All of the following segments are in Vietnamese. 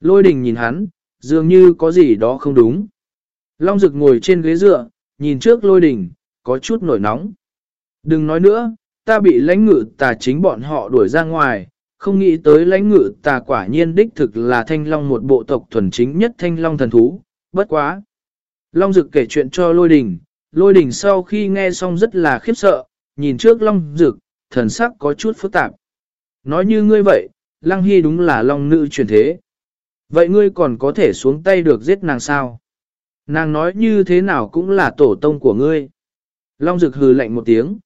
Lôi đình nhìn hắn, dường như có gì đó không đúng. Long Dực ngồi trên ghế dựa, nhìn trước lôi đình, có chút nổi nóng. Đừng nói nữa, ta bị lãnh ngự tà chính bọn họ đuổi ra ngoài, không nghĩ tới lãnh ngự tà quả nhiên đích thực là thanh long một bộ tộc thuần chính nhất thanh long thần thú, bất quá. Long Dực kể chuyện cho lôi đình, lôi đình sau khi nghe xong rất là khiếp sợ, nhìn trước Long Dực, thần sắc có chút phức tạp. Nói như ngươi vậy, Lăng Hy đúng là Long nữ truyền thế. Vậy ngươi còn có thể xuống tay được giết nàng sao? Nàng nói như thế nào cũng là tổ tông của ngươi. Long Dực hừ lạnh một tiếng.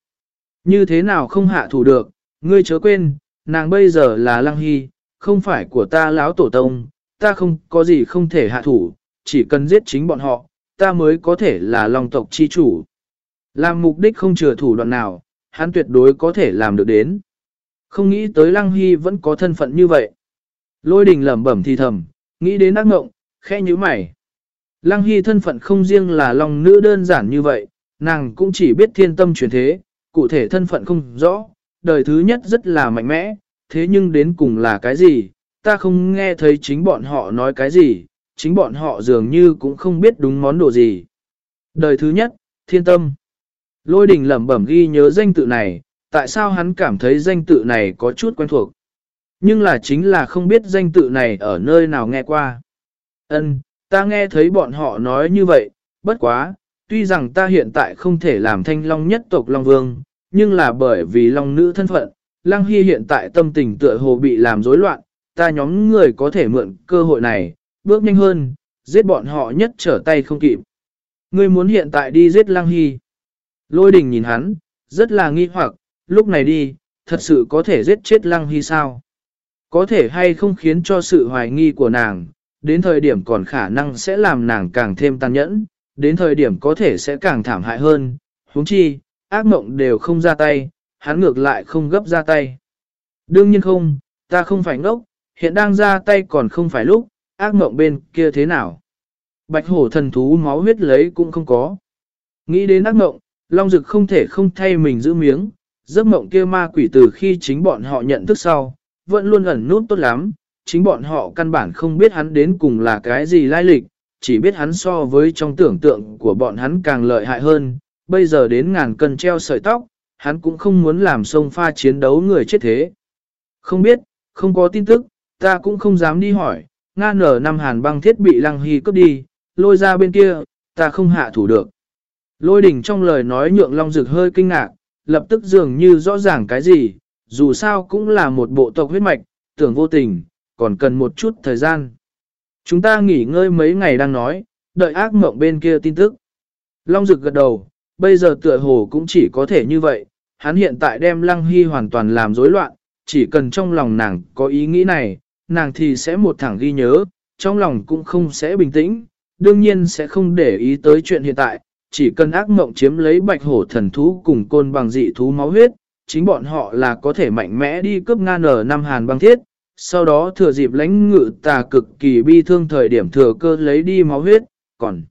Như thế nào không hạ thủ được, ngươi chớ quên, nàng bây giờ là Lăng Hy, không phải của ta lão tổ tông, ta không có gì không thể hạ thủ, chỉ cần giết chính bọn họ, ta mới có thể là Long tộc chi chủ. Làm mục đích không chừa thủ đoạn nào, hắn tuyệt đối có thể làm được đến. Không nghĩ tới Lăng Hy vẫn có thân phận như vậy. Lôi đình lẩm bẩm thì thầm, nghĩ đến ác ngộng, khẽ như mày. Lăng Hy thân phận không riêng là Long nữ đơn giản như vậy, nàng cũng chỉ biết thiên tâm chuyển thế, cụ thể thân phận không rõ, đời thứ nhất rất là mạnh mẽ, thế nhưng đến cùng là cái gì, ta không nghe thấy chính bọn họ nói cái gì, chính bọn họ dường như cũng không biết đúng món đồ gì. Đời thứ nhất, thiên tâm. Lôi đình lẩm bẩm ghi nhớ danh tự này, tại sao hắn cảm thấy danh tự này có chút quen thuộc. Nhưng là chính là không biết danh tự này ở nơi nào nghe qua. Ân, ta nghe thấy bọn họ nói như vậy, bất quá, tuy rằng ta hiện tại không thể làm thanh long nhất tộc Long Vương, nhưng là bởi vì Long nữ thân phận, Lăng Hy hiện tại tâm tình tựa hồ bị làm rối loạn, ta nhóm người có thể mượn cơ hội này, bước nhanh hơn, giết bọn họ nhất trở tay không kịp. Ngươi muốn hiện tại đi giết Lăng Hy. Lôi đình nhìn hắn, rất là nghi hoặc, lúc này đi, thật sự có thể giết chết Lăng Hy sao? Có thể hay không khiến cho sự hoài nghi của nàng, đến thời điểm còn khả năng sẽ làm nàng càng thêm tàn nhẫn, đến thời điểm có thể sẽ càng thảm hại hơn, huống chi, ác mộng đều không ra tay, hắn ngược lại không gấp ra tay. Đương nhiên không, ta không phải ngốc, hiện đang ra tay còn không phải lúc, ác mộng bên kia thế nào. Bạch hổ thần thú máu huyết lấy cũng không có. Nghĩ đến ác mộng, Long Dực không thể không thay mình giữ miếng, giấc mộng kia ma quỷ từ khi chính bọn họ nhận thức sau, vẫn luôn ẩn nút tốt lắm, chính bọn họ căn bản không biết hắn đến cùng là cái gì lai lịch, chỉ biết hắn so với trong tưởng tượng của bọn hắn càng lợi hại hơn, bây giờ đến ngàn cân treo sợi tóc, hắn cũng không muốn làm sông pha chiến đấu người chết thế. Không biết, không có tin tức, ta cũng không dám đi hỏi, Nga nở năm hàn băng thiết bị lăng hy cướp đi, lôi ra bên kia, ta không hạ thủ được. Lôi đỉnh trong lời nói nhượng Long Dực hơi kinh ngạc, lập tức dường như rõ ràng cái gì, dù sao cũng là một bộ tộc huyết mạch, tưởng vô tình, còn cần một chút thời gian. Chúng ta nghỉ ngơi mấy ngày đang nói, đợi ác mộng bên kia tin tức. Long Dực gật đầu, bây giờ tựa hồ cũng chỉ có thể như vậy, hắn hiện tại đem Lăng Hy hoàn toàn làm rối loạn, chỉ cần trong lòng nàng có ý nghĩ này, nàng thì sẽ một thẳng ghi nhớ, trong lòng cũng không sẽ bình tĩnh, đương nhiên sẽ không để ý tới chuyện hiện tại, chỉ cần ác mộng chiếm lấy bạch hổ thần thú cùng côn bằng dị thú máu huyết, chính bọn họ là có thể mạnh mẽ đi cướp ngan ở năm hàn băng thiết, sau đó thừa dịp lãnh ngự tà cực kỳ bi thương thời điểm thừa cơ lấy đi máu huyết, còn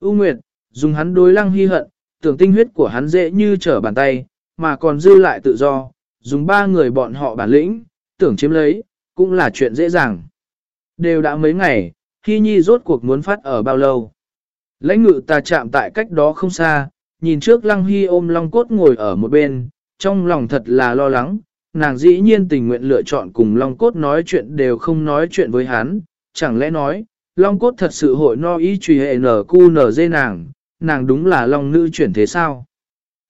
ưu nguyệt, dùng hắn đối lăng hy hận, tưởng tinh huyết của hắn dễ như trở bàn tay, mà còn dư lại tự do, dùng ba người bọn họ bản lĩnh, tưởng chiếm lấy, cũng là chuyện dễ dàng. Đều đã mấy ngày, Hy Nhi rốt cuộc muốn phát ở bao lâu. Lãnh ngự ta chạm tại cách đó không xa, nhìn trước Lăng Hy ôm Long Cốt ngồi ở một bên, trong lòng thật là lo lắng, nàng dĩ nhiên tình nguyện lựa chọn cùng Long Cốt nói chuyện đều không nói chuyện với hắn, chẳng lẽ nói, Long Cốt thật sự hội no ý truy hệ nở cu nở dê nàng, nàng đúng là Long nữ chuyển thế sao?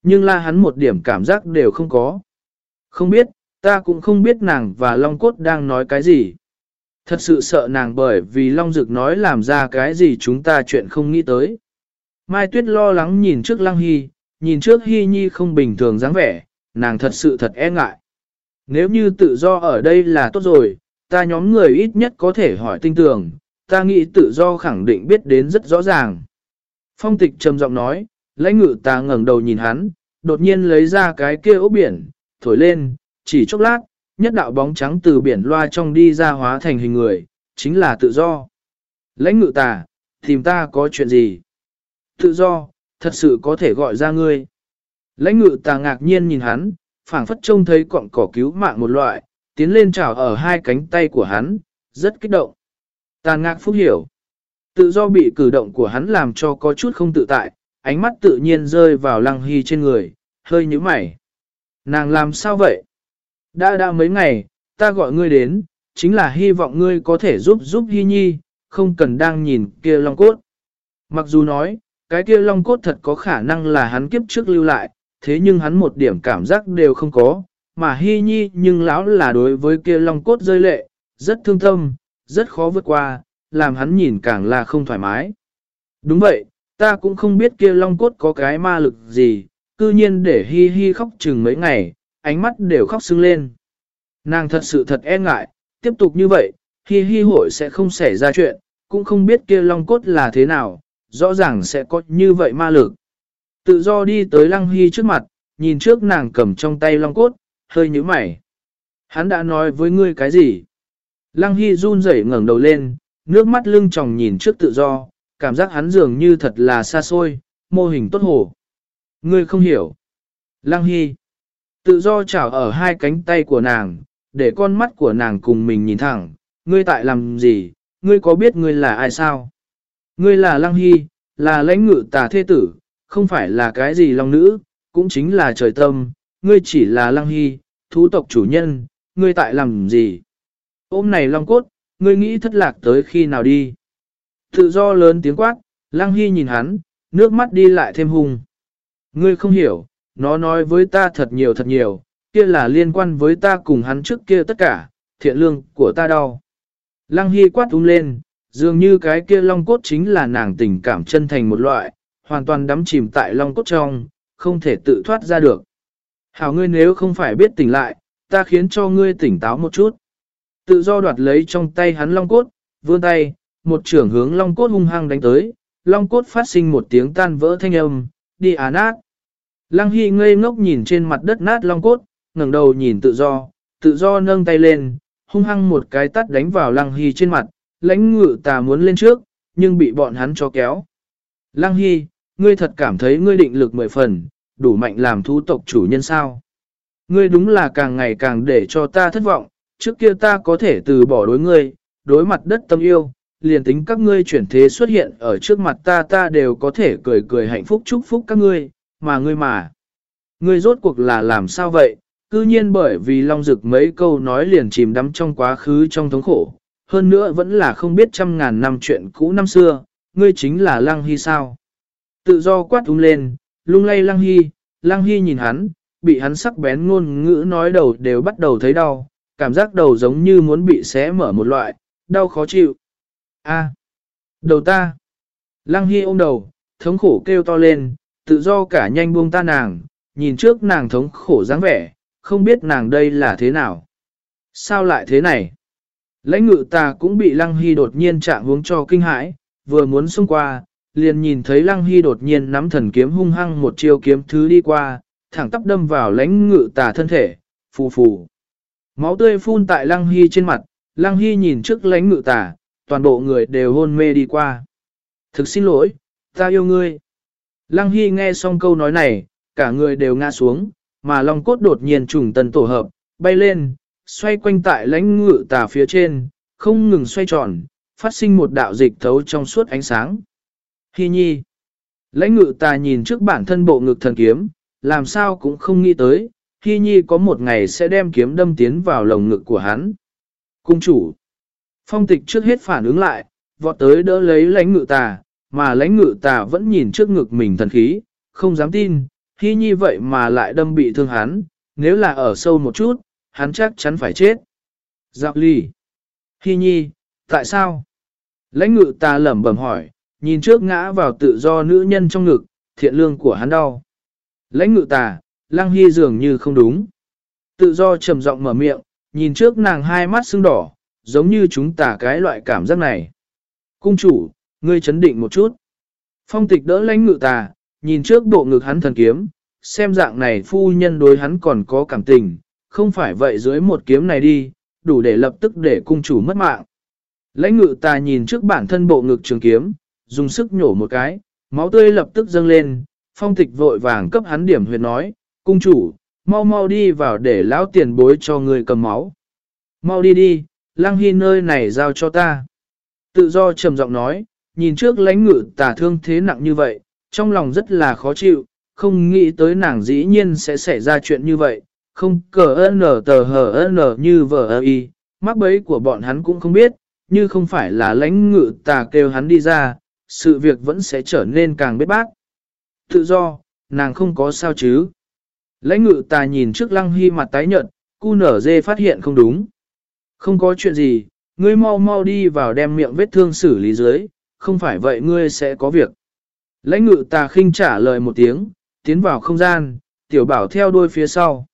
Nhưng là hắn một điểm cảm giác đều không có. Không biết, ta cũng không biết nàng và Long Cốt đang nói cái gì. Thật sự sợ nàng bởi vì Long Dực nói làm ra cái gì chúng ta chuyện không nghĩ tới. Mai Tuyết lo lắng nhìn trước Lăng Hy, nhìn trước Hy Nhi không bình thường dáng vẻ, nàng thật sự thật e ngại. Nếu như tự do ở đây là tốt rồi, ta nhóm người ít nhất có thể hỏi tinh tường, ta nghĩ tự do khẳng định biết đến rất rõ ràng. Phong tịch trầm giọng nói, lãnh ngự ta ngẩng đầu nhìn hắn, đột nhiên lấy ra cái kia ốc biển, thổi lên, chỉ chốc lát, nhất đạo bóng trắng từ biển loa trong đi ra hóa thành hình người, chính là tự do. Lãnh ngự tà, tìm ta có chuyện gì? Tự do, thật sự có thể gọi ra ngươi. Lãnh ngự tà ngạc nhiên nhìn hắn, phảng phất trông thấy cọng cỏ cứu mạng một loại, tiến lên chảo ở hai cánh tay của hắn, rất kích động. Tàn ngạc phúc hiểu. Tự do bị cử động của hắn làm cho có chút không tự tại, ánh mắt tự nhiên rơi vào lăng hy trên người, hơi nhíu mày. Nàng làm sao vậy? Đã đã mấy ngày, ta gọi ngươi đến, chính là hy vọng ngươi có thể giúp giúp hy nhi, không cần đang nhìn kia long cốt. Mặc dù nói, cái kia long cốt thật có khả năng là hắn kiếp trước lưu lại, thế nhưng hắn một điểm cảm giác đều không có, mà hy nhi nhưng lão là đối với kia long cốt rơi lệ, rất thương tâm, rất khó vượt qua, làm hắn nhìn càng là không thoải mái. Đúng vậy, ta cũng không biết kia long cốt có cái ma lực gì, cư nhiên để hi hi khóc chừng mấy ngày, ánh mắt đều khóc sưng lên. Nàng thật sự thật e ngại, tiếp tục như vậy, hi hi hội sẽ không xảy ra chuyện, cũng không biết kia long cốt là thế nào, rõ ràng sẽ có như vậy ma lực. Tự do đi tới lăng hy trước mặt, nhìn trước nàng cầm trong tay long cốt, hơi nhíu mày. Hắn đã nói với ngươi cái gì? Lăng hy run rẩy ngẩng đầu lên, nước mắt lưng tròng nhìn trước tự do, cảm giác hắn dường như thật là xa xôi, mô hình tốt hổ. Ngươi không hiểu. Lăng Hy. Tự do chảo ở hai cánh tay của nàng, để con mắt của nàng cùng mình nhìn thẳng. Ngươi tại làm gì? Ngươi có biết ngươi là ai sao? Ngươi là Lăng Hy, là lãnh ngự tà thế tử, không phải là cái gì long nữ, cũng chính là trời tâm. Ngươi chỉ là Lăng Hy, thú tộc chủ nhân, ngươi tại làm gì? Ôm này long cốt, ngươi nghĩ thất lạc tới khi nào đi? Tự do lớn tiếng quát, Lăng Hy nhìn hắn, nước mắt đi lại thêm hung. Ngươi không hiểu, nó nói với ta thật nhiều thật nhiều, kia là liên quan với ta cùng hắn trước kia tất cả, thiện lương của ta đau. Lăng Hy quát ung lên, dường như cái kia long cốt chính là nàng tình cảm chân thành một loại, hoàn toàn đắm chìm tại long cốt trong, không thể tự thoát ra được. Hảo ngươi nếu không phải biết tỉnh lại, ta khiến cho ngươi tỉnh táo một chút. Tự do đoạt lấy trong tay hắn long cốt, vươn tay, một trưởng hướng long cốt hung hăng đánh tới, long cốt phát sinh một tiếng tan vỡ thanh âm, đi á nát. Lăng Hy ngây ngốc nhìn trên mặt đất nát long cốt, ngẩng đầu nhìn tự do, tự do nâng tay lên, hung hăng một cái tắt đánh vào Lăng Hy trên mặt, lãnh ngự tà muốn lên trước, nhưng bị bọn hắn cho kéo. Lăng Hy, ngươi thật cảm thấy ngươi định lực mười phần, đủ mạnh làm thú tộc chủ nhân sao. Ngươi đúng là càng ngày càng để cho ta thất vọng, trước kia ta có thể từ bỏ đối ngươi, đối mặt đất tâm yêu, liền tính các ngươi chuyển thế xuất hiện ở trước mặt ta ta đều có thể cười cười hạnh phúc chúc phúc các ngươi, mà ngươi mà. Ngươi rốt cuộc là làm sao vậy? Cư nhiên bởi vì long dực mấy câu nói liền chìm đắm trong quá khứ trong thống khổ, hơn nữa vẫn là không biết trăm ngàn năm chuyện cũ năm xưa, ngươi chính là lăng hy sao. Tự do quát ung lên, lung lay lăng hy, lăng hy nhìn hắn, bị hắn sắc bén ngôn ngữ nói đầu đều bắt đầu thấy đau, cảm giác đầu giống như muốn bị xé mở một loại, đau khó chịu. A, đầu ta. Lăng Hy ôm đầu, thống khổ kêu to lên, tự do cả nhanh buông ta nàng, nhìn trước nàng thống khổ dáng vẻ, không biết nàng đây là thế nào. Sao lại thế này? Lãnh ngự ta cũng bị Lăng Hy đột nhiên chạm hướng cho kinh hãi, vừa muốn xông qua, liền nhìn thấy Lăng Hy đột nhiên nắm thần kiếm hung hăng một chiêu kiếm thứ đi qua, thẳng tắp đâm vào lãnh ngự tà thân thể, phù phù. Máu tươi phun tại Lăng Hy trên mặt, Lăng Hy nhìn trước lãnh ngự tà, toàn bộ người đều hôn mê đi qua. Thực xin lỗi, ta yêu ngươi. Lăng Hy nghe xong câu nói này, cả người đều ngã xuống, mà Long cốt đột nhiên trùng tần tổ hợp, bay lên, xoay quanh tại lãnh ngự tà phía trên, không ngừng xoay tròn, phát sinh một đạo dịch thấu trong suốt ánh sáng. Hy nhi. Lãnh ngự ta nhìn trước bản thân bộ ngực thần kiếm, làm sao cũng không nghĩ tới, Hy nhi có một ngày sẽ đem kiếm đâm tiến vào lồng ngực của hắn. Cung chủ. Phong tịch trước hết phản ứng lại, vọt tới đỡ lấy lãnh ngự tà, mà lãnh ngự tà vẫn nhìn trước ngực mình thần khí, không dám tin, hy nhi vậy mà lại đâm bị thương hắn, nếu là ở sâu một chút, hắn chắc chắn phải chết. Dạo ly. Hy nhi, tại sao? Lãnh ngự tà lẩm bẩm hỏi, nhìn trước ngã vào tự do nữ nhân trong ngực, thiện lương của hắn đau. Lãnh ngự tà, lăng hy dường như không đúng. Tự do trầm giọng mở miệng, nhìn trước nàng hai mắt sưng đỏ, giống như chúng ta cái loại cảm giác này. Cung chủ, ngươi chấn định một chút. Phong tịch đỡ lãnh ngự tà, nhìn trước bộ ngực hắn thần kiếm, xem dạng này phu nhân đối hắn còn có cảm tình, không phải vậy dưới một kiếm này đi, đủ để lập tức để cung chủ mất mạng. Lãnh ngự tà nhìn trước bản thân bộ ngực trường kiếm, dùng sức nhổ một cái, máu tươi lập tức dâng lên, phong tịch vội vàng cấp hắn điểm huyệt nói, cung chủ, mau mau đi vào để lão tiền bối cho người cầm máu. Mau đi đi, Lăng Hy nơi này giao cho ta. Tự do trầm giọng nói, nhìn trước lãnh ngự tả thương thế nặng như vậy, trong lòng rất là khó chịu, không nghĩ tới nàng dĩ nhiên sẽ xảy ra chuyện như vậy, không cờ n tờ hờ n như vờ y, mắc bấy của bọn hắn cũng không biết, như không phải là lãnh ngự tà kêu hắn đi ra, sự việc vẫn sẽ trở nên càng bết bát. Tự do, nàng không có sao chứ. Lãnh ngự tà nhìn trước lăng hy mặt tái nhợt, cu nở dê phát hiện không đúng. Không có chuyện gì, ngươi mau mau đi vào đem miệng vết thương xử lý dưới, không phải vậy ngươi sẽ có việc. Lãnh ngự tà khinh trả lời một tiếng, tiến vào không gian, tiểu bảo theo đuôi phía sau.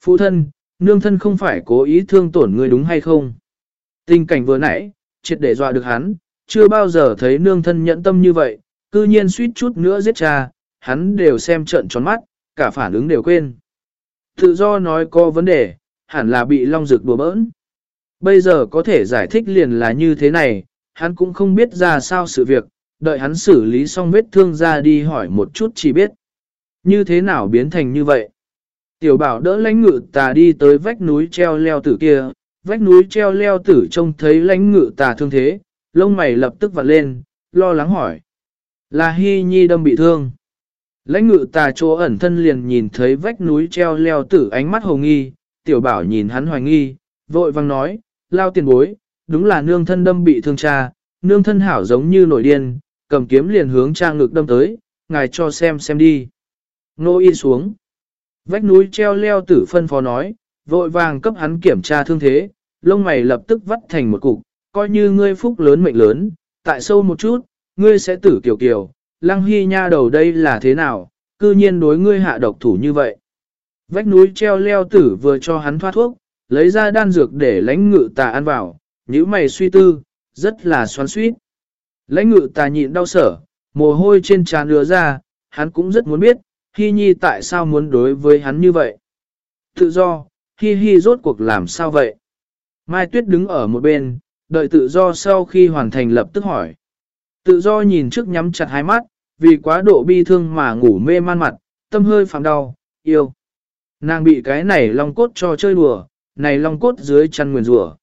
Phụ thân, nương thân không phải cố ý thương tổn ngươi đúng hay không? Tình cảnh vừa nãy, triệt để dọa được hắn, chưa bao giờ thấy nương thân nhẫn tâm như vậy, cư nhiên suýt chút nữa giết cha, hắn đều xem trận tròn mắt, cả phản ứng đều quên. Tự do nói có vấn đề, hẳn là bị long rực đùa bỡn. Bây giờ có thể giải thích liền là như thế này, hắn cũng không biết ra sao sự việc, đợi hắn xử lý xong vết thương ra đi hỏi một chút chỉ biết. Như thế nào biến thành như vậy? Tiểu bảo đỡ lãnh ngự tà đi tới vách núi treo leo tử kia, vách núi treo leo tử trông thấy lãnh ngự tà thương thế, lông mày lập tức vặn lên, lo lắng hỏi. Là hy nhi đâm bị thương. Lãnh ngự tà chỗ ẩn thân liền nhìn thấy vách núi treo leo tử ánh mắt hồ nghi, tiểu bảo nhìn hắn hoài nghi, vội vang nói, lao tiền bối, đúng là nương thân đâm bị thương cha, nương thân hảo giống như nổi điên, cầm kiếm liền hướng cha ngực đâm tới, ngài cho xem xem đi. Nô y xuống. Vách núi treo leo tử phân phó nói, vội vàng cấp hắn kiểm tra thương thế, lông mày lập tức vắt thành một cục, coi như ngươi phúc lớn mệnh lớn, tại sâu một chút, ngươi sẽ tử kiểu kiểu, lăng hy nha đầu đây là thế nào, cư nhiên đối ngươi hạ độc thủ như vậy. Vách núi treo leo tử vừa cho hắn thoát thuốc, lấy ra đan dược để lãnh ngự tà ăn vào, nhíu mày suy tư, rất là xoắn suýt. Lãnh ngự tà nhịn đau sở, mồ hôi trên trán ứa ra, hắn cũng rất muốn biết, Hi Nhi tại sao muốn đối với hắn như vậy. Tự do, Hi Hi rốt cuộc làm sao vậy? Mai Tuyết đứng ở một bên, đợi tự do sau khi hoàn thành lập tức hỏi. Tự do nhìn trước nhắm chặt hai mắt, vì quá độ bi thương mà ngủ mê man mặt, tâm hơi phạm đau, yêu. Nàng bị cái này long cốt cho chơi đùa, này long cốt dưới chăn nguyền rủa.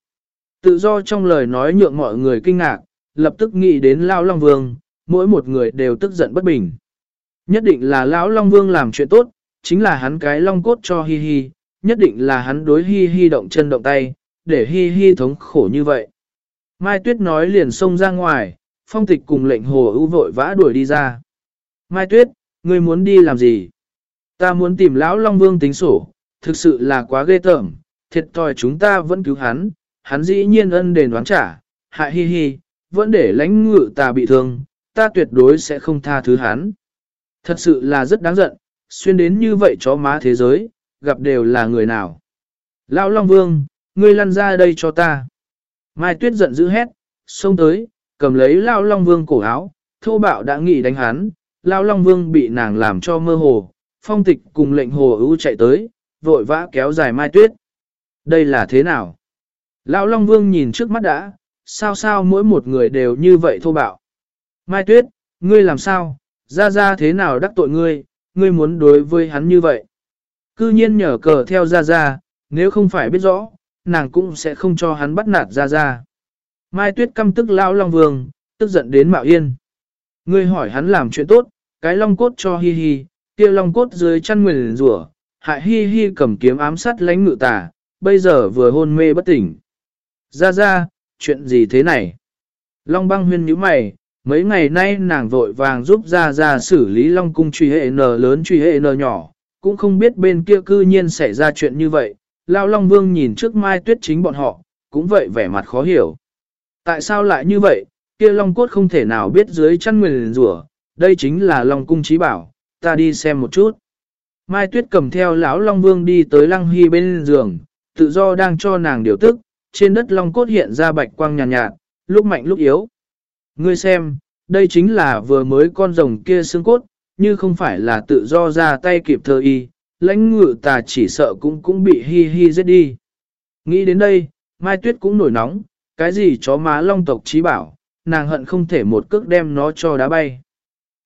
Tự do trong lời nói nhượng mọi người kinh ngạc, lập tức nghĩ đến Lao Long Vương, mỗi một người đều tức giận bất bình. Nhất định là Lão Long Vương làm chuyện tốt, chính là hắn cái long cốt cho Hi Hi, nhất định là hắn đối Hi Hi động chân động tay, để Hi Hi thống khổ như vậy. Mai Tuyết nói liền xông ra ngoài, phong tịch cùng lệnh hồ ưu vội vã đuổi đi ra. Mai Tuyết, ngươi muốn đi làm gì? Ta muốn tìm Lão Long Vương tính sổ, thực sự là quá ghê tởm, thiệt thòi chúng ta vẫn cứu hắn, hắn dĩ nhiên ân đền đoán trả, hại hi hi, vẫn để lãnh ngự ta bị thương, ta tuyệt đối sẽ không tha thứ hắn. Thật sự là rất đáng giận, xuyên đến như vậy chó má thế giới, gặp đều là người nào. Lão Long Vương, ngươi lăn ra đây cho ta. Mai Tuyết giận dữ hét, xông tới, cầm lấy lao Long Vương cổ áo, thô bạo đã nghĩ đánh hắn, lao Long Vương bị nàng làm cho mơ hồ, phong tịch cùng lệnh hồ ưu chạy tới, vội vã kéo dài Mai Tuyết. Đây là thế nào? Lão Long Vương nhìn trước mắt đã, sao sao mỗi một người đều như vậy thô bạo. Mai Tuyết, ngươi làm sao, ra ra thế nào đắc tội ngươi, ngươi muốn đối với hắn như vậy. Cư nhiên nhở cờ theo ra ra, nếu không phải biết rõ, nàng cũng sẽ không cho hắn bắt nạt ra ra. Mai Tuyết căm tức Lão Long Vương, tức giận đến Mạo Yên. Ngươi hỏi hắn làm chuyện tốt, cái long cốt cho hi hi, kia long cốt dưới chăn nguyền rủa, hại hi hi cầm kiếm ám sát lánh ngự tà, bây giờ vừa hôn mê bất tỉnh. Ra ra, chuyện gì thế này? Long băng huyên nhíu mày, mấy ngày nay nàng vội vàng giúp ra ra xử lý long cung truy hệ n lớn truy hệ n nhỏ, cũng không biết bên kia cư nhiên xảy ra chuyện như vậy. Lao Long Vương nhìn trước mai tuyết chính bọn họ, cũng vậy vẻ mặt khó hiểu. Tại sao lại như vậy, kia Long Cốt không thể nào biết dưới chăn nguyền rủa đây chính là Long Cung trí bảo, ta đi xem một chút. Mai Tuyết cầm theo lão Long Vương đi tới Lăng Hy bên giường, tự do đang cho nàng điều tức, trên đất long cốt hiện ra bạch quang nhàn nhạt, nhạt, lúc mạnh lúc yếu. Ngươi xem, đây chính là vừa mới con rồng kia xương cốt, như không phải là tự do ra tay kịp thơ y, lãnh ngự tà chỉ sợ cũng cũng bị hi hi giết đi. Nghĩ đến đây, Mai Tuyết cũng nổi nóng, cái gì chó má long tộc trí bảo, nàng hận không thể một cước đem nó cho đá bay.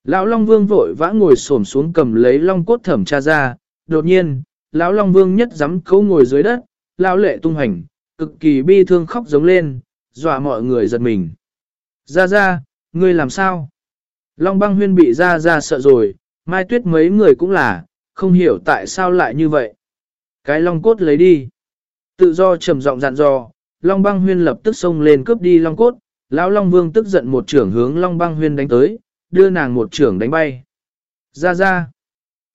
Lão Long Vương vội vã ngồi xổm xuống cầm lấy long cốt thẩm tra ra, đột nhiên, Lão Long Vương nhất dám cấu ngồi dưới đất, lão lệ tung hành, cực kỳ bi thương khóc giống lên, dọa mọi người giật mình. Ra ra, ngươi làm sao? Long băng huyên bị ra ra sợ rồi, mai tuyết mấy người cũng là, không hiểu tại sao lại như vậy. Cái long cốt lấy đi. Tự do trầm giọng dặn dò, long băng huyên lập tức xông lên cướp đi long cốt, lão long vương tức giận một trưởng hướng long băng huyên đánh tới, đưa nàng một trưởng đánh bay. Ra ra.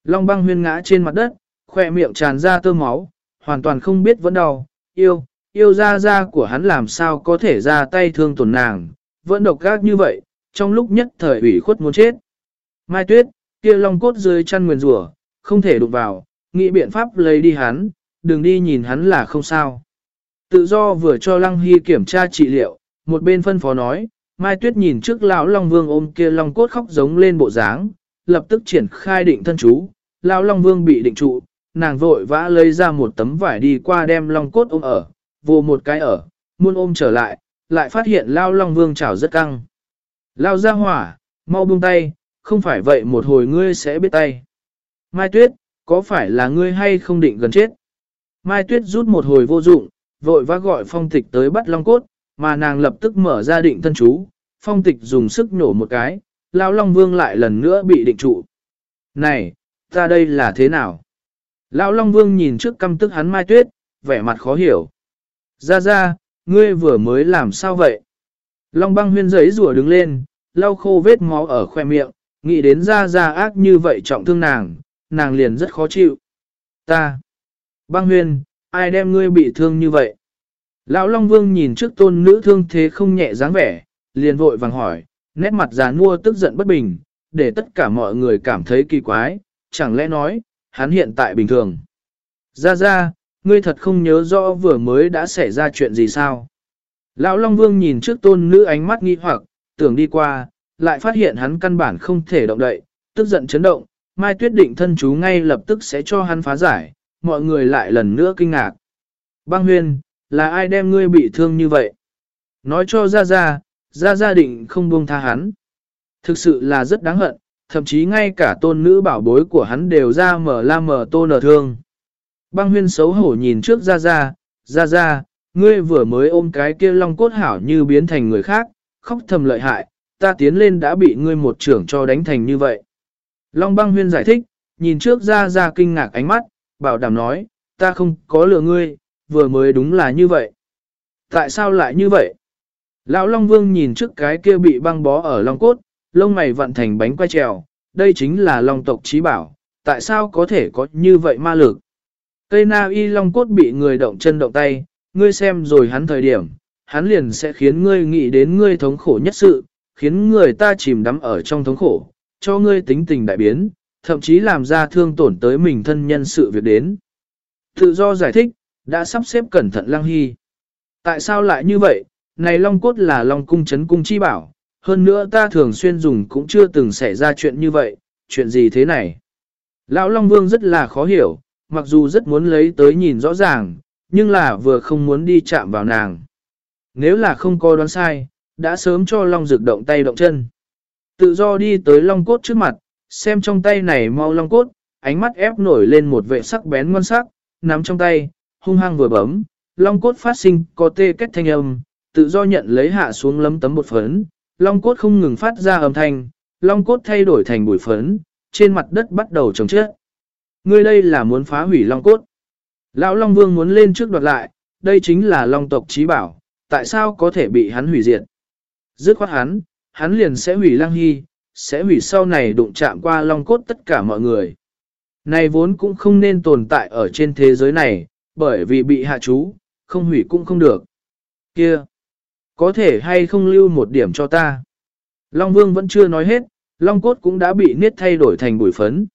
Long băng huyên ngã trên mặt đất, khỏe miệng tràn ra tơ máu, hoàn toàn không biết vẫn đau, yêu, yêu ra ra của hắn làm sao có thể ra tay thương tổn nàng, vẫn độc gác như vậy, trong lúc nhất thời ủy khuất muốn chết. Mai tuyết, kia long cốt dưới chăn nguyền rủa không thể đụng vào, nghĩ biện pháp lấy đi hắn, đừng đi nhìn hắn là không sao. Tự do vừa cho Lăng Hy kiểm tra trị liệu, một bên phân phó nói, Mai Tuyết nhìn trước lão Long Vương ôm kia Long cốt khóc giống lên bộ dáng, lập tức triển khai định thân chú, lão Long Vương bị định trụ, nàng vội vã lấy ra một tấm vải đi qua đem Long cốt ôm ở, vô một cái ở, muôn ôm trở lại, lại phát hiện lão Long Vương chảo rất căng. Lao ra hỏa, mau buông tay, không phải vậy một hồi ngươi sẽ biết tay. Mai Tuyết, có phải là ngươi hay không định gần chết? Mai Tuyết rút một hồi vô dụng, vội vã gọi phong tịch tới bắt long cốt, mà nàng lập tức mở ra định thân chú, phong tịch dùng sức nổ một cái, lao long vương lại lần nữa bị định trụ. Này, ta đây là thế nào? Lão Long Vương nhìn trước căm tức hắn Mai Tuyết, vẻ mặt khó hiểu. Ra ra, ngươi vừa mới làm sao vậy? Long băng huyên giấy rùa đứng lên, lau khô vết máu ở khoe miệng, nghĩ đến ra ra ác như vậy trọng thương nàng, nàng liền rất khó chịu. Ta! Băng huyên, ai đem ngươi bị thương như vậy? Lão Long Vương nhìn trước tôn nữ thương thế không nhẹ dáng vẻ, liền vội vàng hỏi, nét mặt già mua tức giận bất bình, để tất cả mọi người cảm thấy kỳ quái, chẳng lẽ nói, hắn hiện tại bình thường. Ra ra, ngươi thật không nhớ rõ vừa mới đã xảy ra chuyện gì sao? Lão Long Vương nhìn trước tôn nữ ánh mắt nghi hoặc, tưởng đi qua, lại phát hiện hắn căn bản không thể động đậy, tức giận chấn động, Mai Tuyết định thân chú ngay lập tức sẽ cho hắn phá giải, mọi người lại lần nữa kinh ngạc. Băng huyên, là ai đem ngươi bị thương như vậy? Nói cho ra ra, ra gia định không buông tha hắn. Thực sự là rất đáng hận, thậm chí ngay cả tôn nữ bảo bối của hắn đều ra mở la mở tô nở thương. Băng huyên xấu hổ nhìn trước ra ra, ra ra, ngươi vừa mới ôm cái kia long cốt hảo như biến thành người khác, khóc thầm lợi hại, ta tiến lên đã bị ngươi một trưởng cho đánh thành như vậy. Long băng huyên giải thích, nhìn trước ra ra kinh ngạc ánh mắt, bảo đảm nói, ta không có lừa ngươi, vừa mới đúng là như vậy. Tại sao lại như vậy? Lão Long Vương nhìn trước cái kia bị băng bó ở Long Cốt, lông mày vặn thành bánh quay trèo, đây chính là Long tộc trí bảo, tại sao có thể có như vậy ma lực? Cây na y Long Cốt bị người động chân động tay, ngươi xem rồi hắn thời điểm, hắn liền sẽ khiến ngươi nghĩ đến ngươi thống khổ nhất sự, khiến người ta chìm đắm ở trong thống khổ, cho ngươi tính tình đại biến, thậm chí làm ra thương tổn tới mình thân nhân sự việc đến. Tự do giải thích, đã sắp xếp cẩn thận Lăng Hy. Tại sao lại như vậy? Này Long Cốt là Long Cung chấn cung chi bảo, hơn nữa ta thường xuyên dùng cũng chưa từng xảy ra chuyện như vậy, chuyện gì thế này? Lão Long Vương rất là khó hiểu, mặc dù rất muốn lấy tới nhìn rõ ràng, nhưng là vừa không muốn đi chạm vào nàng. Nếu là không có đoán sai, đã sớm cho Long Dược động tay động chân. Tự do đi tới Long Cốt trước mặt, xem trong tay này mau Long Cốt, ánh mắt ép nổi lên một vệ sắc bén ngon sắc, nắm trong tay, hung hăng vừa bấm, Long Cốt phát sinh có tê kết thanh âm, tự do nhận lấy hạ xuống lấm tấm một phấn, Long Cốt không ngừng phát ra âm thanh, Long Cốt thay đổi thành bụi phấn, trên mặt đất bắt đầu trồng chết. Ngươi đây là muốn phá hủy Long Cốt. Lão Long Vương muốn lên trước đoạt lại, đây chính là Long tộc trí bảo, tại sao có thể bị hắn hủy diệt? Dứt khoát hắn, hắn liền sẽ hủy Lăng Hy, sẽ hủy sau này đụng chạm qua Long cốt tất cả mọi người. Này vốn cũng không nên tồn tại ở trên thế giới này, bởi vì bị hạ chú, không hủy cũng không được. Kia! Có thể hay không lưu một điểm cho ta? Long Vương vẫn chưa nói hết, Long cốt cũng đã bị niết thay đổi thành bụi phấn.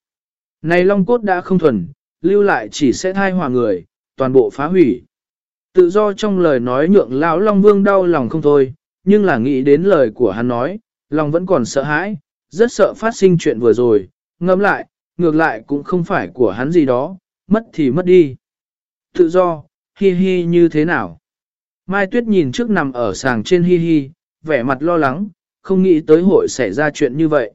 Này Long cốt đã không thuần, lưu lại chỉ sẽ thai hòa người, toàn bộ phá hủy. Tự do trong lời nói nhượng lão Long Vương đau lòng không thôi, nhưng là nghĩ đến lời của hắn nói, lòng vẫn còn sợ hãi, rất sợ phát sinh chuyện vừa rồi, ngẫm lại, ngược lại cũng không phải của hắn gì đó, mất thì mất đi. Tự do, hi hi như thế nào? Mai Tuyết nhìn trước nằm ở sàng trên hi hi, vẻ mặt lo lắng, không nghĩ tới hội xảy ra chuyện như vậy.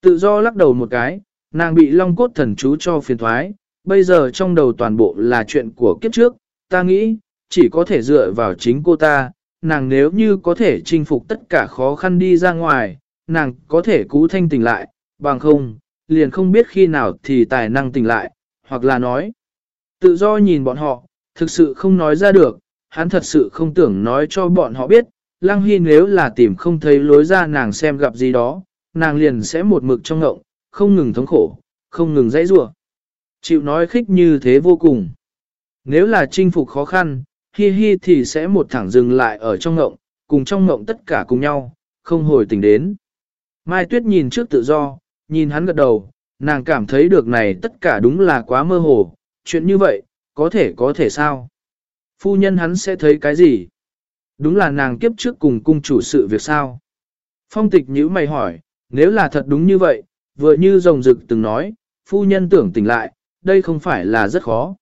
Tự do lắc đầu một cái, nàng bị long cốt thần chú cho phiền thoái, bây giờ trong đầu toàn bộ là chuyện của kiếp trước, ta nghĩ, chỉ có thể dựa vào chính cô ta, nàng nếu như có thể chinh phục tất cả khó khăn đi ra ngoài, nàng có thể cứu thanh tỉnh lại, bằng không, liền không biết khi nào thì tài năng tỉnh lại, hoặc là nói. Tự do nhìn bọn họ, thực sự không nói ra được, hắn thật sự không tưởng nói cho bọn họ biết, Lăng Hy nếu là tìm không thấy lối ra nàng xem gặp gì đó, nàng liền sẽ một mực trong ngộng, không ngừng thống khổ, không ngừng dãy rủa Chịu nói khích như thế vô cùng. Nếu là chinh phục khó khăn, Hi Hi thì sẽ một thẳng dừng lại ở trong ngộng, cùng trong ngộng tất cả cùng nhau, không hồi tỉnh đến. Mai Tuyết nhìn trước tự do, nhìn hắn gật đầu, nàng cảm thấy được này tất cả đúng là quá mơ hồ, chuyện như vậy, có thể có thể sao? Phu nhân hắn sẽ thấy cái gì? Đúng là nàng kiếp trước cùng cung chủ sự việc sao? Phong tịch nhữ mày hỏi, nếu là thật đúng như vậy, vừa như rồng rực từng nói, phu nhân tưởng tỉnh lại, đây không phải là rất khó.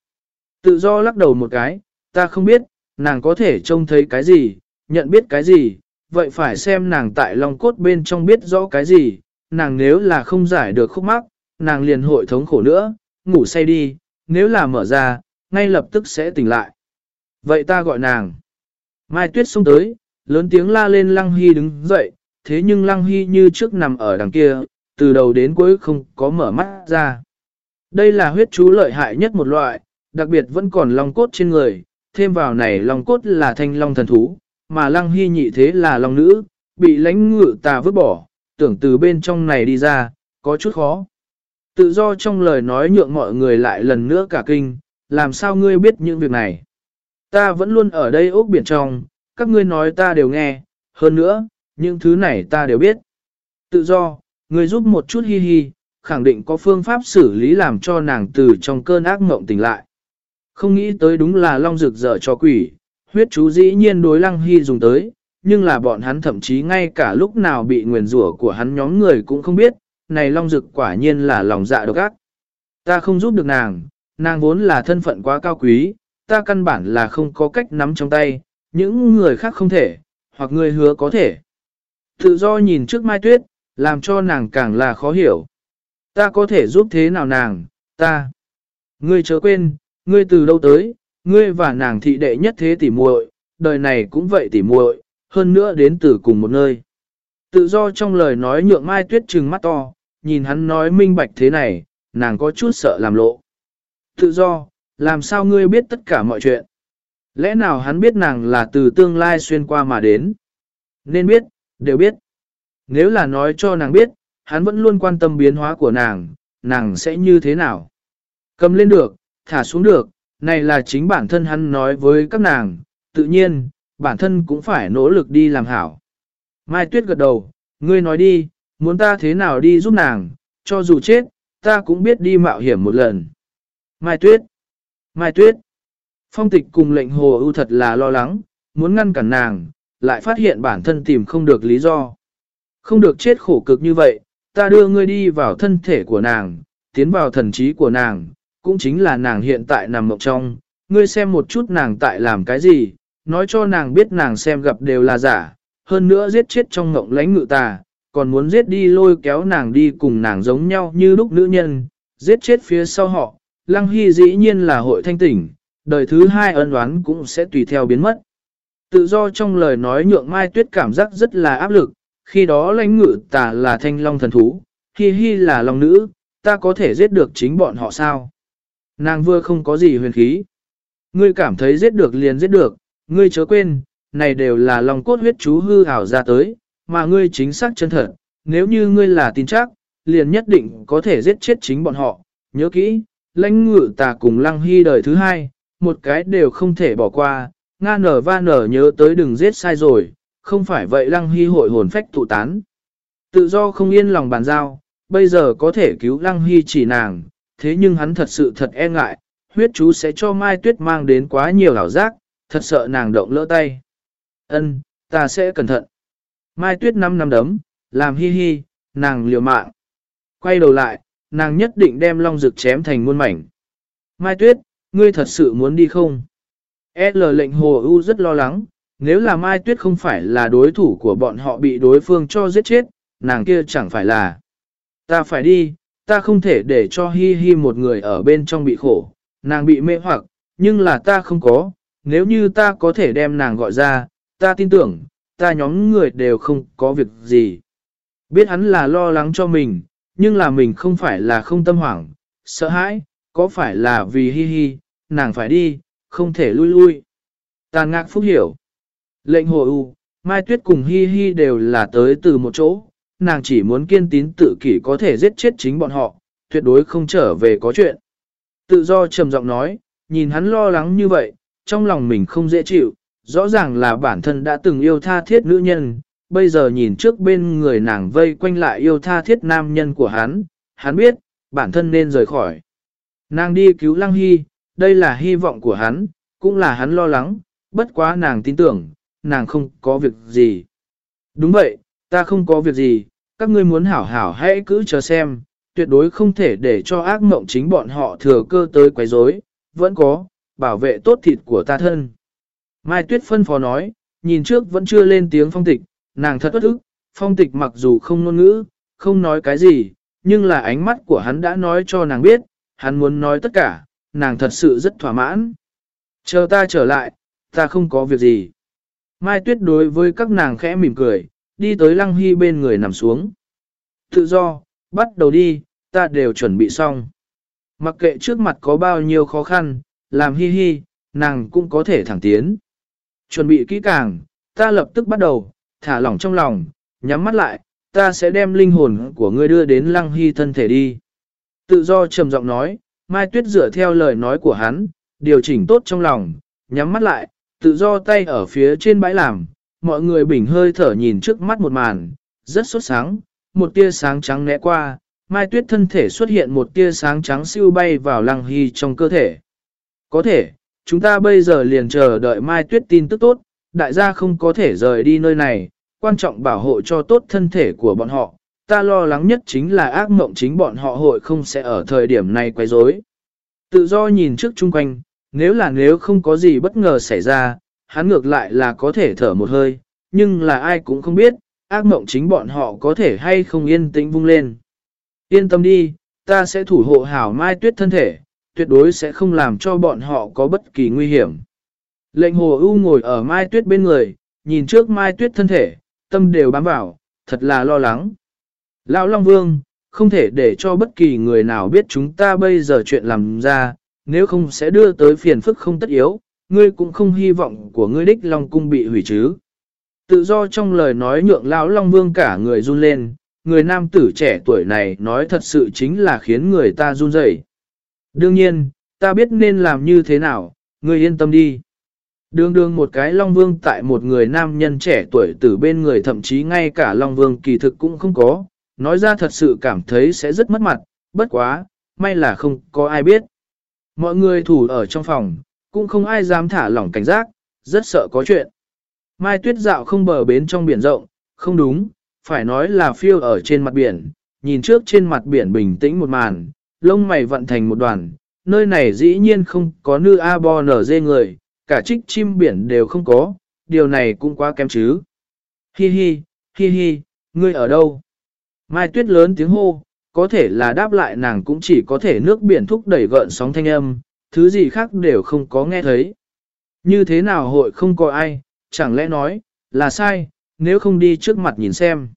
Tự do lắc đầu một cái, ta không biết, nàng có thể trông thấy cái gì, nhận biết cái gì, vậy phải xem nàng tại lòng cốt bên trong biết rõ cái gì, nàng nếu là không giải được khúc mắc, nàng liền hội thống khổ nữa, ngủ say đi, nếu là mở ra, ngay lập tức sẽ tỉnh lại. Vậy ta gọi nàng. Mai Tuyết xông tới, lớn tiếng la lên Lăng Hy đứng dậy, thế nhưng Lăng Hy như trước nằm ở đằng kia, từ đầu đến cuối không có mở mắt ra. Đây là huyết chú lợi hại nhất một loại, đặc biệt vẫn còn long cốt trên người, thêm vào này long cốt là thanh long thần thú, mà Lăng Hy nhị thế là long nữ, bị lãnh ngự tà vứt bỏ, tưởng từ bên trong này đi ra, có chút khó. Tự do trong lời nói nhượng mọi người lại lần nữa cả kinh, làm sao ngươi biết những việc này? Ta vẫn luôn ở đây ốc biển trong, các ngươi nói ta đều nghe, hơn nữa, những thứ này ta đều biết. Tự do, ngươi giúp một chút hi hi, khẳng định có phương pháp xử lý làm cho nàng từ trong cơn ác mộng tỉnh lại. Không nghĩ tới đúng là long rực dở cho quỷ, huyết chú dĩ nhiên đối lăng hy dùng tới, nhưng là bọn hắn thậm chí ngay cả lúc nào bị nguyền rủa của hắn nhóm người cũng không biết, này long rực quả nhiên là lòng dạ độc ác. Ta không giúp được nàng, nàng vốn là thân phận quá cao quý, ta căn bản là không có cách nắm trong tay, những người khác không thể, hoặc người hứa có thể. Tự do nhìn trước Mai Tuyết, làm cho nàng càng là khó hiểu. Ta có thể giúp thế nào nàng, ta. Ngươi chớ quên, ngươi từ đâu tới, ngươi và nàng thị đệ nhất thế tỉ muội, đời này cũng vậy tỉ muội, hơn nữa đến từ cùng một nơi. Tự do trong lời nói nhượng Mai Tuyết trừng mắt to, nhìn hắn nói minh bạch thế này, nàng có chút sợ làm lộ. Tự do, làm sao ngươi biết tất cả mọi chuyện? Lẽ nào hắn biết nàng là từ tương lai xuyên qua mà đến? Nên biết, đều biết. Nếu là nói cho nàng biết, hắn vẫn luôn quan tâm biến hóa của nàng, nàng sẽ như thế nào? Cầm lên được, thả xuống được, này là chính bản thân hắn nói với các nàng, tự nhiên, bản thân cũng phải nỗ lực đi làm hảo. Mai Tuyết gật đầu, ngươi nói đi, muốn ta thế nào đi giúp nàng, cho dù chết, ta cũng biết đi mạo hiểm một lần. Mai Tuyết Mai Tuyết Phong tịch cùng lệnh hồ ưu thật là lo lắng, muốn ngăn cản nàng, lại phát hiện bản thân tìm không được lý do. Không được chết khổ cực như vậy, ta đưa ngươi đi vào thân thể của nàng, tiến vào thần trí của nàng, cũng chính là nàng hiện tại nằm mộng trong, ngươi xem một chút nàng tại làm cái gì, nói cho nàng biết nàng xem gặp đều là giả, hơn nữa giết chết trong mộng lãnh ngự tà, còn muốn giết đi lôi kéo nàng đi cùng nàng giống nhau như lúc nữ nhân, giết chết phía sau họ, Lăng Hy dĩ nhiên là hội thanh tỉnh, đời thứ hai ân đoán cũng sẽ tùy theo biến mất. Tự do trong lời nói nhượng Mai Tuyết cảm giác rất là áp lực, khi đó lãnh ngự tà là thanh long thần thú, Hi Hi là long nữ, ta có thể giết được chính bọn họ sao? Nàng vừa không có gì huyền khí. Ngươi cảm thấy giết được liền giết được, ngươi chớ quên, này đều là lòng cốt huyết chú hư ảo ra tới, mà ngươi chính xác chân thật, nếu như ngươi là tin chắc, liền nhất định có thể giết chết chính bọn họ. Nhớ kỹ, lãnh ngự tà cùng lăng hy đời thứ hai, một cái đều không thể bỏ qua, nga nở va nở nhớ tới đừng giết sai rồi, không phải vậy lăng hy hội hồn phách tụ tán. Tự do không yên lòng bàn giao, bây giờ có thể cứu lăng hy chỉ nàng, thế nhưng hắn thật sự thật e ngại, huyết chú sẽ cho Mai Tuyết mang đến quá nhiều ảo giác, thật sợ nàng động lỡ tay. Ân, ta sẽ cẩn thận. Mai Tuyết năm năm đấm, làm hi hi, nàng liều mạng. Quay đầu lại, nàng nhất định đem long rực chém thành muôn mảnh. Mai Tuyết, ngươi thật sự muốn đi không? L lệnh hồ u rất lo lắng, nếu là Mai Tuyết không phải là đối thủ của bọn họ bị đối phương cho giết chết, nàng kia chẳng phải là. Ta phải đi, ta không thể để cho hi hi một người ở bên trong bị khổ, nàng bị mê hoặc, nhưng là ta không có, nếu như ta có thể đem nàng gọi ra, ta tin tưởng, ta nhóm người đều không có việc gì. Biết hắn là lo lắng cho mình, nhưng là mình không phải là không tâm hoảng, sợ hãi, có phải là vì hi hi, nàng phải đi, không thể lui lui. Tàn ngạc phúc hiểu. Lệnh hồ u, Mai Tuyết cùng hi hi đều là tới từ một chỗ, nàng chỉ muốn kiên tín tự kỷ có thể giết chết chính bọn họ, tuyệt đối không trở về có chuyện. Tự do trầm giọng nói, nhìn hắn lo lắng như vậy, trong lòng mình không dễ chịu, rõ ràng là bản thân đã từng yêu tha thiết nữ nhân, bây giờ nhìn trước bên người nàng vây quanh lại yêu tha thiết nam nhân của hắn, hắn biết, bản thân nên rời khỏi. Nàng đi cứu Lăng Hy, đây là hy vọng của hắn, cũng là hắn lo lắng, bất quá nàng tin tưởng, nàng không có việc gì. Đúng vậy, ta không có việc gì, các ngươi muốn hảo hảo hãy cứ chờ xem, tuyệt đối không thể để cho ác mộng chính bọn họ thừa cơ tới quấy rối, vẫn có, bảo vệ tốt thịt của ta thân. Mai Tuyết phân phó nói, nhìn trước vẫn chưa lên tiếng phong tịch, nàng thật bất ức, phong tịch mặc dù không ngôn ngữ, không nói cái gì, nhưng là ánh mắt của hắn đã nói cho nàng biết, hắn muốn nói tất cả, nàng thật sự rất thỏa mãn. Chờ ta trở lại, ta không có việc gì. Mai Tuyết đối với các nàng khẽ mỉm cười, đi tới Lăng Hy bên người nằm xuống. Tự do, bắt đầu đi, ta đều chuẩn bị xong. Mặc kệ trước mặt có bao nhiêu khó khăn, làm hi hi, nàng cũng có thể thẳng tiến. Chuẩn bị kỹ càng, ta lập tức bắt đầu, thả lỏng trong lòng, nhắm mắt lại, ta sẽ đem linh hồn của ngươi đưa đến lăng hy thân thể đi. Tự do trầm giọng nói, Mai Tuyết dựa theo lời nói của hắn, điều chỉnh tốt trong lòng, nhắm mắt lại, tự do tay ở phía trên bãi làm, mọi người bình hơi thở nhìn trước mắt một màn, rất sốt sáng, một tia sáng trắng né qua, Mai Tuyết thân thể xuất hiện một tia sáng trắng siêu bay vào lăng hy trong cơ thể. Có thể, chúng ta bây giờ liền chờ đợi Mai Tuyết tin tức tốt, đại gia không có thể rời đi nơi này, quan trọng bảo hộ cho tốt thân thể của bọn họ. Ta lo lắng nhất chính là ác mộng chính bọn họ hội không sẽ ở thời điểm này quấy rối. Tự do nhìn trước chung quanh, nếu là nếu không có gì bất ngờ xảy ra, hắn ngược lại là có thể thở một hơi, nhưng là ai cũng không biết, ác mộng chính bọn họ có thể hay không yên tĩnh vung lên. Yên tâm đi, ta sẽ thủ hộ hảo mai tuyết thân thể, tuyệt đối sẽ không làm cho bọn họ có bất kỳ nguy hiểm. Lệnh hồ ưu ngồi ở mai tuyết bên người, nhìn trước mai tuyết thân thể, tâm đều bám vào, thật là lo lắng. Lão Long Vương, không thể để cho bất kỳ người nào biết chúng ta bây giờ chuyện làm ra, nếu không sẽ đưa tới phiền phức không tất yếu, ngươi cũng không hy vọng của ngươi đích Long Cung bị hủy chứ. Tự do trong lời nói nhượng Lão Long Vương cả người run lên, người nam tử trẻ tuổi này nói thật sự chính là khiến người ta run rẩy. Đương nhiên, ta biết nên làm như thế nào, ngươi yên tâm đi. Đương đương một cái Long Vương tại một người nam nhân trẻ tuổi từ bên người thậm chí ngay cả Long Vương kỳ thực cũng không có, nói ra thật sự cảm thấy sẽ rất mất mặt, bất quá, may là không có ai biết. Mọi người thủ ở trong phòng, cũng không ai dám thả lỏng cảnh giác, rất sợ có chuyện. Mai tuyết dạo không bờ bến trong biển rộng, không đúng, phải nói là phiêu ở trên mặt biển, nhìn trước trên mặt biển bình tĩnh một màn, lông mày vận thành một đoàn, nơi này dĩ nhiên không có nư A-bo nở dê người, cả trích chim biển đều không có, điều này cũng quá kém chứ. Hi hi, hi hi, ngươi ở đâu? Mai tuyết lớn tiếng hô, có thể là đáp lại nàng cũng chỉ có thể nước biển thúc đẩy gợn sóng thanh âm, thứ gì khác đều không có nghe thấy. Như thế nào hội không có ai, chẳng lẽ nói, là sai, nếu không đi trước mặt nhìn xem.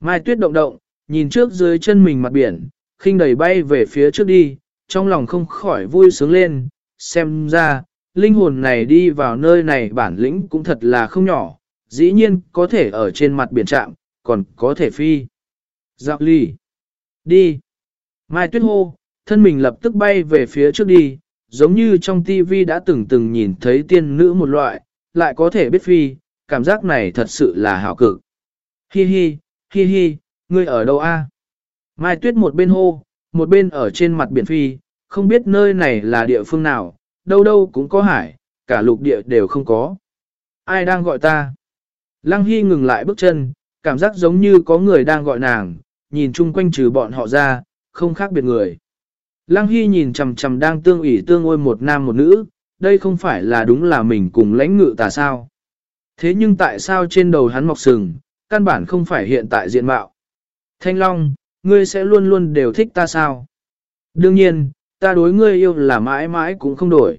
Mai tuyết động động, nhìn trước dưới chân mình mặt biển, khinh đẩy bay về phía trước đi, trong lòng không khỏi vui sướng lên, xem ra, linh hồn này đi vào nơi này bản lĩnh cũng thật là không nhỏ, dĩ nhiên có thể ở trên mặt biển trạm, còn có thể phi. Dạo ly. Đi. Mai tuyết hô, thân mình lập tức bay về phía trước đi, giống như trong tivi đã từng từng nhìn thấy tiên nữ một loại, lại có thể biết phi, cảm giác này thật sự là hảo cực. Hi hi, hi hi, ngươi ở đâu a? Mai tuyết một bên hô, một bên ở trên mặt biển phi, không biết nơi này là địa phương nào, đâu đâu cũng có hải, cả lục địa đều không có. Ai đang gọi ta? Lăng Hy ngừng lại bước chân, cảm giác giống như có người đang gọi nàng, nhìn chung quanh trừ bọn họ ra, không khác biệt người. Lăng Hy nhìn chằm chằm đang tương ủy tương ôi một nam một nữ, đây không phải là đúng là mình cùng lãnh ngự tà sao. Thế nhưng tại sao trên đầu hắn mọc sừng, căn bản không phải hiện tại diện mạo. Thanh Long, ngươi sẽ luôn luôn đều thích ta sao? Đương nhiên, ta đối ngươi yêu là mãi mãi cũng không đổi.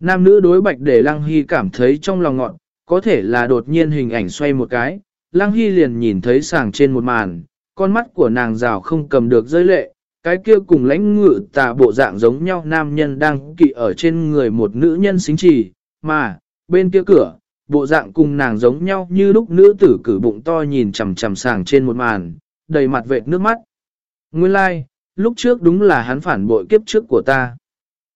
Nam nữ đối bạch để Lăng Hy cảm thấy trong lòng ngọn, có thể là đột nhiên hình ảnh xoay một cái, Lăng Hy liền nhìn thấy sàng trên một màn, con mắt của nàng rào không cầm được rơi lệ, cái kia cùng lãnh ngự tà bộ dạng giống nhau nam nhân đang kỵ ở trên người một nữ nhân xính trì, mà, bên kia cửa, bộ dạng cùng nàng giống nhau như lúc nữ tử cử bụng to nhìn chằm chằm sàng trên một màn, đầy mặt vệt nước mắt. Nguyên lai, like, lúc trước đúng là hắn phản bội kiếp trước của ta.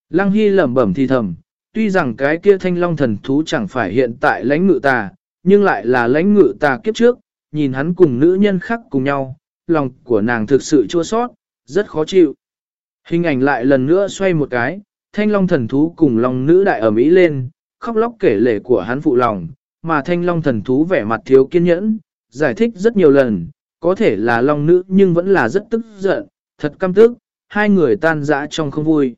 Lăng Hy lẩm bẩm thì thầm, tuy rằng cái kia thanh long thần thú chẳng phải hiện tại lãnh ngự tà, nhưng lại là lãnh ngự tà kiếp trước, nhìn hắn cùng nữ nhân khác cùng nhau, lòng của nàng thực sự chua sót, rất khó chịu. Hình ảnh lại lần nữa xoay một cái, thanh long thần thú cùng long nữ đại ở Mỹ lên, khóc lóc kể lể của hắn phụ lòng, mà thanh long thần thú vẻ mặt thiếu kiên nhẫn, giải thích rất nhiều lần, có thể là long nữ nhưng vẫn là rất tức giận, thật căm tức, hai người tan dã trong không vui.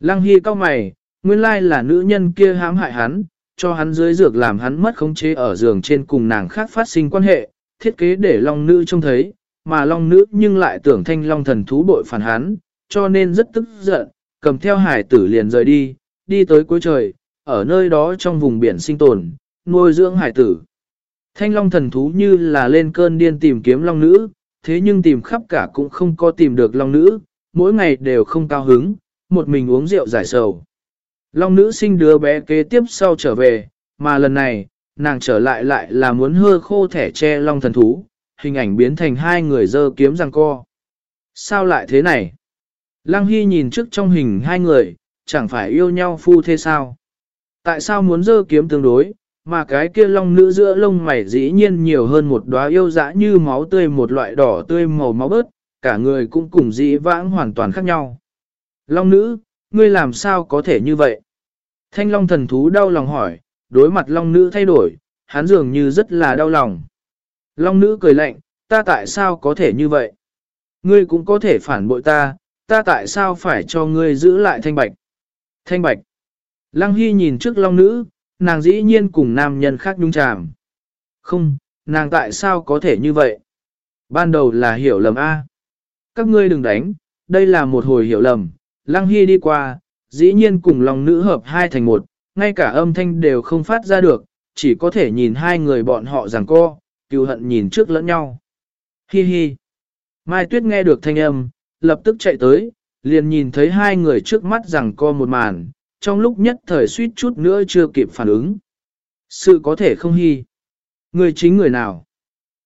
Lăng Hy cao mày, nguyên lai là nữ nhân kia hãm hại hắn, cho hắn dưới dược làm hắn mất khống chế ở giường trên cùng nàng khác phát sinh quan hệ, thiết kế để long nữ trông thấy, mà long nữ nhưng lại tưởng thanh long thần thú bội phản hắn, cho nên rất tức giận, cầm theo hải tử liền rời đi, đi tới cuối trời, ở nơi đó trong vùng biển sinh tồn, nuôi dưỡng hải tử. Thanh long thần thú như là lên cơn điên tìm kiếm long nữ, thế nhưng tìm khắp cả cũng không có tìm được long nữ, mỗi ngày đều không cao hứng, một mình uống rượu giải sầu. Long nữ sinh đứa bé kế tiếp sau trở về, mà lần này, nàng trở lại lại là muốn hơ khô thẻ che long thần thú, hình ảnh biến thành hai người dơ kiếm răng co. Sao lại thế này? Lăng Hy nhìn trước trong hình hai người, chẳng phải yêu nhau phu thế sao? Tại sao muốn dơ kiếm tương đối, mà cái kia long nữ giữa lông mày dĩ nhiên nhiều hơn một đóa yêu dã như máu tươi một loại đỏ tươi màu máu bớt, cả người cũng cùng dĩ vãng hoàn toàn khác nhau. Long nữ, ngươi làm sao có thể như vậy? Thanh long thần thú đau lòng hỏi, đối mặt long nữ thay đổi, hắn dường như rất là đau lòng. Long nữ cười lạnh, ta tại sao có thể như vậy? Ngươi cũng có thể phản bội ta, ta tại sao phải cho ngươi giữ lại thanh bạch? Thanh bạch. Lăng Hy nhìn trước long nữ, nàng dĩ nhiên cùng nam nhân khác nhung chàm. Không, nàng tại sao có thể như vậy? Ban đầu là hiểu lầm A. Các ngươi đừng đánh, đây là một hồi hiểu lầm. Lăng Hy đi qua, dĩ nhiên cùng long nữ hợp hai thành một, ngay cả âm thanh đều không phát ra được, chỉ có thể nhìn hai người bọn họ rằng co, cựu hận nhìn trước lẫn nhau. Hi hi. Mai Tuyết nghe được thanh âm, lập tức chạy tới, liền nhìn thấy hai người trước mắt rằng co một màn, trong lúc nhất thời suýt chút nữa chưa kịp phản ứng. Sự có thể không hi. Người chính người nào?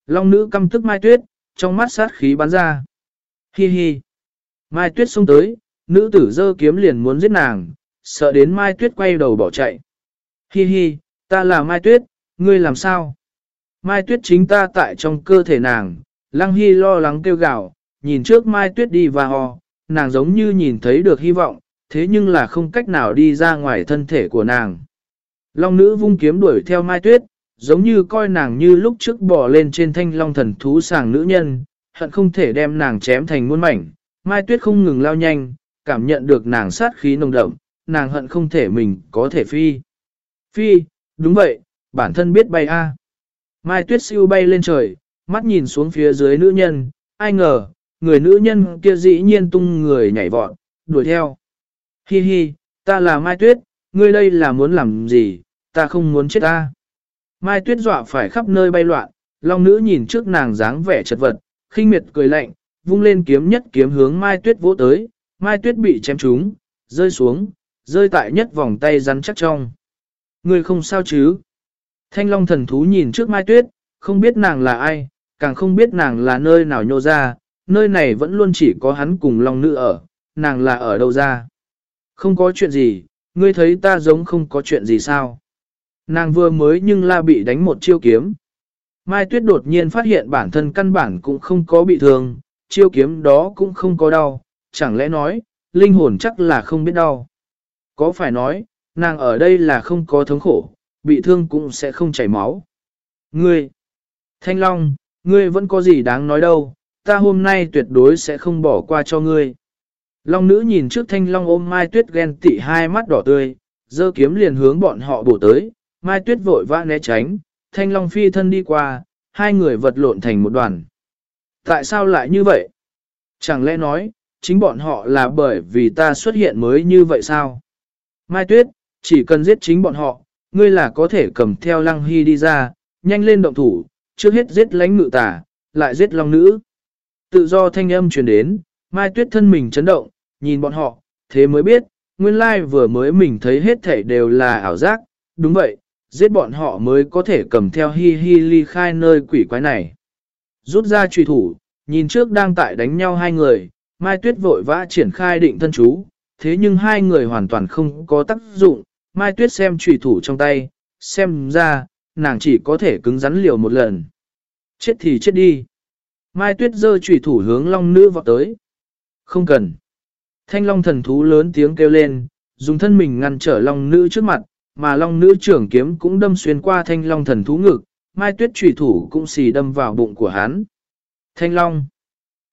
Long nữ căm tức Mai Tuyết, trong mắt sát khí bắn ra. Hi hi. Mai Tuyết xông tới, nữ tử dơ kiếm liền muốn giết nàng, sợ đến Mai Tuyết quay đầu bỏ chạy. Hi hi, ta là Mai Tuyết, ngươi làm sao? Mai Tuyết chính ta tại trong cơ thể nàng, Lăng Hy lo lắng kêu gào, nhìn trước Mai Tuyết đi và ho, nàng giống như nhìn thấy được hy vọng, thế nhưng là không cách nào đi ra ngoài thân thể của nàng. Long nữ vung kiếm đuổi theo Mai Tuyết, giống như coi nàng như lúc trước bỏ lên trên thanh long thần thú sàng nữ nhân, hận không thể đem nàng chém thành muôn mảnh. Mai Tuyết không ngừng lao nhanh, cảm nhận được nàng sát khí nồng đậm, nàng hận không thể mình có thể phi. Phi, đúng vậy, bản thân biết bay a. Mai Tuyết siêu bay lên trời, mắt nhìn xuống phía dưới nữ nhân, ai ngờ, người nữ nhân kia dĩ nhiên tung người nhảy vọt, đuổi theo. Hi hi, ta là Mai Tuyết, ngươi đây là muốn làm gì, ta không muốn chết ta. Mai Tuyết dọa phải khắp nơi bay loạn, long nữ nhìn trước nàng dáng vẻ chật vật, khinh miệt cười lạnh, vung lên kiếm nhất kiếm hướng Mai Tuyết vỗ tới, Mai Tuyết bị chém trúng, rơi xuống, rơi tại nhất vòng tay rắn chắc trong. Ngươi không sao chứ? Thanh Long thần thú nhìn trước Mai Tuyết, không biết nàng là ai, càng không biết nàng là nơi nào nhô ra, nơi này vẫn luôn chỉ có hắn cùng Long nữ ở, nàng là ở đâu ra? Không có chuyện gì, ngươi thấy ta giống không có chuyện gì sao? Nàng vừa mới nhưng la bị đánh một chiêu kiếm. Mai Tuyết đột nhiên phát hiện bản thân căn bản cũng không có bị thương, chiêu kiếm đó cũng không có đau, chẳng lẽ nói, linh hồn chắc là không biết đau. Có phải nói, nàng ở đây là không có thống khổ, bị thương cũng sẽ không chảy máu. Ngươi, Thanh Long, ngươi vẫn có gì đáng nói đâu, ta hôm nay tuyệt đối sẽ không bỏ qua cho ngươi. Long nữ nhìn trước Thanh Long ôm Mai Tuyết ghen tị hai mắt đỏ tươi, dơ kiếm liền hướng bọn họ bổ tới, Mai Tuyết vội vã né tránh, Thanh Long phi thân đi qua, hai người vật lộn thành một đoàn. Tại sao lại như vậy? Chẳng lẽ nói, chính bọn họ là bởi vì ta xuất hiện mới như vậy sao? Mai Tuyết, chỉ cần giết chính bọn họ, ngươi là có thể cầm theo lăng hy đi ra, nhanh lên động thủ, trước hết giết lánh ngự tả, lại giết long nữ. Tự do thanh âm truyền đến, Mai Tuyết thân mình chấn động, nhìn bọn họ, thế mới biết, nguyên lai vừa mới mình thấy hết thảy đều là ảo giác, đúng vậy, giết bọn họ mới có thể cầm theo hi hi ly khai nơi quỷ quái này. Rút ra truy thủ, nhìn trước đang tại đánh nhau hai người, Mai Tuyết vội vã triển khai định thân chú, thế nhưng hai người hoàn toàn không có tác dụng, Mai Tuyết xem trùy thủ trong tay, xem ra, nàng chỉ có thể cứng rắn liều một lần. Chết thì chết đi. Mai Tuyết giơ trùy thủ hướng long nữ vọt tới. Không cần. Thanh long thần thú lớn tiếng kêu lên, dùng thân mình ngăn trở long nữ trước mặt, mà long nữ trưởng kiếm cũng đâm xuyên qua thanh long thần thú ngực, Mai Tuyết trùy thủ cũng xì đâm vào bụng của hắn. Thanh long.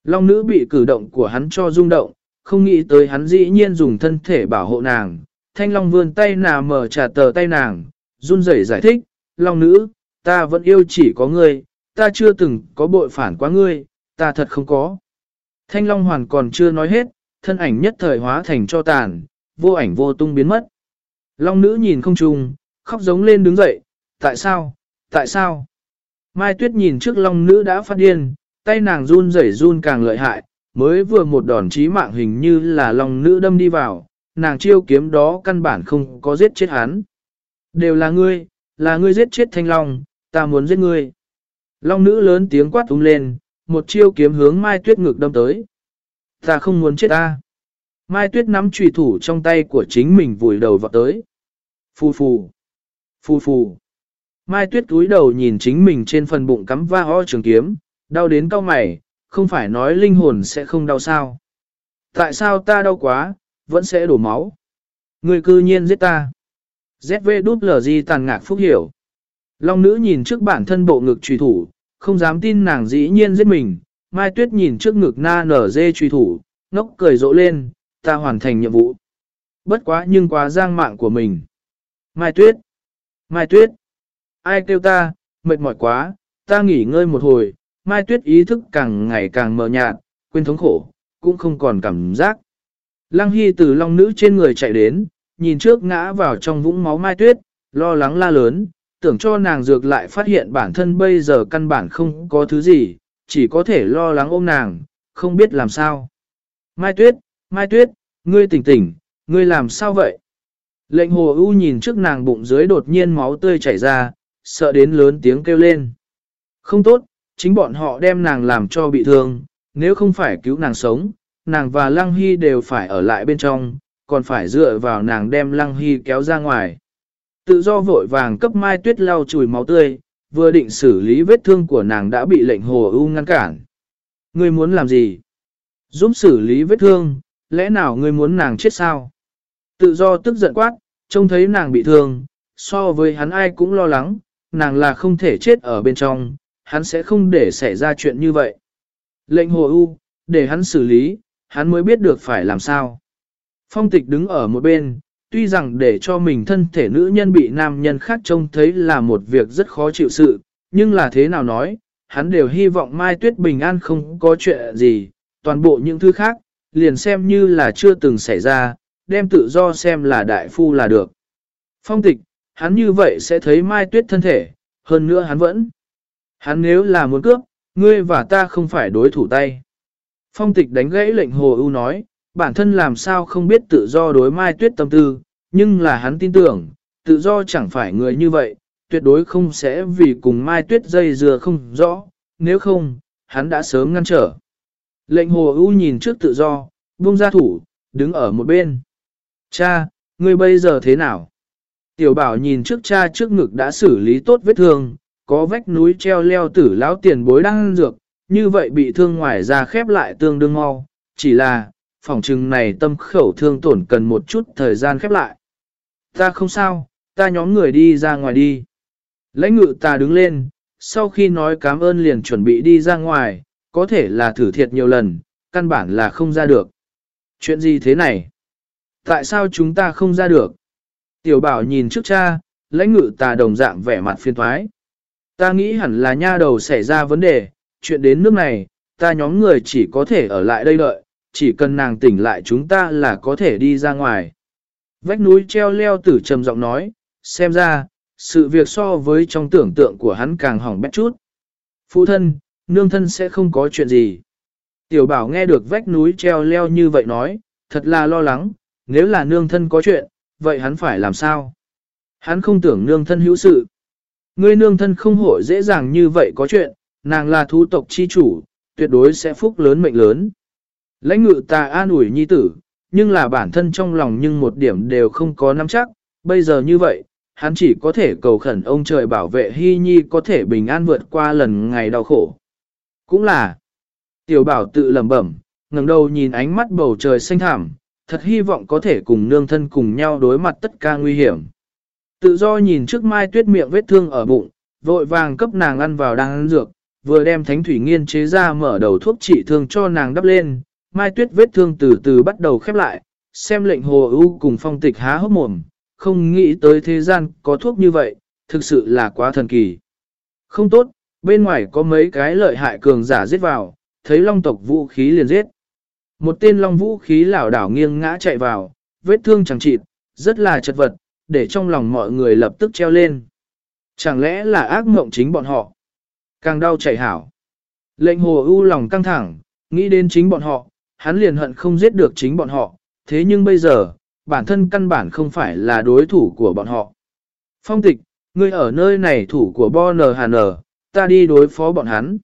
Long nữ bị cử động của hắn cho rung động, không nghĩ tới hắn dĩ nhiên dùng thân thể bảo hộ nàng. Thanh long vươn tay nà mở trả tờ tay nàng, run rẩy giải thích, long nữ, ta vẫn yêu chỉ có ngươi, ta chưa từng có bội phản quá ngươi, ta thật không có. Thanh Long Hoàn còn chưa nói hết, thân ảnh nhất thời hóa thành cho tàn, vô ảnh vô tung biến mất. Long nữ nhìn không trùng, khóc giống lên đứng dậy, tại sao, tại sao? Mai Tuyết nhìn trước Long nữ đã phát điên, tay nàng run rẩy run càng lợi hại, mới vừa một đòn chí mạng hình như là Long nữ đâm đi vào, nàng chiêu kiếm đó căn bản không có giết chết hắn. Đều là ngươi, là ngươi giết chết Thanh Long, ta muốn giết ngươi. Long nữ lớn tiếng quát tung lên, một chiêu kiếm hướng Mai Tuyết ngực đâm tới. Ta không muốn chết ta. Mai Tuyết nắm trùy thủ trong tay của chính mình vùi đầu vào tới. Phù phù. Phù phù. Mai Tuyết túi đầu nhìn chính mình trên phần bụng cắm va ho trường kiếm, đau đến cau mày, không phải nói linh hồn sẽ không đau sao. Tại sao ta đau quá, vẫn sẽ đổ máu. Người cư nhiên giết ta. ZV đút lờ di tàn ngạc phúc hiểu. Long nữ nhìn trước bản thân bộ ngực trùy thủ, không dám tin nàng dĩ nhiên giết mình. Mai Tuyết nhìn trước ngực na nở dê trùy thủ, ngốc cười rộ lên, ta hoàn thành nhiệm vụ. Bất quá nhưng quá giang mạng của mình. Mai Tuyết! Mai Tuyết! Ai kêu ta, mệt mỏi quá, ta nghỉ ngơi một hồi. Mai Tuyết ý thức càng ngày càng mờ nhạt, quên thống khổ, cũng không còn cảm giác. Lăng Hy từ long nữ trên người chạy đến, nhìn trước ngã vào trong vũng máu Mai Tuyết, lo lắng la lớn, tưởng cho nàng dược lại phát hiện bản thân bây giờ căn bản không có thứ gì, chỉ có thể lo lắng ôm nàng, không biết làm sao. Mai Tuyết, Mai Tuyết, ngươi tỉnh tỉnh, ngươi làm sao vậy? Lệnh hồ ưu nhìn trước nàng bụng dưới đột nhiên máu tươi chảy ra, sợ đến lớn tiếng kêu lên. Không tốt, chính bọn họ đem nàng làm cho bị thương, nếu không phải cứu nàng sống, nàng và Lăng Hy đều phải ở lại bên trong, còn phải dựa vào nàng đem Lăng Hy kéo ra ngoài. Tự do vội vàng cấp mai tuyết lau chùi máu tươi, vừa định xử lý vết thương của nàng đã bị lệnh hồ ưu ngăn cản. Ngươi muốn làm gì? Giúp xử lý vết thương, lẽ nào ngươi muốn nàng chết sao? Tự do tức giận quát, trông thấy nàng bị thương, so với hắn ai cũng lo lắng, nàng là không thể chết ở bên trong, hắn sẽ không để xảy ra chuyện như vậy. Lệnh hồ ưu, để hắn xử lý, hắn mới biết được phải làm sao. Phong tịch đứng ở một bên, tuy rằng để cho mình thân thể nữ nhân bị nam nhân khác trông thấy là một việc rất khó chịu sự, nhưng là thế nào nói, hắn đều hy vọng Mai Tuyết bình an không có chuyện gì, toàn bộ những thứ khác, liền xem như là chưa từng xảy ra, đem tự do xem là đại phu là được. Phong tịch, hắn như vậy sẽ thấy Mai Tuyết thân thể, hơn nữa hắn vẫn. Hắn nếu là muốn cướp, ngươi và ta không phải đối thủ tay. Phong tịch đánh gãy lệnh hồ ưu nói, bản thân làm sao không biết tự do đối Mai Tuyết tâm tư, nhưng là hắn tin tưởng, tự do chẳng phải người như vậy, tuyệt đối không sẽ vì cùng Mai Tuyết dây dừa không rõ, nếu không, hắn đã sớm ngăn trở. Lệnh hồ ưu nhìn trước tự do, buông ra thủ, đứng ở một bên. Cha, ngươi bây giờ thế nào? Tiểu bảo nhìn trước cha trước ngực đã xử lý tốt vết thương, có vách núi treo leo tử lão tiền bối đang dược, như vậy bị thương ngoài ra khép lại tương đương mau, chỉ là, phòng trừng này tâm khẩu thương tổn cần một chút thời gian khép lại. Ta không sao, ta nhóm người đi ra ngoài đi. Lãnh ngự ta đứng lên, sau khi nói cảm ơn liền chuẩn bị đi ra ngoài, có thể là thử thiệt nhiều lần, căn bản là không ra được. Chuyện gì thế này? Tại sao chúng ta không ra được? Tiểu bảo nhìn trước cha, lãnh ngự ta đồng dạng vẻ mặt phiền thoái. Ta nghĩ hẳn là nha đầu xảy ra vấn đề, chuyện đến nước này, ta nhóm người chỉ có thể ở lại đây đợi, chỉ cần nàng tỉnh lại chúng ta là có thể đi ra ngoài. Vách núi treo leo tử trầm giọng nói, xem ra, sự việc so với trong tưởng tượng của hắn càng hỏng bét chút. Phụ thân, nương thân sẽ không có chuyện gì. Tiểu bảo nghe được vách núi treo leo như vậy nói, thật là lo lắng, nếu là nương thân có chuyện, vậy hắn phải làm sao? Hắn không tưởng nương thân hữu sự. Ngươi nương thân không hội dễ dàng như vậy có chuyện, nàng là thú tộc chi chủ, tuyệt đối sẽ phúc lớn mệnh lớn. Lãnh ngự ta an ủi nhi tử, nhưng là bản thân trong lòng nhưng một điểm đều không có nắm chắc, bây giờ như vậy, hắn chỉ có thể cầu khẩn ông trời bảo vệ Hy Nhi có thể bình an vượt qua lần ngày đau khổ. Cũng là, tiểu bảo tự lẩm bẩm, ngẩng đầu nhìn ánh mắt bầu trời xanh thẳm, thật hy vọng có thể cùng nương thân cùng nhau đối mặt tất cả nguy hiểm. Tự do nhìn trước mai tuyết miệng vết thương ở bụng, vội vàng cấp nàng ăn vào đang ăn dược, vừa đem thánh thủy nghiên chế ra mở đầu thuốc trị thương cho nàng đắp lên, mai tuyết vết thương từ từ bắt đầu khép lại, xem lệnh hồ ưu cùng phong tịch há hốc mồm, không nghĩ tới thế gian có thuốc như vậy, thực sự là quá thần kỳ. Không tốt, bên ngoài có mấy cái lợi hại cường giả giết vào, thấy long tộc vũ khí liền giết. Một tên long vũ khí lảo đảo nghiêng ngã chạy vào, vết thương chẳng chịt, rất là chật vật, để trong lòng mọi người lập tức treo lên. Chẳng lẽ là ác mộng chính bọn họ? Càng đau chảy hảo. Lệnh hồ ưu lòng căng thẳng, nghĩ đến chính bọn họ, hắn liền hận không giết được chính bọn họ, thế nhưng bây giờ, bản thân căn bản không phải là đối thủ của bọn họ. Phong tịch, ngươi ở nơi này thủ của Bo N Hà N, ta đi đối phó bọn hắn.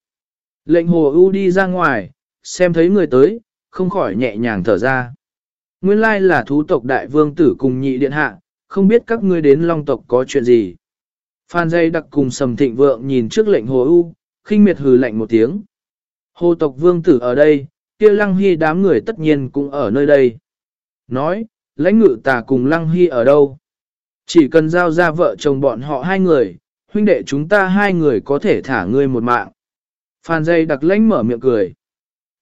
Lệnh hồ ưu đi ra ngoài, xem thấy người tới, không khỏi nhẹ nhàng thở ra. Nguyên lai là thú tộc đại vương tử cùng nhị điện hạ, không biết các ngươi đến long tộc có chuyện gì. Phan dây đặc cùng sầm thịnh vượng nhìn trước lệnh hồ U khinh miệt hừ lạnh một tiếng. Hồ tộc vương tử ở đây, kia lăng hy đám người tất nhiên cũng ở nơi đây. Nói, lãnh ngự tà cùng lăng hy ở đâu? Chỉ cần giao ra vợ chồng bọn họ hai người, huynh đệ chúng ta hai người có thể thả ngươi một mạng. Phan dây đặc lãnh mở miệng cười.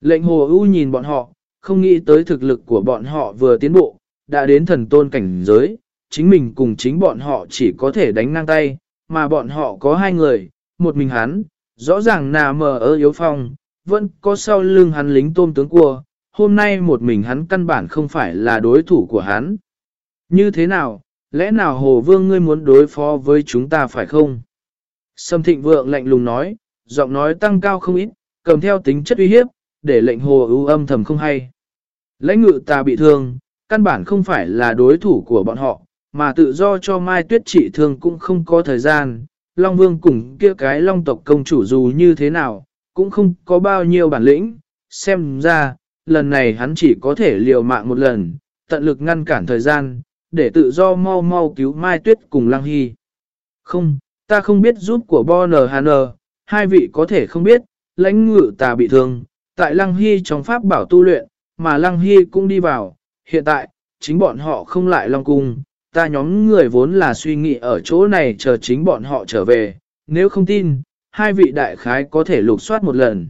Lệnh hồ U nhìn bọn họ, không nghĩ tới thực lực của bọn họ vừa tiến bộ, đã đến thần tôn cảnh giới, chính mình cùng chính bọn họ chỉ có thể đánh ngang tay, mà bọn họ có hai người, một mình hắn, rõ ràng nà mờ ơ yếu phong, vẫn có sau lưng hắn lính tôm tướng cua, hôm nay một mình hắn căn bản không phải là đối thủ của hắn. Như thế nào, lẽ nào Hồ Vương ngươi muốn đối phó với chúng ta phải không? Sâm thịnh vượng lạnh lùng nói, giọng nói tăng cao không ít, cầm theo tính chất uy hiếp, để lệnh Hồ ưu âm thầm không hay. Lãnh ngự ta bị thương, căn bản không phải là đối thủ của bọn họ, mà tự do cho Mai Tuyết trị thương cũng không có thời gian. Long Vương cùng kia cái Long tộc công chủ dù như thế nào, cũng không có bao nhiêu bản lĩnh, xem ra, lần này hắn chỉ có thể liều mạng một lần, tận lực ngăn cản thời gian, để tự do mau mau cứu Mai Tuyết cùng Lăng Hy. Không, ta không biết giúp của Bo N N, hai vị có thể không biết, lãnh ngự ta bị thương, tại Lăng Hy trong pháp bảo tu luyện, mà Lăng Hy cũng đi vào, hiện tại, chính bọn họ không lại Long Cung, ta nhóm người vốn là suy nghĩ ở chỗ này chờ chính bọn họ trở về, nếu không tin, hai vị đại khái có thể lục soát một lần.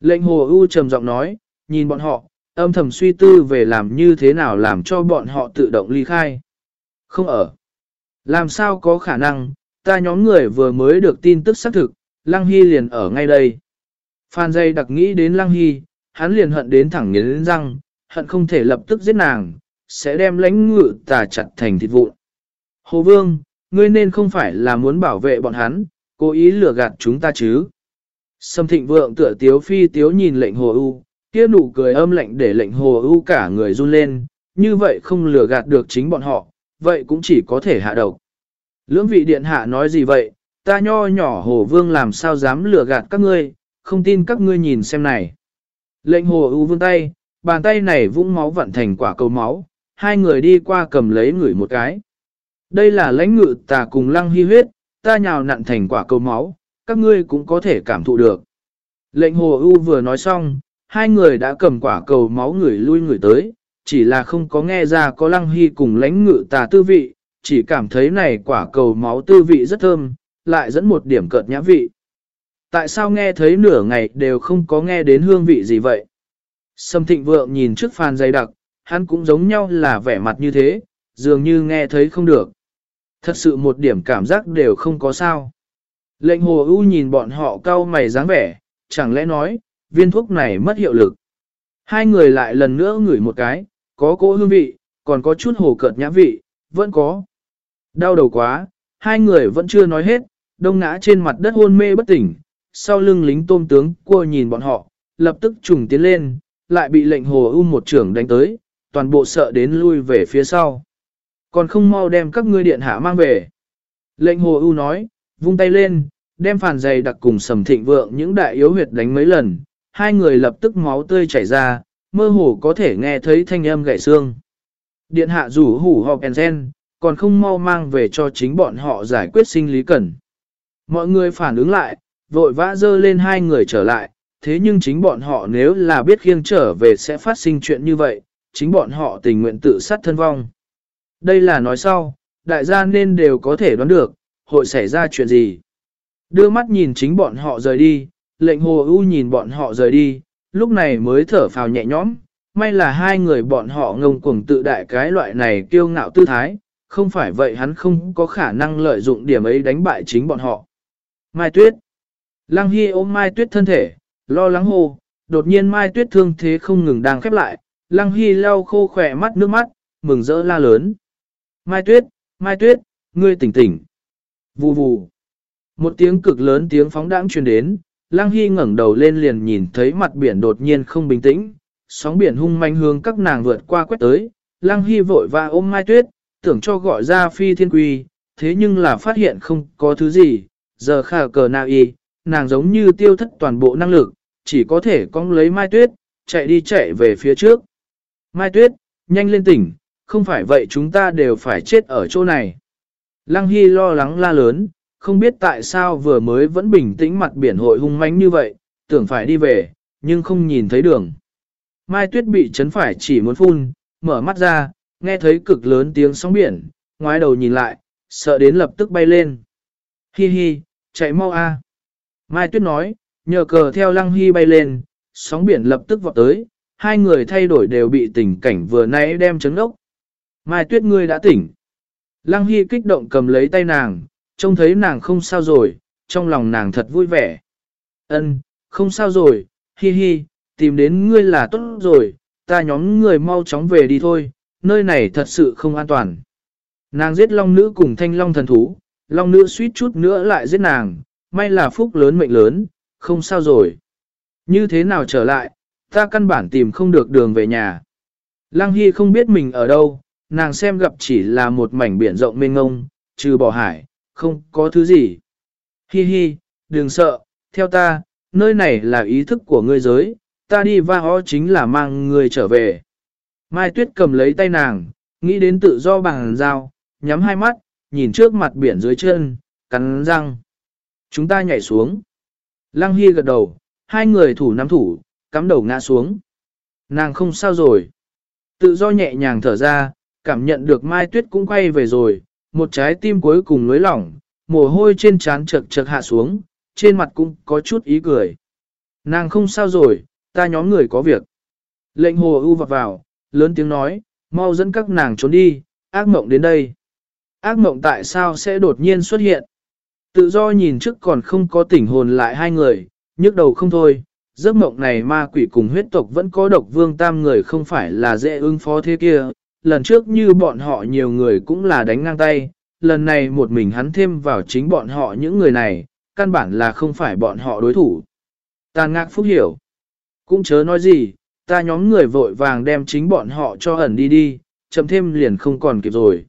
Lệnh hồ ưu trầm giọng nói, nhìn bọn họ, âm thầm suy tư về làm như thế nào làm cho bọn họ tự động ly khai. Không ở. Làm sao có khả năng, ta nhóm người vừa mới được tin tức xác thực, Lăng Hy liền ở ngay đây. Phan dây đặc nghĩ đến Lăng Hy, hắn liền hận đến thẳng nghiến răng, hận không thể lập tức giết nàng, sẽ đem lãnh ngự tà chặt thành thịt vụn. Hồ Vương, ngươi nên không phải là muốn bảo vệ bọn hắn, cố ý lừa gạt chúng ta chứ. Sâm thịnh vượng tựa tiếu phi tiếu nhìn lệnh hồ ưu, kia nụ cười âm lạnh để lệnh hồ ưu cả người run lên, như vậy không lừa gạt được chính bọn họ, vậy cũng chỉ có thể hạ độc. Lưỡng vị điện hạ nói gì vậy, ta nho nhỏ hồ vương làm sao dám lừa gạt các ngươi, không tin các ngươi nhìn xem này. Lệnh hồ ưu vương tay, bàn tay này vũng máu vặn thành quả cầu máu, hai người đi qua cầm lấy người một cái. Đây là lãnh ngự tà cùng lăng hy huyết, ta nhào nặn thành quả cầu máu, các ngươi cũng có thể cảm thụ được. Lệnh hồ ưu vừa nói xong, hai người đã cầm quả cầu máu người lui người tới, chỉ là không có nghe ra có lăng hy cùng lãnh ngự tà tư vị, chỉ cảm thấy này quả cầu máu tư vị rất thơm, lại dẫn một điểm cợt nhã vị. Tại sao nghe thấy nửa ngày đều không có nghe đến hương vị gì vậy? Sâm thịnh vượng nhìn trước phàn dày đặc, hắn cũng giống nhau là vẻ mặt như thế, dường như nghe thấy không được. Thật sự một điểm cảm giác đều không có sao. Lệnh hồ ưu nhìn bọn họ cau mày dáng vẻ, chẳng lẽ nói, viên thuốc này mất hiệu lực. Hai người lại lần nữa ngửi một cái, có cỗ hương vị, còn có chút hồ cợt nhã vị, vẫn có. Đau đầu quá, hai người vẫn chưa nói hết, đông ngã trên mặt đất hôn mê bất tỉnh, sau lưng lính tôm tướng cua nhìn bọn họ, lập tức trùng tiến lên, lại bị lệnh hồ ưu một trưởng đánh tới, toàn bộ sợ đến lui về phía sau. Còn không mau đem các ngươi điện hạ mang về. Lệnh hồ ưu nói, vung tay lên, đem phản dày đặc cùng sầm thịnh vượng những đại yếu huyệt đánh mấy lần, hai người lập tức máu tươi chảy ra, mơ hồ có thể nghe thấy thanh âm gãy xương. Điện hạ rủ hủ họp enzen, còn không mau mang về cho chính bọn họ giải quyết sinh lý cần. Mọi người phản ứng lại, vội vã dơ lên hai người trở lại, thế nhưng chính bọn họ nếu là biết khiêng trở về sẽ phát sinh chuyện như vậy, chính bọn họ tình nguyện tự sát thân vong. Đây là nói sau, đại gia nên đều có thể đoán được, hội xảy ra chuyện gì. Đưa mắt nhìn chính bọn họ rời đi, lệnh hồ ưu nhìn bọn họ rời đi, lúc này mới thở phào nhẹ nhõm, may là hai người bọn họ ngông cuồng tự đại cái loại này kiêu ngạo tư thái, không phải vậy hắn không có khả năng lợi dụng điểm ấy đánh bại chính bọn họ. Mai Tuyết Lăng Hy ôm Mai Tuyết thân thể, lo lắng hô, đột nhiên Mai Tuyết thương thế không ngừng đang khép lại, Lăng Hy lau khô khỏe mắt nước mắt, mừng rỡ la lớn. Mai Tuyết, Mai Tuyết, ngươi tỉnh tỉnh. Vù vù. Một tiếng cực lớn tiếng phóng đãng truyền đến, Lăng Hy ngẩng đầu lên liền nhìn thấy mặt biển đột nhiên không bình tĩnh, sóng biển hung manh hướng các nàng vượt qua quét tới. Lăng Hy vội và ôm Mai Tuyết, tưởng cho gọi ra phi thiên quy, thế nhưng là phát hiện không có thứ gì, giờ khả cờ nào y, nàng giống như tiêu thất toàn bộ năng lực, chỉ có thể cong lấy Mai Tuyết, chạy đi chạy về phía trước. Mai Tuyết, nhanh lên tỉnh, không phải vậy chúng ta đều phải chết ở chỗ này. Lăng Hy lo lắng la lớn, không biết tại sao vừa mới vẫn bình tĩnh mặt biển hội hung mãnh như vậy, tưởng phải đi về, nhưng không nhìn thấy đường. Mai Tuyết bị chấn phải chỉ muốn phun, mở mắt ra, nghe thấy cực lớn tiếng sóng biển, ngoái đầu nhìn lại, sợ đến lập tức bay lên. Hi hi, chạy mau a. Mai Tuyết nói, nhờ cờ theo Lăng Hy bay lên, sóng biển lập tức vọt tới, hai người thay đổi đều bị tình cảnh vừa nãy đem trấn ốc. Mai Tuyết ngươi đã tỉnh. Lăng Hy kích động cầm lấy tay nàng, trông thấy nàng không sao rồi, trong lòng nàng thật vui vẻ. Ân, không sao rồi, hi hi, tìm đến ngươi là tốt rồi, ta nhóm người mau chóng về đi thôi, nơi này thật sự không an toàn. Nàng giết long nữ cùng thanh long thần thú, long nữ suýt chút nữa lại giết nàng, may là phúc lớn mệnh lớn, không sao rồi. Như thế nào trở lại, ta căn bản tìm không được đường về nhà. Lăng Hy không biết mình ở đâu, nàng xem gặp chỉ là một mảnh biển rộng mênh ngông, trừ bỏ hải, không có thứ gì. Hi hi, đừng sợ, theo ta, nơi này là ý thức của ngươi giới, ta đi va ho chính là mang ngươi trở về. Mai Tuyết cầm lấy tay nàng, nghĩ đến tự do bằng dao, nhắm hai mắt, nhìn trước mặt biển dưới chân, cắn răng. Chúng ta nhảy xuống. Lăng Hy gật đầu, hai người thủ nắm thủ, cắm đầu ngã xuống. Nàng không sao rồi. Tự do nhẹ nhàng thở ra, cảm nhận được Mai Tuyết cũng quay về rồi, một trái tim cuối cùng nối lỏng, mồ hôi trên trán chật chật hạ xuống, trên mặt cũng có chút ý cười. Nàng không sao rồi, ta nhóm người có việc. Lệnh hồ ưu vọt vào, lớn tiếng nói, mau dẫn các nàng trốn đi, ác mộng đến đây. Ác mộng tại sao sẽ đột nhiên xuất hiện? Tự do nhìn trước còn không có tỉnh hồn lại hai người, nhức đầu không thôi, giấc mộng này ma quỷ cùng huyết tộc vẫn có độc vương tam người không phải là dễ ứng phó thế kia, lần trước như bọn họ nhiều người cũng là đánh ngang tay, lần này một mình hắn thêm vào chính bọn họ những người này, căn bản là không phải bọn họ đối thủ. Tàn ngạc phúc hiểu. Cũng chớ nói gì, ta nhóm người vội vàng đem chính bọn họ cho ẩn đi đi, chậm thêm liền không còn kịp rồi.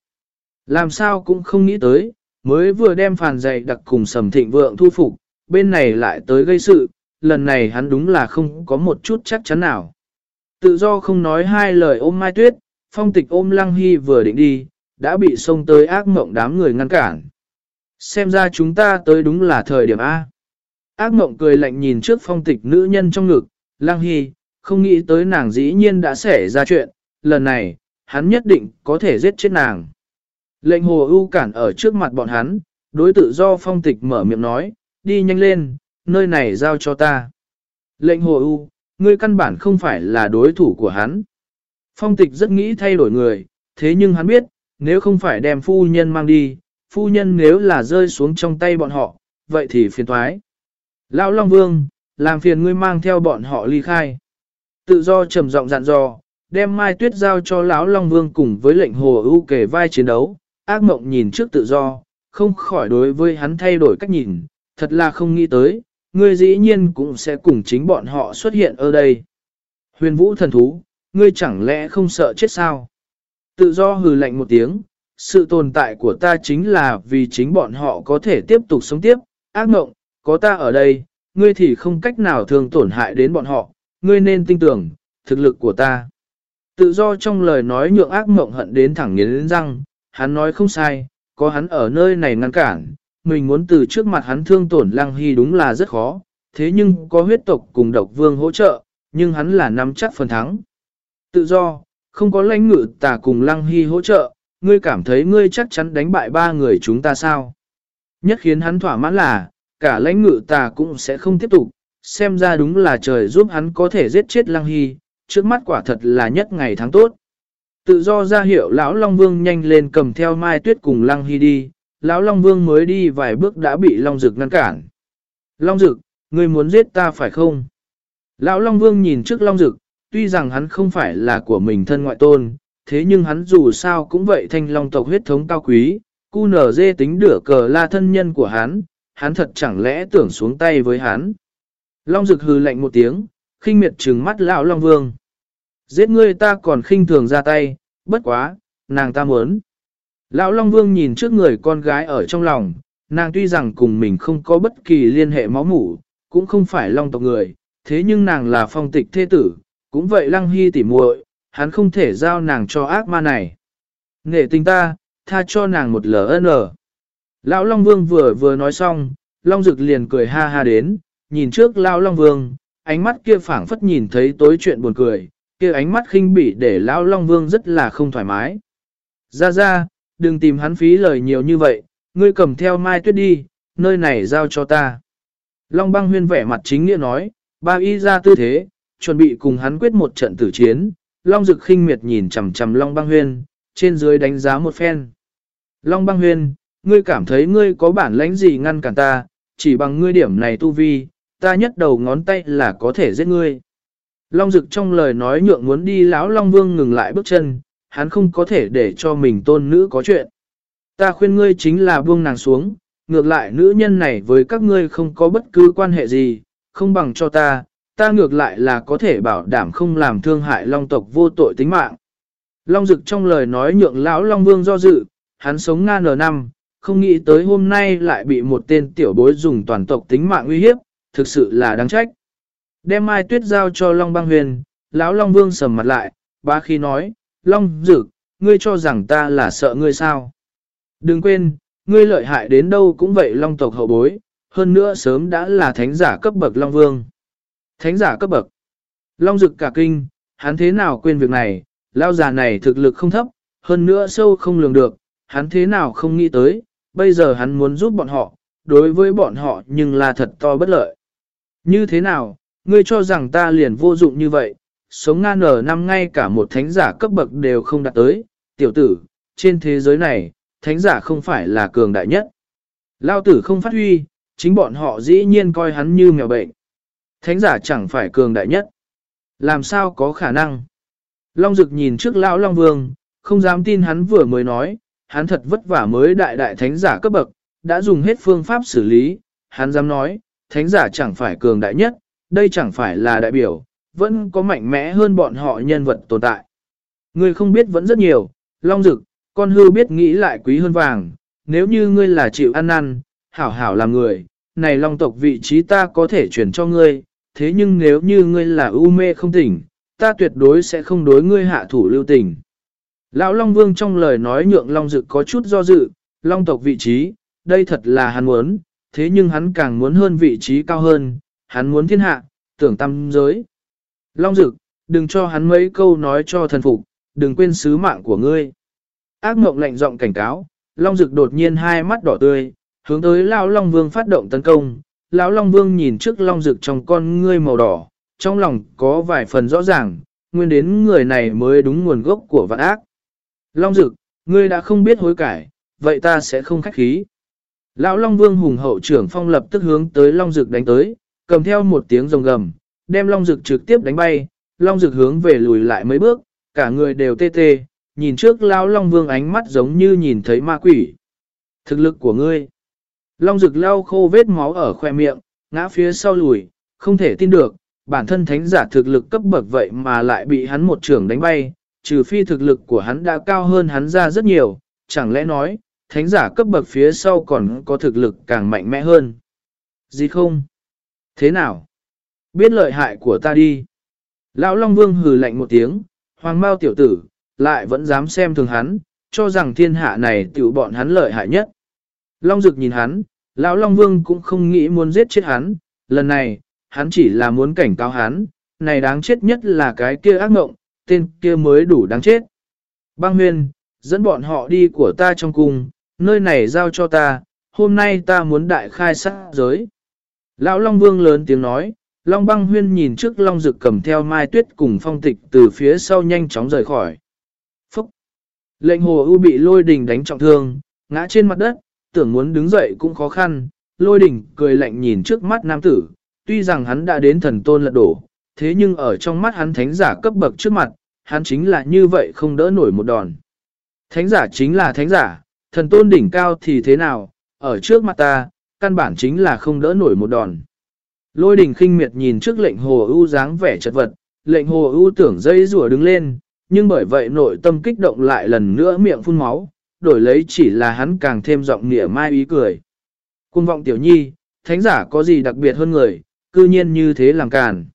Làm sao cũng không nghĩ tới, mới vừa đem phàn dạy đặc cùng sầm thịnh vượng thu phục, bên này lại tới gây sự, lần này hắn đúng là không có một chút chắc chắn nào. Tự do không nói hai lời ôm Mai Tuyết, phong tịch ôm Lăng Hy vừa định đi, đã bị xông tới ác mộng đám người ngăn cản. Xem ra chúng ta tới đúng là thời điểm A. Ác mộng cười lạnh nhìn trước phong tịch nữ nhân trong ngực, Lăng Hy, không nghĩ tới nàng dĩ nhiên đã xảy ra chuyện, lần này, hắn nhất định có thể giết chết nàng. Lệnh hồ ưu cản ở trước mặt bọn hắn, đối tự do phong tịch mở miệng nói, đi nhanh lên, nơi này giao cho ta. Lệnh hồ u, ngươi căn bản không phải là đối thủ của hắn. Phong tịch rất nghĩ thay đổi người, thế nhưng hắn biết, nếu không phải đem phu nhân mang đi, phu nhân nếu là rơi xuống trong tay bọn họ, vậy thì phiền thoái. Lão Long Vương, làm phiền ngươi mang theo bọn họ ly khai. Tự do trầm giọng dặn dò, đem Mai Tuyết giao cho lão Long Vương cùng với lệnh hồ ưu kể vai chiến đấu, ác mộng nhìn trước tự do, không khỏi đối với hắn thay đổi cách nhìn, thật là không nghĩ tới, ngươi dĩ nhiên cũng sẽ cùng chính bọn họ xuất hiện ở đây. Huyền vũ thần thú, ngươi chẳng lẽ không sợ chết sao? Tự do hừ lạnh một tiếng, sự tồn tại của ta chính là vì chính bọn họ có thể tiếp tục sống tiếp, ác mộng, có ta ở đây, ngươi thì không cách nào thường tổn hại đến bọn họ, ngươi nên tin tưởng, thực lực của ta. Tự do trong lời nói nhượng ác mộng hận đến thẳng nghiến răng, hắn nói không sai, có hắn ở nơi này ngăn cản, mình muốn từ trước mặt hắn thương tổn lăng hy đúng là rất khó, thế nhưng có huyết tộc cùng độc vương hỗ trợ, nhưng hắn là nắm chắc phần thắng. Tự do, không có lãnh ngự tà cùng lăng hy hỗ trợ, ngươi cảm thấy ngươi chắc chắn đánh bại ba người chúng ta sao? Nhất khiến hắn thỏa mãn là, cả lãnh ngự tà cũng sẽ không tiếp tục, xem ra đúng là trời giúp hắn có thể giết chết lăng hy, trước mắt quả thật là nhất ngày tháng tốt. Tự do ra hiệu lão Long Vương nhanh lên cầm theo Mai Tuyết cùng Lăng Hy đi, lão Long Vương mới đi vài bước đã bị Long Dực ngăn cản. Long Dực, ngươi muốn giết ta phải không? Lão Long Vương nhìn trước Long Dực, tuy rằng hắn không phải là của mình thân ngoại tôn, thế nhưng hắn dù sao cũng vậy thanh long tộc huyết thống cao quý, cu nở dê tính đửa cờ là thân nhân của hắn, hắn thật chẳng lẽ tưởng xuống tay với hắn. Long Dực hừ lạnh một tiếng, khinh miệt trừng mắt lão Long Vương. Giết ngươi ta còn khinh thường ra tay, bất quá, nàng ta muốn. Lão Long Vương nhìn trước người con gái ở trong lòng, nàng tuy rằng cùng mình không có bất kỳ liên hệ máu mủ, cũng không phải Long tộc người, thế nhưng nàng là phong tịch thế tử, cũng vậy Lăng Hy tỉ muội, hắn không thể giao nàng cho ác ma này. Nghệ tình ta, tha cho nàng một LN. Lão Long Vương vừa vừa nói xong, Long Dực liền cười ha ha đến, nhìn trước Lão Long Vương, ánh mắt kia phảng phất nhìn thấy tối chuyện buồn cười, kia ánh mắt khinh bỉ để Lão Long Vương rất là không thoải mái. Ra ra, đừng tìm hắn phí lời nhiều như vậy, ngươi cầm theo Mai Tuyết đi, nơi này giao cho ta. Long băng huyên vẻ mặt chính nghĩa nói, ba y ra tư thế, chuẩn bị cùng hắn quyết một trận tử chiến. Long Dực khinh miệt nhìn chằm chằm Long băng huyên, trên dưới đánh giá một phen. Long băng huyên, ngươi cảm thấy ngươi có bản lãnh gì ngăn cản ta, chỉ bằng ngươi điểm này tu vi, ta nhất đầu ngón tay là có thể giết ngươi. Long Dực trong lời nói nhượng muốn đi lão Long Vương ngừng lại bước chân, hắn không có thể để cho mình tôn nữ có chuyện. Ta khuyên ngươi chính là buông nàng xuống, ngược lại nữ nhân này với các ngươi không có bất cứ quan hệ gì, không bằng cho ta, ta ngược lại là có thể bảo đảm không làm thương hại Long tộc vô tội tính mạng. Long Dực trong lời nói nhượng lão Long Vương do dự, hắn sống nga nở năm, không nghĩ tới hôm nay lại bị một tên tiểu bối dùng toàn tộc tính mạng uy hiếp, thực sự là đáng trách. Đem Mai Tuyết giao cho Long Băng Huyền, lão Long Vương sầm mặt lại, ba khi nói, Long Dực, ngươi cho rằng ta là sợ ngươi sao? Đừng quên, ngươi lợi hại đến đâu cũng vậy Long tộc hậu bối, hơn nữa sớm đã là thánh giả cấp bậc Long Vương. Thánh giả cấp bậc. Long Dực cả kinh, hắn thế nào quên việc này, lao già này thực lực không thấp, hơn nữa sâu không lường được, hắn thế nào không nghĩ tới, bây giờ hắn muốn giúp bọn họ, đối với bọn họ nhưng là thật to bất lợi. Như thế nào, ngươi cho rằng ta liền vô dụng như vậy, sống ngan nở năm ngay cả một thánh giả cấp bậc đều không đạt tới, tiểu tử, trên thế giới này, thánh giả không phải là cường đại nhất. Lao tử không phát huy, chính bọn họ dĩ nhiên coi hắn như mèo bệnh. Thánh giả chẳng phải cường đại nhất. Làm sao có khả năng? Long Dực nhìn trước lão Long Vương, không dám tin hắn vừa mới nói, hắn thật vất vả mới đại đại thánh giả cấp bậc, đã dùng hết phương pháp xử lý, hắn dám nói, thánh giả chẳng phải cường đại nhất, đây chẳng phải là đại biểu, vẫn có mạnh mẽ hơn bọn họ nhân vật tồn tại. Ngươi không biết vẫn rất nhiều, Long Dực, con hư biết nghĩ lại quý hơn vàng, nếu như ngươi là chịu ăn năn, hảo hảo làm người, này Long tộc vị trí ta có thể chuyển cho ngươi, thế nhưng nếu như ngươi là u mê không tỉnh, ta tuyệt đối sẽ không đối ngươi hạ thủ lưu tình. Lão Long Vương trong lời nói nhượng Long Dực có chút do dự, Long tộc vị trí, đây thật là hắn muốn, thế nhưng hắn càng muốn hơn vị trí cao hơn, hắn muốn thiên hạ, tưởng tâm giới. Long Dực, đừng cho hắn mấy câu nói cho thần phục, đừng quên sứ mạng của ngươi. Ác mộng lạnh giọng cảnh cáo, Long Dực đột nhiên hai mắt đỏ tươi, hướng tới Lão Long Vương phát động tấn công. Lão Long Vương nhìn trước Long Dực trong con ngươi màu đỏ, trong lòng có vài phần rõ ràng, nguyên đến người này mới đúng nguồn gốc của vạn ác. Long Dực, ngươi đã không biết hối cải, vậy ta sẽ không khách khí. Lão Long Vương hùng hậu trưởng phong lập tức hướng tới Long Dực đánh tới, cầm theo một tiếng rồng gầm, đem Long Dực trực tiếp đánh bay, Long Dực hướng về lùi lại mấy bước, cả người đều tê tê, nhìn trước lao Long Vương ánh mắt giống như nhìn thấy ma quỷ. Thực lực của ngươi. Long Dực lau khô vết máu ở khoe miệng, ngã phía sau lùi, không thể tin được, bản thân thánh giả thực lực cấp bậc vậy mà lại bị hắn một trưởng đánh bay, trừ phi thực lực của hắn đã cao hơn hắn ra rất nhiều, chẳng lẽ nói, thánh giả cấp bậc phía sau còn có thực lực càng mạnh mẽ hơn. Gì không? Thế nào? Biết lợi hại của ta đi. Lão Long Vương hừ lạnh một tiếng, hoàng bao tiểu tử, lại vẫn dám xem thường hắn, cho rằng thiên hạ này tiểu bọn hắn lợi hại nhất. Long Dực nhìn hắn, Lão Long Vương cũng không nghĩ muốn giết chết hắn, lần này, hắn chỉ là muốn cảnh cáo hắn, này đáng chết nhất là cái kia ác ngộng, tên kia mới đủ đáng chết. Băng huyên, dẫn bọn họ đi của ta trong cung, nơi này giao cho ta, hôm nay ta muốn đại khai sát giới. Lão Long Vương lớn tiếng nói, Long băng huyên nhìn trước Long Dực cầm theo mai tuyết cùng phong tịch từ phía sau nhanh chóng rời khỏi. Phúc! Lệnh hồ ưu bị lôi đình đánh trọng thương, ngã trên mặt đất, tưởng muốn đứng dậy cũng khó khăn, lôi đình cười lạnh nhìn trước mắt nam tử, tuy rằng hắn đã đến thần tôn lật đổ, thế nhưng ở trong mắt hắn thánh giả cấp bậc trước mặt, hắn chính là như vậy không đỡ nổi một đòn. Thánh giả chính là thánh giả, thần tôn đỉnh cao thì thế nào, ở trước mặt ta, căn bản chính là không đỡ nổi một đòn. Lôi đình khinh miệt nhìn trước lệnh hồ ưu dáng vẻ chật vật, lệnh hồ ưu tưởng dây rùa đứng lên, nhưng bởi vậy nội tâm kích động lại lần nữa miệng phun máu, đổi lấy chỉ là hắn càng thêm giọng nghĩa mai ý cười. Cung vọng tiểu nhi, thánh giả có gì đặc biệt hơn người, cư nhiên như thế làm càn.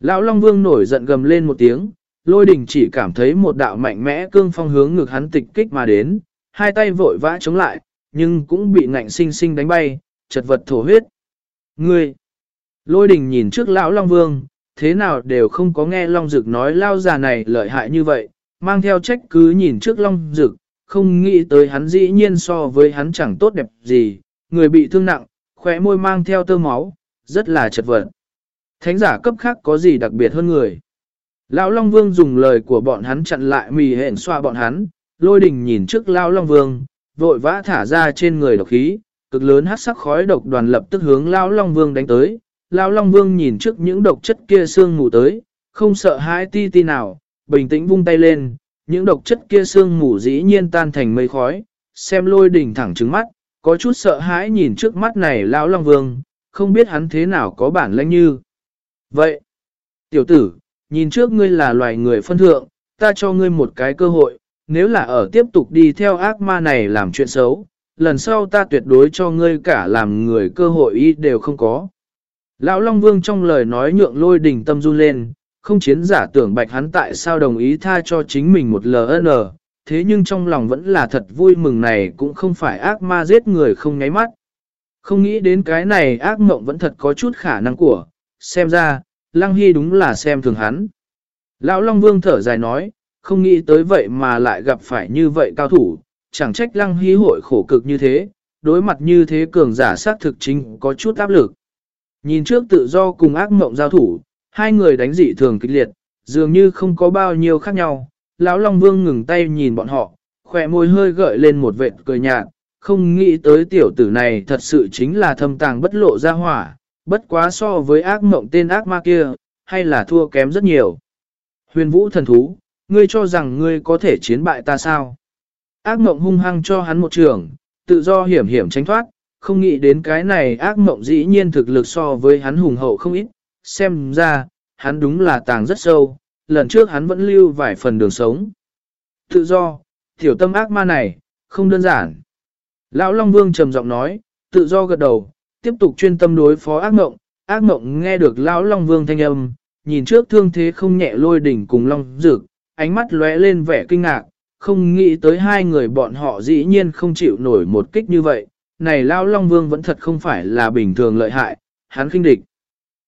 Lão Long Vương nổi giận gầm lên một tiếng, lôi đình chỉ cảm thấy một đạo mạnh mẽ cương phong hướng ngực hắn tịch kích mà đến, hai tay vội vã chống lại, nhưng cũng bị ngạnh sinh sinh đánh bay, chật vật thổ huyết. Ngươi! Lôi đình nhìn trước lão Long Vương, thế nào đều không có nghe Long Dực nói lao già này lợi hại như vậy, mang theo trách cứ nhìn trước Long Dực, không nghĩ tới hắn dĩ nhiên so với hắn chẳng tốt đẹp gì, người bị thương nặng, khóe môi mang theo tơ máu, rất là chật vật. Thánh giả cấp khác có gì đặc biệt hơn người. Lão Long Vương dùng lời của bọn hắn chặn lại mì hẹn xoa bọn hắn, lôi đình nhìn trước Lão Long Vương, vội vã thả ra trên người độc khí, cực lớn hát sắc khói độc đoàn lập tức hướng Lão Long Vương đánh tới. Lão Long Vương nhìn trước những độc chất kia xương mù tới, không sợ hãi ti ti nào, bình tĩnh vung tay lên, những độc chất kia xương mù dĩ nhiên tan thành mây khói, xem lôi đỉnh thẳng trứng mắt, có chút sợ hãi nhìn trước mắt này Lão Long Vương, không biết hắn thế nào có bản lãnh như. Vậy, tiểu tử, nhìn trước ngươi là loài người phân thượng, ta cho ngươi một cái cơ hội, nếu là ở tiếp tục đi theo ác ma này làm chuyện xấu, lần sau ta tuyệt đối cho ngươi cả làm người cơ hội y đều không có. Lão Long Vương trong lời nói nhượng lôi đình tâm run lên, không chiến giả tưởng bạch hắn tại sao đồng ý tha cho chính mình một LN, thế nhưng trong lòng vẫn là thật vui mừng này cũng không phải ác ma giết người không nháy mắt. Không nghĩ đến cái này ác mộng vẫn thật có chút khả năng của, xem ra, Lăng Hy đúng là xem thường hắn. Lão Long Vương thở dài nói, không nghĩ tới vậy mà lại gặp phải như vậy cao thủ, chẳng trách Lăng Hy hội khổ cực như thế, đối mặt như thế cường giả sát thực chính có chút áp lực. Nhìn trước tự do cùng ác mộng giao thủ, hai người đánh dị thường kịch liệt, dường như không có bao nhiêu khác nhau. Lão Long Vương ngừng tay nhìn bọn họ, khỏe môi hơi gợi lên một vệt cười nhạt, không nghĩ tới tiểu tử này thật sự chính là thâm tàng bất lộ ra hỏa, bất quá so với ác mộng tên ác ma kia, hay là thua kém rất nhiều. Huyền vũ thần thú, ngươi cho rằng ngươi có thể chiến bại ta sao? Ác mộng hung hăng cho hắn một trường, tự do hiểm hiểm tránh thoát, không nghĩ đến cái này ác mộng dĩ nhiên thực lực so với hắn hùng hậu không ít, xem ra, hắn đúng là tàng rất sâu, lần trước hắn vẫn lưu vài phần đường sống. Tự do, tiểu tâm ác ma này, không đơn giản. Lão Long Vương trầm giọng nói, tự do gật đầu, tiếp tục chuyên tâm đối phó ác mộng. Ác mộng nghe được Lão Long Vương thanh âm, nhìn trước thương thế không nhẹ lôi đỉnh cùng Long Dược, ánh mắt lóe lên vẻ kinh ngạc, không nghĩ tới hai người bọn họ dĩ nhiên không chịu nổi một kích như vậy. Này Lão Long Vương vẫn thật không phải là bình thường lợi hại, hắn khinh địch.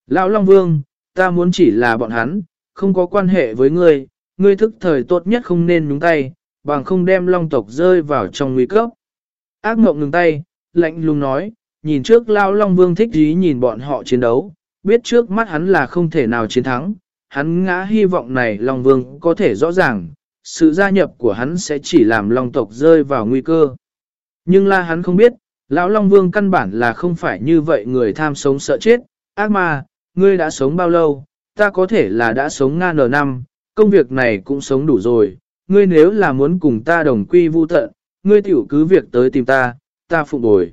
Lão Long Vương, ta muốn chỉ là bọn hắn, không có quan hệ với ngươi, ngươi thức thời tốt nhất không nên nhúng tay, bằng không đem Long tộc rơi vào trong nguy cấp. Ác mộng ngừng tay, lạnh lùng nói, nhìn trước Lao Long Vương thích ý nhìn bọn họ chiến đấu, biết trước mắt hắn là không thể nào chiến thắng, hắn ngã hy vọng này Long Vương có thể rõ ràng, sự gia nhập của hắn sẽ chỉ làm Long tộc rơi vào nguy cơ. Nhưng là hắn không biết, Lão Long Vương căn bản là không phải như vậy người tham sống sợ chết, ác ma, ngươi đã sống bao lâu, ta có thể là đã sống ngàn nở năm, công việc này cũng sống đủ rồi, ngươi nếu là muốn cùng ta đồng quy vu tận, ngươi tiểu cứ việc tới tìm ta, ta phụ bồi.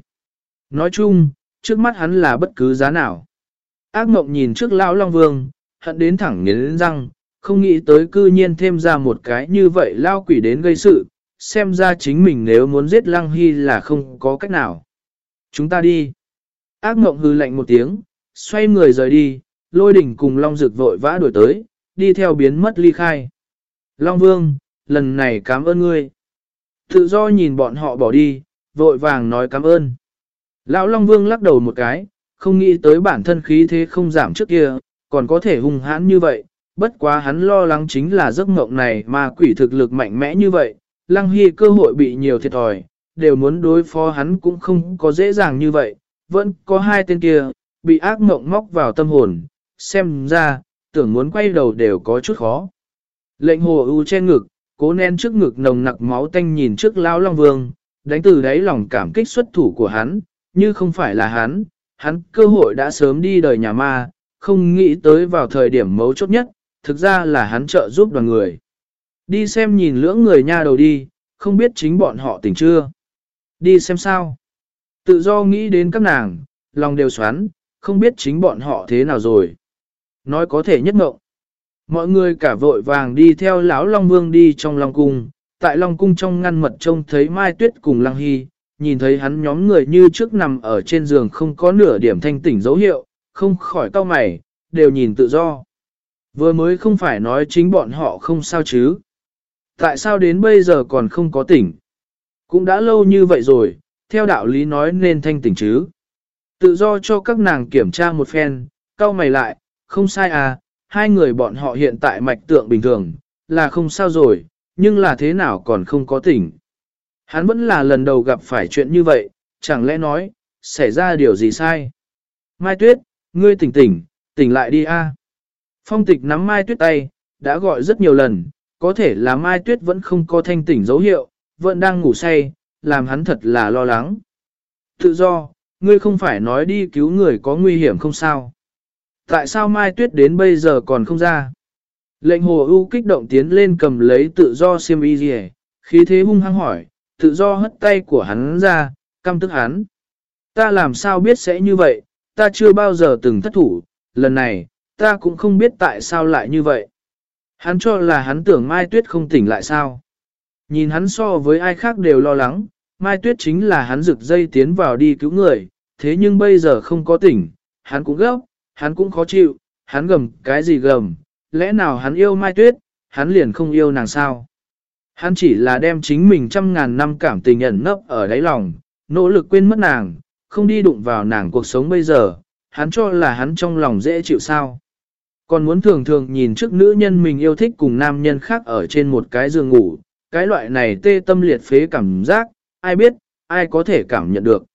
Nói chung, trước mắt hắn là bất cứ giá nào. Ác mộng nhìn trước lão Long Vương, hận đến thẳng nghiến răng, không nghĩ tới cư nhiên thêm ra một cái như vậy lao quỷ đến gây sự, xem ra chính mình nếu muốn giết Lăng Hy là không có cách nào. Chúng ta đi. Ác mộng hư lạnh một tiếng, xoay người rời đi, lôi đỉnh cùng Long Dực vội vã đuổi tới, đi theo biến mất ly khai. Long Vương, lần này cảm ơn ngươi. Tự do nhìn bọn họ bỏ đi, vội vàng nói cảm ơn. Lão Long Vương lắc đầu một cái, không nghĩ tới bản thân khí thế không giảm trước kia, còn có thể hung hãn như vậy. Bất quá hắn lo lắng chính là giấc mộng này mà quỷ thực lực mạnh mẽ như vậy, Lăng Hy cơ hội bị nhiều thiệt thòi, đều muốn đối phó hắn cũng không có dễ dàng như vậy, vẫn có hai tên kia, bị ác mộng móc vào tâm hồn, xem ra, tưởng muốn quay đầu đều có chút khó. Lệnh hồ ưu che ngực, cố nén trước ngực nồng nặc máu tanh nhìn trước lão Long Vương, đánh từ đáy lòng cảm kích xuất thủ của hắn, như không phải là hắn, hắn cơ hội đã sớm đi đời nhà ma, không nghĩ tới vào thời điểm mấu chốt nhất, thực ra là hắn trợ giúp đoàn người. Đi xem nhìn lưỡng người nha đầu đi, không biết chính bọn họ tỉnh chưa. Đi xem sao. Tự do nghĩ đến các nàng, lòng đều xoắn, không biết chính bọn họ thế nào rồi. Nói có thể nhất ngộng. Mọi người cả vội vàng đi theo lão Long Vương đi trong Long Cung, tại Long Cung trong ngăn mật trông thấy Mai Tuyết cùng Lăng Hy, nhìn thấy hắn nhóm người như trước nằm ở trên giường không có nửa điểm thanh tỉnh dấu hiệu, không khỏi cau mày, đều nhìn tự do. Vừa mới không phải nói chính bọn họ không sao chứ. Tại sao đến bây giờ còn không có tỉnh? Cũng đã lâu như vậy rồi, theo đạo lý nói nên thanh tỉnh chứ. Tự do cho các nàng kiểm tra một phen, cau mày lại, không sai à, hai người bọn họ hiện tại mạch tượng bình thường, là không sao rồi, nhưng là thế nào còn không có tỉnh. Hắn vẫn là lần đầu gặp phải chuyện như vậy, chẳng lẽ nói, xảy ra điều gì sai. Mai Tuyết, ngươi tỉnh tỉnh, tỉnh lại đi a. Phong tịch nắm Mai Tuyết tay, đã gọi rất nhiều lần, có thể là Mai Tuyết vẫn không có thanh tỉnh dấu hiệu, vẫn đang ngủ say, làm hắn thật là lo lắng. Tự do, ngươi không phải nói đi cứu người có nguy hiểm không sao. Tại sao Mai Tuyết đến bây giờ còn không ra? Lệnh hồ ưu kích động tiến lên cầm lấy tự do siêm y gì khí thế hung hăng hỏi, tự do hất tay của hắn ra, căm tức hắn. Ta làm sao biết sẽ như vậy, ta chưa bao giờ từng thất thủ, lần này, ta cũng không biết tại sao lại như vậy. Hắn cho là hắn tưởng Mai Tuyết không tỉnh lại sao. Nhìn hắn so với ai khác đều lo lắng, Mai Tuyết chính là hắn rực dây tiến vào đi cứu người, thế nhưng bây giờ không có tỉnh, hắn cũng gấp, hắn cũng khó chịu, hắn gầm cái gì gầm, lẽ nào hắn yêu Mai Tuyết, hắn liền không yêu nàng sao. Hắn chỉ là đem chính mình trăm ngàn năm cảm tình ẩn nấp ở đáy lòng, nỗ lực quên mất nàng, không đi đụng vào nàng cuộc sống bây giờ, hắn cho là hắn trong lòng dễ chịu sao. Còn muốn thường thường nhìn trước nữ nhân mình yêu thích cùng nam nhân khác ở trên một cái giường ngủ, cái loại này tê tâm liệt phế cảm giác, ai biết, ai có thể cảm nhận được.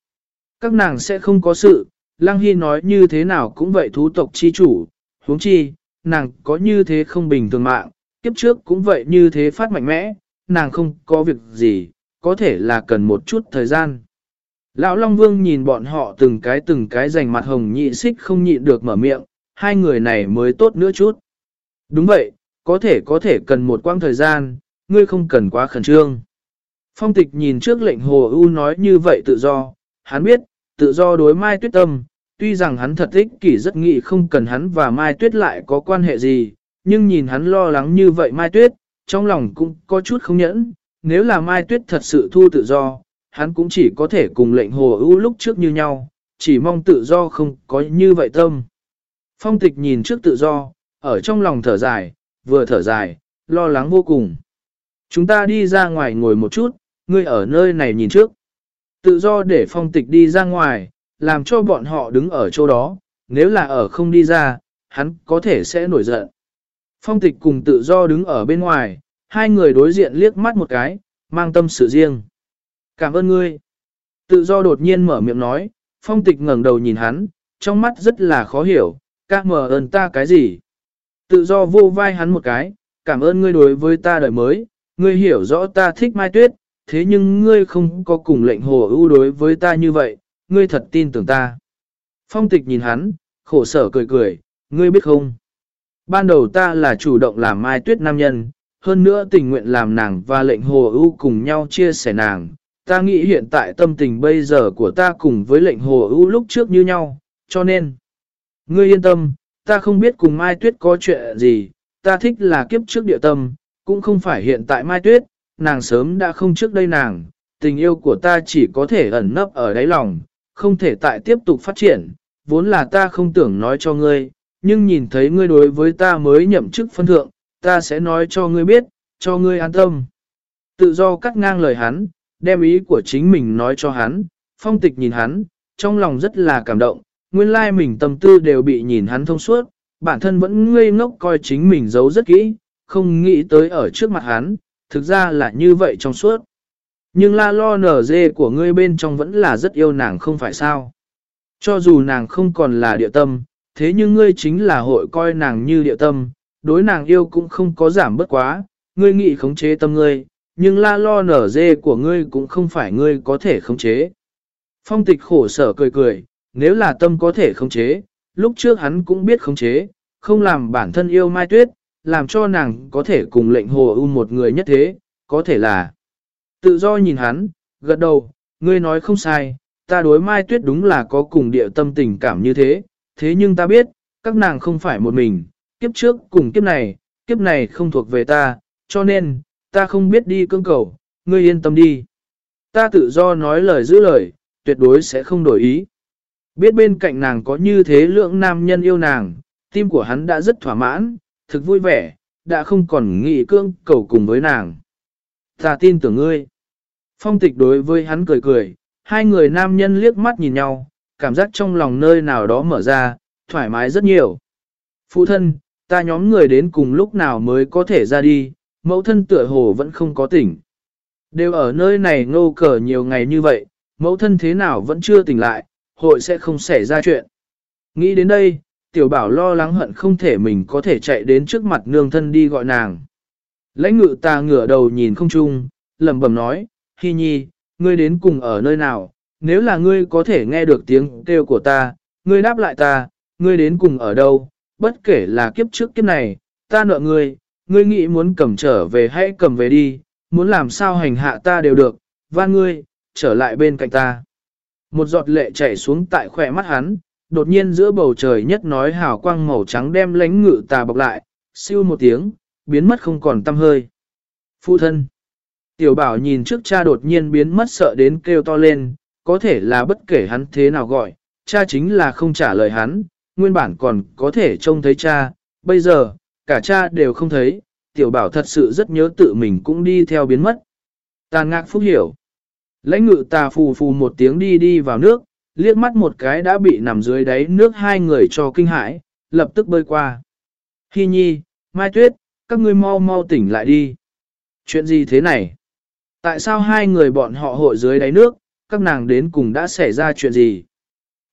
Các nàng sẽ không có sự, Lăng Hy nói như thế nào cũng vậy thú tộc chi chủ, huống chi, nàng có như thế không bình thường mạng, kiếp trước cũng vậy như thế phát mạnh mẽ, nàng không có việc gì, có thể là cần một chút thời gian. Lão Long Vương nhìn bọn họ từng cái từng cái rành mặt hồng nhị xích không nhịn được mở miệng, hai người này mới tốt nữa chút. Đúng vậy, có thể có thể cần một quãng thời gian, ngươi không cần quá khẩn trương. Phong tịch nhìn trước lệnh hồ ưu nói như vậy tự do, hắn biết, tự do đối mai tuyết tâm, tuy rằng hắn thật ích kỷ rất nghĩ không cần hắn và mai tuyết lại có quan hệ gì, nhưng nhìn hắn lo lắng như vậy mai tuyết, trong lòng cũng có chút không nhẫn, nếu là mai tuyết thật sự thu tự do, hắn cũng chỉ có thể cùng lệnh hồ ưu lúc trước như nhau, chỉ mong tự do không có như vậy tâm. Phong tịch nhìn trước tự do, ở trong lòng thở dài, vừa thở dài, lo lắng vô cùng. Chúng ta đi ra ngoài ngồi một chút, ngươi ở nơi này nhìn trước. Tự do để phong tịch đi ra ngoài, làm cho bọn họ đứng ở chỗ đó, nếu là ở không đi ra, hắn có thể sẽ nổi giận. Phong tịch cùng tự do đứng ở bên ngoài, hai người đối diện liếc mắt một cái, mang tâm sự riêng. Cảm ơn ngươi. Tự do đột nhiên mở miệng nói, phong tịch ngẩng đầu nhìn hắn, trong mắt rất là khó hiểu, các mở ơn ta cái gì. Tự do vô vai hắn một cái, cảm ơn ngươi đối với ta đời mới, ngươi hiểu rõ ta thích mai tuyết, thế nhưng ngươi không có cùng lệnh hồ ưu đối với ta như vậy, ngươi thật tin tưởng ta. Phong tịch nhìn hắn, khổ sở cười cười, ngươi biết không? Ban đầu ta là chủ động làm mai tuyết nam nhân, hơn nữa tình nguyện làm nàng và lệnh hồ ưu cùng nhau chia sẻ nàng. Ta nghĩ hiện tại tâm tình bây giờ của ta cùng với lệnh hồ ưu lúc trước như nhau, cho nên, ngươi yên tâm, ta không biết cùng Mai Tuyết có chuyện gì, ta thích là kiếp trước địa tâm, cũng không phải hiện tại Mai Tuyết, nàng sớm đã không trước đây nàng, tình yêu của ta chỉ có thể ẩn nấp ở đáy lòng, không thể tại tiếp tục phát triển, vốn là ta không tưởng nói cho ngươi, nhưng nhìn thấy ngươi đối với ta mới nhậm chức phân thượng, ta sẽ nói cho ngươi biết, cho ngươi an tâm. Tự do cắt ngang lời hắn, đem ý của chính mình nói cho hắn, phong tịch nhìn hắn, trong lòng rất là cảm động, nguyên lai mình tâm tư đều bị nhìn hắn thông suốt, bản thân vẫn ngây ngốc coi chính mình giấu rất kỹ, không nghĩ tới ở trước mặt hắn, thực ra là như vậy trong suốt. Nhưng la lo nở dê của ngươi bên trong vẫn là rất yêu nàng không phải sao. Cho dù nàng không còn là địa tâm, thế nhưng ngươi chính là hội coi nàng như địa tâm, đối nàng yêu cũng không có giảm bất quá, ngươi nghĩ khống chế tâm ngươi, nhưng la lo nở dê của ngươi cũng không phải ngươi có thể khống chế. Phong tịch khổ sở cười cười, nếu là tâm có thể khống chế, lúc trước hắn cũng biết khống chế, không làm bản thân yêu Mai Tuyết, làm cho nàng có thể cùng lệnh hồ ưu một người nhất thế, có thể là tự do nhìn hắn, gật đầu, ngươi nói không sai, ta đối Mai Tuyết đúng là có cùng địa tâm tình cảm như thế, thế nhưng ta biết, các nàng không phải một mình, kiếp trước cùng kiếp này, kiếp này không thuộc về ta, cho nên, ta không biết đi cương cầu, ngươi yên tâm đi. Ta tự do nói lời giữ lời, tuyệt đối sẽ không đổi ý. Biết bên cạnh nàng có như thế lượng nam nhân yêu nàng, tim của hắn đã rất thỏa mãn, thực vui vẻ, đã không còn nghị cương cầu cùng với nàng. Ta tin tưởng ngươi. Phong tịch đối với hắn cười cười, hai người nam nhân liếc mắt nhìn nhau, cảm giác trong lòng nơi nào đó mở ra, thoải mái rất nhiều. Phụ thân, ta nhóm người đến cùng lúc nào mới có thể ra đi, mẫu thân tựa hồ vẫn không có tỉnh. Đều ở nơi này ngô cờ nhiều ngày như vậy, mẫu thân thế nào vẫn chưa tỉnh lại, hội sẽ không xảy ra chuyện. Nghĩ đến đây, tiểu bảo lo lắng hận không thể mình có thể chạy đến trước mặt nương thân đi gọi nàng. Lãnh ngự ta ngửa đầu nhìn không chung, lẩm bẩm nói, Hi nhi, ngươi đến cùng ở nơi nào, nếu là ngươi có thể nghe được tiếng kêu của ta, ngươi đáp lại ta, ngươi đến cùng ở đâu, bất kể là kiếp trước kiếp này, ta nợ ngươi, ngươi nghĩ muốn cầm trở về hãy cầm về đi, muốn làm sao hành hạ ta đều được, van ngươi, trở lại bên cạnh ta. Một giọt lệ chảy xuống tại khỏe mắt hắn, đột nhiên giữa bầu trời nhất nói hào quang màu trắng đem lánh ngự tà bọc lại, siêu một tiếng, biến mất không còn tăm hơi. Phụ thân. Tiểu bảo nhìn trước cha đột nhiên biến mất sợ đến kêu to lên, có thể là bất kể hắn thế nào gọi, cha chính là không trả lời hắn, nguyên bản còn có thể trông thấy cha, bây giờ, cả cha đều không thấy, tiểu bảo thật sự rất nhớ tự mình cũng đi theo biến mất. Tàn ngạc phúc hiểu. Lãnh ngự tà phù phù một tiếng đi đi vào nước, liếc mắt một cái đã bị nằm dưới đáy nước hai người cho kinh hãi, lập tức bơi qua. Hi nhi, Mai Tuyết, các ngươi mau mau tỉnh lại đi. Chuyện gì thế này? Tại sao hai người bọn họ hội dưới đáy nước, các nàng đến cùng đã xảy ra chuyện gì?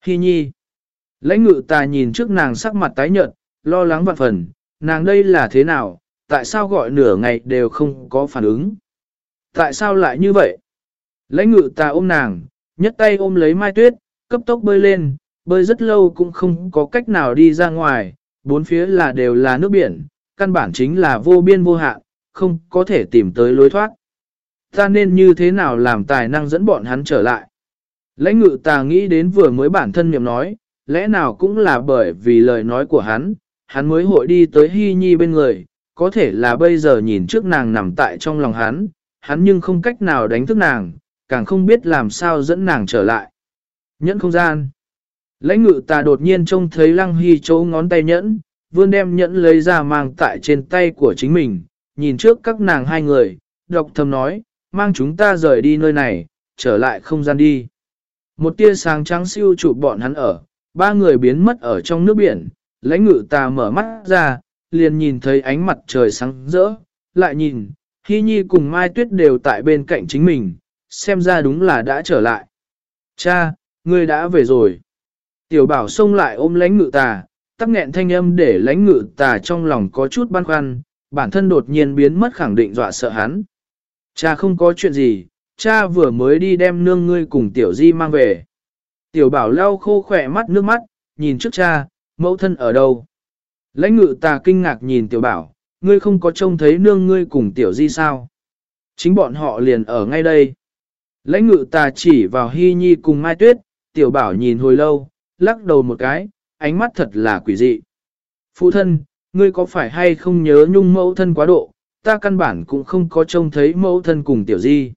Hi nhi. Lãnh ngự ta nhìn trước nàng sắc mặt tái nhợt, lo lắng vạn phần, nàng đây là thế nào, tại sao gọi nửa ngày đều không có phản ứng? Tại sao lại như vậy? Lãnh ngự ta ôm nàng, nhất tay ôm lấy mai tuyết, cấp tốc bơi lên, bơi rất lâu cũng không có cách nào đi ra ngoài, bốn phía là đều là nước biển, căn bản chính là vô biên vô hạn, không có thể tìm tới lối thoát. Ta nên như thế nào làm tài năng dẫn bọn hắn trở lại? Lãnh ngự ta nghĩ đến vừa mới bản thân miệng nói, lẽ nào cũng là bởi vì lời nói của hắn, hắn mới hội đi tới Hy Nhi bên người, có thể là bây giờ nhìn trước nàng nằm tại trong lòng hắn, hắn nhưng không cách nào đánh thức nàng, càng không biết làm sao dẫn nàng trở lại. Nhẫn không gian. Lãnh ngự ta đột nhiên trông thấy lăng hy chỗ ngón tay nhẫn, vươn đem nhẫn lấy ra mang tại trên tay của chính mình, nhìn trước các nàng hai người, độc thầm nói, mang chúng ta rời đi nơi này, trở lại không gian đi. Một tia sáng trắng siêu chụp bọn hắn ở, ba người biến mất ở trong nước biển, lãnh ngự ta mở mắt ra, liền nhìn thấy ánh mặt trời sáng rỡ, lại nhìn, Hy Nhi cùng Mai Tuyết đều tại bên cạnh chính mình, xem ra đúng là đã trở lại. Cha, ngươi đã về rồi. Tiểu bảo xông lại ôm lãnh ngự tà, tắc nghẹn thanh âm để lãnh ngự tà trong lòng có chút băn khoăn, bản thân đột nhiên biến mất khẳng định dọa sợ hắn. Cha không có chuyện gì, cha vừa mới đi đem nương ngươi cùng tiểu di mang về. Tiểu bảo lau khô khỏe mắt nước mắt, nhìn trước cha, mẫu thân ở đâu. Lãnh ngự tà kinh ngạc nhìn tiểu bảo, ngươi không có trông thấy nương ngươi cùng tiểu di sao. Chính bọn họ liền ở ngay đây. Lãnh ngự tà chỉ vào hy nhi cùng mai tuyết, tiểu bảo nhìn hồi lâu, lắc đầu một cái, ánh mắt thật là quỷ dị. Phụ thân, ngươi có phải hay không nhớ nhung mẫu thân quá độ, ta căn bản cũng không có trông thấy mẫu thân cùng tiểu di.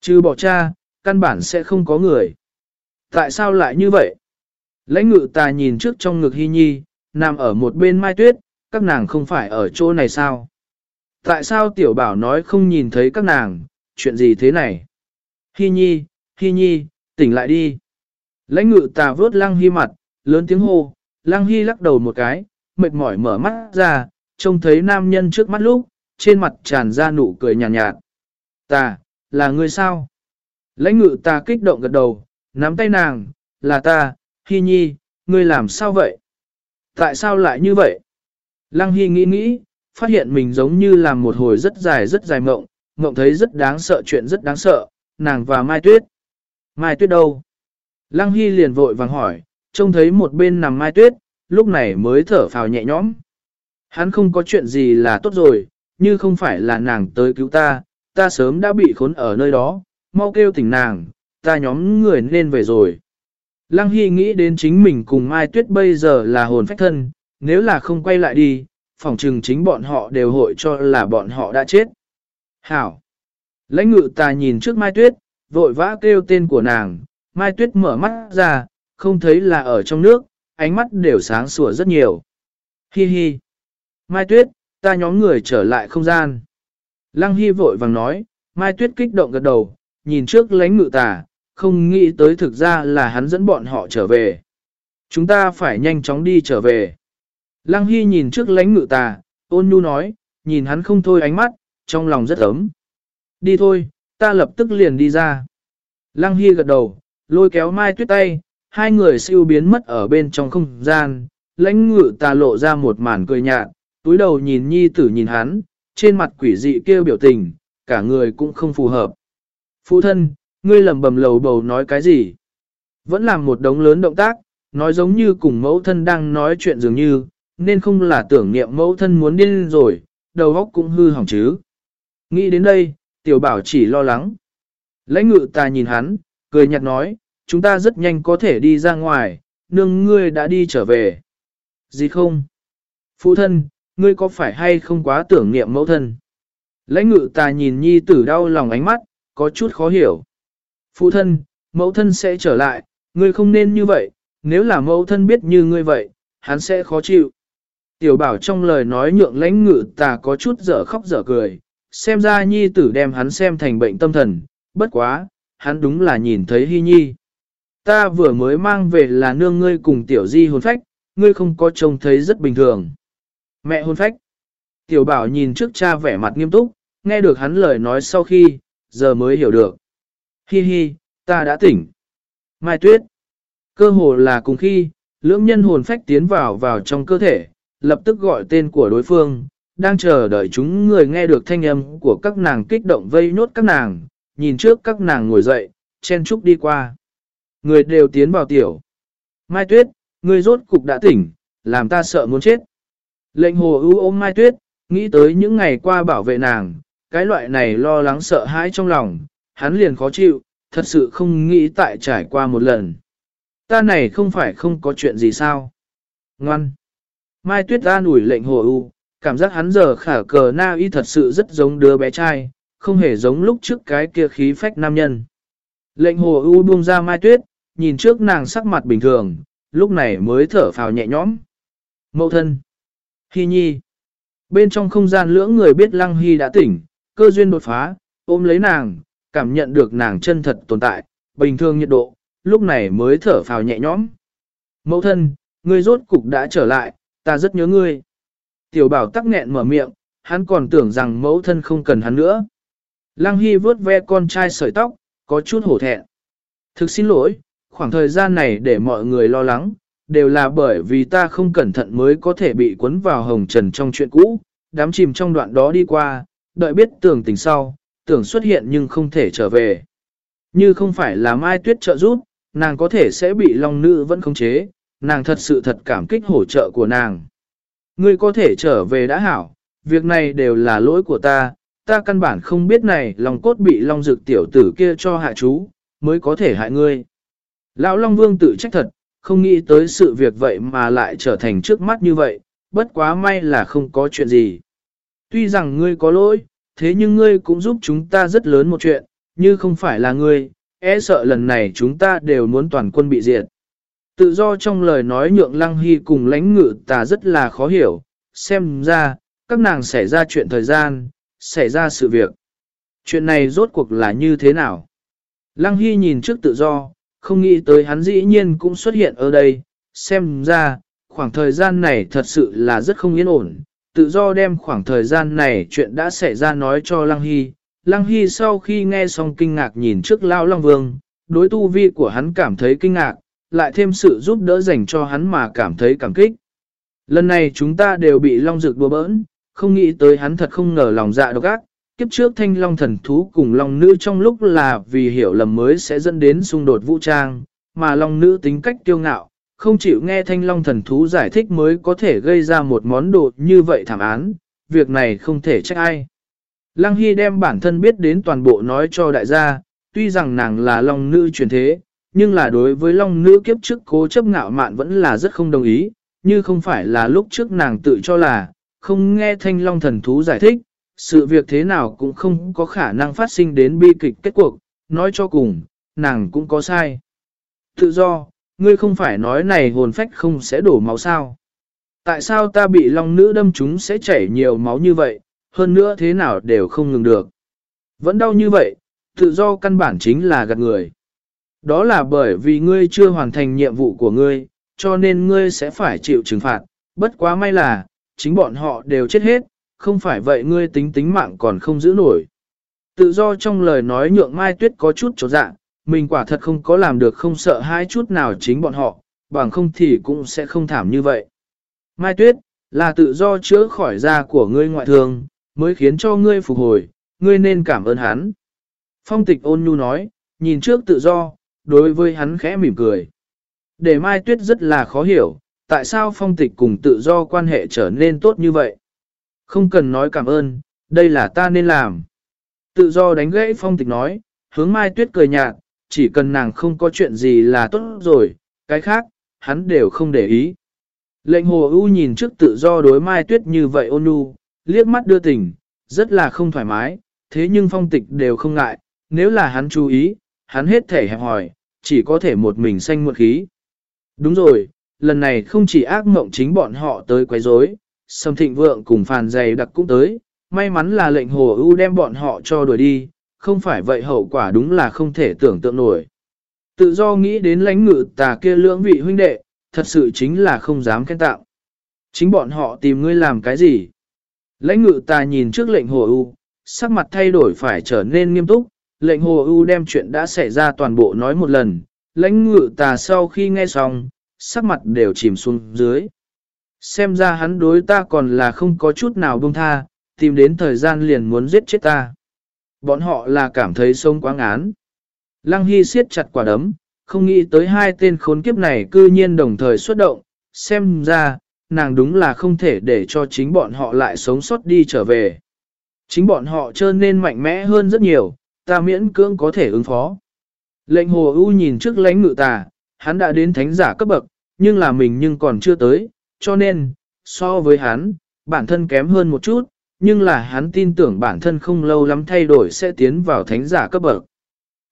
Chứ bỏ cha, căn bản sẽ không có người. Tại sao lại như vậy? Lãnh ngự ta nhìn trước trong ngực hy nhi, nằm ở một bên mai tuyết, các nàng không phải ở chỗ này sao? Tại sao tiểu bảo nói không nhìn thấy các nàng, chuyện gì thế này? Hy nhi, hy nhi, tỉnh lại đi. Lãnh ngự tà vớt lăng hy mặt, lớn tiếng hô, lăng hy lắc đầu một cái, mệt mỏi mở mắt ra, trông thấy nam nhân trước mắt lúc, trên mặt tràn ra nụ cười nhàn nhạt, nhạt. Ta, là người sao? Lãnh ngự ta kích động gật đầu, nắm tay nàng, là ta, Hy Nhi, ngươi làm sao vậy? Tại sao lại như vậy? Lăng Hy nghĩ nghĩ, phát hiện mình giống như làm một hồi rất dài rất dài mộng, mộng thấy rất đáng sợ chuyện rất đáng sợ, nàng và Mai Tuyết. Mai Tuyết đâu? Lăng Hy liền vội vàng hỏi, trông thấy một bên nằm Mai Tuyết, lúc này mới thở phào nhẹ nhõm. Hắn không có chuyện gì là tốt rồi, như không phải là nàng tới cứu ta, ta sớm đã bị khốn ở nơi đó, mau kêu tỉnh nàng, ta nhóm người nên về rồi. Lăng Hy nghĩ đến chính mình cùng Mai Tuyết bây giờ là hồn phách thân, nếu là không quay lại đi, phòng trừng chính bọn họ đều hội cho là bọn họ đã chết. Hảo! Lãnh ngự ta nhìn trước Mai Tuyết, vội vã kêu tên của nàng, Mai Tuyết mở mắt ra, không thấy là ở trong nước, ánh mắt đều sáng sủa rất nhiều. Hi hi! Mai Tuyết, ta nhóm người trở lại không gian. Lăng Hy vội vàng nói, Mai Tuyết kích động gật đầu, nhìn trước lãnh ngự tà, không nghĩ tới thực ra là hắn dẫn bọn họ trở về. Chúng ta phải nhanh chóng đi trở về. Lăng Hy nhìn trước lãnh ngự tà, ôn nhu nói, nhìn hắn không thôi ánh mắt, trong lòng rất ấm. Đi thôi, ta lập tức liền đi ra. Lăng Hy gật đầu, lôi kéo Mai Tuyết tay, hai người siêu biến mất ở bên trong không gian, lãnh ngự tà lộ ra một màn cười nhạt, túi đầu nhìn nhi tử nhìn hắn, trên mặt quỷ dị kêu biểu tình, cả người cũng không phù hợp. Phụ thân, ngươi lầm bầm lầu bầu nói cái gì? Vẫn làm một đống lớn động tác, nói giống như cùng mẫu thân đang nói chuyện dường như, nên không là tưởng niệm mẫu thân muốn điên rồi, đầu óc cũng hư hỏng chứ. Nghĩ đến đây, tiểu bảo chỉ lo lắng. Lãnh ngự ta nhìn hắn, cười nhạt nói, chúng ta rất nhanh có thể đi ra ngoài, nương ngươi đã đi trở về. Gì không? Phụ thân, ngươi có phải hay không quá tưởng niệm mẫu thân? Lãnh ngự ta nhìn nhi tử đau lòng ánh mắt, có chút khó hiểu. Phụ thân, mẫu thân sẽ trở lại, ngươi không nên như vậy, nếu là mẫu thân biết như ngươi vậy, hắn sẽ khó chịu. Tiểu bảo trong lời nói nhượng lãnh ngự ta có chút dở khóc dở cười, xem ra nhi tử đem hắn xem thành bệnh tâm thần, bất quá, hắn đúng là nhìn thấy hy nhi. Ta vừa mới mang về là nương ngươi cùng tiểu di hồn phách, ngươi không có trông thấy rất bình thường. Mẹ hôn phách. Tiểu bảo nhìn trước cha vẻ mặt nghiêm túc, nghe được hắn lời nói sau khi, giờ mới hiểu được. Hi hi, ta đã tỉnh. Mai tuyết. Cơ hồ là cùng khi, lưỡng nhân hồn phách tiến vào vào trong cơ thể, lập tức gọi tên của đối phương, đang chờ đợi chúng người nghe được thanh âm của các nàng kích động vây nốt các nàng, nhìn trước các nàng ngồi dậy, chen trúc đi qua. Người đều tiến vào tiểu. Mai tuyết, người rốt cục đã tỉnh, làm ta sợ muốn chết. Lệnh hồ ưu ôm Mai Tuyết, nghĩ tới những ngày qua bảo vệ nàng, cái loại này lo lắng sợ hãi trong lòng, hắn liền khó chịu, thật sự không nghĩ tại trải qua một lần. Ta này không phải không có chuyện gì sao? Ngoan! Mai Tuyết an ủi lệnh hồ ưu, cảm giác hắn giờ khả cờ na y thật sự rất giống đứa bé trai, không hề giống lúc trước cái kia khí phách nam nhân. Lệnh hồ ưu buông ra Mai Tuyết, nhìn trước nàng sắc mặt bình thường, lúc này mới thở phào nhẹ nhõm. Mậu thân! Hy nhi. Bên trong không gian lưỡng người biết Lăng Hy đã tỉnh, cơ duyên đột phá, ôm lấy nàng, cảm nhận được nàng chân thật tồn tại, bình thường nhiệt độ, lúc này mới thở phào nhẹ nhõm. Mẫu thân, ngươi rốt cục đã trở lại, ta rất nhớ ngươi. Tiểu bảo tắc nghẹn mở miệng, hắn còn tưởng rằng mẫu thân không cần hắn nữa. Lăng Hy vớt ve con trai sợi tóc, có chút hổ thẹn. Thực xin lỗi, khoảng thời gian này để mọi người lo lắng, đều là bởi vì ta không cẩn thận mới có thể bị cuốn vào hồng trần trong chuyện cũ, đám chìm trong đoạn đó đi qua, đợi biết tưởng tình sau, tưởng xuất hiện nhưng không thể trở về. Như không phải là Mai Tuyết trợ giúp, nàng có thể sẽ bị Long Nữ vẫn khống chế, nàng thật sự thật cảm kích hỗ trợ của nàng. Ngươi có thể trở về đã hảo, việc này đều là lỗi của ta, ta căn bản không biết này lòng cốt bị long dược tiểu tử kia cho hạ chú, mới có thể hại ngươi. Lão Long Vương tự trách thật, không nghĩ tới sự việc vậy mà lại trở thành trước mắt như vậy, bất quá may là không có chuyện gì. Tuy rằng ngươi có lỗi, thế nhưng ngươi cũng giúp chúng ta rất lớn một chuyện, như không phải là ngươi, e sợ lần này chúng ta đều muốn toàn quân bị diệt. Tự do trong lời nói nhượng Lăng Hy cùng lãnh ngự ta rất là khó hiểu, xem ra, các nàng xảy ra chuyện thời gian, xảy ra sự việc. Chuyện này rốt cuộc là như thế nào? Lăng Hy nhìn trước tự do, không nghĩ tới hắn dĩ nhiên cũng xuất hiện ở đây, xem ra, khoảng thời gian này thật sự là rất không yên ổn, tự do đem khoảng thời gian này chuyện đã xảy ra nói cho Lăng Hy. Lăng Hy sau khi nghe xong kinh ngạc nhìn trước Lao Long Vương, đối tu vi của hắn cảm thấy kinh ngạc, lại thêm sự giúp đỡ dành cho hắn mà cảm thấy cảm kích. Lần này chúng ta đều bị Long Dược đùa bỡn, không nghĩ tới hắn thật không ngờ lòng dạ độc ác. Kiếp trước thanh long thần thú cùng long nữ trong lúc là vì hiểu lầm mới sẽ dẫn đến xung đột vũ trang, mà long nữ tính cách kiêu ngạo, không chịu nghe thanh long thần thú giải thích mới có thể gây ra một món đồ như vậy thảm án, việc này không thể trách ai. Lăng Hy đem bản thân biết đến toàn bộ nói cho đại gia, tuy rằng nàng là long nữ truyền thế, nhưng là đối với long nữ kiếp trước cố chấp ngạo mạn vẫn là rất không đồng ý, như không phải là lúc trước nàng tự cho là, không nghe thanh long thần thú giải thích, sự việc thế nào cũng không có khả năng phát sinh đến bi kịch kết cuộc, nói cho cùng, nàng cũng có sai. Tự do, ngươi không phải nói này hồn phách không sẽ đổ máu sao. Tại sao ta bị long nữ đâm chúng sẽ chảy nhiều máu như vậy, hơn nữa thế nào đều không ngừng được. Vẫn đau như vậy, tự do căn bản chính là gạt người. Đó là bởi vì ngươi chưa hoàn thành nhiệm vụ của ngươi, cho nên ngươi sẽ phải chịu trừng phạt. Bất quá may là, chính bọn họ đều chết hết, không phải vậy ngươi tính tính mạng còn không giữ nổi. Tự do trong lời nói nhượng Mai Tuyết có chút chỗ dạ, mình quả thật không có làm được không sợ hai chút nào chính bọn họ, bằng không thì cũng sẽ không thảm như vậy. Mai Tuyết, là tự do chữa khỏi da của ngươi ngoại thương, mới khiến cho ngươi phục hồi, ngươi nên cảm ơn hắn. Phong tịch ôn nhu nói, nhìn trước tự do, đối với hắn khẽ mỉm cười. Để Mai Tuyết rất là khó hiểu, tại sao phong tịch cùng tự do quan hệ trở nên tốt như vậy? Không cần nói cảm ơn, đây là ta nên làm. Tự do đánh gãy phong tịch nói, hướng Mai Tuyết cười nhạt, chỉ cần nàng không có chuyện gì là tốt rồi, cái khác, hắn đều không để ý. Lệnh hồ ưu nhìn trước tự do đối Mai Tuyết như vậy ôn nhu, liếc mắt đưa tình, rất là không thoải mái, thế nhưng phong tịch đều không ngại, nếu là hắn chú ý, hắn hết thể hẹp hỏi, chỉ có thể một mình xanh một khí. Đúng rồi, lần này không chỉ ác mộng chính bọn họ tới quấy rối, Sầm Thịnh Vượng cùng Phàn Dày đặc cũng tới, may mắn là lệnh hồ ưu đem bọn họ cho đuổi đi, không phải vậy hậu quả đúng là không thể tưởng tượng nổi. Tự do nghĩ đến lãnh ngự tà kia lưỡng vị huynh đệ, thật sự chính là không dám khen tạo. Chính bọn họ tìm ngươi làm cái gì? Lãnh ngự tà nhìn trước lệnh hồ ưu, sắc mặt thay đổi phải trở nên nghiêm túc, lệnh hồ ưu đem chuyện đã xảy ra toàn bộ nói một lần, lãnh ngự tà sau khi nghe xong, sắc mặt đều chìm xuống dưới. Xem ra hắn đối ta còn là không có chút nào buông tha, tìm đến thời gian liền muốn giết chết ta. Bọn họ là cảm thấy sông quá ngán, Lăng Hy siết chặt quả đấm, không nghĩ tới hai tên khốn kiếp này cư nhiên đồng thời xuất động, xem ra, nàng đúng là không thể để cho chính bọn họ lại sống sót đi trở về. Chính bọn họ trơn nên mạnh mẽ hơn rất nhiều, ta miễn cưỡng có thể ứng phó. Lệnh hồ ưu nhìn trước lãnh ngự tà, hắn đã đến thánh giả cấp bậc, nhưng là mình nhưng còn chưa tới, cho nên, so với hắn, bản thân kém hơn một chút, nhưng là hắn tin tưởng bản thân không lâu lắm thay đổi sẽ tiến vào thánh giả cấp bậc.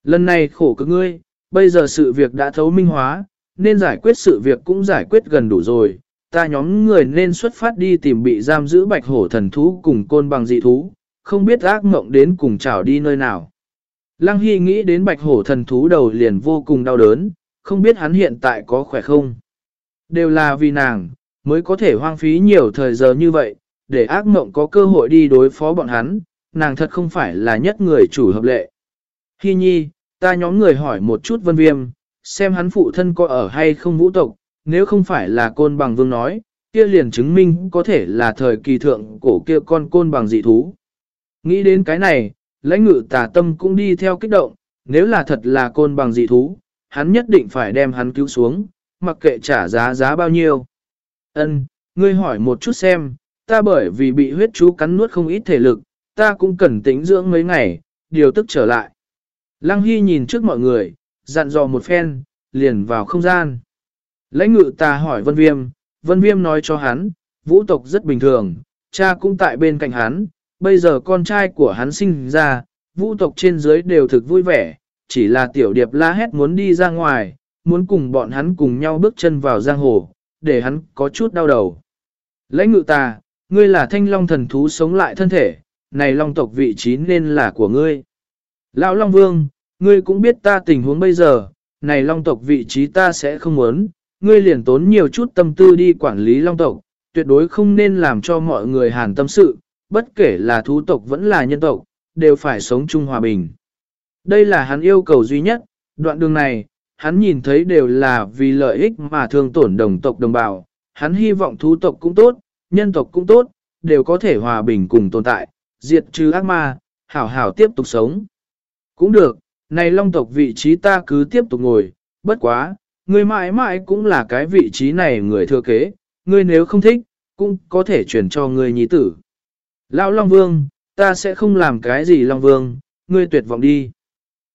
Lần này khổ cực ngươi, bây giờ sự việc đã thấu minh hóa, nên giải quyết sự việc cũng giải quyết gần đủ rồi. Ta nhóm người nên xuất phát đi tìm bị giam giữ bạch hổ thần thú cùng côn bằng dị thú, không biết ác mộng đến cùng chảo đi nơi nào. Lăng Hy nghĩ đến bạch hổ thần thú đầu liền vô cùng đau đớn, không biết hắn hiện tại có khỏe không. Đều là vì nàng, mới có thể hoang phí nhiều thời giờ như vậy, để ác mộng có cơ hội đi đối phó bọn hắn, nàng thật không phải là nhất người chủ hợp lệ. Hi nhi, ta nhóm người hỏi một chút vân viêm, xem hắn phụ thân có ở hay không vũ tộc, nếu không phải là côn bằng vương nói, kia liền chứng minh có thể là thời kỳ thượng cổ kia con côn bằng dị thú. Nghĩ đến cái này, lãnh ngự tà tâm cũng đi theo kích động, nếu là thật là côn bằng dị thú, hắn nhất định phải đem hắn cứu xuống, mặc kệ trả giá giá bao nhiêu. Ân, ngươi hỏi một chút xem, ta bởi vì bị huyết chú cắn nuốt không ít thể lực, ta cũng cần tĩnh dưỡng mấy ngày, điều tức trở lại. Lăng Hy nhìn trước mọi người, dặn dò một phen, liền vào không gian. Lãnh ngự ta hỏi Vân Viêm, Vân Viêm nói cho hắn, vũ tộc rất bình thường, cha cũng tại bên cạnh hắn, bây giờ con trai của hắn sinh ra, vũ tộc trên dưới đều thực vui vẻ, chỉ là tiểu điệp la hét muốn đi ra ngoài, muốn cùng bọn hắn cùng nhau bước chân vào giang hồ, để hắn có chút đau đầu. Lãnh ngự ta, ngươi là thanh long thần thú sống lại thân thể, này long tộc vị trí nên là của ngươi. Lão Long Vương, ngươi cũng biết ta tình huống bây giờ, này long tộc vị trí ta sẽ không muốn, ngươi liền tốn nhiều chút tâm tư đi quản lý long tộc, tuyệt đối không nên làm cho mọi người hàn tâm sự, bất kể là thú tộc vẫn là nhân tộc, đều phải sống chung hòa bình. Đây là hắn yêu cầu duy nhất, đoạn đường này, hắn nhìn thấy đều là vì lợi ích mà thương tổn đồng tộc đồng bào, hắn hy vọng thú tộc cũng tốt, nhân tộc cũng tốt, đều có thể hòa bình cùng tồn tại, diệt trừ ác ma, hảo hảo tiếp tục sống. Cũng được, này long tộc vị trí ta cứ tiếp tục ngồi, bất quá, người mãi mãi cũng là cái vị trí này người thừa kế, ngươi nếu không thích, cũng có thể chuyển cho người nhi tử. Lão Long Vương, ta sẽ không làm cái gì Long Vương, ngươi tuyệt vọng đi.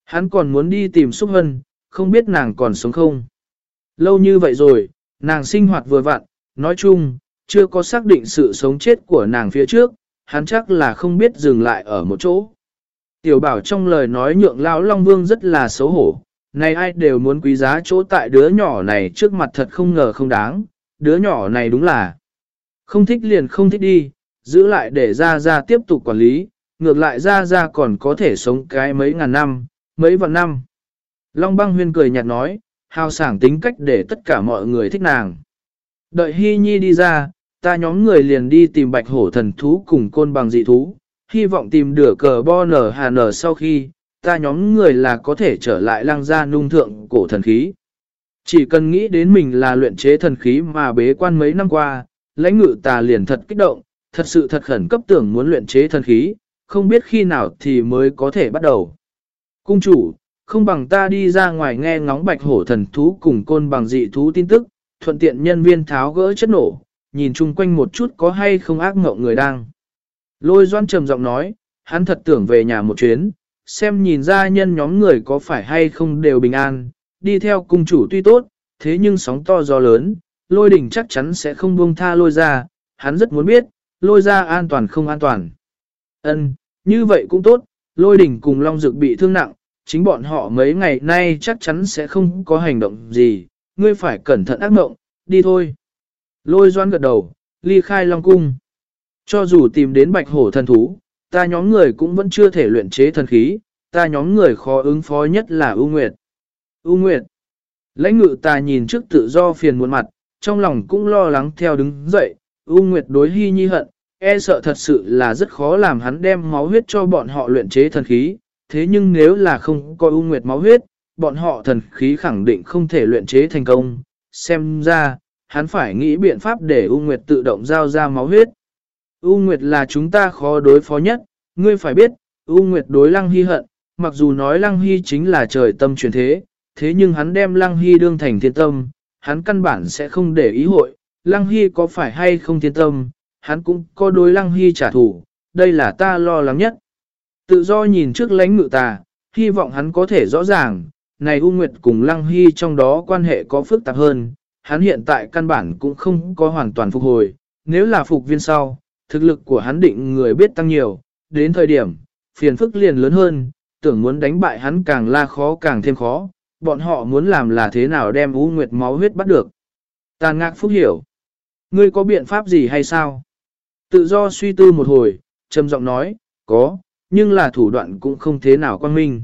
Hắn còn muốn đi tìm Xúc Hân, không biết nàng còn sống không. Lâu như vậy rồi, nàng sinh hoạt vừa vặn, nói chung, chưa có xác định sự sống chết của nàng phía trước, hắn chắc là không biết dừng lại ở một chỗ. Tiểu bảo trong lời nói nhượng lão Long Vương rất là xấu hổ, này ai đều muốn quý giá chỗ tại đứa nhỏ này trước mặt thật không ngờ không đáng, đứa nhỏ này đúng là không thích liền không thích đi, giữ lại để ra ra tiếp tục quản lý, ngược lại ra ra còn có thể sống cái mấy ngàn năm, mấy vạn năm. Long băng huyên cười nhạt nói, hào sảng tính cách để tất cả mọi người thích nàng. Đợi Hy Nhi đi ra, ta nhóm người liền đi tìm bạch hổ thần thú cùng côn bằng dị thú, hy vọng tìm được cờ bo nở hà nở sau khi, ta nhóm người là có thể trở lại lăng gia nung thượng cổ thần khí. Chỉ cần nghĩ đến mình là luyện chế thần khí mà bế quan mấy năm qua, lãnh ngự ta liền thật kích động, thật sự thật khẩn cấp tưởng muốn luyện chế thần khí, không biết khi nào thì mới có thể bắt đầu. Cung chủ, không bằng ta đi ra ngoài nghe ngóng bạch hổ thần thú cùng côn bằng dị thú tin tức, thuận tiện nhân viên tháo gỡ chất nổ, nhìn chung quanh một chút có hay không ác ngộng người đang. Lôi doan trầm giọng nói, hắn thật tưởng về nhà một chuyến, xem nhìn ra nhân nhóm người có phải hay không đều bình an, đi theo cung chủ tuy tốt, thế nhưng sóng to gió lớn, lôi đỉnh chắc chắn sẽ không buông tha lôi ra, hắn rất muốn biết, lôi ra an toàn không an toàn. Ân, như vậy cũng tốt, lôi đỉnh cùng Long Dực bị thương nặng, chính bọn họ mấy ngày nay chắc chắn sẽ không có hành động gì, ngươi phải cẩn thận ác mộng, đi thôi. Lôi doan gật đầu, ly khai Long Cung. Cho dù tìm đến bạch hổ thần thú, ta nhóm người cũng vẫn chưa thể luyện chế thần khí, ta nhóm người khó ứng phó nhất là ưu nguyệt. ưu nguyệt. Lãnh ngự ta nhìn trước tự do phiền muộn mặt, trong lòng cũng lo lắng theo đứng dậy, ưu nguyệt đối hy nhi hận, e sợ thật sự là rất khó làm hắn đem máu huyết cho bọn họ luyện chế thần khí, thế nhưng nếu là không có ưu nguyệt máu huyết, bọn họ thần khí khẳng định không thể luyện chế thành công, xem ra, hắn phải nghĩ biện pháp để ưu nguyệt tự động giao ra máu huyết. U Nguyệt là chúng ta khó đối phó nhất, ngươi phải biết, U Nguyệt đối Lăng Hy hận, mặc dù nói Lăng Hy chính là trời tâm truyền thế, thế nhưng hắn đem Lăng Hy đương thành thiên tâm, hắn căn bản sẽ không để ý hội, Lăng Hy có phải hay không thiên tâm, hắn cũng có đối Lăng Hy trả thù, đây là ta lo lắng nhất. Tự do nhìn trước lãnh ngự ta, hy vọng hắn có thể rõ ràng, này U Nguyệt cùng Lăng Hy trong đó quan hệ có phức tạp hơn, hắn hiện tại căn bản cũng không có hoàn toàn phục hồi, nếu là phục viên sau, thực lực của hắn định người biết tăng nhiều, đến thời điểm, phiền phức liền lớn hơn, tưởng muốn đánh bại hắn càng la khó càng thêm khó, bọn họ muốn làm là thế nào đem U Nguyệt máu huyết bắt được. Tàn ngạc phúc hiểu. Ngươi có biện pháp gì hay sao? Tự do suy tư một hồi, trầm giọng nói, có, nhưng là thủ đoạn cũng không thế nào quan minh.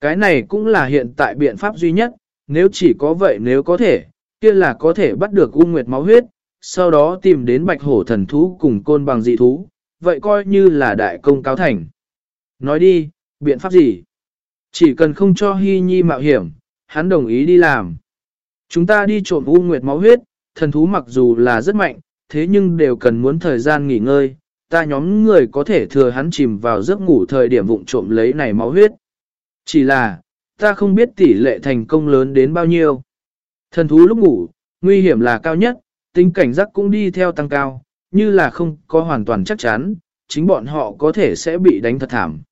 Cái này cũng là hiện tại biện pháp duy nhất, nếu chỉ có vậy nếu có thể, kia là có thể bắt được U Nguyệt máu huyết, sau đó tìm đến bạch hổ thần thú cùng côn bằng dị thú, vậy coi như là đại công cáo thành. Nói đi, biện pháp gì? Chỉ cần không cho Hy Nhi mạo hiểm, hắn đồng ý đi làm. Chúng ta đi trộm u nguyệt máu huyết, thần thú mặc dù là rất mạnh, thế nhưng đều cần muốn thời gian nghỉ ngơi, ta nhóm người có thể thừa hắn chìm vào giấc ngủ thời điểm vụng trộm lấy này máu huyết. Chỉ là, ta không biết tỷ lệ thành công lớn đến bao nhiêu. Thần thú lúc ngủ, nguy hiểm là cao nhất, tính cảnh giác cũng đi theo tăng cao, như là không có hoàn toàn chắc chắn, chính bọn họ có thể sẽ bị đánh thật thảm.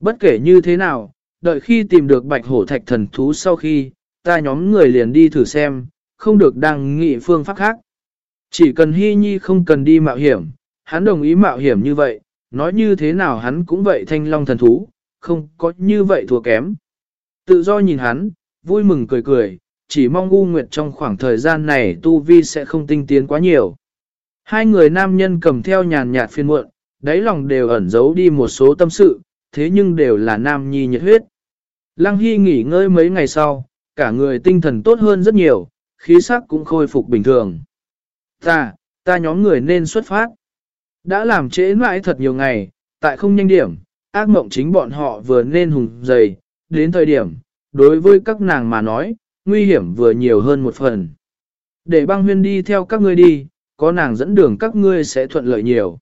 Bất kể như thế nào, đợi khi tìm được bạch hổ thạch thần thú sau khi, ta nhóm người liền đi thử xem, không được đang nghị phương pháp khác. Chỉ cần Hy Nhi không cần đi mạo hiểm, hắn đồng ý mạo hiểm như vậy, nói như thế nào hắn cũng vậy thanh long thần thú, không có như vậy thua kém. Tự do nhìn hắn, vui mừng cười cười, chỉ mong U Nguyệt trong khoảng thời gian này Tu Vi sẽ không tinh tiến quá nhiều. Hai người nam nhân cầm theo nhàn nhạt phiên muộn, đáy lòng đều ẩn giấu đi một số tâm sự, thế nhưng đều là nam nhi nhiệt huyết. Lăng Hy nghỉ ngơi mấy ngày sau, cả người tinh thần tốt hơn rất nhiều, khí sắc cũng khôi phục bình thường. Ta, ta nhóm người nên xuất phát. Đã làm trễ mãi thật nhiều ngày, tại không nhanh điểm, ác mộng chính bọn họ vừa nên hùng dày, đến thời điểm, đối với các nàng mà nói, nguy hiểm vừa nhiều hơn một phần. Để băng huyên đi theo các ngươi đi, có nàng dẫn đường các ngươi sẽ thuận lợi nhiều.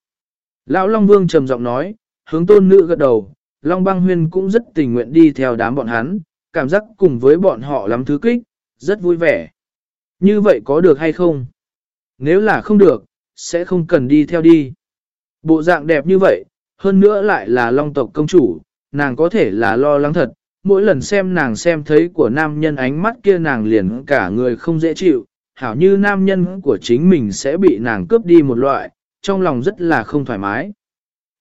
Lão Long Vương trầm giọng nói, hướng tôn nữ gật đầu, Long băng huyên cũng rất tình nguyện đi theo đám bọn hắn, cảm giác cùng với bọn họ lắm thứ kích, rất vui vẻ. Như vậy có được hay không? Nếu là không được, sẽ không cần đi theo đi. Bộ dạng đẹp như vậy, hơn nữa lại là long tộc công chủ, nàng có thể là lo lắng thật, mỗi lần xem nàng xem thấy của nam nhân ánh mắt kia nàng liền cả người không dễ chịu, hảo như nam nhân của chính mình sẽ bị nàng cướp đi một loại, trong lòng rất là không thoải mái.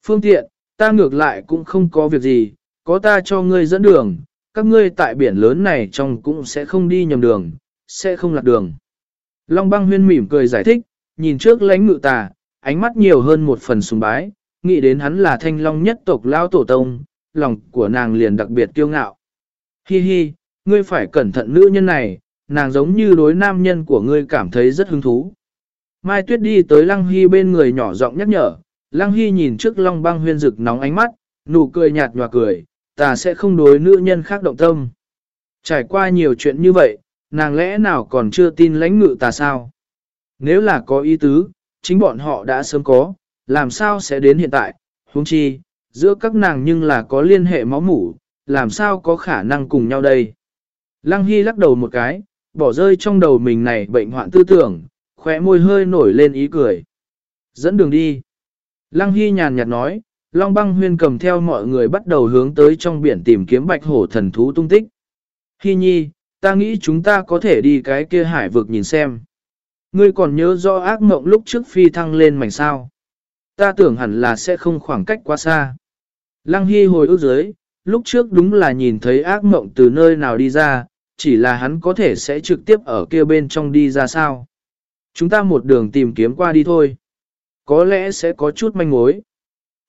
Phương tiện, ta ngược lại cũng không có việc gì, có ta cho ngươi dẫn đường, các ngươi tại biển lớn này trong cũng sẽ không đi nhầm đường, sẽ không lạc đường. Long băng huyên mỉm cười giải thích, nhìn trước lãnh ngự tà, ánh mắt nhiều hơn một phần sùng bái, nghĩ đến hắn là thanh long nhất tộc lao tổ tông, lòng của nàng liền đặc biệt kiêu ngạo. Hi hi, ngươi phải cẩn thận nữ nhân này, nàng giống như đối nam nhân của ngươi cảm thấy rất hứng thú. Mai Tuyết đi tới Lăng Hy bên người nhỏ giọng nhắc nhở, Lăng Hy nhìn trước long băng huyên rực nóng ánh mắt, nụ cười nhạt nhòa cười, ta sẽ không đối nữ nhân khác động tâm. Trải qua nhiều chuyện như vậy, nàng lẽ nào còn chưa tin lãnh ngự ta sao? Nếu là có ý tứ, chính bọn họ đã sớm có, làm sao sẽ đến hiện tại, huống chi, giữa các nàng nhưng là có liên hệ máu mủ, làm sao có khả năng cùng nhau đây? Lăng Hy lắc đầu một cái, bỏ rơi trong đầu mình này bệnh hoạn tư tưởng, khóe môi hơi nổi lên ý cười. Dẫn đường đi. Lăng Hy nhàn nhạt nói, Long băng huyên cầm theo mọi người bắt đầu hướng tới trong biển tìm kiếm bạch hổ thần thú tung tích. Hy nhi, ta nghĩ chúng ta có thể đi cái kia hải vực nhìn xem. Ngươi còn nhớ rõ ác mộng lúc trước phi thăng lên mảnh sao. Ta tưởng hẳn là sẽ không khoảng cách quá xa. Lăng Hy hồi ước dưới, lúc trước đúng là nhìn thấy ác mộng từ nơi nào đi ra, chỉ là hắn có thể sẽ trực tiếp ở kia bên trong đi ra sao. Chúng ta một đường tìm kiếm qua đi thôi. Có lẽ sẽ có chút manh mối.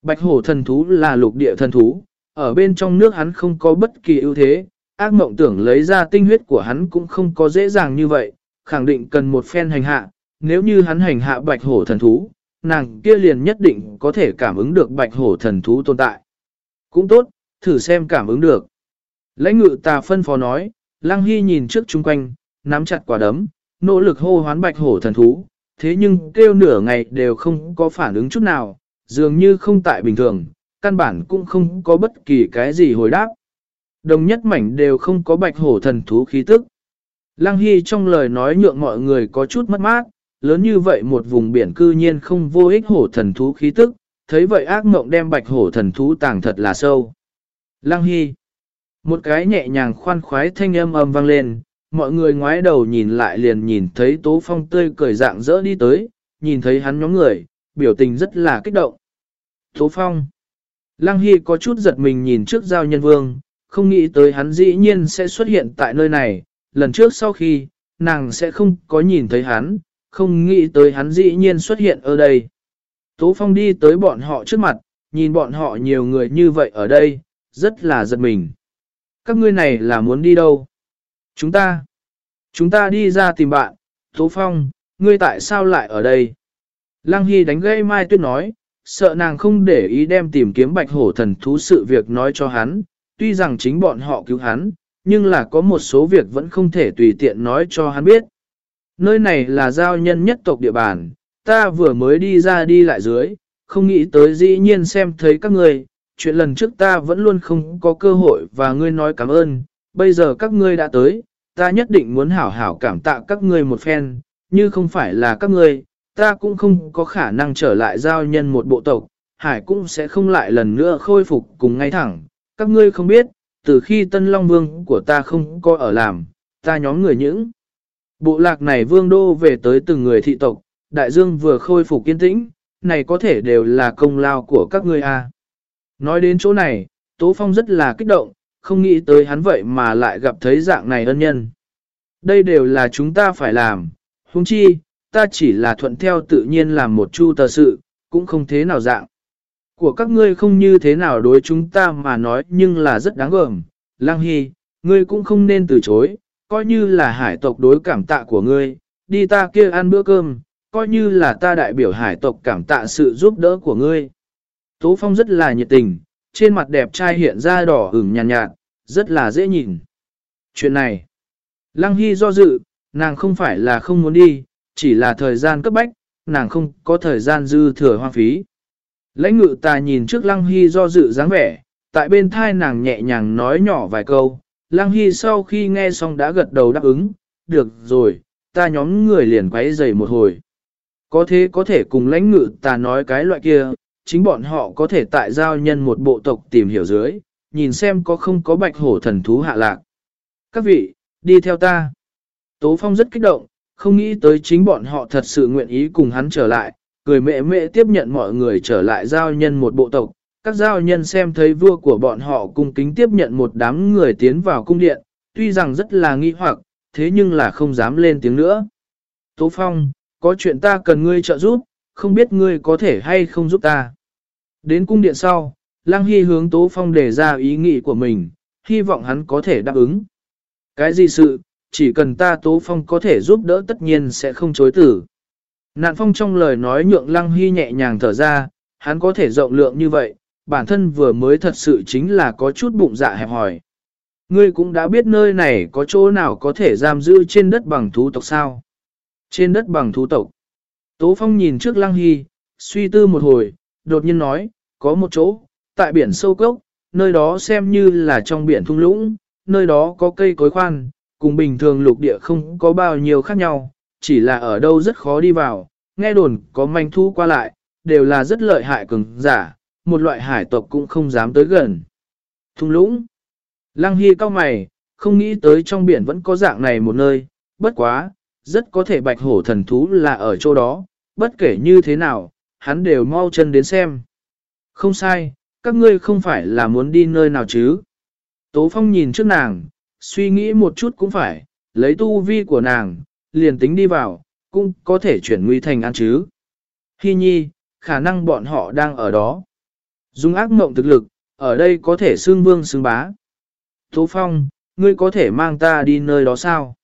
Bạch hổ thần thú là lục địa thần thú, ở bên trong nước hắn không có bất kỳ ưu thế, ác mộng tưởng lấy ra tinh huyết của hắn cũng không có dễ dàng như vậy, khẳng định cần một phen hành hạ, nếu như hắn hành hạ bạch hổ thần thú, nàng kia liền nhất định có thể cảm ứng được bạch hổ thần thú tồn tại. Cũng tốt, thử xem cảm ứng được. Lãnh ngự tà phân phó nói, Lăng Hy nhìn trước chung quanh, nắm chặt quả đấm, nỗ lực hô hoán bạch hổ thần thú, thế nhưng kêu nửa ngày đều không có phản ứng chút nào, dường như không tại bình thường, căn bản cũng không có bất kỳ cái gì hồi đáp. Đồng nhất mảnh đều không có bạch hổ thần thú khí tức. Lăng Hy trong lời nói nhượng mọi người có chút mất mát, lớn như vậy một vùng biển cư nhiên không vô ích hổ thần thú khí tức, thấy vậy ác mộng đem bạch hổ thần thú tàng thật là sâu. Lăng Hy Một cái nhẹ nhàng khoan khoái thanh âm âm vang lên, mọi người ngoái đầu nhìn lại liền nhìn thấy Tố Phong tươi cười dạng dỡ đi tới, nhìn thấy hắn nhóm người, biểu tình rất là kích động. Tố Phong Lăng Hy có chút giật mình nhìn trước giao nhân vương, không nghĩ tới hắn dĩ nhiên sẽ xuất hiện tại nơi này, lần trước sau khi, nàng sẽ không có nhìn thấy hắn, không nghĩ tới hắn dĩ nhiên xuất hiện ở đây. Tố Phong đi tới bọn họ trước mặt, nhìn bọn họ nhiều người như vậy ở đây, rất là giật mình. Các ngươi này là muốn đi đâu? Chúng ta, chúng ta đi ra tìm bạn, Tố Phong, ngươi tại sao lại ở đây? Lăng Hy đánh gây Mai Tuyết nói, sợ nàng không để ý đem tìm kiếm bạch hổ thần thú sự việc nói cho hắn, tuy rằng chính bọn họ cứu hắn, nhưng là có một số việc vẫn không thể tùy tiện nói cho hắn biết. Nơi này là giao nhân nhất tộc địa bàn, ta vừa mới đi ra đi lại dưới, không nghĩ tới dĩ nhiên xem thấy các người, chuyện lần trước ta vẫn luôn không có cơ hội và ngươi nói cảm ơn, bây giờ các ngươi đã tới, ta nhất định muốn hảo hảo cảm tạ các ngươi một phen, như không phải là các ngươi, ta cũng không có khả năng trở lại giao nhân một bộ tộc, hải cũng sẽ không lại lần nữa khôi phục cùng ngay thẳng. Các ngươi không biết, từ khi Tân Long Vương của ta không có ở làm, ta nhóm người những. Bộ lạc này vương đô về tới từng người thị tộc, đại dương vừa khôi phục kiên tĩnh, này có thể đều là công lao của các ngươi à. Nói đến chỗ này, Tố Phong rất là kích động, không nghĩ tới hắn vậy mà lại gặp thấy dạng này ân nhân. Đây đều là chúng ta phải làm, huống chi, ta chỉ là thuận theo tự nhiên làm một chu tờ sự, cũng không thế nào dạng. Của các ngươi không như thế nào đối chúng ta mà nói nhưng là rất đáng gờm. Lang Hy, ngươi cũng không nên từ chối, coi như là hải tộc đối cảm tạ của ngươi, đi ta kia ăn bữa cơm, coi như là ta đại biểu hải tộc cảm tạ sự giúp đỡ của ngươi. Tố Phong rất là nhiệt tình, trên mặt đẹp trai hiện ra đỏ ửng nhàn nhạt, nhạt, rất là dễ nhìn. Chuyện này, Lăng Hy do dự, nàng không phải là không muốn đi, chỉ là thời gian cấp bách, nàng không có thời gian dư thừa hoang phí. Lãnh ngự ta nhìn trước Lăng Hy do dự dáng vẻ, tại bên thai nàng nhẹ nhàng nói nhỏ vài câu. Lăng Hy sau khi nghe xong đã gật đầu đáp ứng, được rồi, ta nhóm người liền quấy dày một hồi. Có thế có thể cùng lãnh ngự ta nói cái loại kia, chính bọn họ có thể tại giao nhân một bộ tộc tìm hiểu dưới, nhìn xem có không có bạch hổ thần thú hạ lạc. Các vị, đi theo ta. Tố Phong rất kích động, không nghĩ tới chính bọn họ thật sự nguyện ý cùng hắn trở lại, cười mẹ mẹ tiếp nhận mọi người trở lại giao nhân một bộ tộc. Các giao nhân xem thấy vua của bọn họ cung kính tiếp nhận một đám người tiến vào cung điện, tuy rằng rất là nghi hoặc, thế nhưng là không dám lên tiếng nữa. Tố Phong, có chuyện ta cần ngươi trợ giúp, không biết ngươi có thể hay không giúp ta. Đến cung điện sau, Lăng Hy hướng Tố Phong đề ra ý nghĩ của mình, hy vọng hắn có thể đáp ứng. Cái gì sự, chỉ cần ta Tố Phong có thể giúp đỡ tất nhiên sẽ không chối tử. Nạn Phong trong lời nói nhượng Lăng Hy nhẹ nhàng thở ra, hắn có thể rộng lượng như vậy, bản thân vừa mới thật sự chính là có chút bụng dạ hẹp hỏi. Ngươi cũng đã biết nơi này có chỗ nào có thể giam giữ trên đất bằng thú tộc sao? Trên đất bằng thú tộc. Tố Phong nhìn trước Lăng Hy, suy tư một hồi, đột nhiên nói, có một chỗ, tại biển sâu cốc, nơi đó xem như là trong biển thung lũng, nơi đó có cây cối khoan, cùng bình thường lục địa không có bao nhiêu khác nhau, chỉ là ở đâu rất khó đi vào, nghe đồn có manh thu qua lại, đều là rất lợi hại cường giả, một loại hải tộc cũng không dám tới gần. Thung lũng. Lăng Hy cao mày, không nghĩ tới trong biển vẫn có dạng này một nơi, bất quá, rất có thể bạch hổ thần thú là ở chỗ đó, bất kể như thế nào, hắn đều mau chân đến xem. Không sai, các ngươi không phải là muốn đi nơi nào chứ. Tố Phong nhìn trước nàng, suy nghĩ một chút cũng phải, lấy tu vi của nàng, liền tính đi vào, cũng có thể chuyển nguy thành an chứ. Hi nhi, khả năng bọn họ đang ở đó. Dùng ác mộng thực lực, ở đây có thể xương vương xương bá. Tố Phong, ngươi có thể mang ta đi nơi đó sao?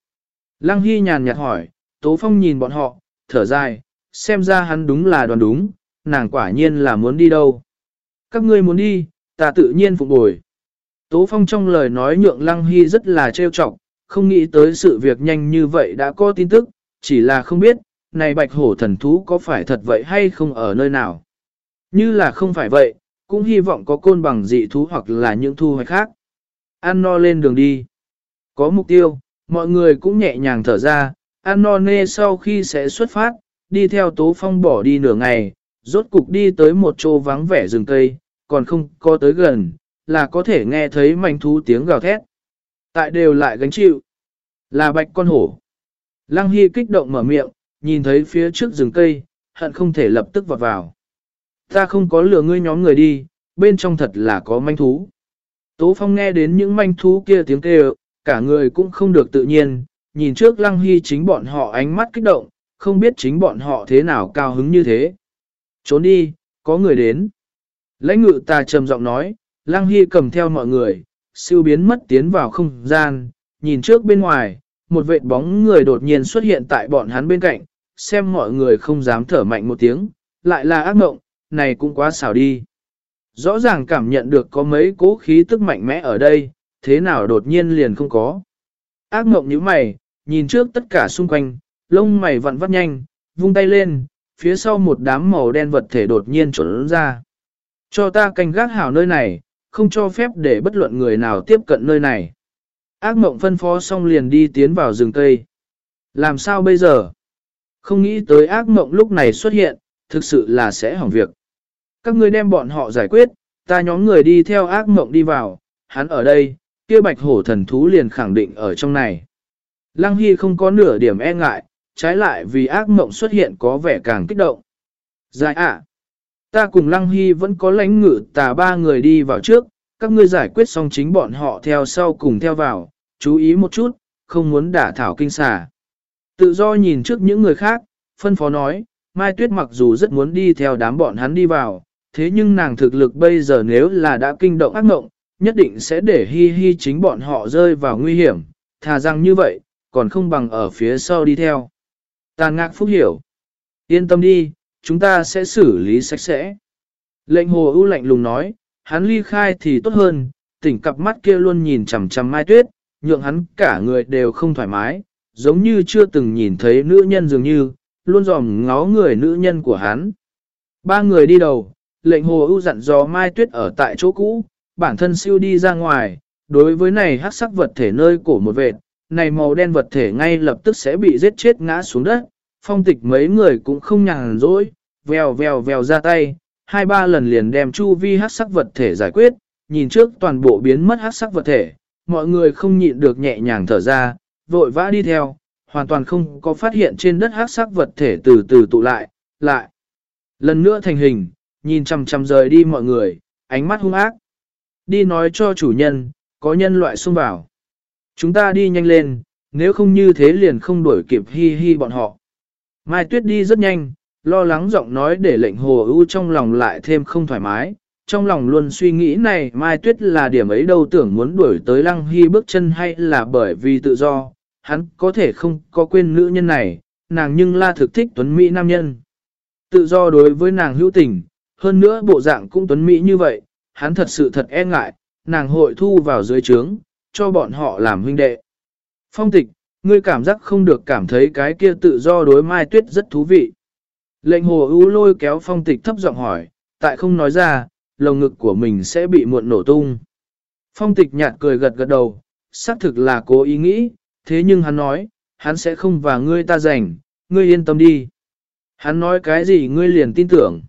Lăng Hy nhàn nhạt hỏi, Tố Phong nhìn bọn họ, thở dài, xem ra hắn đúng là đoàn đúng, nàng quả nhiên là muốn đi đâu. Các ngươi muốn đi, ta tự nhiên phục bồi. Tố Phong trong lời nói nhượng Lăng Hy rất là trêu chọc, không nghĩ tới sự việc nhanh như vậy đã có tin tức, chỉ là không biết, này bạch hổ thần thú có phải thật vậy hay không ở nơi nào. Như là không phải vậy, cũng hy vọng có côn bằng dị thú hoặc là những thu hoạch khác. Ăn no lên đường đi. Có mục tiêu, mọi người cũng nhẹ nhàng thở ra, ăn no nê sau khi sẽ xuất phát, đi theo Tố Phong bỏ đi nửa ngày, rốt cục đi tới một chỗ vắng vẻ rừng cây, còn không có tới gần, là có thể nghe thấy manh thú tiếng gào thét. Tại đều lại gánh chịu, là bạch con hổ. Lăng Hy kích động mở miệng, nhìn thấy phía trước rừng cây, hận không thể lập tức vọt vào. Ta không có lừa ngươi nhóm người đi, bên trong thật là có manh thú. Tố Phong nghe đến những manh thú kia tiếng kêu, cả người cũng không được tự nhiên, nhìn trước Lăng Hy chính bọn họ ánh mắt kích động, không biết chính bọn họ thế nào cao hứng như thế. Trốn đi, có người đến. Lãnh ngự ta trầm giọng nói, Lăng Hy cầm theo mọi người, siêu biến mất tiến vào không gian, nhìn trước bên ngoài, một vệt bóng người đột nhiên xuất hiện tại bọn hắn bên cạnh, xem mọi người không dám thở mạnh một tiếng, lại là ác mộng, này cũng quá xảo đi. Rõ ràng cảm nhận được có mấy cố khí tức mạnh mẽ ở đây, thế nào đột nhiên liền không có. Ác mộng như mày, nhìn trước tất cả xung quanh, lông mày vặn vắt nhanh, vung tay lên, phía sau một đám màu đen vật thể đột nhiên trốn ra. Cho ta canh gác hảo nơi này, không cho phép để bất luận người nào tiếp cận nơi này. Ác mộng phân phó xong liền đi tiến vào rừng cây. Làm sao bây giờ? Không nghĩ tới ác mộng lúc này xuất hiện, thực sự là sẽ hỏng việc. Các ngươi đem bọn họ giải quyết, ta nhóm người đi theo ác mộng đi vào, hắn ở đây, kia bạch hổ thần thú liền khẳng định ở trong này. Lăng Hy không có nửa điểm e ngại, trái lại vì ác mộng xuất hiện có vẻ càng kích động. Dài ạ! Ta cùng Lăng Hy vẫn có lãnh ngự tà ba người đi vào trước, các ngươi giải quyết xong chính bọn họ theo sau cùng theo vào, chú ý một chút, không muốn đả thảo kinh xà. Tự do nhìn trước những người khác, phân phó nói, Mai Tuyết mặc dù rất muốn đi theo đám bọn hắn đi vào, thế nhưng nàng thực lực bây giờ nếu là đã kinh động ác mộng, nhất định sẽ để hi hi chính bọn họ rơi vào nguy hiểm, thà rằng như vậy, còn không bằng ở phía sau đi theo. Tàn ngạc phúc hiểu. Yên tâm đi, chúng ta sẽ xử lý sạch sẽ. Lệnh hồ ưu lạnh lùng nói, hắn ly khai thì tốt hơn, tỉnh cặp mắt kia luôn nhìn chằm chằm mai tuyết, nhượng hắn cả người đều không thoải mái, giống như chưa từng nhìn thấy nữ nhân dường như, luôn dòm ngó người nữ nhân của hắn. Ba người đi đầu, lệnh hồ ưu dặn dò mai tuyết ở tại chỗ cũ, bản thân siêu đi ra ngoài, đối với này hát sắc vật thể nơi cổ một vệt, này màu đen vật thể ngay lập tức sẽ bị giết chết ngã xuống đất, phong tịch mấy người cũng không nhàn rỗi, vèo vèo vèo ra tay, hai ba lần liền đem chu vi hát sắc vật thể giải quyết, nhìn trước toàn bộ biến mất hát sắc vật thể, mọi người không nhịn được nhẹ nhàng thở ra, vội vã đi theo, hoàn toàn không có phát hiện trên đất hát sắc vật thể từ từ tụ lại, lại. Lần nữa thành hình, nhìn chằm chằm rời đi mọi người, ánh mắt hung ác. Đi nói cho chủ nhân, có nhân loại xông vào. Chúng ta đi nhanh lên, nếu không như thế liền không đuổi kịp hi hi bọn họ. Mai Tuyết đi rất nhanh, lo lắng giọng nói để lệnh hồ ưu trong lòng lại thêm không thoải mái. Trong lòng luôn suy nghĩ này Mai Tuyết là điểm ấy đâu tưởng muốn đuổi tới Lăng Hy bước chân hay là bởi vì tự do, hắn có thể không có quên nữ nhân này, nàng nhưng la thực thích tuấn Mỹ nam nhân. Tự do đối với nàng hữu tình, hơn nữa bộ dạng cũng tuấn Mỹ như vậy, hắn thật sự thật e ngại, nàng hội thu vào dưới trướng, cho bọn họ làm huynh đệ. Phong tịch, ngươi cảm giác không được cảm thấy cái kia tự do đối mai tuyết rất thú vị. Lệnh hồ ưu lôi kéo phong tịch thấp giọng hỏi, tại không nói ra, lồng ngực của mình sẽ bị muộn nổ tung. Phong tịch nhạt cười gật gật đầu, xác thực là cố ý nghĩ, thế nhưng hắn nói, hắn sẽ không và ngươi ta giành, ngươi yên tâm đi. Hắn nói cái gì ngươi liền tin tưởng.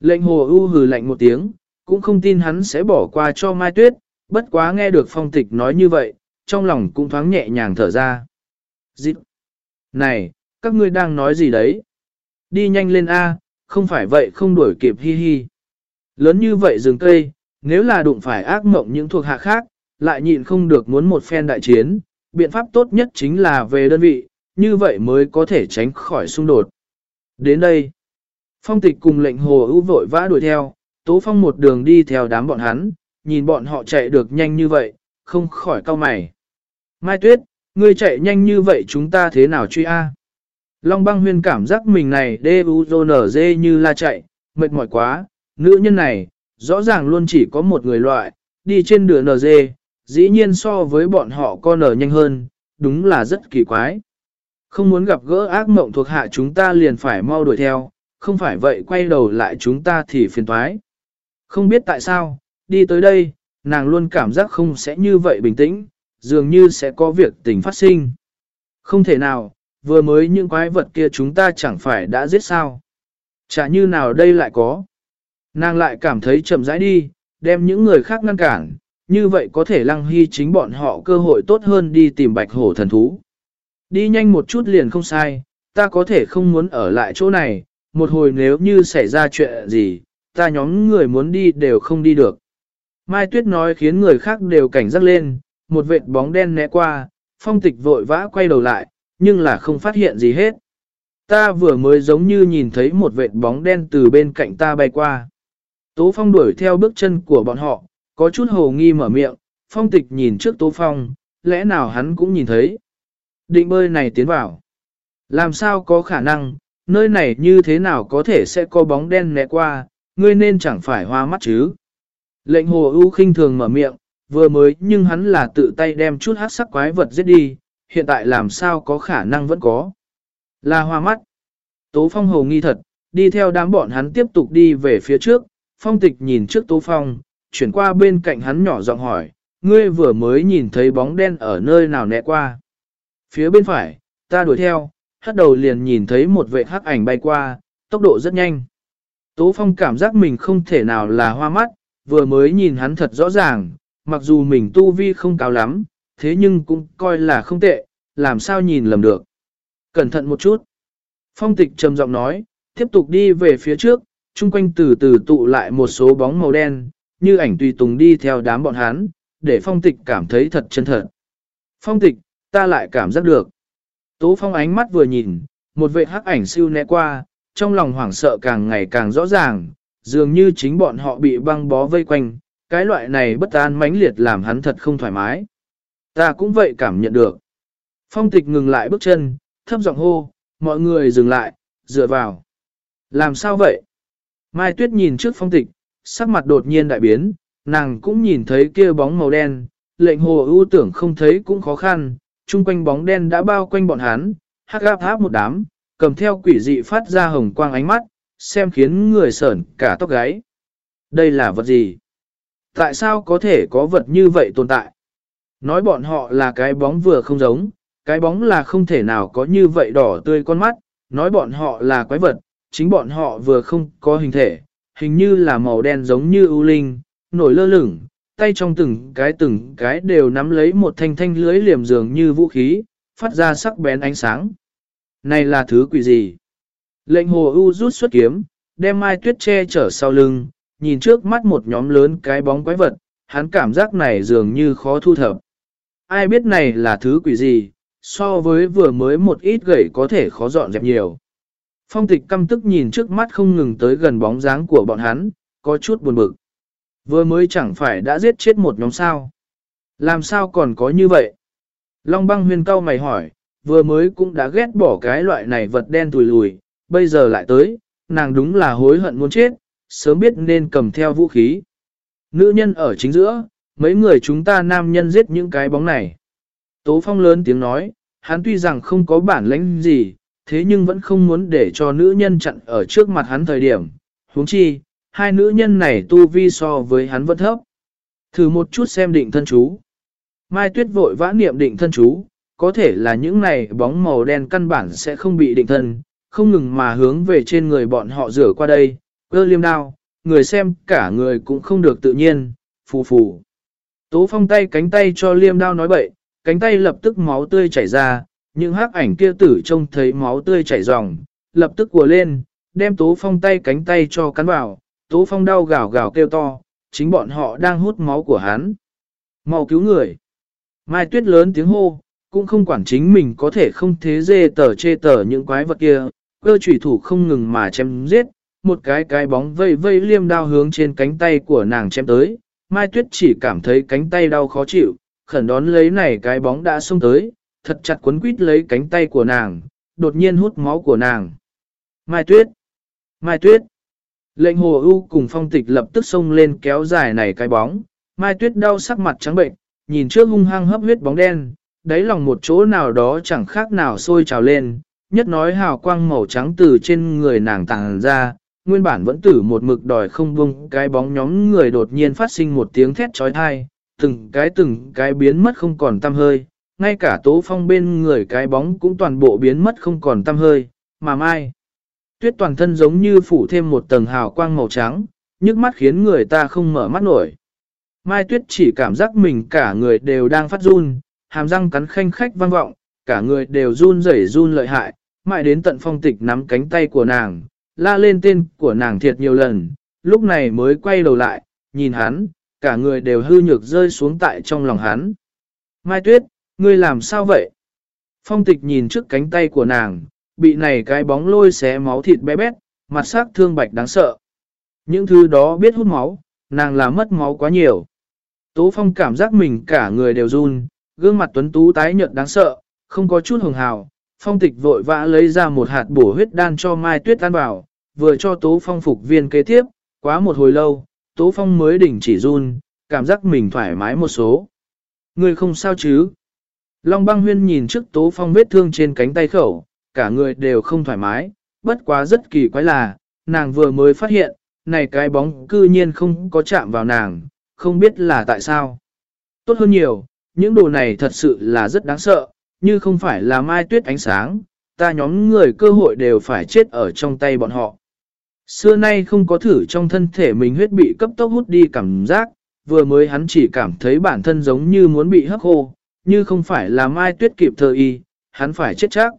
Lệnh hồ ưu hừ lạnh một tiếng, cũng không tin hắn sẽ bỏ qua cho Mai Tuyết, bất quá nghe được phong tịch nói như vậy, trong lòng cũng thoáng nhẹ nhàng thở ra. Dịp! Này, các ngươi đang nói gì đấy? Đi nhanh lên A, không phải vậy không đuổi kịp hi hi. Lớn như vậy rừng cây, nếu là đụng phải ác mộng những thuộc hạ khác, lại nhịn không được muốn một phen đại chiến, biện pháp tốt nhất chính là về đơn vị, như vậy mới có thể tránh khỏi xung đột. Đến đây, phong tịch cùng lệnh hồ ưu vội vã đuổi theo, Tố Phong một đường đi theo đám bọn hắn, nhìn bọn họ chạy được nhanh như vậy, không khỏi cau mày. Mai Tuyết, ngươi chạy nhanh như vậy chúng ta thế nào truy A? Long băng huyên cảm giác mình này đê u nở dê như la chạy, mệt mỏi quá, nữ nhân này, rõ ràng luôn chỉ có một người loại, đi trên đường nở dê, dĩ nhiên so với bọn họ con nở nhanh hơn, đúng là rất kỳ quái. Không muốn gặp gỡ ác mộng thuộc hạ chúng ta liền phải mau đuổi theo, không phải vậy quay đầu lại chúng ta thì phiền toái. Không biết tại sao, đi tới đây, nàng luôn cảm giác không sẽ như vậy bình tĩnh, dường như sẽ có việc tình phát sinh. Không thể nào, vừa mới những quái vật kia chúng ta chẳng phải đã giết sao. Chả như nào đây lại có. Nàng lại cảm thấy chậm rãi đi, đem những người khác ngăn cản, như vậy có thể lăng hy chính bọn họ cơ hội tốt hơn đi tìm bạch hổ thần thú. Đi nhanh một chút liền không sai, ta có thể không muốn ở lại chỗ này, một hồi nếu như xảy ra chuyện gì, ta nhóm người muốn đi đều không đi được. Mai Tuyết nói khiến người khác đều cảnh giác lên, một vệt bóng đen né qua, phong tịch vội vã quay đầu lại, nhưng là không phát hiện gì hết. Ta vừa mới giống như nhìn thấy một vệt bóng đen từ bên cạnh ta bay qua. Tố Phong đuổi theo bước chân của bọn họ, có chút hồ nghi mở miệng, phong tịch nhìn trước Tố Phong, lẽ nào hắn cũng nhìn thấy. Định bơi này tiến vào. Làm sao có khả năng, nơi này như thế nào có thể sẽ có bóng đen né qua, ngươi nên chẳng phải hoa mắt chứ. Lệnh hồ ưu khinh thường mở miệng, vừa mới nhưng hắn là tự tay đem chút hát sắc quái vật giết đi, hiện tại làm sao có khả năng vẫn có. Là hoa mắt. Tố phong hầu nghi thật, đi theo đám bọn hắn tiếp tục đi về phía trước, phong tịch nhìn trước tố phong, chuyển qua bên cạnh hắn nhỏ giọng hỏi, ngươi vừa mới nhìn thấy bóng đen ở nơi nào nẹ qua. Phía bên phải, ta đuổi theo, hất đầu liền nhìn thấy một vệ hắc ảnh bay qua, tốc độ rất nhanh. Tố Phong cảm giác mình không thể nào là hoa mắt, vừa mới nhìn hắn thật rõ ràng, mặc dù mình tu vi không cao lắm, thế nhưng cũng coi là không tệ, làm sao nhìn lầm được. Cẩn thận một chút. Phong tịch trầm giọng nói, tiếp tục đi về phía trước, chung quanh từ từ tụ lại một số bóng màu đen, như ảnh tùy tùng đi theo đám bọn hắn, để phong tịch cảm thấy thật chân thật. Phong tịch, ta lại cảm giác được. Tố phong ánh mắt vừa nhìn, một vệ hắc ảnh siêu né qua, trong lòng hoảng sợ càng ngày càng rõ ràng, dường như chính bọn họ bị băng bó vây quanh, cái loại này bất an mãnh liệt làm hắn thật không thoải mái. Ta cũng vậy cảm nhận được. Phong tịch ngừng lại bước chân, thấp giọng hô, mọi người dừng lại, dựa vào. Làm sao vậy? Mai Tuyết nhìn trước phong tịch, sắc mặt đột nhiên đại biến, nàng cũng nhìn thấy kia bóng màu đen, lệnh hồ ưu tưởng không thấy cũng khó khăn, chung quanh bóng đen đã bao quanh bọn hắn, hắc áp áp một đám, cầm theo quỷ dị phát ra hồng quang ánh mắt, xem khiến người sởn cả tóc gáy. Đây là vật gì? Tại sao có thể có vật như vậy tồn tại? Nói bọn họ là cái bóng vừa không giống, cái bóng là không thể nào có như vậy đỏ tươi con mắt, nói bọn họ là quái vật, chính bọn họ vừa không có hình thể, hình như là màu đen giống như ưu linh, nổi lơ lửng, tay trong từng cái từng cái đều nắm lấy một thanh thanh lưới liềm dường như vũ khí, phát ra sắc bén ánh sáng. Này là thứ quỷ gì? Lệnh hồ ưu rút xuất kiếm, đem mai tuyết che chở sau lưng, nhìn trước mắt một nhóm lớn cái bóng quái vật, hắn cảm giác này dường như khó thu thập. Ai biết này là thứ quỷ gì, so với vừa mới một ít gậy có thể khó dọn dẹp nhiều. Phong tịch căm tức nhìn trước mắt không ngừng tới gần bóng dáng của bọn hắn, có chút buồn bực. Vừa mới chẳng phải đã giết chết một nhóm sao. Làm sao còn có như vậy? Long băng huyền cao mày hỏi, vừa mới cũng đã ghét bỏ cái loại này vật đen tùi lùi, bây giờ lại tới, nàng đúng là hối hận muốn chết, sớm biết nên cầm theo vũ khí. Nữ nhân ở chính giữa, mấy người chúng ta nam nhân giết những cái bóng này. Tố Phong lớn tiếng nói, hắn tuy rằng không có bản lãnh gì, thế nhưng vẫn không muốn để cho nữ nhân chặn ở trước mặt hắn thời điểm. huống chi, hai nữ nhân này tu vi so với hắn vẫn thấp. Thử một chút xem định thân chú. Mai Tuyết vội vã niệm định thân chú, có thể là những này bóng màu đen căn bản sẽ không bị định thân, không ngừng mà hướng về trên người bọn họ rửa qua đây, cơ liêm đao, người xem cả người cũng không được tự nhiên, phù phù. Tố phong tay cánh tay cho liêm đao nói bậy, cánh tay lập tức máu tươi chảy ra, những hắc ảnh kia tử trông thấy máu tươi chảy ròng, lập tức của lên, đem tố phong tay cánh tay cho cắn vào, tố phong đau gào gào kêu to, chính bọn họ đang hút máu của hắn. mau cứu người. Mai tuyết lớn tiếng hô, cũng không quản chính mình có thể không thế dê tờ chê tờ những quái vật kia, cơ trùy thủ không ngừng mà chém giết, một cái cái bóng vây vây liêm đao hướng trên cánh tay của nàng chém tới, Mai Tuyết chỉ cảm thấy cánh tay đau khó chịu, khẩn đón lấy này cái bóng đã xông tới, thật chặt quấn quít lấy cánh tay của nàng, đột nhiên hút máu của nàng. Mai Tuyết! Mai Tuyết! Lệnh hồ ưu cùng phong tịch lập tức xông lên kéo dài này cái bóng, Mai Tuyết đau sắc mặt trắng bệnh, nhìn trước hung hăng hấp huyết bóng đen, đáy lòng một chỗ nào đó chẳng khác nào sôi trào lên, nhất nói hào quang màu trắng từ trên người nàng tàng ra, nguyên bản vẫn tử một mực đòi không bung cái bóng nhóm người đột nhiên phát sinh một tiếng thét trói thai, từng cái từng cái biến mất không còn tăm hơi, ngay cả tố phong bên người cái bóng cũng toàn bộ biến mất không còn tăm hơi, mà mai. Tuyết toàn thân giống như phủ thêm một tầng hào quang màu trắng, nhức mắt khiến người ta không mở mắt nổi. Mai Tuyết chỉ cảm giác mình cả người đều đang phát run, hàm răng cắn khanh khách vang vọng, cả người đều run rẩy run lợi hại, mãi đến tận phong tịch nắm cánh tay của nàng, la lên tên của nàng thiệt nhiều lần, lúc này mới quay đầu lại, nhìn hắn, cả người đều hư nhược rơi xuống tại trong lòng hắn. Mai Tuyết, ngươi làm sao vậy? Phong tịch nhìn trước cánh tay của nàng, bị này cái bóng lôi xé máu thịt bé bét, mặt sắc thương bạch đáng sợ. Những thứ đó biết hút máu, nàng là mất máu quá nhiều. Tố Phong cảm giác mình cả người đều run, gương mặt tuấn tú tái nhợt đáng sợ, không có chút hồng hào. Phong tịch vội vã lấy ra một hạt bổ huyết đan cho Mai Tuyết ăn vào, vừa cho Tố Phong phục viên kế tiếp, quá một hồi lâu, Tố Phong mới đỉnh chỉ run, cảm giác mình thoải mái một số. Người không sao chứ? Long băng huyên nhìn trước Tố Phong vết thương trên cánh tay khẩu, cả người đều không thoải mái, bất quá rất kỳ quái là, nàng vừa mới phát hiện, này cái bóng cư nhiên không có chạm vào nàng, không biết là tại sao. Tốt hơn nhiều, những đồ này thật sự là rất đáng sợ, như không phải là mai tuyết ánh sáng, ta nhóm người cơ hội đều phải chết ở trong tay bọn họ. Xưa nay không có thử trong thân thể mình huyết bị cấp tốc hút đi cảm giác, vừa mới hắn chỉ cảm thấy bản thân giống như muốn bị hấp khô, như không phải là Mai Tuyết kịp thời y, hắn phải chết chắc.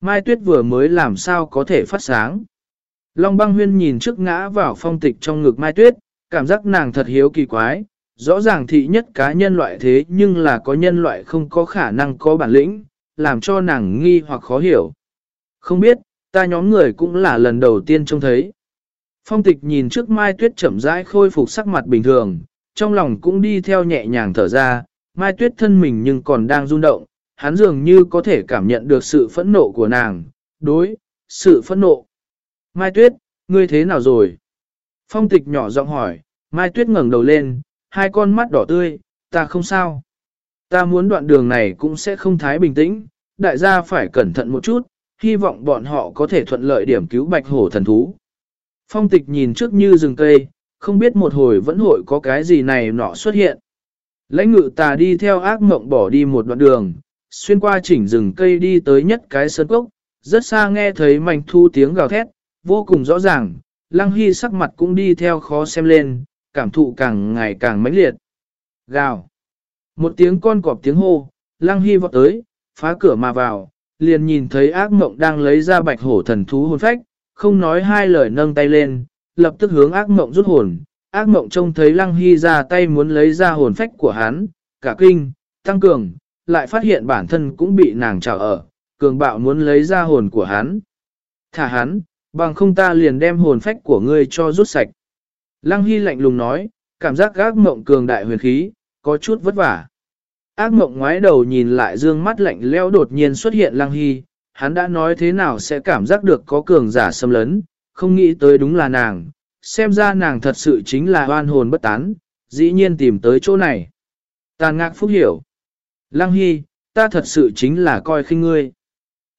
Mai Tuyết vừa mới làm sao có thể phát sáng. Long băng huyên nhìn trước ngã vào phong tịch trong ngực Mai Tuyết, cảm giác nàng thật hiếu kỳ quái, rõ ràng thị nhất cá nhân loại thế nhưng là có nhân loại không có khả năng có bản lĩnh, làm cho nàng nghi hoặc khó hiểu. Không biết, ta nhóm người cũng là lần đầu tiên trông thấy. Phong tịch nhìn trước Mai Tuyết chậm rãi khôi phục sắc mặt bình thường, trong lòng cũng đi theo nhẹ nhàng thở ra, Mai Tuyết thân mình nhưng còn đang rung động, hắn dường như có thể cảm nhận được sự phẫn nộ của nàng, đối, sự phẫn nộ. Mai Tuyết, ngươi thế nào rồi? Phong tịch nhỏ giọng hỏi, Mai Tuyết ngẩng đầu lên, hai con mắt đỏ tươi, ta không sao. Ta muốn đoạn đường này cũng sẽ không thái bình tĩnh, đại gia phải cẩn thận một chút, hy vọng bọn họ có thể thuận lợi điểm cứu bạch hổ thần thú. Phong tịch nhìn trước như rừng cây, không biết một hồi vẫn hội có cái gì này nọ xuất hiện. Lãnh ngự tà đi theo ác mộng bỏ đi một đoạn đường, xuyên qua chỉnh rừng cây đi tới nhất cái sân cốc, rất xa nghe thấy mảnh thu tiếng gào thét, vô cùng rõ ràng, lăng hy sắc mặt cũng đi theo khó xem lên, cảm thụ càng ngày càng mãnh liệt. Gào. Một tiếng con cọp tiếng hô, lăng hy vọt tới, phá cửa mà vào, liền nhìn thấy ác mộng đang lấy ra bạch hổ thần thú hồn phách, không nói hai lời nâng tay lên, lập tức hướng ác mộng rút hồn. Ác mộng trông thấy lăng hy ra tay muốn lấy ra hồn phách của hắn, cả kinh, tăng cường, lại phát hiện bản thân cũng bị nàng trào ở, cường bạo muốn lấy ra hồn của hắn. Thả hắn, bằng không ta liền đem hồn phách của ngươi cho rút sạch. Lăng Hy lạnh lùng nói, cảm giác ác mộng cường đại huyền khí, có chút vất vả. Ác mộng ngoái đầu nhìn lại dương mắt lạnh leo đột nhiên xuất hiện Lăng Hy, hắn đã nói thế nào sẽ cảm giác được có cường giả xâm lấn, không nghĩ tới đúng là nàng, xem ra nàng thật sự chính là oan hồn bất tán, dĩ nhiên tìm tới chỗ này. Tàn ngạc phúc hiểu. Lăng Hy, ta thật sự chính là coi khinh ngươi.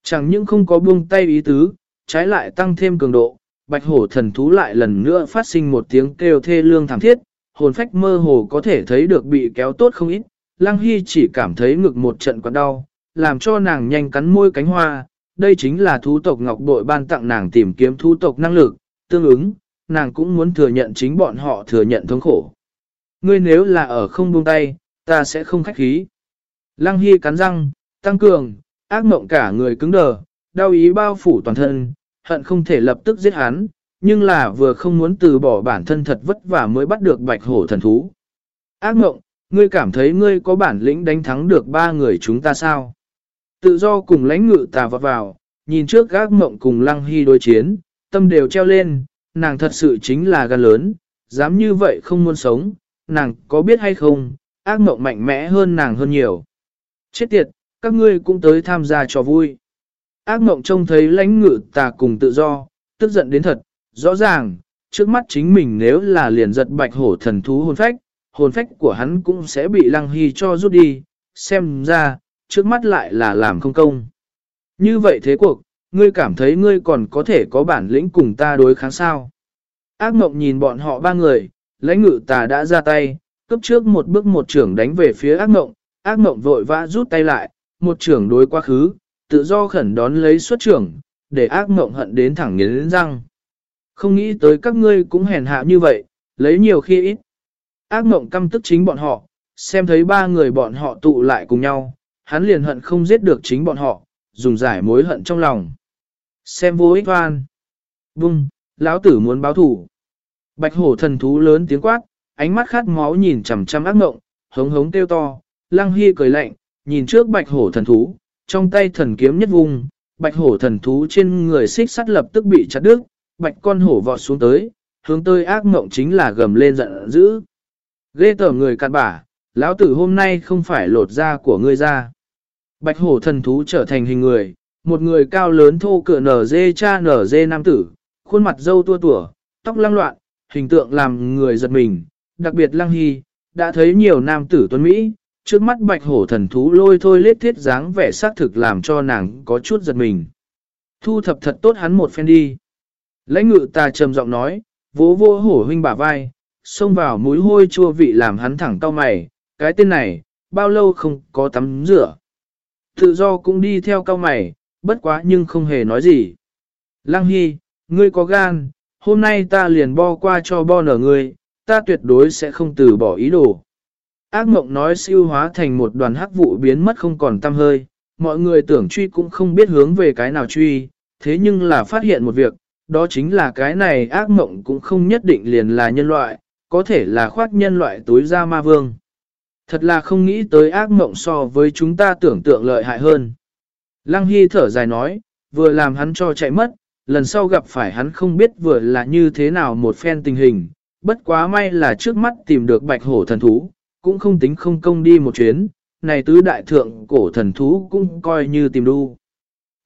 Chẳng những không có buông tay ý tứ, trái lại tăng thêm cường độ, bạch hổ thần thú lại lần nữa phát sinh một tiếng kêu thê lương thảm thiết, hồn phách mơ hồ có thể thấy được bị kéo tốt không ít, Lăng Hy chỉ cảm thấy ngực một trận quặn đau, làm cho nàng nhanh cắn môi cánh hoa, đây chính là thú tộc ngọc bội ban tặng nàng tìm kiếm thú tộc năng lực, tương ứng, nàng cũng muốn thừa nhận chính bọn họ thừa nhận thống khổ. Ngươi nếu là ở không buông tay, ta sẽ không khách khí. Lăng Hy cắn răng, tăng cường, ác mộng cả người cứng đờ, đau ý bao phủ toàn thân, hận không thể lập tức giết hắn, nhưng là vừa không muốn từ bỏ bản thân thật vất vả mới bắt được bạch hổ thần thú. Ác mộng, ngươi cảm thấy ngươi có bản lĩnh đánh thắng được ba người chúng ta sao? Tự do cùng lãnh ngự tà vọt vào, nhìn trước gác mộng cùng lăng hy đối chiến, tâm đều treo lên, nàng thật sự chính là gan lớn, dám như vậy không muốn sống, nàng có biết hay không, ác mộng mạnh mẽ hơn nàng hơn nhiều. Chết tiệt, các ngươi cũng tới tham gia cho vui. Ác mộng trông thấy lãnh ngự tà cùng tự do, tức giận đến thật, rõ ràng, trước mắt chính mình nếu là liền giật bạch hổ thần thú hồn phách, hồn phách của hắn cũng sẽ bị lăng hy cho rút đi, xem ra, trước mắt lại là làm không công. Như vậy thế cuộc, ngươi cảm thấy ngươi còn có thể có bản lĩnh cùng ta đối kháng sao. Ác mộng nhìn bọn họ ba người, lãnh ngự tà đã ra tay, cấp trước một bước một trưởng đánh về phía ác mộng, ác mộng vội vã rút tay lại, một trưởng đối quá khứ, tự do khẩn đón lấy xuất trưởng, để ác mộng hận đến thẳng nghiến răng. Không nghĩ tới các ngươi cũng hèn hạ như vậy, lấy nhiều khi ít. Ác mộng căm tức chính bọn họ, xem thấy ba người bọn họ tụ lại cùng nhau, hắn liền hận không giết được chính bọn họ, dùng giải mối hận trong lòng. Xem vô ích hoan. Bung, lão tử muốn báo thủ. Bạch hổ thần thú lớn tiếng quát, ánh mắt khát máu nhìn chằm chằm ác mộng, hống hống kêu to, lăng hy cười lạnh, nhìn trước bạch hổ thần thú, trong tay thần kiếm nhất vùng, bạch hổ thần thú trên người xích sắt lập tức bị chặt đứt, bạch con hổ vọt xuống tới, hướng tới ác mộng chính là gầm lên giận dữ. Ghê tởm người cạn bả, lão tử hôm nay không phải lột da của ngươi ra. Bạch hổ thần thú trở thành hình người, một người cao lớn thô cửa nở dê cha nở dê nam tử, khuôn mặt dâu tua tủa, tóc lăng loạn, hình tượng làm người giật mình, đặc biệt lăng hy, đã thấy nhiều nam tử tuấn Mỹ, trước mắt bạch hổ thần thú lôi thôi lết thiết dáng vẻ xác thực làm cho nàng có chút giật mình. Thu thập thật tốt hắn một phen đi. Lãnh ngự ta trầm giọng nói, vỗ vô hổ huynh bả vai, xông vào mũi hôi chua vị làm hắn thẳng cau mày, cái tên này, bao lâu không có tắm rửa. Tự do cũng đi theo cao mày, bất quá nhưng không hề nói gì. Lăng Hy, ngươi có gan, hôm nay ta liền bo qua cho bo nở ngươi, ta tuyệt đối sẽ không từ bỏ ý đồ. Ác mộng nói siêu hóa thành một đoàn hắc vụ biến mất không còn tăm hơi, mọi người tưởng truy cũng không biết hướng về cái nào truy, thế nhưng là phát hiện một việc, đó chính là cái này ác mộng cũng không nhất định liền là nhân loại, có thể là khoác nhân loại tối ra ma vương. Thật là không nghĩ tới ác mộng so với chúng ta tưởng tượng lợi hại hơn. Lăng Hy thở dài nói, vừa làm hắn cho chạy mất, lần sau gặp phải hắn không biết vừa là như thế nào một phen tình hình, bất quá may là trước mắt tìm được bạch hổ thần thú, cũng không tính không công đi một chuyến, này tứ đại thượng cổ thần thú cũng coi như tìm đu.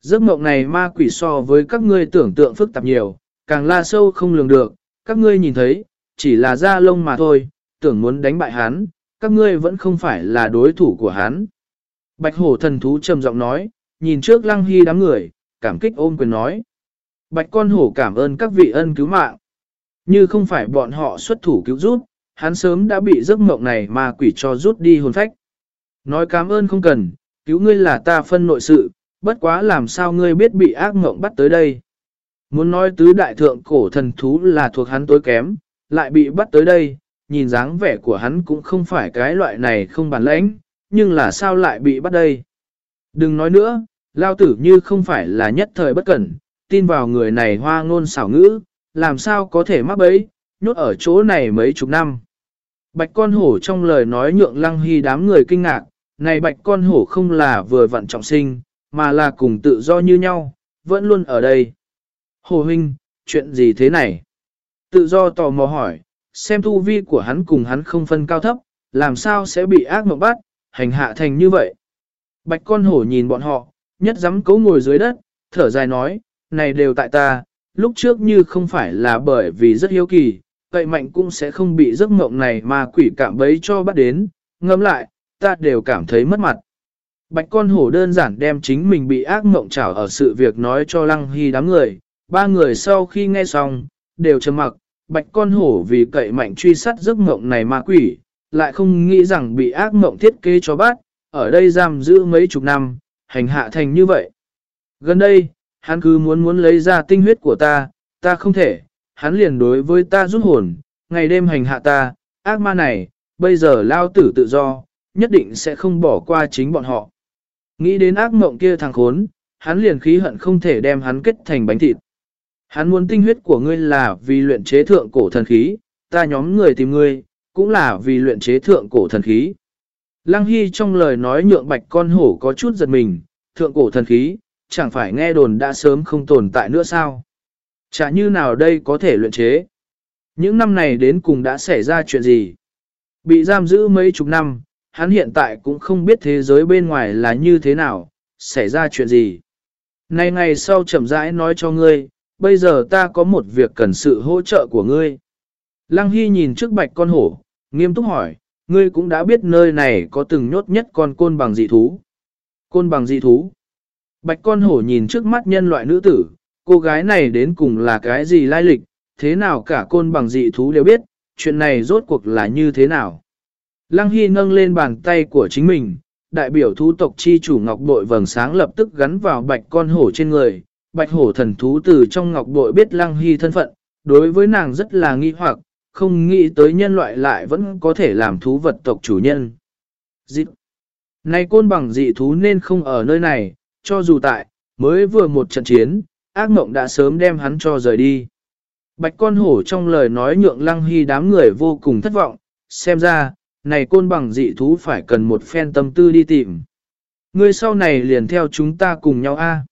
Giấc mộng này ma quỷ so với các ngươi tưởng tượng phức tạp nhiều, càng la sâu không lường được, các ngươi nhìn thấy, chỉ là da lông mà thôi, tưởng muốn đánh bại hắn, các ngươi vẫn không phải là đối thủ của hắn. Bạch hổ thần thú trầm giọng nói, nhìn trước lăng hy đám người, cảm kích ôm quyền nói. Bạch con hổ cảm ơn các vị ân cứu mạng. Như không phải bọn họ xuất thủ cứu rút, hắn sớm đã bị giấc mộng này mà quỷ cho rút đi hồn phách. Nói cảm ơn không cần, cứu ngươi là ta phân nội sự, bất quá làm sao ngươi biết bị ác mộng bắt tới đây. Muốn nói tứ đại thượng cổ thần thú là thuộc hắn tối kém, lại bị bắt tới đây, nhìn dáng vẻ của hắn cũng không phải cái loại này không bản lãnh, nhưng là sao lại bị bắt đây. Đừng nói nữa, lao tử như không phải là nhất thời bất cẩn, tin vào người này hoa ngôn xảo ngữ, làm sao có thể mắc bẫy? nhốt ở chỗ này mấy chục năm. Bạch con hổ trong lời nói nhượng lăng hy đám người kinh ngạc, này bạch con hổ không là vừa vặn trọng sinh, mà là cùng tự do như nhau, vẫn luôn ở đây. Hồ huynh, chuyện gì thế này? Tự do tò mò hỏi, xem tu vi của hắn cùng hắn không phân cao thấp, làm sao sẽ bị ác mộng bắt, hành hạ thành như vậy. Bạch con hổ nhìn bọn họ, nhất dám cấu ngồi dưới đất, thở dài nói, này đều tại ta, lúc trước như không phải là bởi vì rất hiếu kỳ, cậy mạnh cũng sẽ không bị giấc mộng này mà quỷ cảm bấy cho bắt đến, ngâm lại, ta đều cảm thấy mất mặt. Bạch con hổ đơn giản đem chính mình bị ác mộng trảo ở sự việc nói cho lăng hy đám người, ba người sau khi nghe xong, đều trầm mặc, bạch con hổ vì cậy mạnh truy sát giấc mộng này ma quỷ, lại không nghĩ rằng bị ác mộng thiết kế cho bắt, ở đây giam giữ mấy chục năm, hành hạ thành như vậy. Gần đây, hắn cứ muốn muốn lấy ra tinh huyết của ta, ta không thể, hắn liền đối với ta rút hồn, ngày đêm hành hạ ta, ác ma này, bây giờ lao tử tự do, nhất định sẽ không bỏ qua chính bọn họ. Nghĩ đến ác mộng kia thằng khốn, hắn liền khí hận không thể đem hắn kết thành bánh thịt. Hắn muốn tinh huyết của ngươi là vì luyện chế thượng cổ thần khí, ta nhóm người tìm ngươi, cũng là vì luyện chế thượng cổ thần khí. Lăng Hy trong lời nói nhượng bạch con hổ có chút giật mình, thượng cổ thần khí, chẳng phải nghe đồn đã sớm không tồn tại nữa sao? Chả như nào đây có thể luyện chế? Những năm này đến cùng đã xảy ra chuyện gì? Bị giam giữ mấy chục năm, hắn hiện tại cũng không biết thế giới bên ngoài là như thế nào, xảy ra chuyện gì. Này ngày sau chậm rãi nói cho ngươi, bây giờ ta có một việc cần sự hỗ trợ của ngươi. Lăng Hy nhìn trước bạch con hổ, nghiêm túc hỏi, ngươi cũng đã biết nơi này có từng nhốt nhất con côn bằng dị thú. Côn bằng dị thú. Bạch con hổ nhìn trước mắt nhân loại nữ tử, cô gái này đến cùng là cái gì lai lịch, thế nào cả côn bằng dị thú đều biết, chuyện này rốt cuộc là như thế nào. Lăng Hy nâng lên bàn tay của chính mình, đại biểu thú tộc chi chủ ngọc bội vầng sáng lập tức gắn vào bạch con hổ trên người. Bạch hổ thần thú từ trong ngọc bội biết Lăng Hy thân phận, đối với nàng rất là nghi hoặc, không nghĩ tới nhân loại lại vẫn có thể làm thú vật tộc chủ nhân. Dị. Này côn bằng dị thú nên không ở nơi này, cho dù tại, mới vừa một trận chiến, ác mộng đã sớm đem hắn cho rời đi. Bạch con hổ trong lời nói nhượng lăng hy đám người vô cùng thất vọng, xem ra, này côn bằng dị thú phải cần một phen tâm tư đi tìm. Ngươi sau này liền theo chúng ta cùng nhau a.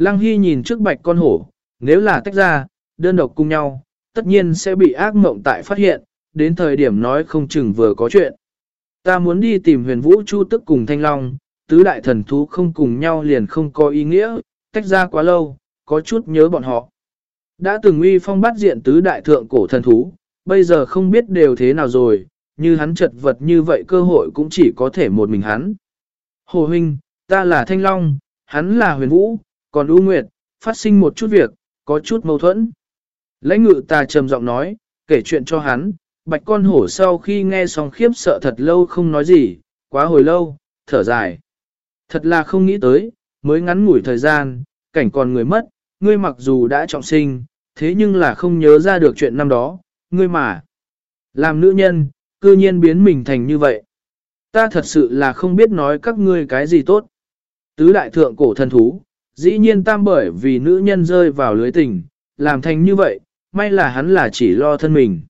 Lăng Hy nhìn trước bạch con hổ, nếu là tách ra, đơn độc cùng nhau, tất nhiên sẽ bị ác mộng tại phát hiện, đến thời điểm nói không chừng vừa có chuyện. Ta muốn đi tìm huyền vũ chu tức cùng thanh long, tứ đại thần thú không cùng nhau liền không có ý nghĩa, tách ra quá lâu, có chút nhớ bọn họ. Đã từng uy phong bắt diện tứ đại thượng cổ thần thú, bây giờ không biết đều thế nào rồi, như hắn chật vật như vậy cơ hội cũng chỉ có thể một mình hắn. Hồ huynh, ta là Thanh Long, hắn là huyền vũ, còn U Nguyệt, phát sinh một chút việc, có chút mâu thuẫn. Lãnh ngự ta trầm giọng nói, kể chuyện cho hắn, bạch con hổ sau khi nghe xong khiếp sợ thật lâu không nói gì, quá hồi lâu, thở dài. Thật là không nghĩ tới, mới ngắn ngủi thời gian, cảnh còn người mất, ngươi mặc dù đã trọng sinh, thế nhưng là không nhớ ra được chuyện năm đó, ngươi mà. Làm nữ nhân, cư nhiên biến mình thành như vậy. Ta thật sự là không biết nói các ngươi cái gì tốt. Tứ đại thượng cổ thần thú, dĩ nhiên tam bởi vì nữ nhân rơi vào lưới tình, làm thành như vậy, may là hắn là chỉ lo thân mình.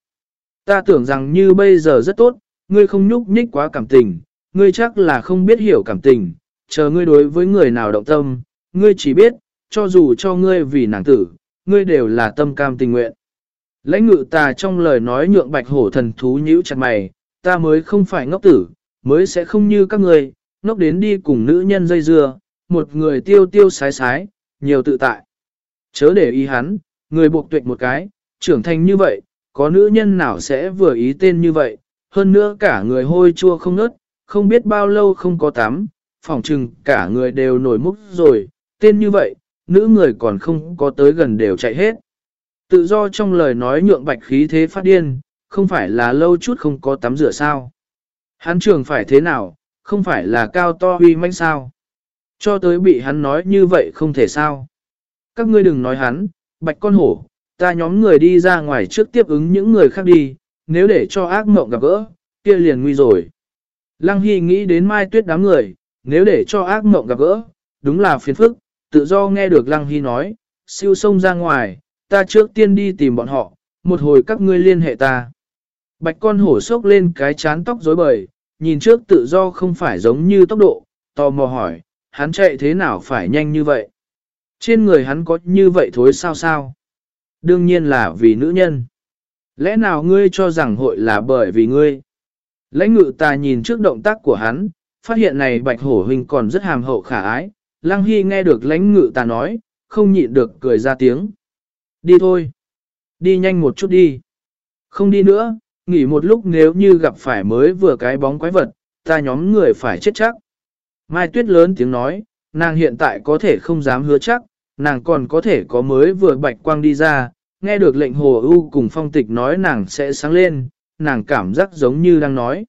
Ta tưởng rằng như bây giờ rất tốt, ngươi không nhúc nhích quá cảm tình, ngươi chắc là không biết hiểu cảm tình, chờ ngươi đối với người nào động tâm, ngươi chỉ biết, cho dù cho ngươi vì nàng tử, ngươi đều là tâm cam tình nguyện. Lãnh ngự ta trong lời nói nhượng bạch hổ thần thú nhíu chặt mày, ta mới không phải ngốc tử, mới sẽ không như các ngươi, ngốc đến đi cùng nữ nhân dây dưa, một người tiêu tiêu sái sái, nhiều tự tại. Chớ để ý hắn, người buộc tuyệt một cái, trưởng thành như vậy, có nữ nhân nào sẽ vừa ý tên như vậy, hơn nữa cả người hôi chua không nớt, không biết bao lâu không có tắm, phỏng chừng cả người đều nổi múc rồi, tên như vậy, nữ người còn không có tới gần đều chạy hết. Tự do trong lời nói nhượng bạch khí thế phát điên, không phải là lâu chút không có tắm rửa sao. Hắn trường phải thế nào, không phải là cao to huy manh sao. Cho tới bị hắn nói như vậy không thể sao. Các ngươi đừng nói hắn, bạch con hổ, ta nhóm người đi ra ngoài trước tiếp ứng những người khác đi, nếu để cho ác mộng gặp gỡ, kia liền nguy rồi. Lăng Hy nghĩ đến mai tuyết đám người, nếu để cho ác mộng gặp gỡ, đúng là phiền phức, tự do nghe được Lăng Hy nói, siêu sông ra ngoài, ta trước tiên đi tìm bọn họ, một hồi các ngươi liên hệ ta. Bạch con hổ sốc lên cái chán tóc rối bời, nhìn trước tự do không phải giống như tốc độ, tò mò hỏi, hắn chạy thế nào phải nhanh như vậy? Trên người hắn có như vậy thối sao sao? Đương nhiên là vì nữ nhân. Lẽ nào ngươi cho rằng hội là bởi vì ngươi? Lãnh ngự ta nhìn trước động tác của hắn, phát hiện này bạch hổ huynh còn rất hàm hậu khả ái. Lăng Hy nghe được lãnh ngự ta nói, không nhịn được cười ra tiếng. Đi thôi. Đi nhanh một chút đi. Không đi nữa, nghỉ một lúc nếu như gặp phải mới vừa cái bóng quái vật, ta nhóm người phải chết chắc. Mai Tuyết lớn tiếng nói, nàng hiện tại có thể không dám hứa chắc, nàng còn có thể có mới vừa bạch quang đi ra, nghe được lệnh hồ ưu cùng phong tịch nói nàng sẽ sáng lên, nàng cảm giác giống như đang nói.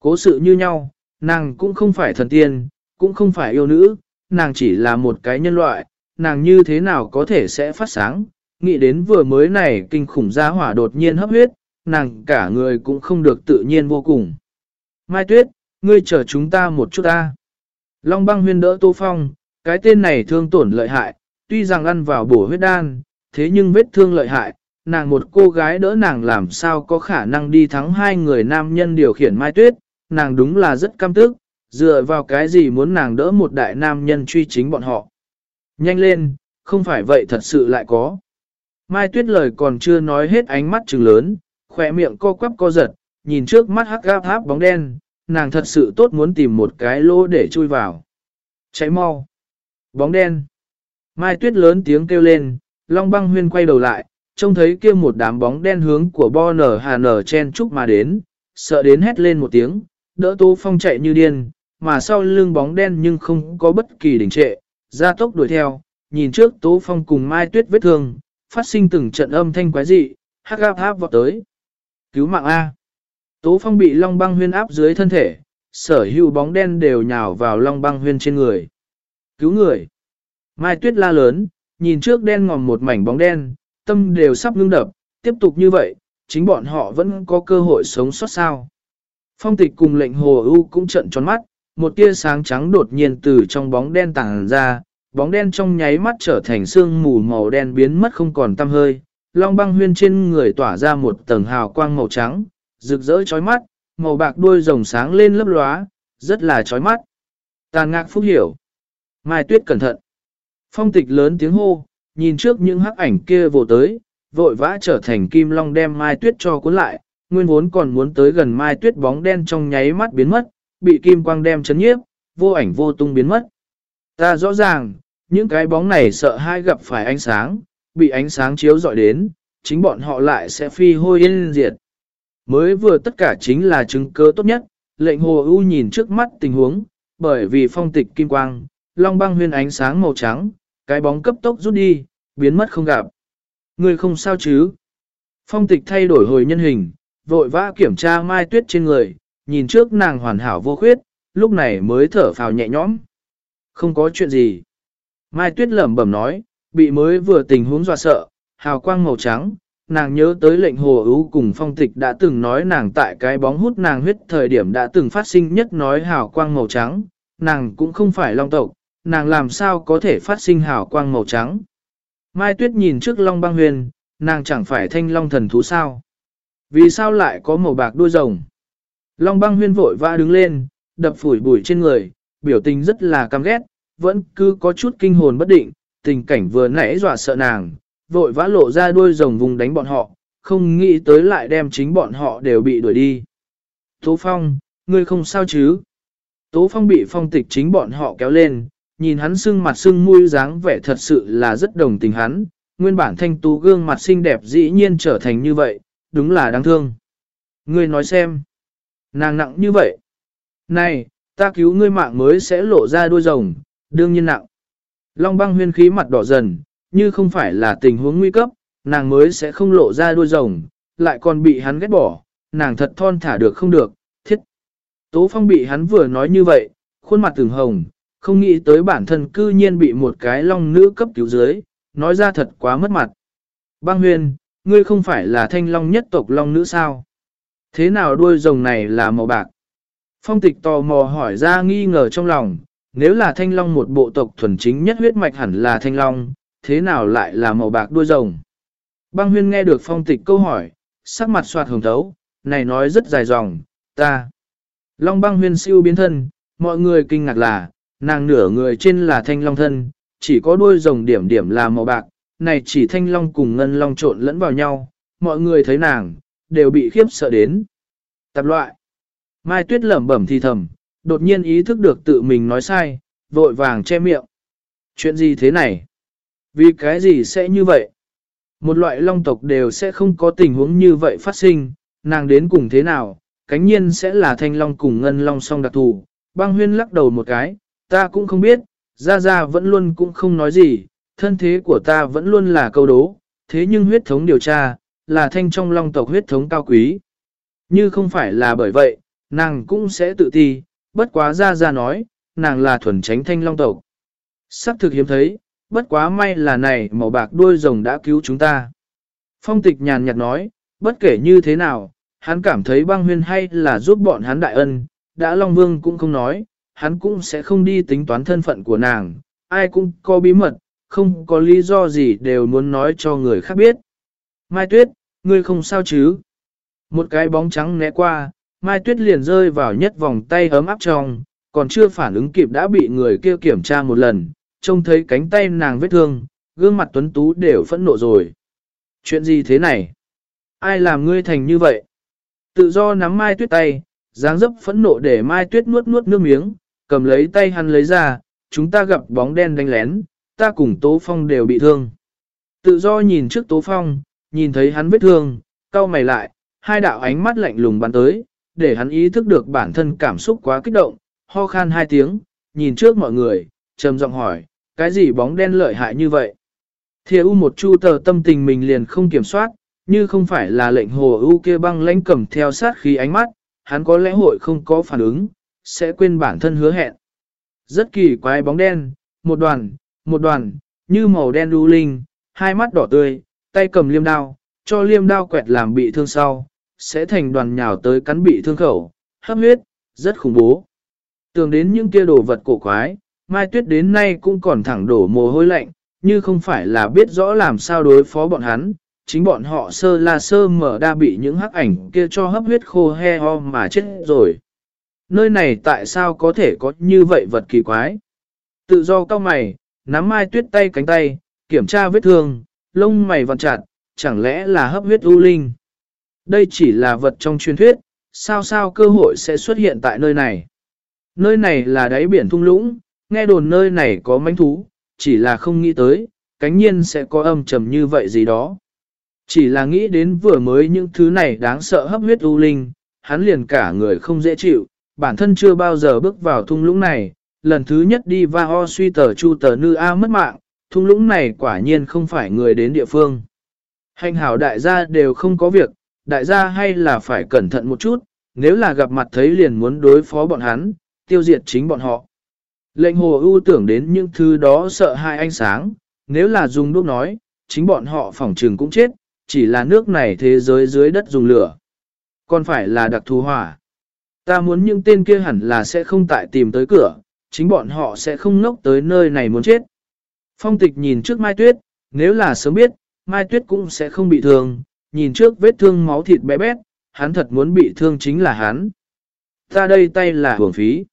Cố sự như nhau, nàng cũng không phải thần tiên, cũng không phải yêu nữ, nàng chỉ là một cái nhân loại, nàng như thế nào có thể sẽ phát sáng, nghĩ đến vừa mới này kinh khủng gia hỏa đột nhiên hấp huyết, nàng cả người cũng không được tự nhiên vô cùng. Mai Tuyết, ngươi chờ chúng ta một chút ta. Long băng huyên đỡ Tô Phong, cái tên này thương tổn lợi hại, tuy rằng ăn vào bổ huyết đan, thế nhưng vết thương lợi hại, nàng một cô gái đỡ nàng làm sao có khả năng đi thắng hai người nam nhân điều khiển Mai Tuyết, nàng đúng là rất căm tức, dựa vào cái gì muốn nàng đỡ một đại nam nhân truy chính bọn họ. Nhanh lên, không phải vậy thật sự lại có. Mai Tuyết lời còn chưa nói hết ánh mắt trừng lớn, khỏe miệng co quắp co giật, nhìn trước mắt hắc gáp háp bóng đen, nàng thật sự tốt muốn tìm một cái lỗ để chui vào. Cháy mau. Bóng đen. Mai Tuyết lớn tiếng kêu lên, Long băng huyên quay đầu lại, trông thấy kia một đám bóng đen hướng của bo nở hà nở chen chúc mà đến, sợ đến hét lên một tiếng, đỡ Tô Phong chạy như điên, mà sau lưng bóng đen nhưng không có bất kỳ đình trệ, ra tốc đuổi theo, nhìn trước Tố Phong cùng Mai Tuyết vết thương, phát sinh từng trận âm thanh quái dị, hắc áp áp vọt tới. Cứu mạng A. Tố Phong bị Long băng huyên áp dưới thân thể, sở hữu bóng đen đều nhào vào Long băng huyên trên người. Cứu người. Mai Tuyết la lớn, nhìn trước đen ngòm một mảnh bóng đen, tâm đều sắp ngưng đập, tiếp tục như vậy, chính bọn họ vẫn có cơ hội sống sót sao. Phong tịch cùng lệnh hồ ưu cũng trận tròn mắt, một tia sáng trắng đột nhiên từ trong bóng đen tàng ra, bóng đen trong nháy mắt trở thành sương mù màu đen biến mất không còn tăm hơi. Long băng huyên trên người tỏa ra một tầng hào quang màu trắng, rực rỡ chói mắt, màu bạc đuôi rồng sáng lên lấp lóa, rất là chói mắt. Tàn ngạc phúc hiểu. Mai tuyết cẩn thận. Phong tịch lớn tiếng hô, nhìn trước những hắc ảnh kia vô tới, vội vã trở thành kim long đem mai tuyết cho cuốn lại, nguyên vốn còn muốn tới gần mai tuyết bóng đen trong nháy mắt biến mất, bị kim quang đem chấn nhiếp, vô ảnh vô tung biến mất. Ta rõ ràng, những cái bóng này sợ hai gặp phải ánh sáng, bị ánh sáng chiếu dọi đến, chính bọn họ lại sẽ phi hôi yên diệt. Mới vừa tất cả chính là chứng cơ tốt nhất, lệnh hồ ưu nhìn trước mắt tình huống, bởi vì phong tịch kim quang, long băng huyên ánh sáng màu trắng, cái bóng cấp tốc rút đi, biến mất không gặp. Người không sao chứ? Phong tịch thay đổi hồi nhân hình, vội vã kiểm tra mai tuyết trên người, nhìn trước nàng hoàn hảo vô khuyết, lúc này mới thở phào nhẹ nhõm. Không có chuyện gì. Mai Tuyết lẩm bẩm nói, bị mới vừa tình huống dọa sợ, hào quang màu trắng, nàng nhớ tới lệnh hồ ưu cùng phong tịch đã từng nói nàng tại cái bóng hút nàng huyết thời điểm đã từng phát sinh nhất nói hào quang màu trắng, nàng cũng không phải long tộc, nàng làm sao có thể phát sinh hào quang màu trắng. Mai Tuyết nhìn trước long băng huyền, nàng chẳng phải thanh long thần thú sao. Vì sao lại có màu bạc đuôi rồng? Long băng huyên vội vã đứng lên, đập phủi bụi trên người, biểu tình rất là căm ghét, vẫn cứ có chút kinh hồn bất định, tình cảnh vừa nãy dọa sợ nàng, vội vã lộ ra đuôi rồng vùng đánh bọn họ, không nghĩ tới lại đem chính bọn họ đều bị đuổi đi. Tố Phong, ngươi không sao chứ? Tố Phong bị phong tịch chính bọn họ kéo lên, nhìn hắn sưng mặt sưng mũi dáng vẻ thật sự là rất đồng tình hắn, nguyên bản thanh tú gương mặt xinh đẹp dĩ nhiên trở thành như vậy, đúng là đáng thương. Ngươi nói xem, nàng nặng như vậy. Này, ta cứu ngươi mạng mới sẽ lộ ra đuôi rồng, đương nhiên nặng. Long băng huyên khí mặt đỏ dần, như không phải là tình huống nguy cấp, nàng mới sẽ không lộ ra đuôi rồng, lại còn bị hắn ghét bỏ, nàng thật thon thả được không được, thiết. Tố phong bị hắn vừa nói như vậy, khuôn mặt từng hồng, không nghĩ tới bản thân cư nhiên bị một cái long nữ cấp cứu dưới, nói ra thật quá mất mặt. Băng huyền, ngươi không phải là thanh long nhất tộc long nữ sao? Thế nào đuôi rồng này là màu bạc? Phong tịch tò mò hỏi ra nghi ngờ trong lòng, nếu là thanh long một bộ tộc thuần chính nhất huyết mạch hẳn là thanh long, thế nào lại là màu bạc đuôi rồng? Băng huyên nghe được phong tịch câu hỏi, sắc mặt soạt hồng thấu, này nói rất dài dòng, ta. Long băng huyên siêu biến thân, mọi người kinh ngạc là, nàng nửa người trên là thanh long thân, chỉ có đuôi rồng điểm điểm là màu bạc, này chỉ thanh long cùng ngân long trộn lẫn vào nhau, mọi người thấy nàng, đều bị khiếp sợ đến. Tập loại. Mai Tuyết lẩm bẩm thì thầm, đột nhiên ý thức được tự mình nói sai, vội vàng che miệng. Chuyện gì thế này? Vì cái gì sẽ như vậy? Một loại long tộc đều sẽ không có tình huống như vậy phát sinh, nàng đến cùng thế nào? Cánh nhiên sẽ là thanh long cùng ngân long song đặc thù. Băng huyên lắc đầu một cái, ta cũng không biết, ra ra vẫn luôn cũng không nói gì, thân thế của ta vẫn luôn là câu đố, thế nhưng huyết thống điều tra, là thanh trong long tộc huyết thống cao quý. Như không phải là bởi vậy, nàng cũng sẽ tự ti, bất quá ra ra nói, nàng là thuần tránh thanh long tộc. Sắc thực hiếm thấy, bất quá may là này màu bạc đuôi rồng đã cứu chúng ta. Phong tịch nhàn nhạt nói, bất kể như thế nào, hắn cảm thấy băng huyên hay là giúp bọn hắn đại ân, đã Long Vương cũng không nói, hắn cũng sẽ không đi tính toán thân phận của nàng, ai cũng có bí mật, không có lý do gì đều muốn nói cho người khác biết. Mai Tuyết, ngươi không sao chứ? Một cái bóng trắng né qua, Mai Tuyết liền rơi vào nhất vòng tay ấm áp trong, còn chưa phản ứng kịp đã bị người kia kiểm tra một lần, trông thấy cánh tay nàng vết thương, gương mặt tuấn tú đều phẫn nộ rồi. Chuyện gì thế này? Ai làm ngươi thành như vậy? Tự do nắm Mai Tuyết tay, dáng dấp phẫn nộ để Mai Tuyết nuốt nuốt nước miếng, cầm lấy tay hắn lấy ra, chúng ta gặp bóng đen đánh lén, ta cùng Tố Phong đều bị thương. Tự do nhìn trước Tố Phong, nhìn thấy hắn vết thương, cau mày lại, hai đạo ánh mắt lạnh lùng bắn tới, để hắn ý thức được bản thân cảm xúc quá kích động, ho khan hai tiếng, nhìn trước mọi người, trầm giọng hỏi, cái gì bóng đen lợi hại như vậy? Thìa U một chu tờ tâm tình mình liền không kiểm soát, như không phải là lệnh hồ U kia băng lãnh cầm theo sát khí ánh mắt, hắn có lẽ hội không có phản ứng, sẽ quên bản thân hứa hẹn. Rất kỳ quái bóng đen, một đoàn, một đoàn, như màu đen đu linh, hai mắt đỏ tươi, tay cầm liêm đao, cho liêm đao quẹt làm bị thương sau, sẽ thành đoàn nhào tới cắn bị thương khẩu, hấp huyết, rất khủng bố. Tưởng đến những kia đồ vật cổ quái, Mai Tuyết đến nay cũng còn thẳng đổ mồ hôi lạnh, như không phải là biết rõ làm sao đối phó bọn hắn, chính bọn họ sơ la sơ mở đa bị những hắc ảnh kia cho hấp huyết khô he ho mà chết rồi. Nơi này tại sao có thể có như vậy vật kỳ quái? Tự do cao mày, nắm mai tuyết tay cánh tay, kiểm tra vết thương, lông mày vặn chặt, chẳng lẽ là hấp huyết u linh? Đây chỉ là vật trong truyền thuyết, sao sao cơ hội sẽ xuất hiện tại nơi này? Nơi này là đáy biển thung lũng, nghe đồn nơi này có manh thú, chỉ là không nghĩ tới, cánh nhiên sẽ có âm trầm như vậy gì đó. Chỉ là nghĩ đến vừa mới những thứ này đáng sợ hấp huyết u linh, hắn liền cả người không dễ chịu, bản thân chưa bao giờ bước vào thung lũng này, lần thứ nhất đi va ho suy tờ chu tờ nư A mất mạng, thung lũng này quả nhiên không phải người đến địa phương. Hành hảo đại gia đều không có việc, đại gia hay là phải cẩn thận một chút, nếu là gặp mặt thấy liền muốn đối phó bọn hắn, tiêu diệt chính bọn họ. Lệnh hồ ưu tưởng đến những thứ đó sợ hai ánh sáng, nếu là dùng đuốc nói, chính bọn họ phỏng trừng cũng chết, chỉ là nước này thế giới dưới đất dùng lửa. Còn phải là đặc thù hỏa. Ta muốn những tên kia hẳn là sẽ không tại tìm tới cửa, chính bọn họ sẽ không ngốc tới nơi này muốn chết. Phong tịch nhìn trước Mai Tuyết, nếu là sớm biết, Mai Tuyết cũng sẽ không bị thương, nhìn trước vết thương máu thịt bé bét, hắn thật muốn bị thương chính là hắn. Ta đây tay là hưởng phí.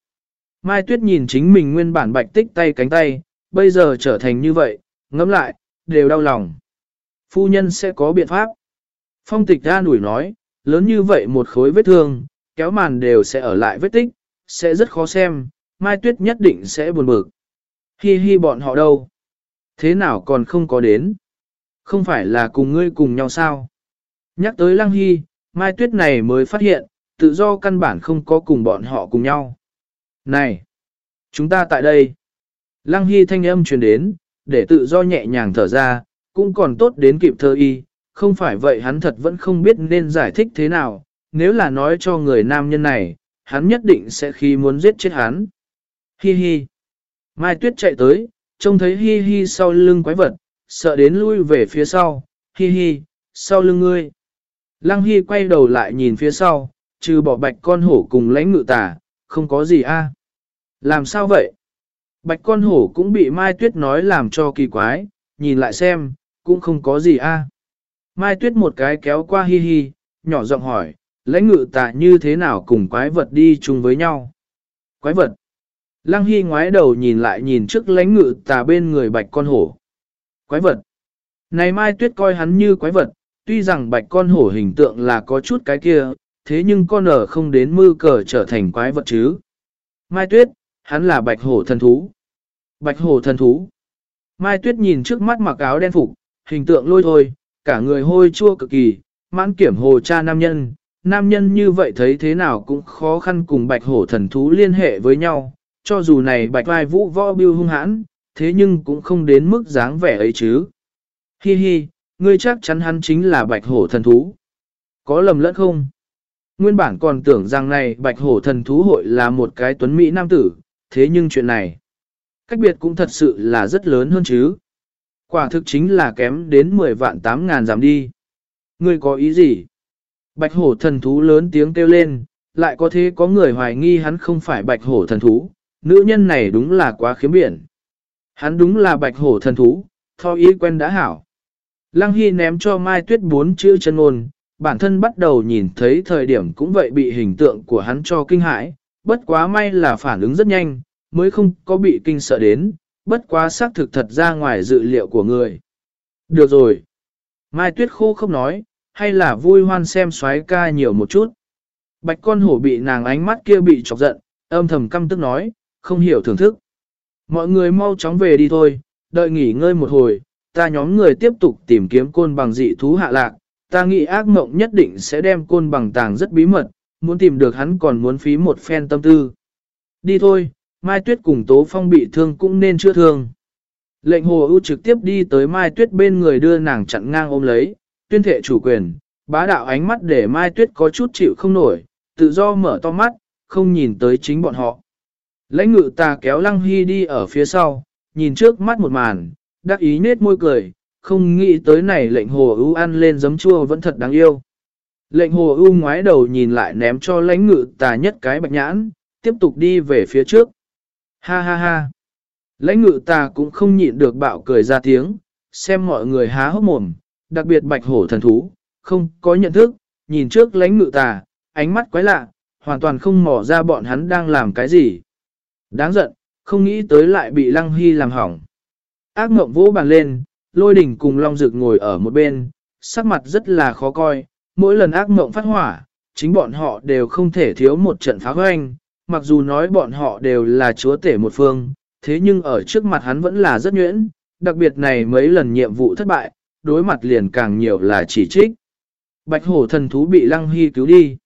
Mai Tuyết nhìn chính mình nguyên bản bạch tích tay cánh tay, bây giờ trở thành như vậy, ngẫm lại, đều đau lòng. Phu nhân sẽ có biện pháp. Phong tịch ra nủi nói, lớn như vậy một khối vết thương, kéo màn đều sẽ ở lại vết tích, sẽ rất khó xem, Mai Tuyết nhất định sẽ buồn bực. Hi hi bọn họ đâu? Thế nào còn không có đến? Không phải là cùng ngươi cùng nhau sao? Nhắc tới Lăng Hy, Mai Tuyết này mới phát hiện, tự do căn bản không có cùng bọn họ cùng nhau. Này! Chúng ta tại đây! Lăng Hy thanh âm truyền đến, để tự do nhẹ nhàng thở ra, cũng còn tốt đến kịp thơ y, không phải vậy hắn thật vẫn không biết nên giải thích thế nào, nếu là nói cho người nam nhân này, hắn nhất định sẽ khi muốn giết chết hắn. Hi hi! Mai Tuyết chạy tới, trông thấy hi hi sau lưng quái vật, sợ đến lui về phía sau, hi hi, sau lưng ngươi. Lăng hi quay đầu lại nhìn phía sau, trừ bỏ bạch con hổ cùng lãnh ngự tả không có gì a. Làm sao vậy? Bạch con hổ cũng bị Mai Tuyết nói làm cho kỳ quái, nhìn lại xem, cũng không có gì a. Mai Tuyết một cái kéo qua hi hi, nhỏ giọng hỏi, lãnh ngự tạ như thế nào cùng quái vật đi chung với nhau? Quái vật? Lăng Hy ngoái đầu nhìn lại nhìn trước lãnh ngự tà bên người bạch con hổ. Quái vật. Này Mai Tuyết coi hắn như quái vật, tuy rằng bạch con hổ hình tượng là có chút cái kia, thế nhưng con ở không đến mư cờ trở thành quái vật chứ. Mai Tuyết, hắn là bạch hổ thần thú. Bạch hổ thần thú. Mai Tuyết nhìn trước mắt mặc áo đen phục, hình tượng lôi thôi, cả người hôi chua cực kỳ, mãn kiểm hồ cha nam nhân. Nam nhân như vậy thấy thế nào cũng khó khăn cùng bạch hổ thần thú liên hệ với nhau, cho dù này bạch vai vũ võ biêu hung hãn, thế nhưng cũng không đến mức dáng vẻ ấy chứ. Hi hi, ngươi chắc chắn hắn chính là bạch hổ thần thú. Có lầm lẫn không? Nguyên bản còn tưởng rằng này bạch hổ thần thú hội là một cái tuấn Mỹ nam tử, thế nhưng chuyện này, cách biệt cũng thật sự là rất lớn hơn chứ. Quả thực chính là kém đến 10 vạn 8 ngàn giảm đi. Ngươi có ý gì? Bạch hổ thần thú lớn tiếng kêu lên, lại có thế có người hoài nghi hắn không phải bạch hổ thần thú, nữ nhân này đúng là quá khiếm biển. Hắn đúng là bạch hổ thần thú, tho ý quen đã hảo. Lăng Hy ném cho Mai Tuyết bốn chữ chân ngôn, bản thân bắt đầu nhìn thấy thời điểm cũng vậy bị hình tượng của hắn cho kinh hãi, bất quá may là phản ứng rất nhanh, mới không có bị kinh sợ đến, bất quá xác thực thật ra ngoài dự liệu của người. Được rồi. Mai Tuyết khô không nói, hay là vui hoan xem xoái ca nhiều một chút. Bạch con hổ bị nàng ánh mắt kia bị chọc giận, âm thầm căm tức nói, không hiểu thưởng thức. Mọi người mau chóng về đi thôi, đợi nghỉ ngơi một hồi, ta nhóm người tiếp tục tìm kiếm côn bằng dị thú hạ lạc, ta nghĩ ác mộng nhất định sẽ đem côn bằng tàng rất bí mật, muốn tìm được hắn còn muốn phí một phen tâm tư. Đi thôi, Mai Tuyết cùng Tố Phong bị thương cũng nên chữa thương. Lệnh hồ ưu trực tiếp đi tới Mai Tuyết bên người đưa nàng chặn ngang ôm lấy, tuyên thệ chủ quyền, bá đạo ánh mắt để Mai Tuyết có chút chịu không nổi, tự do mở to mắt, không nhìn tới chính bọn họ. Lãnh ngự ta kéo Lăng Hy đi ở phía sau, nhìn trước mắt một màn, đắc ý nết môi cười, không nghĩ tới này lệnh hồ ưu ăn lên giấm chua vẫn thật đáng yêu. Lệnh hồ ưu ngoái đầu nhìn lại ném cho lãnh ngự tà nhất cái bạch nhãn, tiếp tục đi về phía trước. Ha ha ha. Lãnh ngự tà cũng không nhịn được bạo cười ra tiếng, xem mọi người há hốc mồm, đặc biệt bạch hổ thần thú, không có nhận thức, nhìn trước lãnh ngự tà, ánh mắt quái lạ, hoàn toàn không mỏ ra bọn hắn đang làm cái gì. Đáng giận, không nghĩ tới lại bị Lăng Hy làm hỏng. Ác mộng vỗ bàn lên, lôi đỉnh cùng Long Dực ngồi ở một bên, sắc mặt rất là khó coi, mỗi lần ác mộng phát hỏa, chính bọn họ đều không thể thiếu một trận phá hoanh, mặc dù nói bọn họ đều là chúa tể một phương, thế nhưng ở trước mặt hắn vẫn là rất nhuyễn, đặc biệt này mấy lần nhiệm vụ thất bại, đối mặt liền càng nhiều là chỉ trích. Bạch hổ thần thú bị Lăng Hy cứu đi.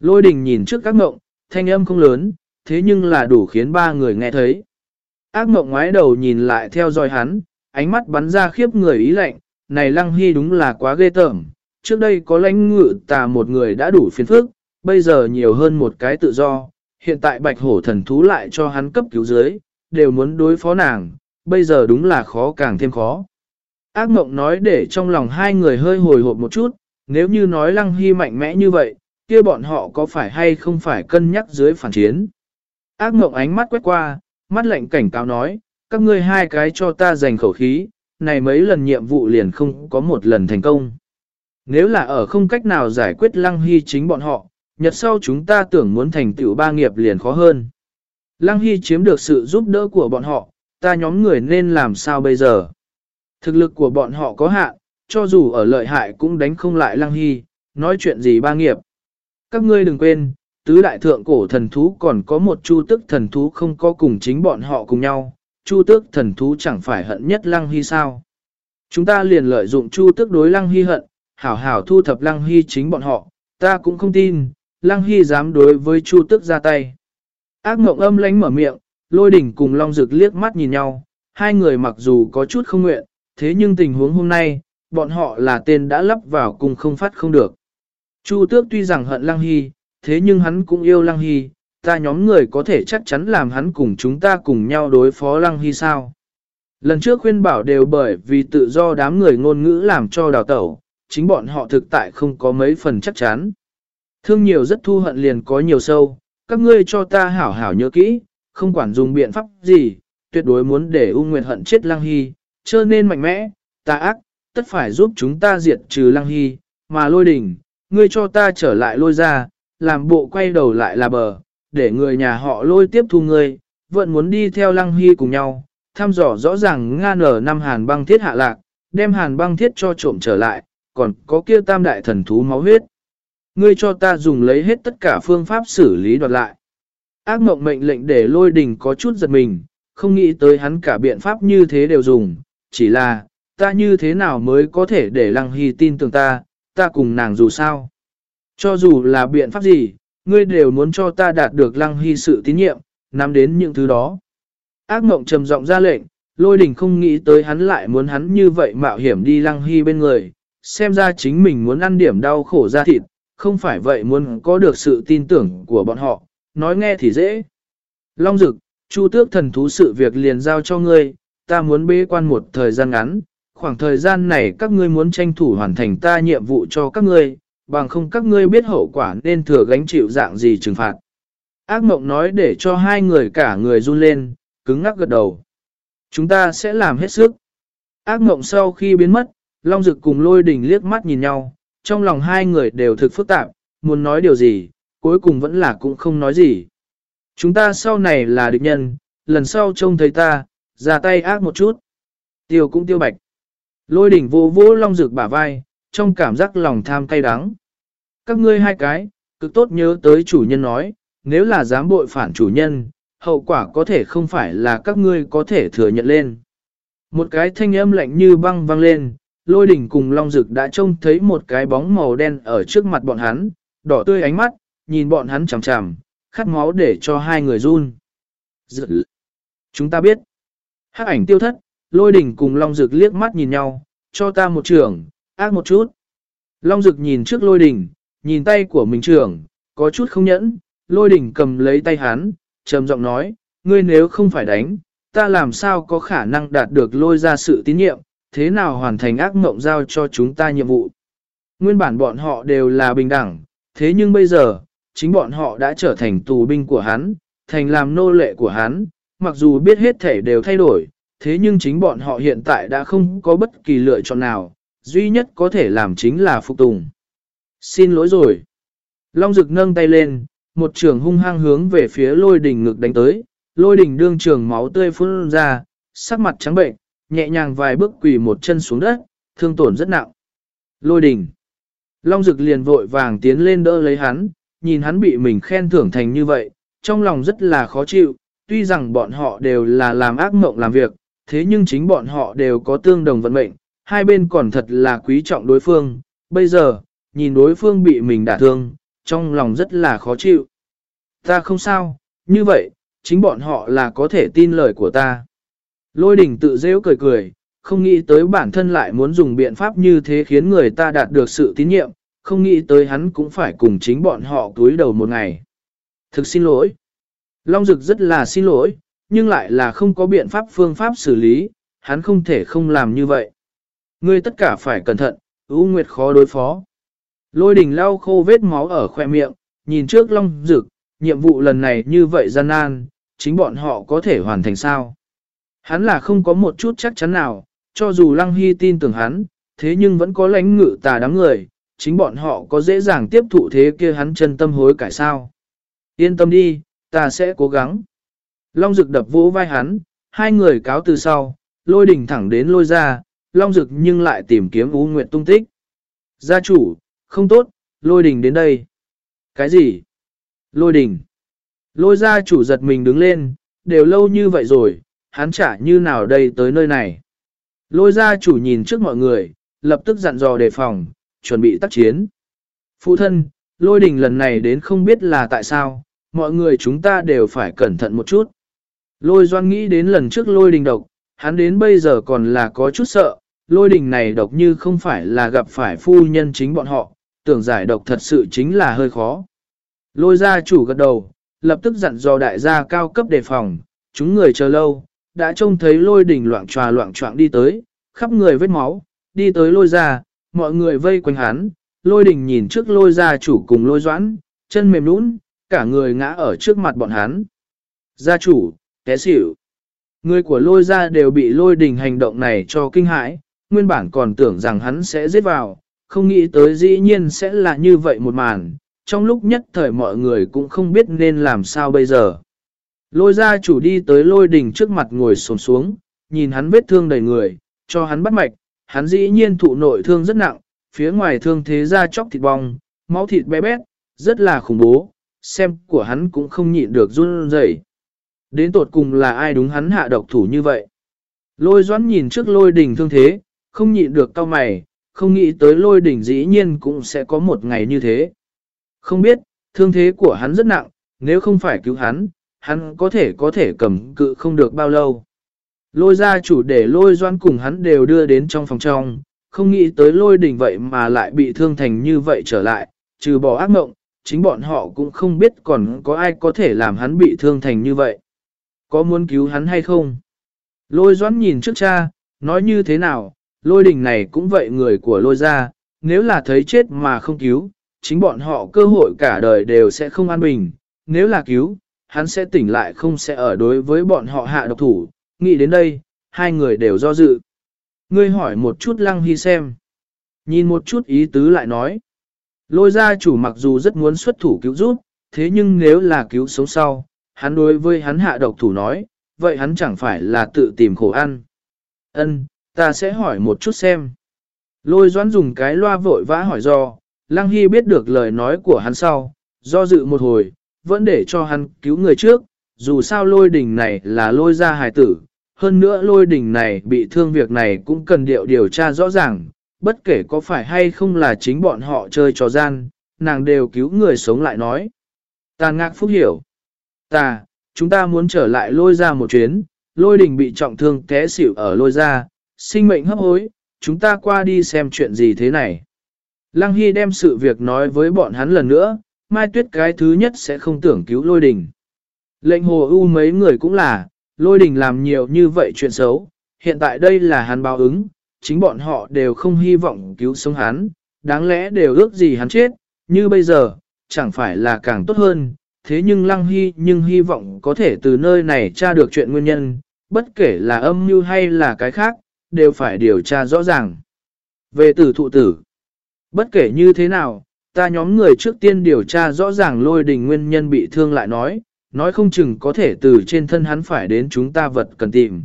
Lôi đình nhìn trước các mộng, thanh âm không lớn, thế nhưng là đủ khiến ba người nghe thấy. Ác mộng ngoái đầu nhìn lại theo dõi hắn, ánh mắt bắn ra khiếp người ý lạnh, này lăng hy đúng là quá ghê tởm, trước đây có lãnh ngự tà một người đã đủ phiền phức, bây giờ nhiều hơn một cái tự do, hiện tại bạch hổ thần thú lại cho hắn cấp cứu dưới, đều muốn đối phó nàng, bây giờ đúng là khó càng thêm khó. Ác mộng nói để trong lòng hai người hơi hồi hộp một chút, nếu như nói lăng hy mạnh mẽ như vậy, kia bọn họ có phải hay không phải cân nhắc dưới phản chiến. Ác mộng ánh mắt quét qua, mắt lạnh cảnh cáo nói, các ngươi hai cái cho ta giành khẩu khí, này mấy lần nhiệm vụ liền không có một lần thành công. Nếu là ở không cách nào giải quyết lăng hy chính bọn họ, nhật sau chúng ta tưởng muốn thành tựu ba nghiệp liền khó hơn. Lăng hy chiếm được sự giúp đỡ của bọn họ, ta nhóm người nên làm sao bây giờ? Thực lực của bọn họ có hạn, cho dù ở lợi hại cũng đánh không lại lăng hy, nói chuyện gì ba nghiệp. Các ngươi đừng quên, tứ đại thượng cổ thần thú còn có một chu tức thần thú không có cùng chính bọn họ cùng nhau, chu tước thần thú chẳng phải hận nhất lăng hy sao. Chúng ta liền lợi dụng chu tước đối lăng hy hận, hảo hảo thu thập lăng hy chính bọn họ, ta cũng không tin, lăng hy dám đối với chu tước ra tay. Ác mộng âm lánh mở miệng, lôi đỉnh cùng long rực liếc mắt nhìn nhau, hai người mặc dù có chút không nguyện, thế nhưng tình huống hôm nay, bọn họ là tên đã lắp vào cùng không phát không được. Chu tước tuy rằng hận lăng hy, thế nhưng hắn cũng yêu lăng hy, ta nhóm người có thể chắc chắn làm hắn cùng chúng ta cùng nhau đối phó lăng hy sao. Lần trước khuyên bảo đều bởi vì tự do đám người ngôn ngữ làm cho đào tẩu, chính bọn họ thực tại không có mấy phần chắc chắn. Thương nhiều rất thu hận liền có nhiều sâu, các ngươi cho ta hảo hảo nhớ kỹ, không quản dùng biện pháp gì, tuyệt đối muốn để U Nguyệt hận chết Lăng Hy, cho nên mạnh mẽ, ta ác, tất phải giúp chúng ta diệt trừ Lăng Hy, mà lôi đỉnh, ngươi cho ta trở lại lôi ra, làm bộ quay đầu lại là bờ, để người nhà họ lôi tiếp thu ngươi, vẫn muốn đi theo Lăng Hy cùng nhau, thăm dò rõ ràng Nga nở năm hàn băng thiết hạ lạc, đem hàn băng thiết cho trộm trở lại, còn có kia tam đại thần thú máu huyết. Ngươi cho ta dùng lấy hết tất cả phương pháp xử lý đoạt lại. Ác mộng mệnh lệnh để lôi đình có chút giật mình, không nghĩ tới hắn cả biện pháp như thế đều dùng, chỉ là, ta như thế nào mới có thể để Lăng Hy tin tưởng ta, ta cùng nàng dù sao. Cho dù là biện pháp gì, ngươi đều muốn cho ta đạt được Lăng Hy sự tín nhiệm, nắm đến những thứ đó. Ác mộng trầm giọng ra lệnh, lôi đình không nghĩ tới hắn lại muốn hắn như vậy mạo hiểm đi Lăng Hy bên người, xem ra chính mình muốn ăn điểm đau khổ ra thịt, không phải vậy muốn có được sự tin tưởng của bọn họ, nói nghe thì dễ. Long Dực, Chu Tước thần thú sự việc liền giao cho ngươi, ta muốn bế quan một thời gian ngắn, khoảng thời gian này các ngươi muốn tranh thủ hoàn thành ta nhiệm vụ cho các ngươi, bằng không các ngươi biết hậu quả nên thừa gánh chịu dạng gì trừng phạt. Ác mộng nói để cho hai người cả người run lên, cứng ngắc gật đầu. Chúng ta sẽ làm hết sức. Ác mộng sau khi biến mất, Long Dực cùng lôi đình liếc mắt nhìn nhau, trong lòng hai người đều thực phức tạp, muốn nói điều gì, cuối cùng vẫn là cũng không nói gì. Chúng ta sau này là địch nhân, lần sau trông thấy ta, ra tay ác một chút. Tiêu cũng tiêu bạch. Lôi đỉnh vô vô long rực bả vai, trong cảm giác lòng tham cay đắng. Các ngươi hai cái, cực tốt nhớ tới chủ nhân nói, nếu là dám bội phản chủ nhân, hậu quả có thể không phải là các ngươi có thể thừa nhận lên. Một cái thanh âm lạnh như băng vang lên, lôi đỉnh cùng long rực đã trông thấy một cái bóng màu đen ở trước mặt bọn hắn, đỏ tươi ánh mắt, nhìn bọn hắn chằm chằm, khát máu để cho hai người run. Dự. Chúng ta biết. Hắc ảnh tiêu thất, lôi đỉnh cùng long rực liếc mắt nhìn nhau, cho ta một trường, ác một chút. Long Dực nhìn trước lôi đỉnh, nhìn tay của mình trưởng, có chút không nhẫn, lôi đỉnh cầm lấy tay hắn, trầm giọng nói, ngươi nếu không phải đánh, ta làm sao có khả năng đạt được lôi ra sự tín nhiệm, thế nào hoàn thành ác mộng giao cho chúng ta nhiệm vụ. Nguyên bản bọn họ đều là bình đẳng, thế nhưng bây giờ, chính bọn họ đã trở thành tù binh của hắn, thành làm nô lệ của hắn, mặc dù biết hết thể đều thay đổi, thế nhưng chính bọn họ hiện tại đã không có bất kỳ lựa chọn nào, duy nhất có thể làm chính là phục tùng. Xin lỗi rồi. Long Dực nâng tay lên, một trường hung hăng hướng về phía lôi đỉnh ngực đánh tới, lôi đỉnh đương trường máu tươi phun ra, sắc mặt trắng bệnh, nhẹ nhàng vài bước quỳ một chân xuống đất, thương tổn rất nặng. Lôi đỉnh. Long Dực liền vội vàng tiến lên đỡ lấy hắn, nhìn hắn bị mình khen thưởng thành như vậy, trong lòng rất là khó chịu, tuy rằng bọn họ đều là làm ác mộng làm việc, thế nhưng chính bọn họ đều có tương đồng vận mệnh, hai bên còn thật là quý trọng đối phương, bây giờ, nhìn đối phương bị mình đả thương, trong lòng rất là khó chịu. Ta không sao, như vậy, chính bọn họ là có thể tin lời của ta. Lôi đỉnh tự rêu cười cười, không nghĩ tới bản thân lại muốn dùng biện pháp như thế khiến người ta đạt được sự tín nhiệm, không nghĩ tới hắn cũng phải cùng chính bọn họ túi đầu một ngày. Thực xin lỗi. Long Dực rất là xin lỗi, nhưng lại là không có biện pháp phương pháp xử lý, hắn không thể không làm như vậy. Ngươi tất cả phải cẩn thận, ưu nguyệt khó đối phó. Lôi đình lau khô vết máu ở khoe miệng, nhìn trước long rực, nhiệm vụ lần này như vậy gian nan, chính bọn họ có thể hoàn thành sao. Hắn là không có một chút chắc chắn nào, cho dù Lăng Hy tin tưởng hắn, thế nhưng vẫn có lãnh ngự tà đám người, chính bọn họ có dễ dàng tiếp thụ thế kia hắn chân tâm hối cải sao. Yên tâm đi, ta sẽ cố gắng. Long Dực đập vỗ vai hắn, hai người cáo từ sau, lôi đỉnh thẳng đến lôi ra, Long Dực nhưng lại tìm kiếm u Nguyệt tung tích. Gia chủ, không tốt, lôi đình đến đây. Cái gì? Lôi đình. Lôi gia chủ giật mình đứng lên, đều lâu như vậy rồi, hắn trả như nào đây tới nơi này. Lôi gia chủ nhìn trước mọi người, lập tức dặn dò đề phòng, chuẩn bị tác chiến. Phụ thân, lôi đình lần này đến không biết là tại sao, mọi người chúng ta đều phải cẩn thận một chút. Lôi doan nghĩ đến lần trước lôi đình độc, hắn đến bây giờ còn là có chút sợ, lôi đình này độc như không phải là gặp phải phu nhân chính bọn họ, tưởng giải độc thật sự chính là hơi khó. Lôi gia chủ gật đầu, lập tức dặn dò đại gia cao cấp đề phòng, chúng người chờ lâu, đã trông thấy lôi đình loạn tròa loạn trọng đi tới, khắp người vết máu, đi tới lôi gia, mọi người vây quanh hắn, lôi đình nhìn trước lôi gia chủ cùng lôi doãn, chân mềm nũng, cả người ngã ở trước mặt bọn hắn. Gia chủ, té xỉu. Người của lôi gia đều bị lôi đình hành động này cho kinh hãi, nguyên bản còn tưởng rằng hắn sẽ giết vào, không nghĩ tới dĩ nhiên sẽ là như vậy một màn, trong lúc nhất thời mọi người cũng không biết nên làm sao bây giờ. Lôi gia chủ đi tới lôi đình trước mặt ngồi xổm xuống, nhìn hắn vết thương đầy người, cho hắn bắt mạch, hắn dĩ nhiên thụ nội thương rất nặng, phía ngoài thương thế ra chóc thịt bong, máu thịt bé bét, rất là khủng bố, xem của hắn cũng không nhịn được run rẩy. Đến tột cùng là ai đúng hắn hạ độc thủ như vậy? Lôi doãn nhìn trước lôi đình thương thế, không nhịn được cao mày, không nghĩ tới lôi đỉnh dĩ nhiên cũng sẽ có một ngày như thế. Không biết, thương thế của hắn rất nặng, nếu không phải cứu hắn, hắn có thể có thể cầm cự không được bao lâu. Lôi ra chủ để lôi doan cùng hắn đều đưa đến trong phòng trong, không nghĩ tới lôi đỉnh vậy mà lại bị thương thành như vậy trở lại, trừ bỏ ác mộng, chính bọn họ cũng không biết còn có ai có thể làm hắn bị thương thành như vậy. Có muốn cứu hắn hay không? Lôi doãn nhìn trước cha, nói như thế nào, lôi đình này cũng vậy người của lôi ra, nếu là thấy chết mà không cứu, chính bọn họ cơ hội cả đời đều sẽ không an bình, nếu là cứu, hắn sẽ tỉnh lại không sẽ ở đối với bọn họ hạ độc thủ, nghĩ đến đây, hai người đều do dự. Ngươi hỏi một chút lăng hy xem. Nhìn một chút ý tứ lại nói. Lôi gia chủ mặc dù rất muốn xuất thủ cứu giúp, thế nhưng nếu là cứu sống sau, hắn đối với hắn hạ độc thủ nói, vậy hắn chẳng phải là tự tìm khổ ăn. Ân, ta sẽ hỏi một chút xem. Lôi doãn dùng cái loa vội vã hỏi do, Lăng Hy biết được lời nói của hắn sau, do dự một hồi, vẫn để cho hắn cứu người trước, dù sao lôi đỉnh này là lôi ra hài tử, hơn nữa lôi đỉnh này bị thương việc này cũng cần điệu điều tra rõ ràng, bất kể có phải hay không là chính bọn họ chơi trò gian, nàng đều cứu người sống lại nói. Tàn ngạc phúc hiểu. Ta, chúng ta muốn trở lại lôi ra một chuyến, lôi đỉnh bị trọng thương té xỉu ở lôi ra, sinh mệnh hấp hối, chúng ta qua đi xem chuyện gì thế này. Lăng Hy đem sự việc nói với bọn hắn lần nữa, Mai Tuyết cái thứ nhất sẽ không tưởng cứu lôi đình. Lệnh hồ ưu mấy người cũng là, lôi đình làm nhiều như vậy chuyện xấu, hiện tại đây là hắn báo ứng, chính bọn họ đều không hy vọng cứu sống hắn, đáng lẽ đều ước gì hắn chết, như bây giờ, chẳng phải là càng tốt hơn, thế nhưng Lăng Hy nhưng hy vọng có thể từ nơi này tra được chuyện nguyên nhân, bất kể là âm mưu hay là cái khác, đều phải điều tra rõ ràng. Về tử thụ tử, bất kể như thế nào, ta nhóm người trước tiên điều tra rõ ràng lôi đình nguyên nhân bị thương lại nói, nói không chừng có thể từ trên thân hắn phải đến chúng ta vật cần tìm.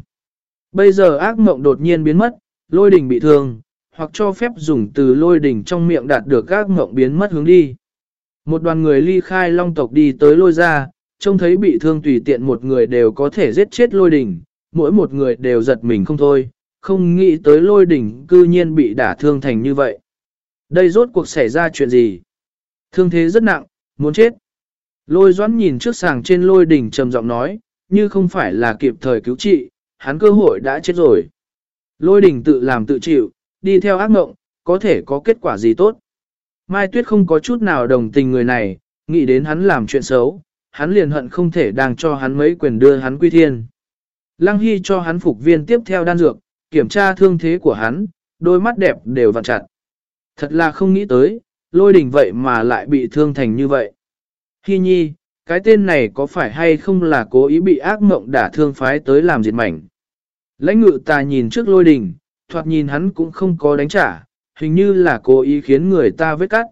Bây giờ ác mộng đột nhiên biến mất, lôi đình bị thương, hoặc cho phép dùng từ lôi đình trong miệng đạt được ác mộng biến mất hướng đi. Một đoàn người ly khai long tộc đi tới lôi ra, trông thấy bị thương tùy tiện một người đều có thể giết chết lôi đình, mỗi một người đều giật mình không thôi, không nghĩ tới lôi đỉnh cư nhiên bị đả thương thành như vậy. Đây rốt cuộc xảy ra chuyện gì? Thương thế rất nặng, muốn chết. Lôi doãn nhìn trước sàng trên lôi đỉnh trầm giọng nói, như không phải là kịp thời cứu trị, hắn cơ hội đã chết rồi. Lôi đỉnh tự làm tự chịu, đi theo ác mộng, có thể có kết quả gì tốt. Mai Tuyết không có chút nào đồng tình người này, nghĩ đến hắn làm chuyện xấu, hắn liền hận không thể đang cho hắn mấy quyền đưa hắn quy thiên. Lăng Hy cho hắn phục viên tiếp theo đan dược, kiểm tra thương thế của hắn, đôi mắt đẹp đều vặn chặt. Thật là không nghĩ tới, lôi đình vậy mà lại bị thương thành như vậy. hi nhi, cái tên này có phải hay không là cố ý bị ác mộng đả thương phái tới làm diệt mảnh? Lãnh ngự ta nhìn trước lôi đình, thoạt nhìn hắn cũng không có đánh trả, hình như là cố ý khiến người ta vết cắt.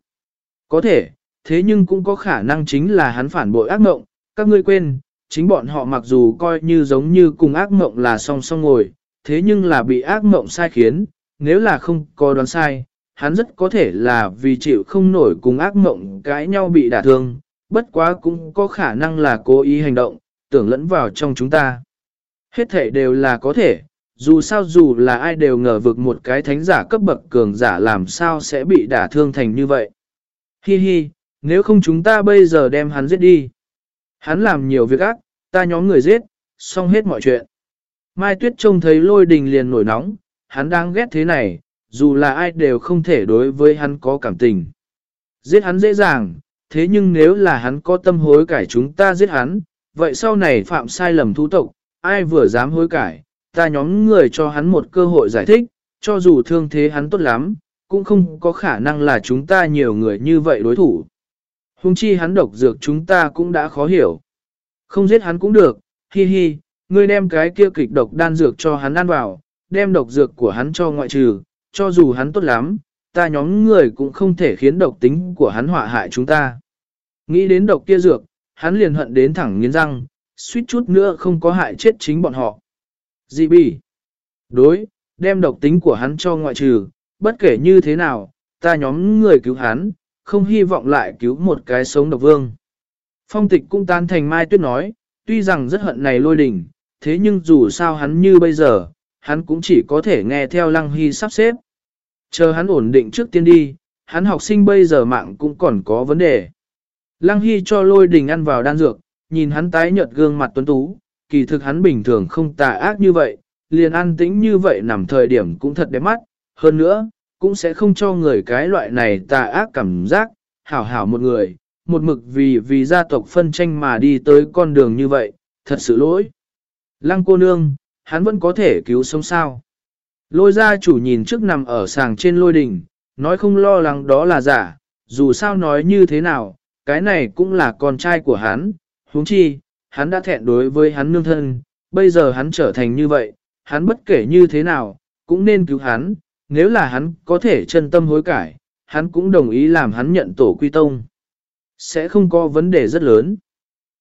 Có thể, thế nhưng cũng có khả năng chính là hắn phản bội ác mộng, các ngươi quên, chính bọn họ mặc dù coi như giống như cùng ác mộng là song song ngồi, thế nhưng là bị ác mộng sai khiến, nếu là không có đoán sai, hắn rất có thể là vì chịu không nổi cùng ác mộng cãi nhau bị đả thương, bất quá cũng có khả năng là cố ý hành động, tưởng lẫn vào trong chúng ta. Hết thể đều là có thể, dù sao dù là ai đều ngờ vực một cái thánh giả cấp bậc cường giả làm sao sẽ bị đả thương thành như vậy. Hi hi, nếu không chúng ta bây giờ đem hắn giết đi. Hắn làm nhiều việc ác, ta nhóm người giết, xong hết mọi chuyện. Mai Tuyết trông thấy lôi đình liền nổi nóng, hắn đang ghét thế này, dù là ai đều không thể đối với hắn có cảm tình. Giết hắn dễ dàng, thế nhưng nếu là hắn có tâm hối cải chúng ta giết hắn, vậy sau này phạm sai lầm thú tộc, ai vừa dám hối cải, ta nhóm người cho hắn một cơ hội giải thích, cho dù thương thế hắn tốt lắm, cũng không có khả năng là chúng ta nhiều người như vậy đối thủ. Hùng chi hắn độc dược chúng ta cũng đã khó hiểu. Không giết hắn cũng được, hi hi, ngươi đem cái kia kịch độc đan dược cho hắn ăn vào, đem độc dược của hắn cho ngoại trừ, cho dù hắn tốt lắm, ta nhóm người cũng không thể khiến độc tính của hắn họa hại chúng ta. Nghĩ đến độc kia dược, hắn liền hận đến thẳng nghiến răng, suýt chút nữa không có hại chết chính bọn họ. Dị bỉ, Đối, đem độc tính của hắn cho ngoại trừ, bất kể như thế nào, ta nhóm người cứu hắn, không hy vọng lại cứu một cái sống độc vương. Phong tịch cũng tan thành Mai Tuyết nói, tuy rằng rất hận này lôi đình, thế nhưng dù sao hắn như bây giờ, hắn cũng chỉ có thể nghe theo Lăng Hy sắp xếp. Chờ hắn ổn định trước tiên đi, hắn học sinh bây giờ mạng cũng còn có vấn đề. Lăng Hy cho lôi đình ăn vào đan dược, nhìn hắn tái nhợt gương mặt tuấn tú, kỳ thực hắn bình thường không tà ác như vậy, liền ăn tĩnh như vậy nằm thời điểm cũng thật đẹp mắt, hơn nữa, cũng sẽ không cho người cái loại này tà ác cảm giác, hảo hảo một người, một mực vì vì gia tộc phân tranh mà đi tới con đường như vậy, thật sự lỗi. Lăng cô nương, hắn vẫn có thể cứu sống sao. Lôi gia chủ nhìn trước nằm ở sàng trên lôi đỉnh, nói không lo lắng đó là giả, dù sao nói như thế nào, cái này cũng là con trai của hắn, huống chi, hắn đã thẹn đối với hắn nương thân, bây giờ hắn trở thành như vậy, hắn bất kể như thế nào, cũng nên cứu hắn, nếu là hắn có thể chân tâm hối cải, hắn cũng đồng ý làm hắn nhận tổ quy tông. Sẽ không có vấn đề rất lớn.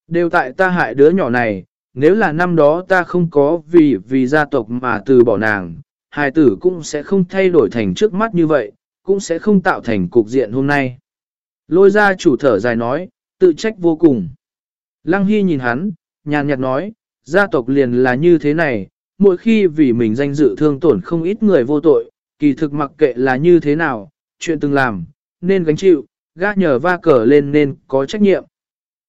Đều tại ta hại đứa nhỏ này, nếu là năm đó ta không có vì vì gia tộc mà từ bỏ nàng, hài tử cũng sẽ không thay đổi thành trước mắt như vậy, cũng sẽ không tạo thành cục diện hôm nay. Lôi ra chủ thở dài nói, tự trách vô cùng. Lăng Hy nhìn hắn, nhàn nhạt nói, gia tộc liền là như thế này, mỗi khi vì mình danh dự thương tổn không ít người vô tội, kỳ thực mặc kệ là như thế nào, chuyện từng làm, nên gánh chịu, gác nhờ va cờ lên nên có trách nhiệm.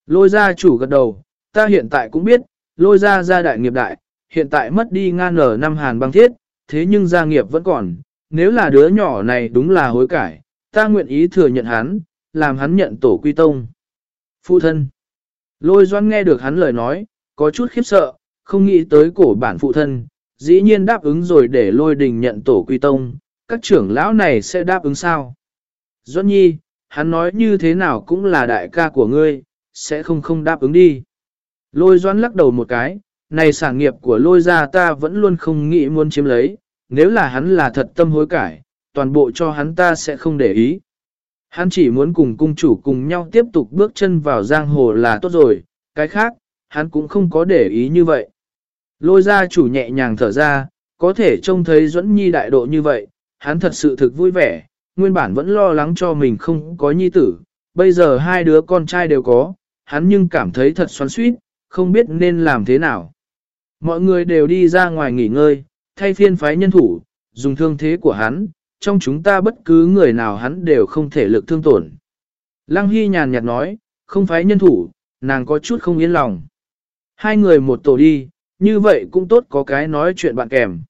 Lôi ra chủ gật đầu, ta hiện tại cũng biết, lôi ra gia đại nghiệp đại, hiện tại mất đi ngan ở năm hàn băng thiết, thế nhưng gia nghiệp vẫn còn, nếu là đứa nhỏ này đúng là hối cải, ta nguyện ý thừa nhận hắn, làm hắn nhận tổ quy tông. Phụ thân. Lôi doan nghe được hắn lời nói, có chút khiếp sợ, không nghĩ tới cổ bản phụ thân, dĩ nhiên đáp ứng rồi để lôi đình nhận tổ quy tông, các trưởng lão này sẽ đáp ứng sao? Doan nhi, hắn nói như thế nào cũng là đại ca của ngươi, sẽ không không đáp ứng đi. Lôi doan lắc đầu một cái, này sản nghiệp của lôi gia ta vẫn luôn không nghĩ muốn chiếm lấy, nếu là hắn là thật tâm hối cải, toàn bộ cho hắn ta sẽ không để ý. Hắn chỉ muốn cùng cung chủ cùng nhau tiếp tục bước chân vào giang hồ là tốt rồi, cái khác, hắn cũng không có để ý như vậy. Lôi ra chủ nhẹ nhàng thở ra, có thể trông thấy Duẫn Nhi đại độ như vậy, hắn thật sự thực vui vẻ, nguyên bản vẫn lo lắng cho mình không có nhi tử, bây giờ hai đứa con trai đều có, hắn nhưng cảm thấy thật xoắn suýt, không biết nên làm thế nào. Mọi người đều đi ra ngoài nghỉ ngơi, thay phiên phái nhân thủ, dùng thương thế của hắn, trong chúng ta bất cứ người nào hắn đều không thể lực thương tổn. Lăng Hy nhàn nhạt nói, không phái nhân thủ, nàng có chút không yên lòng. Hai người một tổ đi, như vậy cũng tốt có cái nói chuyện bạn kèm.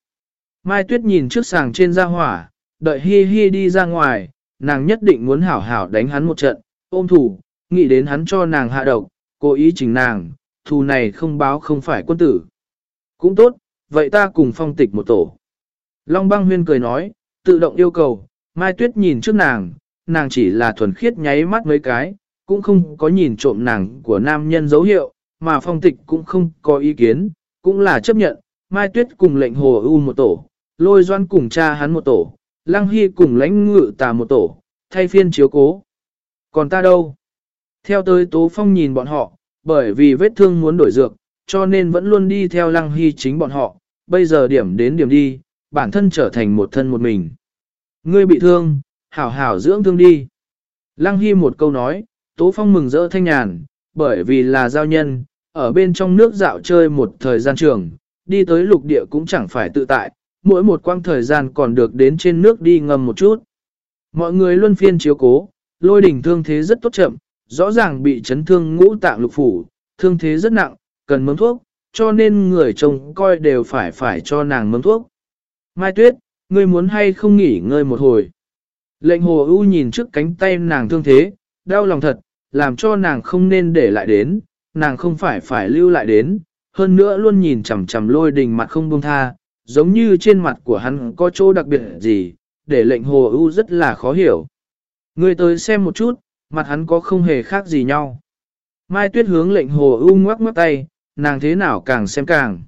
Mai Tuyết nhìn trước sàng trên ra hỏa, đợi Hi Hi đi ra ngoài, nàng nhất định muốn hảo hảo đánh hắn một trận, ôm thủ, nghĩ đến hắn cho nàng hạ độc, cố ý chỉnh nàng, thù này không báo không phải quân tử. Cũng tốt, vậy ta cùng phong tịch một tổ. Long băng huyên cười nói, tự động yêu cầu, Mai Tuyết nhìn trước nàng, nàng chỉ là thuần khiết nháy mắt mấy cái, cũng không có nhìn trộm nàng của nam nhân dấu hiệu, mà phong tịch cũng không có ý kiến, cũng là chấp nhận, Mai Tuyết cùng lệnh hồ u một tổ, lôi doan cùng cha hắn một tổ, lăng hy cùng lãnh ngự tà một tổ, thay phiên chiếu cố. Còn ta đâu? Theo tới Tố Phong nhìn bọn họ, bởi vì vết thương muốn đổi dược, cho nên vẫn luôn đi theo lăng hy chính bọn họ, bây giờ điểm đến điểm đi, bản thân trở thành một thân một mình. Ngươi bị thương, hảo hảo dưỡng thương đi. Lăng hy một câu nói, Tố Phong mừng rỡ thanh nhàn, bởi vì là giao nhân, ở bên trong nước dạo chơi một thời gian trường, đi tới lục địa cũng chẳng phải tự tại, mỗi một quãng thời gian còn được đến trên nước đi ngầm một chút. Mọi người luân phiên chiếu cố, lôi đỉnh thương thế rất tốt chậm, rõ ràng bị chấn thương ngũ tạng lục phủ, thương thế rất nặng, cần mớm thuốc, cho nên người chồng coi đều phải phải cho nàng mớm thuốc. Mai Tuyết, ngươi muốn hay không nghỉ ngơi một hồi. Lệnh hồ ưu nhìn trước cánh tay nàng thương thế, đau lòng thật, làm cho nàng không nên để lại đến, nàng không phải phải lưu lại đến, hơn nữa luôn nhìn chằm chằm lôi đình mặt không buông tha, giống như trên mặt của hắn có chỗ đặc biệt gì, để lệnh hồ ưu rất là khó hiểu. Người tới xem một chút, mặt hắn có không hề khác gì nhau. Mai tuyết hướng lệnh hồ ưu ngoắc ngoắc tay, nàng thế nào càng xem càng.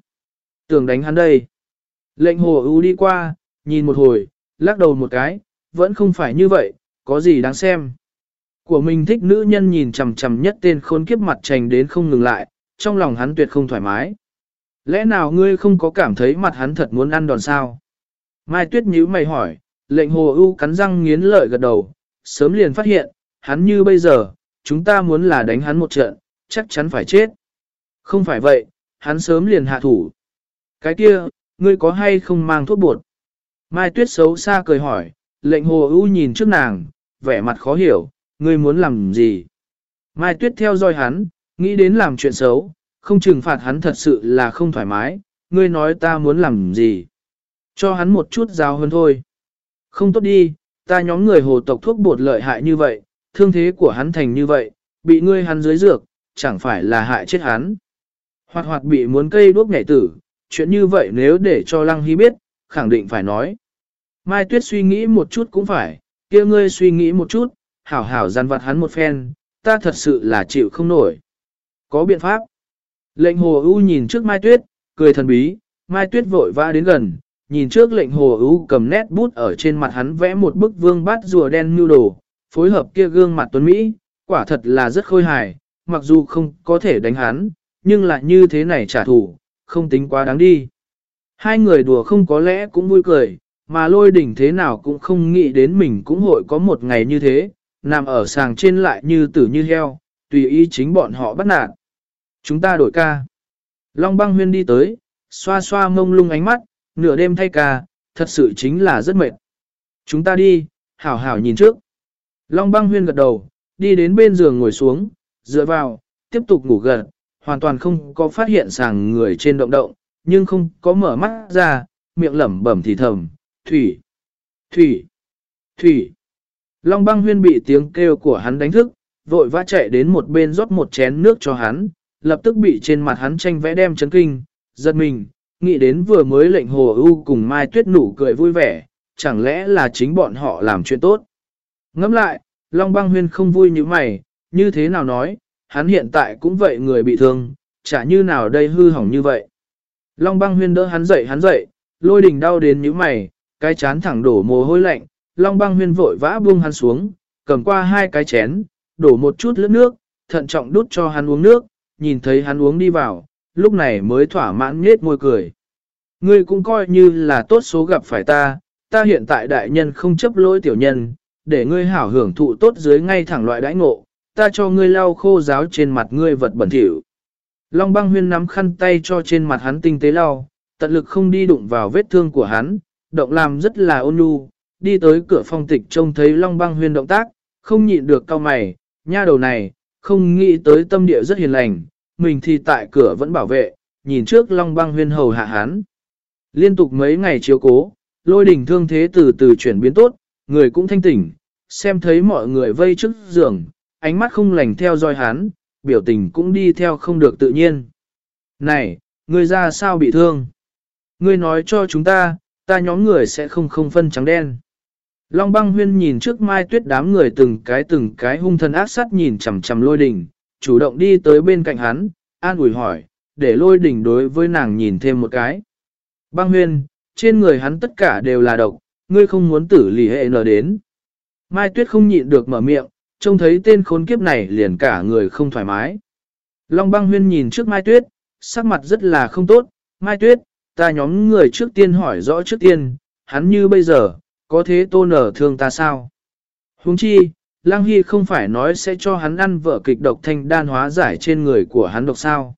Tưởng đánh hắn đây. Lệnh hồ ưu đi qua, nhìn một hồi, lắc đầu một cái, vẫn không phải như vậy, có gì đáng xem. Của mình thích nữ nhân nhìn chằm chằm nhất tên khốn kiếp mặt trành đến không ngừng lại, trong lòng hắn tuyệt không thoải mái. Lẽ nào ngươi không có cảm thấy mặt hắn thật muốn ăn đòn sao? Mai Tuyết nhíu mày hỏi, lệnh hồ ưu cắn răng nghiến lợi gật đầu, sớm liền phát hiện, hắn như bây giờ, chúng ta muốn là đánh hắn một trận, chắc chắn phải chết. Không phải vậy, hắn sớm liền hạ thủ. Cái kia, ngươi có hay không mang thuốc bột? Mai Tuyết xấu xa cười hỏi, lệnh hồ ưu nhìn trước nàng, vẻ mặt khó hiểu, ngươi muốn làm gì? Mai Tuyết theo dõi hắn, nghĩ đến làm chuyện xấu, không trừng phạt hắn thật sự là không thoải mái, ngươi nói ta muốn làm gì? Cho hắn một chút giáo hơn thôi. Không tốt đi, ta nhóm người hồ tộc thuốc bột lợi hại như vậy, thương thế của hắn thành như vậy, bị ngươi hắn dưới dược, chẳng phải là hại chết hắn. Hoặc hoặc bị muốn cây đuốc nhảy tử, chuyện như vậy nếu để cho Lăng Hy biết, khẳng định phải nói. Mai Tuyết suy nghĩ một chút cũng phải, kia ngươi suy nghĩ một chút, hảo hảo gian vặt hắn một phen, ta thật sự là chịu không nổi. Có biện pháp. Lệnh hồ ưu nhìn trước Mai Tuyết, cười thần bí, Mai Tuyết vội vã đến gần, nhìn trước lệnh hồ ưu cầm nét bút ở trên mặt hắn vẽ một bức vương bát rùa đen như đồ, phối hợp kia gương mặt tuấn Mỹ, quả thật là rất khôi hài, mặc dù không có thể đánh hắn, nhưng lại như thế này trả thù, không tính quá đáng đi. Hai người đùa không có lẽ cũng vui cười, mà lôi đỉnh thế nào cũng không nghĩ đến mình cũng hội có một ngày như thế, nằm ở sàng trên lại như tử như heo, tùy ý chính bọn họ bắt nạt. Chúng ta đổi ca. Long băng huyên đi tới, xoa xoa mông lung ánh mắt, nửa đêm thay ca, thật sự chính là rất mệt. Chúng ta đi, hảo hảo nhìn trước. Long băng huyên gật đầu, đi đến bên giường ngồi xuống, dựa vào, tiếp tục ngủ gần, hoàn toàn không có phát hiện sàng người trên động động, nhưng không có mở mắt ra, miệng lẩm bẩm thì thầm, thủy, thủy, thủy. Long băng huyên bị tiếng kêu của hắn đánh thức, vội vã chạy đến một bên rót một chén nước cho hắn, lập tức bị trên mặt hắn tranh vẽ đem chấn kinh, giật mình, nghĩ đến vừa mới lệnh hồ ưu cùng Mai Tuyết nụ cười vui vẻ, chẳng lẽ là chính bọn họ làm chuyện tốt. Ngẫm lại, Long băng huyên không vui như mày, như thế nào nói, hắn hiện tại cũng vậy người bị thương, chả như nào đây hư hỏng như vậy. Long băng huyên đỡ hắn dậy hắn dậy, lôi đình đau đến như mày, cái chán thẳng đổ mồ hôi lạnh, Long băng huyên vội vã buông hắn xuống, cầm qua hai cái chén, đổ một chút lướt nước, thận trọng đút cho hắn uống nước, nhìn thấy hắn uống đi vào, lúc này mới thỏa mãn nhết môi cười. Ngươi cũng coi như là tốt số gặp phải ta, ta hiện tại đại nhân không chấp lỗi tiểu nhân, để ngươi hảo hưởng thụ tốt dưới ngay thẳng loại đãi ngộ, ta cho ngươi lau khô giáo trên mặt ngươi vật bẩn thỉu. Long băng huyên nắm khăn tay cho trên mặt hắn tinh tế lau, tận lực không đi đụng vào vết thương của hắn, động làm rất là ôn nhu, đi tới cửa phong tịch trông thấy Long băng huyên động tác, không nhịn được cao mày, nha đầu này, không nghĩ tới tâm địa rất hiền lành, mình thì tại cửa vẫn bảo vệ, nhìn trước Long băng huyên hầu hạ hắn. Liên tục mấy ngày chiếu cố, lôi đỉnh thương thế từ từ chuyển biến tốt, người cũng thanh tỉnh, xem thấy mọi người vây trước giường, ánh mắt không lành theo dõi hắn, biểu tình cũng đi theo không được tự nhiên. Này, ngươi ra sao bị thương? Ngươi nói cho chúng ta, ta nhóm người sẽ không không phân trắng đen. Long băng huyên nhìn trước mai tuyết đám người từng cái từng cái hung thần ác sát nhìn chằm chằm lôi đỉnh, chủ động đi tới bên cạnh hắn, an ủi hỏi, để lôi đỉnh đối với nàng nhìn thêm một cái. Băng huyên, trên người hắn tất cả đều là độc, ngươi không muốn tử lì hệ nở đến. Mai tuyết không nhịn được mở miệng, trông thấy tên khốn kiếp này liền cả người không thoải mái. Long băng huyên nhìn trước Mai Tuyết, sắc mặt rất là không tốt. Mai Tuyết, ta nhóm người trước tiên hỏi rõ trước tiên, hắn như bây giờ, có thế tô nở thương ta sao? Huống chi, Lăng Hy không phải nói sẽ cho hắn ăn vợ kịch độc thanh đan hóa giải trên người của hắn độc sao?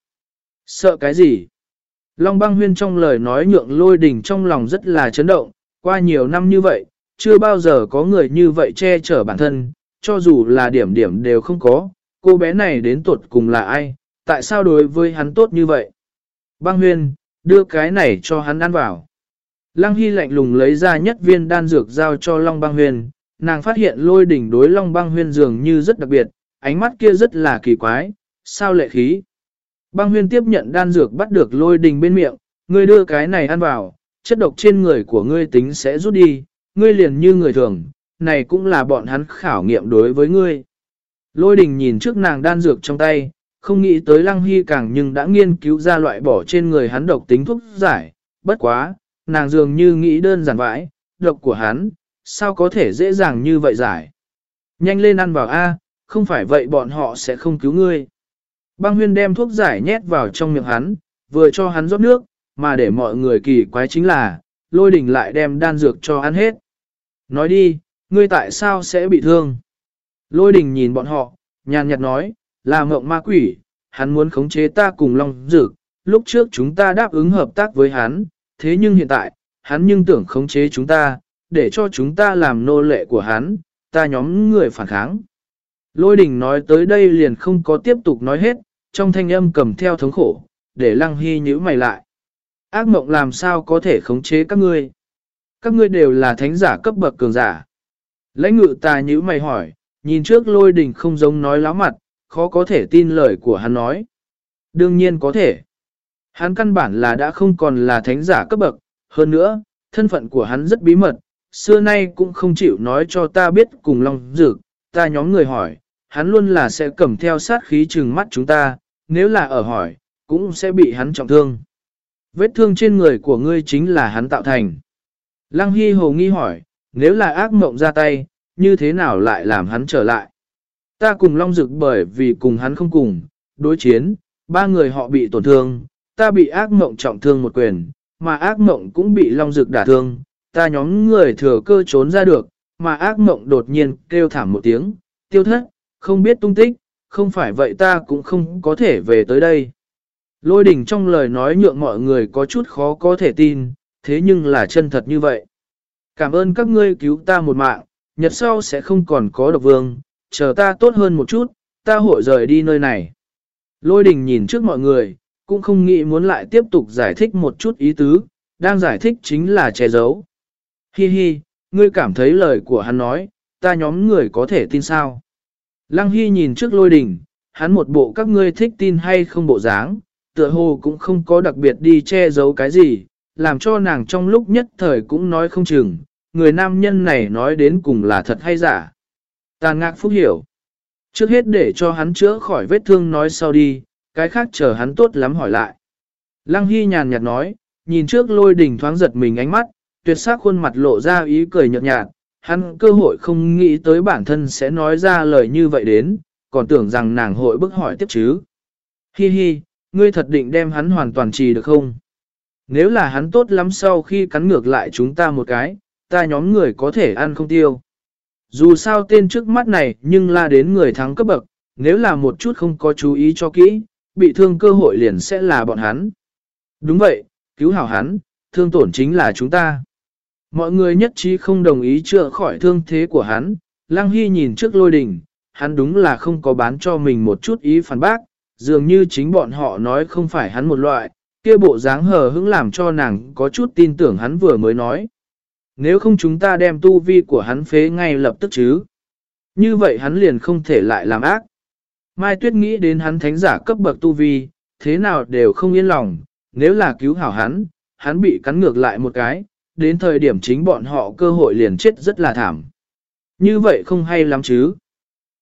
Sợ cái gì? Long băng huyên trong lời nói nhượng lôi đình trong lòng rất là chấn động, qua nhiều năm như vậy, chưa bao giờ có người như vậy che chở bản thân, cho dù là điểm điểm đều không có, cô bé này đến tuột cùng là ai, tại sao đối với hắn tốt như vậy? Băng huyên, đưa cái này cho hắn ăn vào. Lăng Hy lạnh lùng lấy ra nhất viên đan dược giao cho Long băng huyên, nàng phát hiện lôi đỉnh đối Long băng huyên dường như rất đặc biệt, ánh mắt kia rất là kỳ quái, sao lệ khí. Băng huyên tiếp nhận đan dược bắt được lôi đỉnh bên miệng, ngươi đưa cái này ăn vào, chất độc trên người của ngươi tính sẽ rút đi, ngươi liền như người thường, này cũng là bọn hắn khảo nghiệm đối với ngươi. Lôi đình nhìn trước nàng đan dược trong tay, không nghĩ tới lăng hy càng nhưng đã nghiên cứu ra loại bỏ trên người hắn độc tính thuốc giải, bất quá, nàng dường như nghĩ đơn giản vãi, độc của hắn, sao có thể dễ dàng như vậy giải. Nhanh lên ăn vào A, không phải vậy bọn họ sẽ không cứu ngươi. Băng huyên đem thuốc giải nhét vào trong miệng hắn, vừa cho hắn rót nước, mà để mọi người kỳ quái chính là, lôi đình lại đem đan dược cho ăn hết. Nói đi, ngươi tại sao sẽ bị thương? Lôi đình nhìn bọn họ, nhàn nhạt nói, là mộng ma quỷ, hắn muốn khống chế ta cùng Long dược lúc trước chúng ta đáp ứng hợp tác với hắn, thế nhưng hiện tại, hắn nhưng tưởng khống chế chúng ta, để cho chúng ta làm nô lệ của hắn, ta nhóm người phản kháng. Lôi đình nói tới đây liền không có tiếp tục nói hết, trong thanh âm cầm theo thống khổ, để lăng hy nhíu mày lại. Ác mộng làm sao có thể khống chế các ngươi? Các ngươi đều là thánh giả cấp bậc cường giả. Lãnh ngự tà nhữ mày hỏi, nhìn trước lôi đình không giống nói láo mặt, khó có thể tin lời của hắn nói. Đương nhiên có thể. Hắn căn bản là đã không còn là thánh giả cấp bậc, hơn nữa, thân phận của hắn rất bí mật, xưa nay cũng không chịu nói cho ta biết cùng Long Dực, ta nhóm người hỏi, hắn luôn là sẽ cầm theo sát khí trừng mắt chúng ta, nếu là ở hỏi, cũng sẽ bị hắn trọng thương. Vết thương trên người của ngươi chính là hắn tạo thành. Lăng Hy hồ nghi hỏi, nếu là ác mộng ra tay, như thế nào lại làm hắn trở lại? Ta cùng Long Dực bởi vì cùng hắn không cùng, đối chiến, ba người họ bị tổn thương, ta bị ác mộng trọng thương một quyền, mà ác mộng cũng bị Long Dực đả thương, ta nhóm người thừa cơ trốn ra được, mà ác mộng đột nhiên kêu thảm một tiếng, tiêu thất, không biết tung tích, không phải vậy ta cũng không có thể về tới đây. Lôi đỉnh trong lời nói nhượng mọi người có chút khó có thể tin, thế nhưng là chân thật như vậy. Cảm ơn các ngươi cứu ta một mạng, nhật sau sẽ không còn có độc vương, chờ ta tốt hơn một chút, ta hội rời đi nơi này. Lôi đình nhìn trước mọi người, cũng không nghĩ muốn lại tiếp tục giải thích một chút ý tứ, đang giải thích chính là che giấu. Hi hi, ngươi cảm thấy lời của hắn nói, ta nhóm người có thể tin sao? Lăng Hy nhìn trước lôi đình, hắn một bộ các ngươi thích tin hay không bộ dáng, tựa hồ cũng không có đặc biệt đi che giấu cái gì, làm cho nàng trong lúc nhất thời cũng nói không chừng, người nam nhân này nói đến cùng là thật hay giả. Tàn ngạc phúc hiểu. Trước hết để cho hắn chữa khỏi vết thương nói sau đi, cái khác chờ hắn tốt lắm hỏi lại. Lăng Hy nhàn nhạt nói, nhìn trước lôi đỉnh thoáng giật mình ánh mắt, tuyệt sắc khuôn mặt lộ ra ý cười nhợt nhạt, hắn cơ hội không nghĩ tới bản thân sẽ nói ra lời như vậy đến, còn tưởng rằng nàng hội bức hỏi tiếp chứ. Hi hi, ngươi thật định đem hắn hoàn toàn trì được không? Nếu là hắn tốt lắm sau khi cắn ngược lại chúng ta một cái, ta nhóm người có thể ăn không tiêu. Dù sao tên trước mắt này nhưng la đến người thắng cấp bậc, nếu là một chút không có chú ý cho kỹ, bị thương cơ hội liền sẽ là bọn hắn. Đúng vậy, cứu hảo hắn, thương tổn chính là chúng ta. Mọi người nhất trí không đồng ý chữa khỏi thương thế của hắn, Lăng Hy nhìn trước lôi đình, hắn đúng là không có bán cho mình một chút ý phản bác, dường như chính bọn họ nói không phải hắn một loại, kia bộ dáng hờ hững làm cho nàng có chút tin tưởng hắn vừa mới nói. Nếu không chúng ta đem tu vi của hắn phế ngay lập tức chứ. Như vậy hắn liền không thể lại làm ác. Mai Tuyết nghĩ đến hắn thánh giả cấp bậc tu vi, thế nào đều không yên lòng, nếu là cứu hảo hắn, hắn bị cắn ngược lại một cái, đến thời điểm chính bọn họ cơ hội liền chết rất là thảm. Như vậy không hay lắm chứ.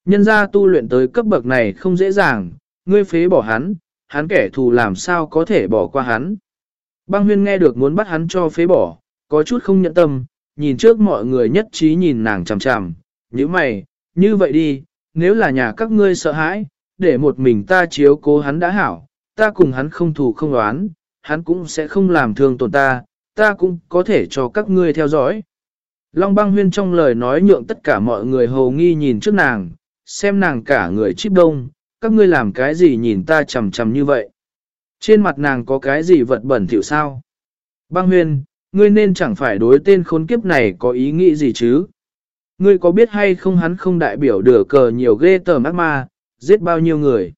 Nhân ra tu luyện tới cấp bậc này không dễ dàng, ngươi phế bỏ hắn, hắn kẻ thù làm sao có thể bỏ qua hắn. Băng huyên nghe được muốn bắt hắn cho phế bỏ, có chút không nhận tâm, nhìn trước mọi người nhất trí nhìn nàng chằm chằm, như mày, như vậy đi, nếu là nhà các ngươi sợ hãi, để một mình ta chiếu cố hắn đã hảo, ta cùng hắn không thù không đoán, hắn cũng sẽ không làm thương tổn ta, ta cũng có thể cho các ngươi theo dõi. Long băng huyên trong lời nói nhượng tất cả mọi người hầu nghi nhìn trước nàng, xem nàng cả người chíp đông, các ngươi làm cái gì nhìn ta chầm chầm như vậy. Trên mặt nàng có cái gì vật bẩn thỉu sao? Băng huyên, ngươi nên chẳng phải đối tên khốn kiếp này có ý nghĩ gì chứ? Ngươi có biết hay không hắn không đại biểu đửa cờ nhiều ghê tởm ác ma, giết bao nhiêu người?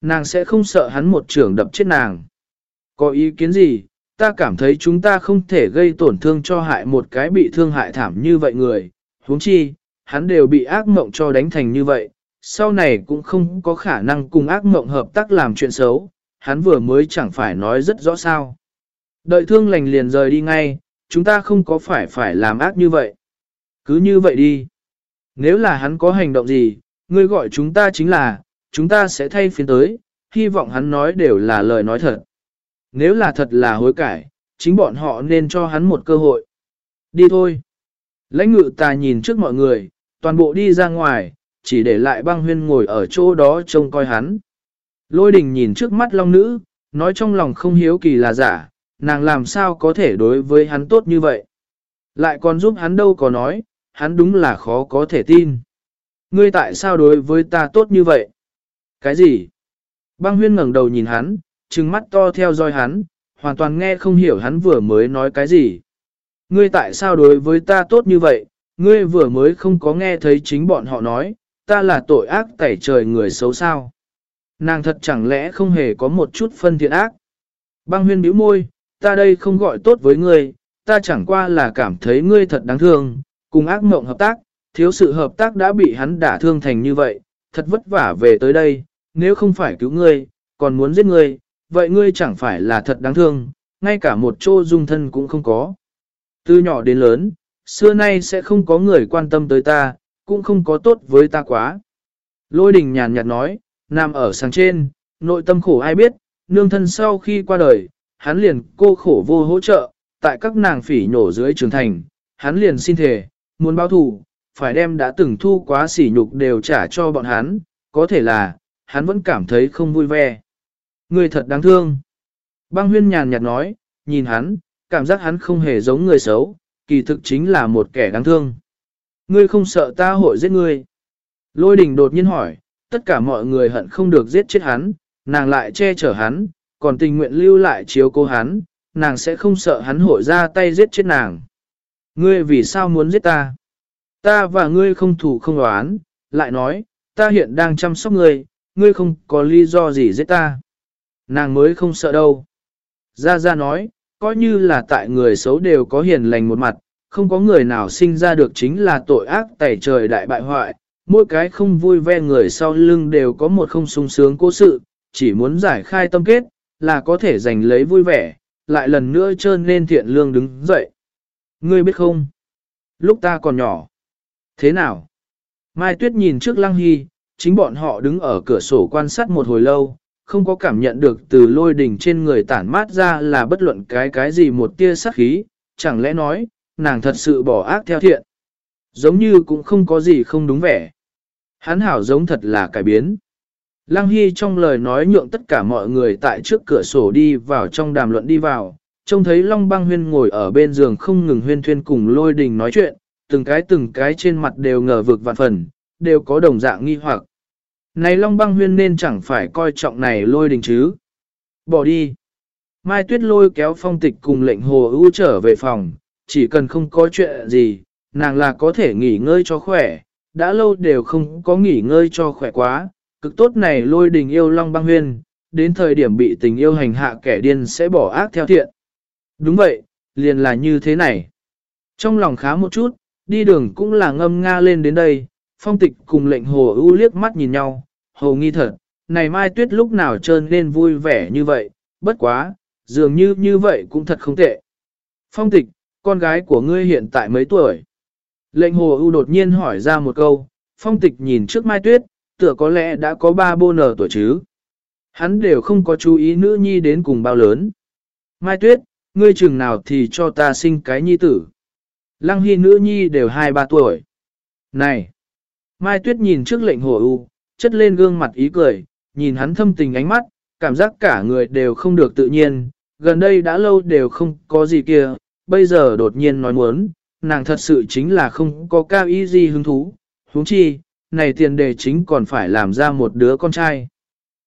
Nàng sẽ không sợ hắn một trưởng đập chết nàng. Có ý kiến gì? Ta cảm thấy chúng ta không thể gây tổn thương cho hại một cái bị thương hại thảm như vậy người. huống chi, hắn đều bị ác mộng cho đánh thành như vậy, sau này cũng không có khả năng cùng ác mộng hợp tác làm chuyện xấu, hắn vừa mới chẳng phải nói rất rõ sao. Đợi thương lành liền rời đi ngay, chúng ta không có phải phải làm ác như vậy. Cứ như vậy đi. Nếu là hắn có hành động gì, ngươi gọi chúng ta chính là, chúng ta sẽ thay phiên tới, hy vọng hắn nói đều là lời nói thật. Nếu là thật là hối cải, chính bọn họ nên cho hắn một cơ hội. Đi thôi. Lãnh ngự ta nhìn trước mọi người, toàn bộ đi ra ngoài, chỉ để lại băng huyên ngồi ở chỗ đó trông coi hắn. Lôi đình nhìn trước mắt long nữ, nói trong lòng không hiếu kỳ là giả, nàng làm sao có thể đối với hắn tốt như vậy. Lại còn giúp hắn đâu có nói, hắn đúng là khó có thể tin. Ngươi tại sao đối với ta tốt như vậy? Cái gì? Băng huyên ngẩng đầu nhìn hắn, trừng mắt to theo dõi hắn, hoàn toàn nghe không hiểu hắn vừa mới nói cái gì. Ngươi tại sao đối với ta tốt như vậy? Ngươi vừa mới không có nghe thấy chính bọn họ nói, ta là tội ác tẩy trời người xấu sao. Nàng thật chẳng lẽ không hề có một chút phân thiện ác. Băng huyên bĩu môi, ta đây không gọi tốt với ngươi, ta chẳng qua là cảm thấy ngươi thật đáng thương, cùng ác mộng hợp tác, thiếu sự hợp tác đã bị hắn đả thương thành như vậy, thật vất vả về tới đây, nếu không phải cứu ngươi, còn muốn giết ngươi, vậy ngươi chẳng phải là thật đáng thương, ngay cả một chỗ dung thân cũng không có. Từ nhỏ đến lớn, xưa nay sẽ không có người quan tâm tới ta, cũng không có tốt với ta quá. Lôi đình nhàn nhạt nói, nằm ở sáng trên, nội tâm khổ ai biết, nương thân sau khi qua đời, hắn liền cô khổ vô hỗ trợ, tại các nàng phỉ nhổ dưới trường thành, hắn liền xin thề, muốn báo thù, phải đem đã từng thu quá sỉ nhục đều trả cho bọn hắn, có thể là, hắn vẫn cảm thấy không vui vẻ. Người thật đáng thương. Băng huyên nhàn nhạt nói, nhìn hắn, cảm giác hắn không hề giống người xấu, kỳ thực chính là một kẻ đáng thương. Ngươi không sợ ta hội giết ngươi. Lôi đình đột nhiên hỏi, tất cả mọi người hận không được giết chết hắn, nàng lại che chở hắn, còn tình nguyện lưu lại chiếu cố hắn, nàng sẽ không sợ hắn hội ra tay giết chết nàng. Ngươi vì sao muốn giết ta? Ta và ngươi không thủ không đoán, lại nói, ta hiện đang chăm sóc ngươi, ngươi không có lý do gì giết ta. Nàng mới không sợ đâu. Gia Gia nói, coi như là tại người xấu đều có hiền lành một mặt, không có người nào sinh ra được chính là tội ác tẩy trời đại bại hoại, mỗi cái không vui ve người sau lưng đều có một không sung sướng cố sự, chỉ muốn giải khai tâm kết, là có thể giành lấy vui vẻ, lại lần nữa trơn nên thiện lương đứng dậy. Ngươi biết không? Lúc ta còn nhỏ. Thế nào? Mai Tuyết nhìn trước Lăng Hy, chính bọn họ đứng ở cửa sổ quan sát một hồi lâu, không có cảm nhận được từ lôi đỉnh trên người tản mát ra là bất luận cái cái gì một tia sát khí, chẳng lẽ nói, nàng thật sự bỏ ác theo thiện. Giống như cũng không có gì không đúng vẻ. Hắn hảo giống thật là cải biến. Lăng Hy trong lời nói nhượng tất cả mọi người tại trước cửa sổ đi vào trong đàm luận đi vào, trông thấy Long Băng Huyên ngồi ở bên giường không ngừng huyên thuyên cùng lôi đình nói chuyện, từng cái từng cái trên mặt đều ngờ vực vạn phần, đều có đồng dạng nghi hoặc. Này Long Băng Huyên nên chẳng phải coi trọng này lôi đình chứ. Bỏ đi. Mai Tuyết lôi kéo phong tịch cùng lệnh hồ ưu trở về phòng, chỉ cần không có chuyện gì, nàng là có thể nghỉ ngơi cho khỏe, đã lâu đều không có nghỉ ngơi cho khỏe quá, cực tốt này lôi đình yêu long băng huyên, đến thời điểm bị tình yêu hành hạ kẻ điên sẽ bỏ ác theo thiện. Đúng vậy, liền là như thế này. Trong lòng khá một chút, đi đường cũng là ngâm nga lên đến đây, phong tịch cùng lệnh hồ ưu liếc mắt nhìn nhau, hồ nghi thật, này Mai Tuyết lúc nào trơn nên vui vẻ như vậy, bất quá, dường như như vậy cũng thật không tệ. Phong tịch, con gái của ngươi hiện tại mấy tuổi? Lệnh hồ ưu đột nhiên hỏi ra một câu, phong tịch nhìn trước Mai Tuyết, tựa có lẽ đã có ba bô nở tuổi chứ. Hắn đều không có chú ý nữ nhi đến cùng bao lớn. Mai Tuyết, ngươi chừng nào thì cho ta sinh cái nhi tử. Lăng Hy nữ nhi đều hai ba tuổi. Này! Mai Tuyết nhìn trước lệnh hồ ưu, chất lên gương mặt ý cười, nhìn hắn thâm tình ánh mắt, cảm giác cả người đều không được tự nhiên, gần đây đã lâu đều không có gì kia, bây giờ đột nhiên nói muốn, nàng thật sự chính là không có cao ý gì hứng thú, huống chi, này tiền đề chính còn phải làm ra một đứa con trai.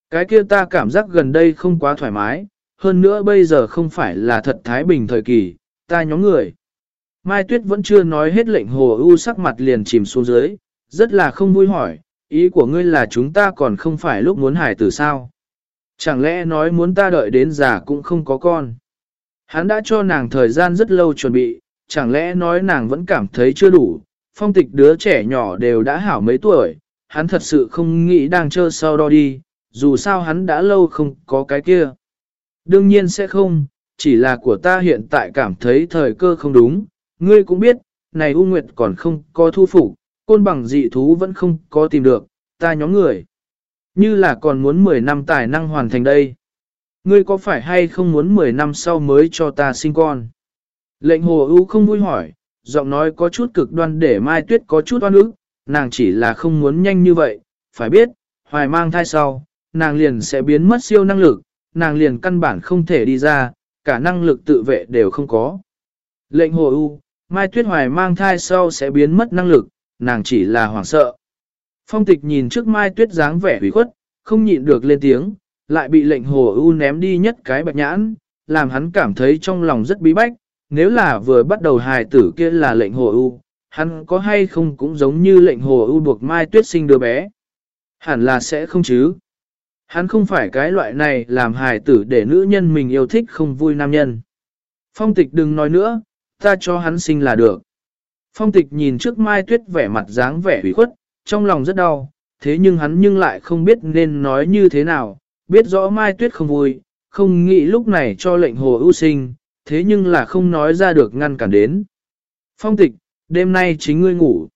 Cái kia ta cảm giác gần đây không quá thoải mái, hơn nữa bây giờ không phải là thật thái bình thời kỳ, ta nhóm người. Mai Tuyết vẫn chưa nói hết lệnh hồ ưu sắc mặt liền chìm xuống dưới, rất là không vui hỏi, ý của ngươi là chúng ta còn không phải lúc muốn hải tử sao? Chẳng lẽ nói muốn ta đợi đến già cũng không có con? Hắn đã cho nàng thời gian rất lâu chuẩn bị, chẳng lẽ nói nàng vẫn cảm thấy chưa đủ, phong tịch đứa trẻ nhỏ đều đã hảo mấy tuổi, hắn thật sự không nghĩ đang chơi sau đó đi, dù sao hắn đã lâu không có cái kia. Đương nhiên sẽ không, chỉ là của ta hiện tại cảm thấy thời cơ không đúng, ngươi cũng biết, này U Nguyệt còn không có thu phục, côn bằng dị thú vẫn không có tìm được, ta nhóm người. Như là còn muốn 10 năm tài năng hoàn thành đây. Ngươi có phải hay không muốn 10 năm sau mới cho ta sinh con? Lệnh hồ ưu không vui hỏi, giọng nói có chút cực đoan để Mai Tuyết có chút oan ức, nàng chỉ là không muốn nhanh như vậy, phải biết, hoài mang thai sau, nàng liền sẽ biến mất siêu năng lực, nàng liền căn bản không thể đi ra, cả năng lực tự vệ đều không có. Lệnh hồ ưu, Mai Tuyết hoài mang thai sau sẽ biến mất năng lực, nàng chỉ là hoảng sợ. Phong tịch nhìn trước Mai Tuyết dáng vẻ hủy khuất, không nhịn được lên tiếng, lại bị lệnh hồ ưu ném đi nhất cái bạch nhãn, làm hắn cảm thấy trong lòng rất bí bách, nếu là vừa bắt đầu hài tử kia là lệnh hồ ưu, hắn có hay không cũng giống như lệnh hồ ưu buộc Mai Tuyết sinh đứa bé. Hẳn là sẽ không chứ. Hắn không phải cái loại này làm hài tử để nữ nhân mình yêu thích không vui nam nhân. Phong tịch đừng nói nữa, ta cho hắn sinh là được. Phong tịch nhìn trước Mai Tuyết vẻ mặt dáng vẻ hủy khuất, trong lòng rất đau, thế nhưng hắn nhưng lại không biết nên nói như thế nào, biết rõ Mai Tuyết không vui, không nghĩ lúc này cho lệnh hồ ưu sinh, thế nhưng là không nói ra được ngăn cản đến. Phong tịch, đêm nay chính ngươi ngủ.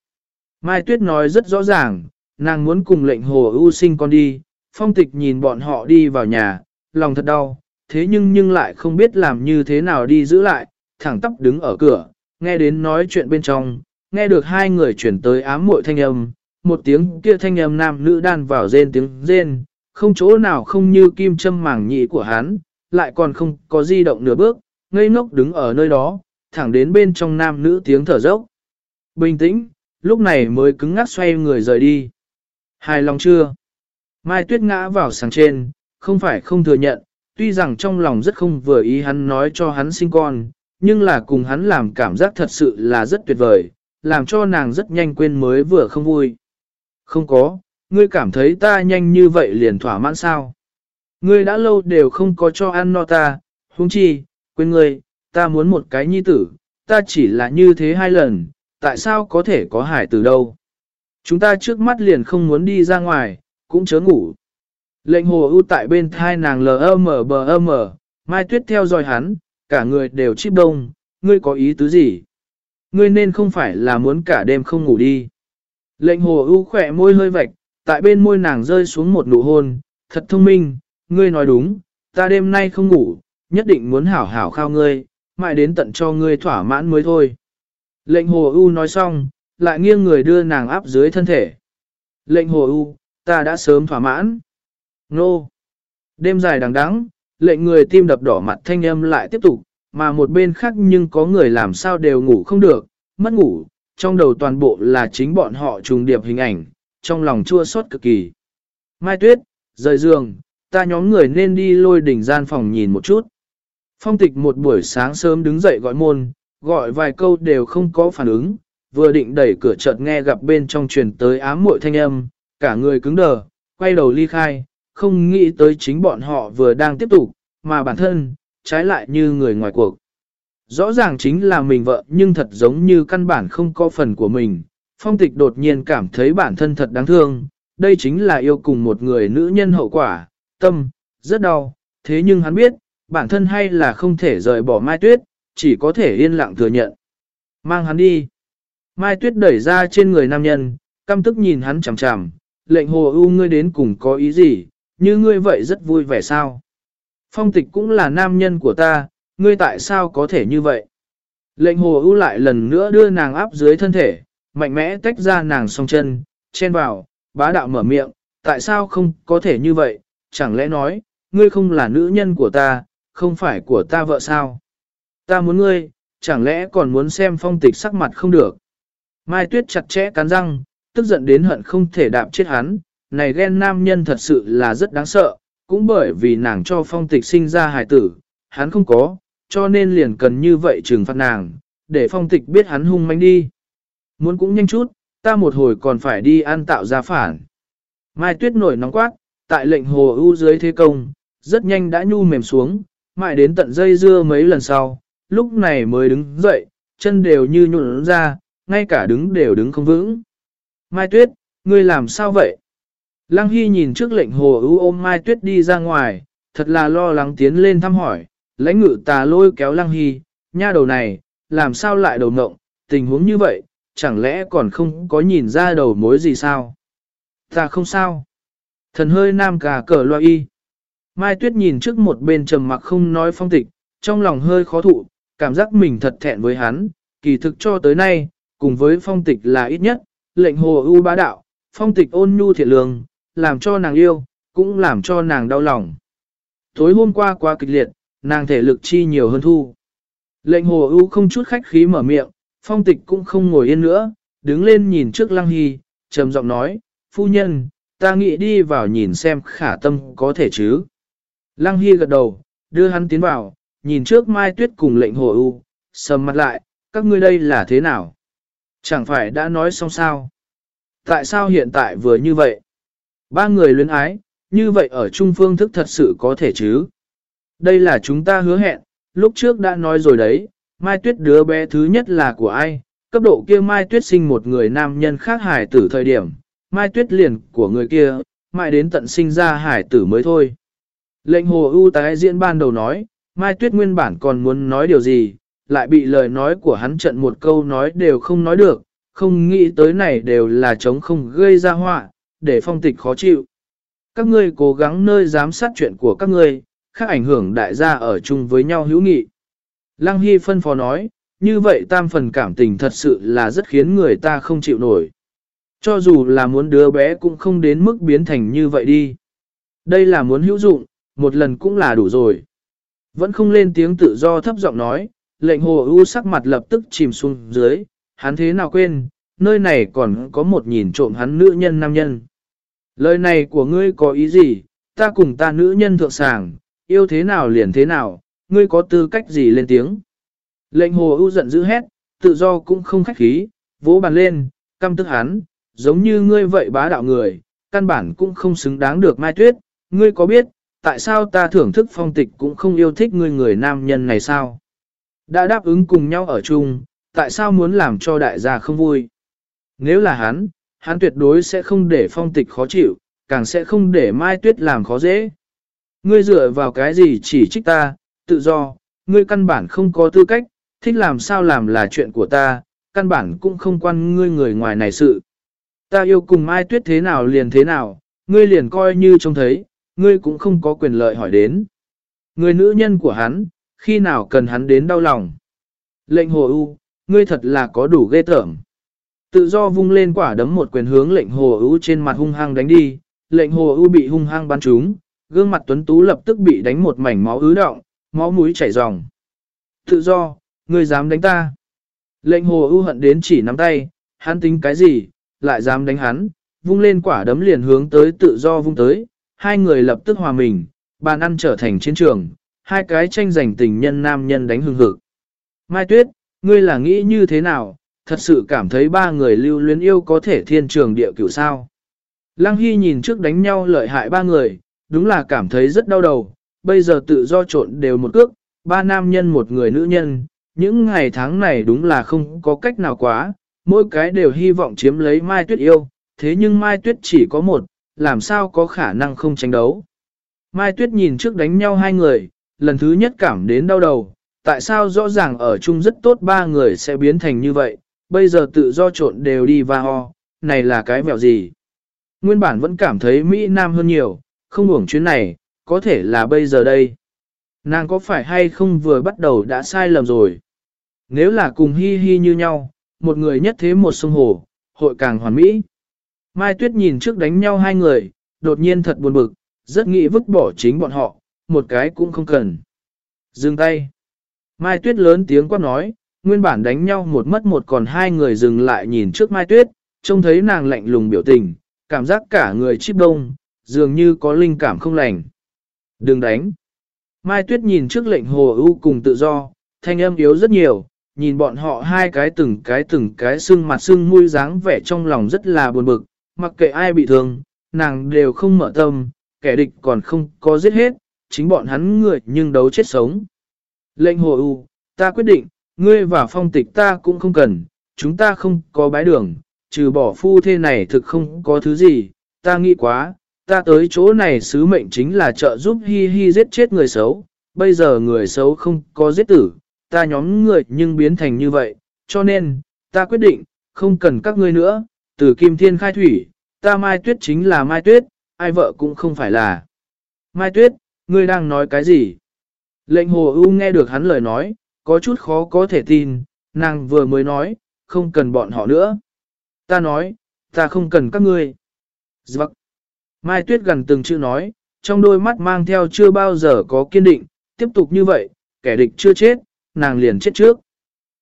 Mai Tuyết nói rất rõ ràng, nàng muốn cùng lệnh hồ ưu sinh con đi, phong tịch nhìn bọn họ đi vào nhà, lòng thật đau, thế nhưng nhưng lại không biết làm như thế nào đi giữ lại, thẳng tóc đứng ở cửa, nghe đến nói chuyện bên trong, nghe được hai người chuyển tới ám muội thanh âm, một tiếng kia thanh âm nam nữ đan vào rên tiếng rên, không chỗ nào không như kim châm mảng nhị của hắn, lại còn không có di động nửa bước, ngây ngốc đứng ở nơi đó, thẳng đến bên trong nam nữ tiếng thở dốc. Bình tĩnh, lúc này mới cứng ngắc xoay người rời đi. Hài lòng chưa? Mai tuyết ngã vào sàng trên, không phải không thừa nhận, tuy rằng trong lòng rất không vừa ý hắn nói cho hắn sinh con, nhưng là cùng hắn làm cảm giác thật sự là rất tuyệt vời, làm cho nàng rất nhanh quên mới vừa không vui. Không có, ngươi cảm thấy ta nhanh như vậy liền thỏa mãn sao? Ngươi đã lâu đều không có cho ăn no ta, huống chi, quên ngươi, ta muốn một cái nhi tử, ta chỉ là như thế hai lần, tại sao có thể có hải tử đâu? Chúng ta trước mắt liền không muốn đi ra ngoài, cũng chớ ngủ. Lệnh hồ ưu tại bên thai nàng lờ bờ mờ, mai tuyết theo dõi hắn, cả người đều chip đông, ngươi có ý tứ gì? Ngươi nên không phải là muốn cả đêm không ngủ đi. Lệnh hồ ưu khỏe môi hơi vạch, tại bên môi nàng rơi xuống một nụ hôn, thật thông minh, ngươi nói đúng, ta đêm nay không ngủ, nhất định muốn hảo hảo khao ngươi, mãi đến tận cho ngươi thỏa mãn mới thôi. Lệnh hồ u nói xong, lại nghiêng người đưa nàng áp dưới thân thể. Lệnh hồ u ta đã sớm thỏa mãn. Nô! Đêm dài đằng đắng, lệnh người tim đập đỏ mặt thanh âm lại tiếp tục, mà một bên khác nhưng có người làm sao đều ngủ không được, mất ngủ, trong đầu toàn bộ là chính bọn họ trùng điệp hình ảnh, trong lòng chua xót cực kỳ. Mai Tuyết, rời giường, ta nhóm người nên đi lôi đỉnh gian phòng nhìn một chút. Phong tịch một buổi sáng sớm đứng dậy gọi môn, gọi vài câu đều không có phản ứng, vừa định đẩy cửa chợt nghe gặp bên trong truyền tới ám muội thanh âm, cả người cứng đờ, quay đầu ly khai, không nghĩ tới chính bọn họ vừa đang tiếp tục, mà bản thân, trái lại như người ngoài cuộc. Rõ ràng chính là mình vợ nhưng thật giống như căn bản không có phần của mình. Phong tịch đột nhiên cảm thấy bản thân thật đáng thương, đây chính là yêu cùng một người nữ nhân hậu quả, tâm, rất đau, thế nhưng hắn biết, bản thân hay là không thể rời bỏ Mai Tuyết, chỉ có thể yên lặng thừa nhận. Mang hắn đi. Mai Tuyết đẩy ra trên người nam nhân, căm tức nhìn hắn chằm chằm, lệnh hồ ưu ngươi đến cùng có ý gì, như ngươi vậy rất vui vẻ sao. Phong tịch cũng là nam nhân của ta, ngươi tại sao có thể như vậy? Lệnh hồ ưu lại lần nữa đưa nàng áp dưới thân thể, mạnh mẽ tách ra nàng song chân, chen vào, bá đạo mở miệng, tại sao không có thể như vậy, chẳng lẽ nói, ngươi không là nữ nhân của ta, không phải của ta vợ sao? Ta muốn ngươi, chẳng lẽ còn muốn xem phong tịch sắc mặt không được? Mai Tuyết chặt chẽ cắn răng, tức giận đến hận không thể đạp chết hắn, này ghen nam nhân thật sự là rất đáng sợ, cũng bởi vì nàng cho phong tịch sinh ra hài tử, hắn không có, cho nên liền cần như vậy trừng phạt nàng, để phong tịch biết hắn hung manh đi. Muốn cũng nhanh chút, ta một hồi còn phải đi ăn tạo ra phản. Mai tuyết nổi nóng quát, tại lệnh hồ ưu dưới thế công, rất nhanh đã nhu mềm xuống, mãi đến tận dây dưa mấy lần sau, lúc này mới đứng dậy, chân đều như nhuộn ra, ngay cả đứng đều đứng không vững. Mai tuyết, ngươi làm sao vậy? Lăng Hy nhìn trước lệnh hồ ưu ôm Mai tuyết đi ra ngoài, thật là lo lắng tiến lên thăm hỏi, lãnh ngự tà lôi kéo Lăng Hy, nha đầu này, làm sao lại đầu ngộng, tình huống như vậy, chẳng lẽ còn không có nhìn ra đầu mối gì sao? Ta không sao. Thần hơi nam cà cờ loa y. Mai Tuyết nhìn trước một bên trầm mặc không nói phong tịch, trong lòng hơi khó thụ, cảm giác mình thật thẹn với hắn, kỳ thực cho tới nay, cùng với phong tịch là ít nhất, lệnh hồ ưu bá đạo, phong tịch ôn nhu thiện lương, làm cho nàng yêu, cũng làm cho nàng đau lòng. Tối hôm qua quá kịch liệt, nàng thể lực chi nhiều hơn thu. Lệnh hồ ưu không chút khách khí mở miệng, phong tịch cũng không ngồi yên nữa, đứng lên nhìn trước lăng hy, trầm giọng nói, phu nhân, ta nghĩ đi vào nhìn xem khả tâm có thể chứ. Lăng hy gật đầu, đưa hắn tiến vào, nhìn trước mai tuyết cùng lệnh hồ ưu, sầm mặt lại, các ngươi đây là thế nào? Chẳng phải đã nói xong sao? Tại sao hiện tại vừa như vậy? Ba người luyến ái, như vậy ở trung phương thức thật sự có thể chứ? Đây là chúng ta hứa hẹn, lúc trước đã nói rồi đấy, Mai Tuyết đứa bé thứ nhất là của ai, cấp độ kia Mai Tuyết sinh một người nam nhân khác hải tử thời điểm, Mai Tuyết liền của người kia, mãi đến tận sinh ra hải tử mới thôi. Lệnh hồ ưu tái diễn ban đầu nói, Mai Tuyết nguyên bản còn muốn nói điều gì, lại bị lời nói của hắn trận một câu nói đều không nói được, không nghĩ tới này đều là chống không gây ra họa, để phong tịch khó chịu. Các ngươi cố gắng nơi giám sát chuyện của các ngươi, khác ảnh hưởng đại gia ở chung với nhau hữu nghị. Lăng Hy phân phó nói, như vậy tam phần cảm tình thật sự là rất khiến người ta không chịu nổi. Cho dù là muốn đứa bé cũng không đến mức biến thành như vậy đi. Đây là muốn hữu dụng, một lần cũng là đủ rồi. Vẫn không lên tiếng tự do thấp giọng nói, lệnh hồ ưu sắc mặt lập tức chìm xuống dưới, hắn thế nào quên, nơi này còn có một nhìn trộm hắn nữ nhân nam nhân. Lời này của ngươi có ý gì, ta cùng ta nữ nhân thượng sàng, yêu thế nào liền thế nào, ngươi có tư cách gì lên tiếng. Lệnh hồ ưu giận dữ hét, tự do cũng không khách khí, vỗ bàn lên, căm tức hắn, giống như ngươi vậy bá đạo người, căn bản cũng không xứng đáng được mai tuyết, ngươi có biết, tại sao ta thưởng thức phong tịch cũng không yêu thích ngươi người nam nhân này sao? Đã đáp ứng cùng nhau ở chung, tại sao muốn làm cho đại gia không vui? Nếu là hắn, hắn tuyệt đối sẽ không để phong tịch khó chịu, càng sẽ không để mai tuyết làm khó dễ. Ngươi dựa vào cái gì chỉ trích ta, tự do, ngươi căn bản không có tư cách, thích làm sao làm là chuyện của ta, căn bản cũng không quan ngươi người ngoài này sự. Ta yêu cùng Mai Tuyết thế nào liền thế nào, ngươi liền coi như trông thấy, ngươi cũng không có quyền lợi hỏi đến. Người nữ nhân của hắn, khi nào cần hắn đến đau lòng. Lệnh hồ ưu, ngươi thật là có đủ ghê tởm. Tự do vung lên quả đấm một quyền hướng lệnh hồ ưu trên mặt hung hăng đánh đi, lệnh hồ ưu bị hung hăng bắn trúng, gương mặt tuấn tú lập tức bị đánh một mảnh máu ứ động, máu mũi chảy ròng. Tự do, ngươi dám đánh ta. Lệnh hồ ưu hận đến chỉ nắm tay, hắn tính cái gì, lại dám đánh hắn, vung lên quả đấm liền hướng tới tự do vung tới, hai người lập tức hòa mình, bàn ăn trở thành chiến trường, hai cái tranh giành tình nhân nam nhân đánh hưng hực. Mai Tuyết, ngươi là nghĩ như thế nào, thật sự cảm thấy ba người lưu luyến yêu có thể thiên trường địa cửu sao. Lăng Hy nhìn trước đánh nhau lợi hại ba người, đúng là cảm thấy rất đau đầu, bây giờ tự do trộn đều một cước, ba nam nhân một người nữ nhân, những ngày tháng này đúng là không có cách nào quá, mỗi cái đều hy vọng chiếm lấy Mai Tuyết yêu, thế nhưng Mai Tuyết chỉ có một, làm sao có khả năng không tranh đấu. Mai Tuyết nhìn trước đánh nhau hai người, lần thứ nhất cảm đến đau đầu, tại sao rõ ràng ở chung rất tốt ba người sẽ biến thành như vậy, bây giờ tự do trộn đều đi và ho, này là cái mẹo gì. Nguyên bản vẫn cảm thấy Mỹ Nam hơn nhiều, không uổng chuyến này, có thể là bây giờ đây. Nàng có phải hay không vừa bắt đầu đã sai lầm rồi? Nếu là cùng hi hi như nhau, một người nhất thế một sông hồ, hội càng hoàn mỹ. Mai Tuyết nhìn trước đánh nhau hai người, đột nhiên thật buồn bực, rất nghĩ vứt bỏ chính bọn họ, một cái cũng không cần. Dừng tay. Mai Tuyết lớn tiếng quát nói, nguyên bản đánh nhau một mất một còn hai người dừng lại nhìn trước Mai Tuyết, trông thấy nàng lạnh lùng biểu tình, cảm giác cả người chip đông, dường như có linh cảm không lành. Đừng đánh. Mai Tuyết nhìn trước lệnh hồ ưu cùng tự do, thanh âm yếu rất nhiều, nhìn bọn họ hai cái từng cái từng cái sưng mặt sưng mũi dáng vẻ trong lòng rất là buồn bực, mặc kệ ai bị thương, nàng đều không mở tâm, kẻ địch còn không có giết hết, chính bọn hắn người nhưng đấu chết sống. Lệnh hồ ưu, ta quyết định, ngươi và phong tịch ta cũng không cần, chúng ta không có bái đường, trừ bỏ phu thế này thực không có thứ gì, ta nghĩ quá, ta tới chỗ này sứ mệnh chính là trợ giúp hi hi giết chết người xấu, bây giờ người xấu không có giết tử, ta nhóm người nhưng biến thành như vậy, cho nên, ta quyết định, không cần các ngươi nữa, từ kim thiên khai thủy, ta mai tuyết chính là mai tuyết, ai vợ cũng không phải là. Mai tuyết, ngươi đang nói cái gì? Lệnh hồ ưu nghe được hắn lời nói, có chút khó có thể tin, nàng vừa mới nói, không cần bọn họ nữa. Ta nói, ta không cần các ngươi. Giặc. Mai Tuyết gần từng chữ nói, trong đôi mắt mang theo chưa bao giờ có kiên định, tiếp tục như vậy, kẻ địch chưa chết, nàng liền chết trước.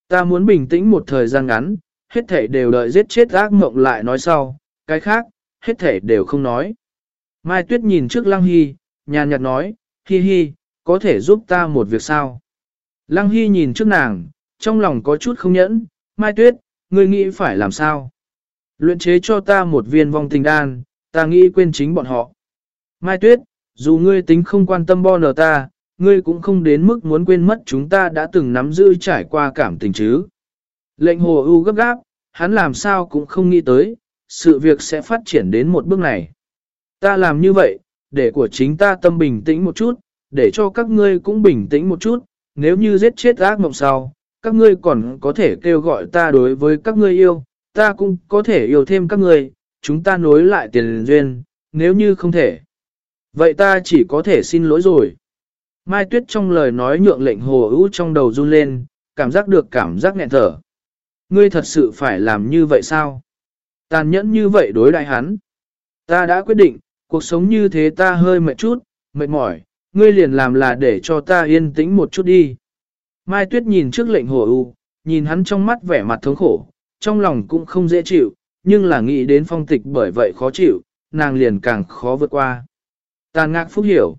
Ta muốn bình tĩnh một thời gian ngắn, hết thể đều đợi giết chết ác mộng lại nói sau, cái khác, hết thể đều không nói. Mai Tuyết nhìn trước Lăng Hy, nhàn nhạt nói, Hi Hi, có thể giúp ta một việc sao? Lăng Hy nhìn trước nàng, trong lòng có chút không nhẫn, Mai Tuyết, ngươi nghĩ phải làm sao? Luyện chế cho ta một viên vong tình đan, ta nghĩ quên chính bọn họ. Mai Tuyết, dù ngươi tính không quan tâm bo nở ta, ngươi cũng không đến mức muốn quên mất chúng ta đã từng nắm giữ trải qua cảm tình chứ. Lệnh hồ ưu gấp gáp, hắn làm sao cũng không nghĩ tới, sự việc sẽ phát triển đến một bước này. Ta làm như vậy, để của chính ta tâm bình tĩnh một chút, để cho các ngươi cũng bình tĩnh một chút, nếu như giết chết ác mộng sau, các ngươi còn có thể kêu gọi ta đối với các ngươi yêu, ta cũng có thể yêu thêm các ngươi, chúng ta nối lại tiền duyên, nếu như không thể. Vậy ta chỉ có thể xin lỗi rồi. Mai Tuyết trong lời nói nhượng lệnh hồ ưu trong đầu run lên, cảm giác được cảm giác nghẹn thở. Ngươi thật sự phải làm như vậy sao? Tàn nhẫn như vậy đối đại hắn. Ta đã quyết định, cuộc sống như thế ta hơi mệt chút, mệt mỏi, ngươi liền làm là để cho ta yên tĩnh một chút đi. Mai Tuyết nhìn trước lệnh hồ ưu, nhìn hắn trong mắt vẻ mặt thống khổ, trong lòng cũng không dễ chịu, nhưng là nghĩ đến phong tịch bởi vậy khó chịu, nàng liền càng khó vượt qua. Tàn ngạc phúc hiểu.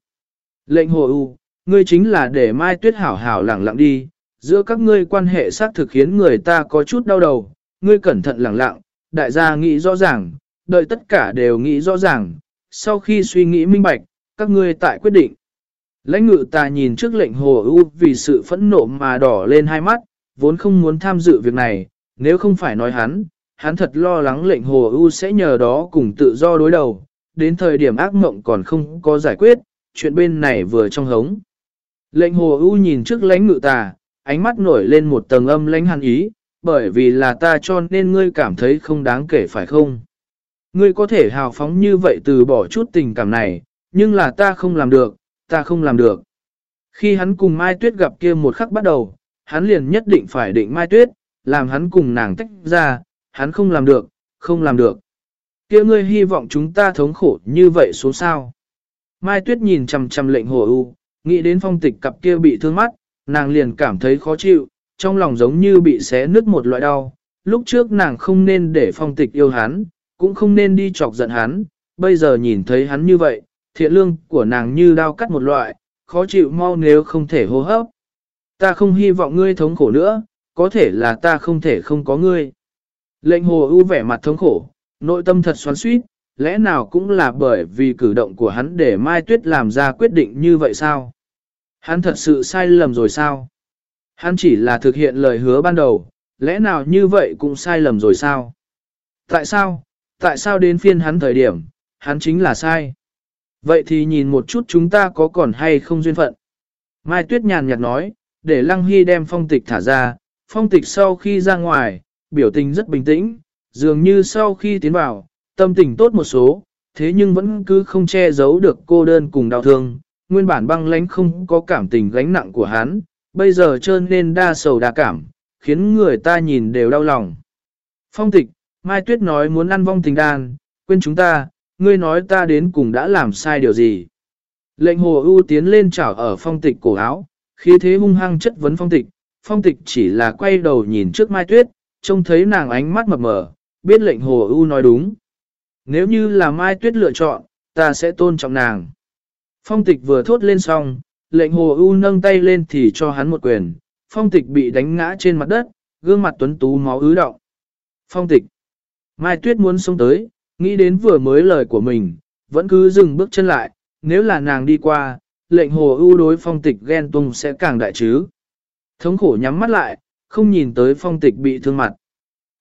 Lệnh hồ u ngươi chính là để Mai Tuyết hảo hảo lặng lặng đi, giữa các ngươi quan hệ xác thực khiến người ta có chút đau đầu, ngươi cẩn thận lặng lặng, đại gia nghĩ rõ ràng, đợi tất cả đều nghĩ rõ ràng, sau khi suy nghĩ minh bạch, các ngươi tại quyết định. Lãnh ngự ta nhìn trước lệnh hồ ưu vì sự phẫn nộ mà đỏ lên hai mắt, vốn không muốn tham dự việc này, nếu không phải nói hắn, hắn thật lo lắng lệnh hồ ưu sẽ nhờ đó cùng tự do đối đầu, đến thời điểm ác mộng còn không có giải quyết, chuyện bên này vừa trong hống. Lệnh hồ ưu nhìn trước lãnh ngự tà, ánh mắt nổi lên một tầng âm lãnh hàn ý, bởi vì là ta cho nên ngươi cảm thấy không đáng kể phải không? Ngươi có thể hào phóng như vậy từ bỏ chút tình cảm này, nhưng là ta không làm được, ta không làm được. Khi hắn cùng Mai Tuyết gặp kia một khắc bắt đầu, hắn liền nhất định phải định Mai Tuyết, làm hắn cùng nàng tách ra, hắn không làm được, không làm được. kia ngươi hy vọng chúng ta thống khổ như vậy xuống sao. Mai Tuyết nhìn chằm chằm lệnh hồ u, nghĩ đến phong tịch cặp kia bị thương mắt, nàng liền cảm thấy khó chịu, trong lòng giống như bị xé nứt một loại đau. Lúc trước nàng không nên để phong tịch yêu hắn, cũng không nên đi chọc giận hắn, bây giờ nhìn thấy hắn như vậy, thiện lương của nàng như đau cắt một loại, khó chịu mau nếu không thể hô hấp. Ta không hy vọng ngươi thống khổ nữa, có thể là ta không thể không có ngươi. Lệnh hồ ưu vẻ mặt thống khổ, nội tâm thật xoắn suýt, lẽ nào cũng là bởi vì cử động của hắn để Mai Tuyết làm ra quyết định như vậy sao? Hắn thật sự sai lầm rồi sao? Hắn chỉ là thực hiện lời hứa ban đầu, lẽ nào như vậy cũng sai lầm rồi sao? Tại sao? Tại sao đến phiên hắn thời điểm, hắn chính là sai. Vậy thì nhìn một chút chúng ta có còn hay không duyên phận. Mai Tuyết nhàn nhạt nói, để Lăng Hy đem phong tịch thả ra, phong tịch sau khi ra ngoài, biểu tình rất bình tĩnh, dường như sau khi tiến vào, tâm tình tốt một số, thế nhưng vẫn cứ không che giấu được cô đơn cùng đau thương, nguyên bản băng lánh không có cảm tình gánh nặng của hắn, bây giờ trơn nên đa sầu đa cảm, khiến người ta nhìn đều đau lòng. Phong tịch, Mai Tuyết nói muốn ăn vong tình đan, quên chúng ta, ngươi nói ta đến cùng đã làm sai điều gì. Lệnh hồ ưu tiến lên chảo ở phong tịch cổ áo, khí thế hung hăng chất vấn phong tịch, phong tịch chỉ là quay đầu nhìn trước Mai Tuyết, trông thấy nàng ánh mắt mập mờ, biết lệnh hồ ưu nói đúng. Nếu như là Mai Tuyết lựa chọn, ta sẽ tôn trọng nàng. Phong tịch vừa thốt lên xong, lệnh hồ ưu nâng tay lên thì cho hắn một quyền, phong tịch bị đánh ngã trên mặt đất, gương mặt tuấn tú máu ứ động. Phong tịch. Mai Tuyết muốn xông tới, nghĩ đến vừa mới lời của mình, vẫn cứ dừng bước chân lại, nếu là nàng đi qua, lệnh hồ ưu đối phong tịch ghen tung sẽ càng đại chứ. Thống khổ nhắm mắt lại, không nhìn tới phong tịch bị thương mặt.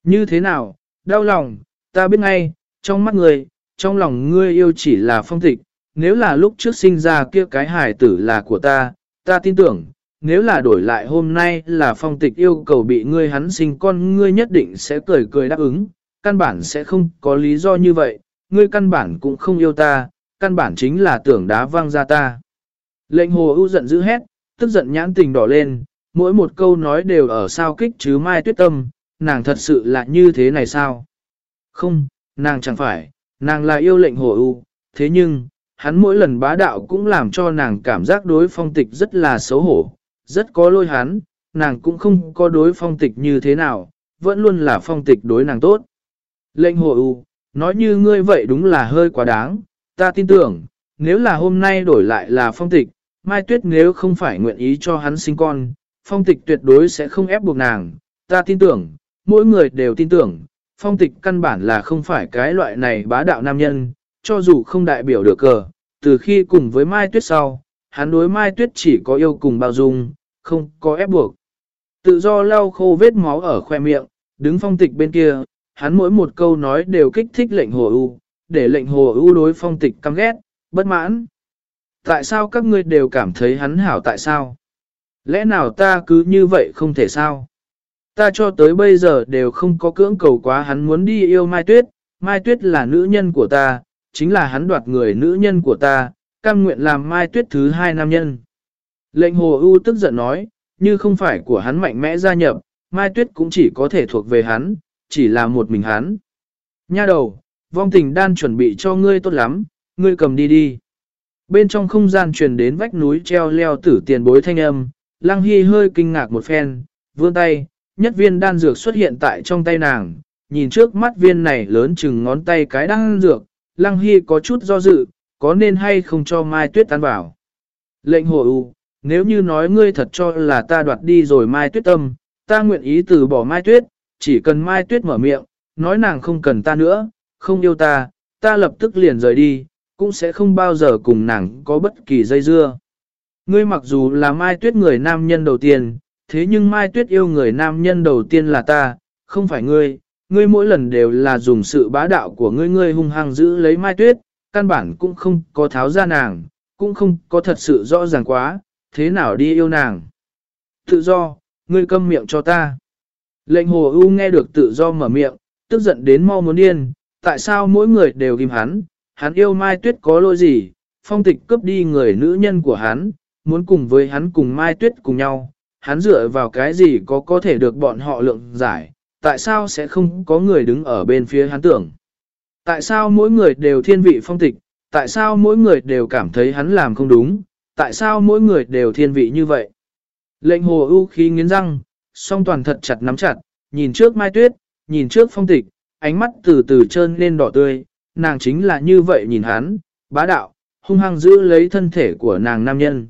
Như thế nào, đau lòng, ta biết ngay, trong mắt ngươi, trong lòng ngươi yêu chỉ là phong tịch, nếu là lúc trước sinh ra kia cái hài tử là của ta, ta tin tưởng, nếu là đổi lại hôm nay là phong tịch yêu cầu bị ngươi hắn sinh con ngươi nhất định sẽ cười cười đáp ứng, căn bản sẽ không có lý do như vậy, ngươi căn bản cũng không yêu ta, căn bản chính là tưởng đá văng ra ta. Lệnh hồ ưu giận dữ hét, tức giận nhãn tình đỏ lên, mỗi một câu nói đều ở sao kích chứ mai tuyết tâm, nàng thật sự là như thế này sao? Không, nàng chẳng phải, nàng là yêu lệnh hồ ưu, thế nhưng, hắn mỗi lần bá đạo cũng làm cho nàng cảm giác đối phong tịch rất là xấu hổ, rất có lôi hắn, nàng cũng không có đối phong tịch như thế nào, vẫn luôn là phong tịch đối nàng tốt. Lệnh hồ ưu, nói như ngươi vậy đúng là hơi quá đáng, ta tin tưởng, nếu là hôm nay đổi lại là phong tịch, Mai Tuyết nếu không phải nguyện ý cho hắn sinh con, phong tịch tuyệt đối sẽ không ép buộc nàng, ta tin tưởng, mỗi người đều tin tưởng, phong tịch căn bản là không phải cái loại này bá đạo nam nhân, cho dù không đại biểu được cờ, từ khi cùng với Mai Tuyết sau, hắn đối Mai Tuyết chỉ có yêu cùng bao dung, không có ép buộc. Tự do lau khô vết máu ở khoe miệng, đứng phong tịch bên kia, hắn mỗi một câu nói đều kích thích lệnh hồ ưu, để lệnh hồ ưu đối phong tịch căm ghét, bất mãn. Tại sao các ngươi đều cảm thấy hắn hảo tại sao? Lẽ nào ta cứ như vậy không thể sao? Ta cho tới bây giờ đều không có cưỡng cầu quá hắn muốn đi yêu Mai Tuyết, Mai Tuyết là nữ nhân của ta, chính là hắn đoạt người nữ nhân của ta, cam nguyện làm Mai Tuyết thứ hai nam nhân. Lệnh hồ ưu tức giận nói, như không phải của hắn mạnh mẽ gia nhập, Mai Tuyết cũng chỉ có thể thuộc về hắn, chỉ là một mình hắn. Nha đầu, vong tình đan chuẩn bị cho ngươi tốt lắm, ngươi cầm đi đi. Bên trong không gian truyền đến vách núi treo leo tử tiền bối thanh âm, Lăng Hy hơi kinh ngạc một phen, vươn tay, nhất viên đan dược xuất hiện tại trong tay nàng, nhìn trước mắt viên này lớn chừng ngón tay cái đan dược, Lăng Hy có chút do dự, có nên hay không cho Mai Tuyết tan vào. Lệnh hồ u, nếu như nói ngươi thật cho là ta đoạt đi rồi Mai Tuyết tâm, ta nguyện ý từ bỏ Mai Tuyết, chỉ cần Mai Tuyết mở miệng, nói nàng không cần ta nữa, không yêu ta, ta lập tức liền rời đi, cũng sẽ không bao giờ cùng nàng có bất kỳ dây dưa. Ngươi mặc dù là Mai Tuyết người nam nhân đầu tiên, thế nhưng Mai Tuyết yêu người nam nhân đầu tiên là ta, không phải ngươi. Ngươi mỗi lần đều là dùng sự bá đạo của ngươi ngươi hung hăng giữ lấy Mai Tuyết, căn bản cũng không có tháo ra nàng, cũng không có thật sự rõ ràng quá, thế nào đi yêu nàng. Tự do, ngươi câm miệng cho ta. Lệnh hồ ưu nghe được tự do mở miệng, tức giận đến mau muốn điên, tại sao mỗi người đều ghim hắn, hắn yêu Mai Tuyết có lỗi gì, phong tịch cướp đi người nữ nhân của hắn, muốn cùng với hắn cùng Mai Tuyết cùng nhau, hắn dựa vào cái gì có có thể được bọn họ lượng giải, tại sao sẽ không có người đứng ở bên phía hắn tưởng. Tại sao mỗi người đều thiên vị phong tịch, tại sao mỗi người đều cảm thấy hắn làm không đúng, tại sao mỗi người đều thiên vị như vậy. Lệnh hồ ưu khí nghiến răng, song toàn thật chặt nắm chặt, nhìn trước Mai Tuyết, nhìn trước phong tịch, ánh mắt từ từ trơn lên đỏ tươi, nàng chính là như vậy nhìn hắn, bá đạo, hung hăng giữ lấy thân thể của nàng nam nhân.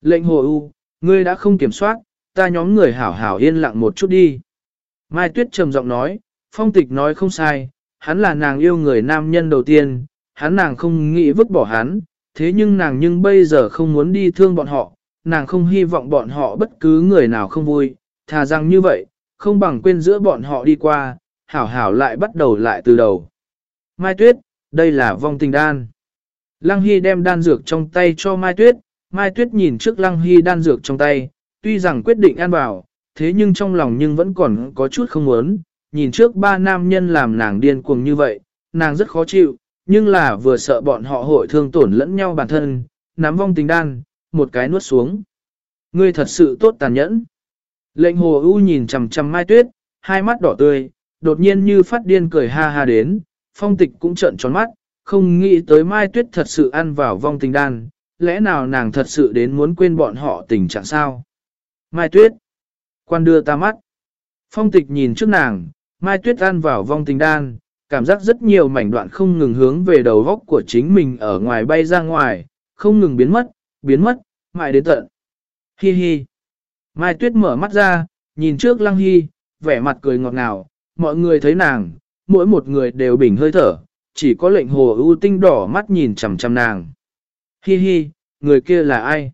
Lệnh hồ u, ngươi đã không kiểm soát, ta nhóm người hảo hảo yên lặng một chút đi. Mai Tuyết trầm giọng nói, phong tịch nói không sai, hắn là nàng yêu người nam nhân đầu tiên, hắn nàng không nghĩ vứt bỏ hắn, thế nhưng nàng nhưng bây giờ không muốn đi thương bọn họ, nàng không hy vọng bọn họ bất cứ người nào không vui, thà rằng như vậy, không bằng quên giữa bọn họ đi qua, hảo hảo lại bắt đầu lại từ đầu. Mai Tuyết, đây là vong tình đan. Lăng Hy đem đan dược trong tay cho Mai Tuyết, Mai Tuyết nhìn trước Lăng Hy đan dược trong tay, tuy rằng quyết định ăn vào, thế nhưng trong lòng nhưng vẫn còn có chút không muốn, nhìn trước ba nam nhân làm nàng điên cuồng như vậy, nàng rất khó chịu, nhưng là vừa sợ bọn họ hội thương tổn lẫn nhau bản thân, nắm vong tình đan, một cái nuốt xuống. Ngươi thật sự tốt tàn nhẫn. Lệnh hồ ưu nhìn chằm chằm Mai Tuyết, hai mắt đỏ tươi, đột nhiên như phát điên cười ha ha đến, phong tịch cũng trợn tròn mắt, không nghĩ tới Mai Tuyết thật sự ăn vào vong tình đan, lẽ nào nàng thật sự đến muốn quên bọn họ tình trạng sao? Mai Tuyết, quan đưa ta mắt. Phong tịch nhìn trước nàng, Mai Tuyết ăn vào vong tình đan, cảm giác rất nhiều mảnh đoạn không ngừng hướng về đầu góc của chính mình ở ngoài bay ra ngoài, không ngừng biến mất, biến mất, mãi đến tận. Hi hi. Mai Tuyết mở mắt ra, nhìn trước Lăng Hy, vẻ mặt cười ngọt ngào, mọi người thấy nàng, mỗi một người đều bình hơi thở, chỉ có lệnh hồ ưu tinh đỏ mắt nhìn chằm chằm nàng. Hi hi, người kia là ai?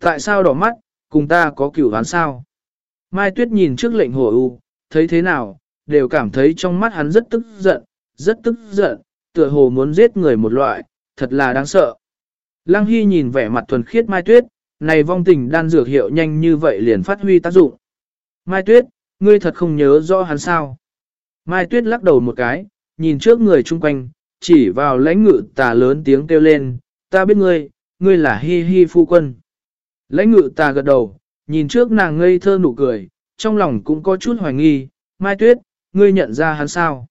Tại sao đỏ mắt, cùng ta có cửu hán sao? Mai Tuyết nhìn trước lệnh hồ ưu, thấy thế nào, đều cảm thấy trong mắt hắn rất tức giận, rất tức giận, tựa hồ muốn giết người một loại, thật là đáng sợ. Lăng Hy nhìn vẻ mặt thuần khiết Mai Tuyết, này vong tình đan dược hiệu nhanh như vậy liền phát huy tác dụng. Mai Tuyết, ngươi thật không nhớ rõ hắn sao. Mai Tuyết lắc đầu một cái, nhìn trước người chung quanh, chỉ vào lãnh ngự tà lớn tiếng kêu lên, ta biết ngươi, ngươi là Hi Hi phu quân. Lãnh ngự ta gật đầu, nhìn trước nàng ngây thơ nụ cười, trong lòng cũng có chút hoài nghi, Mai Tuyết, ngươi nhận ra hắn sao?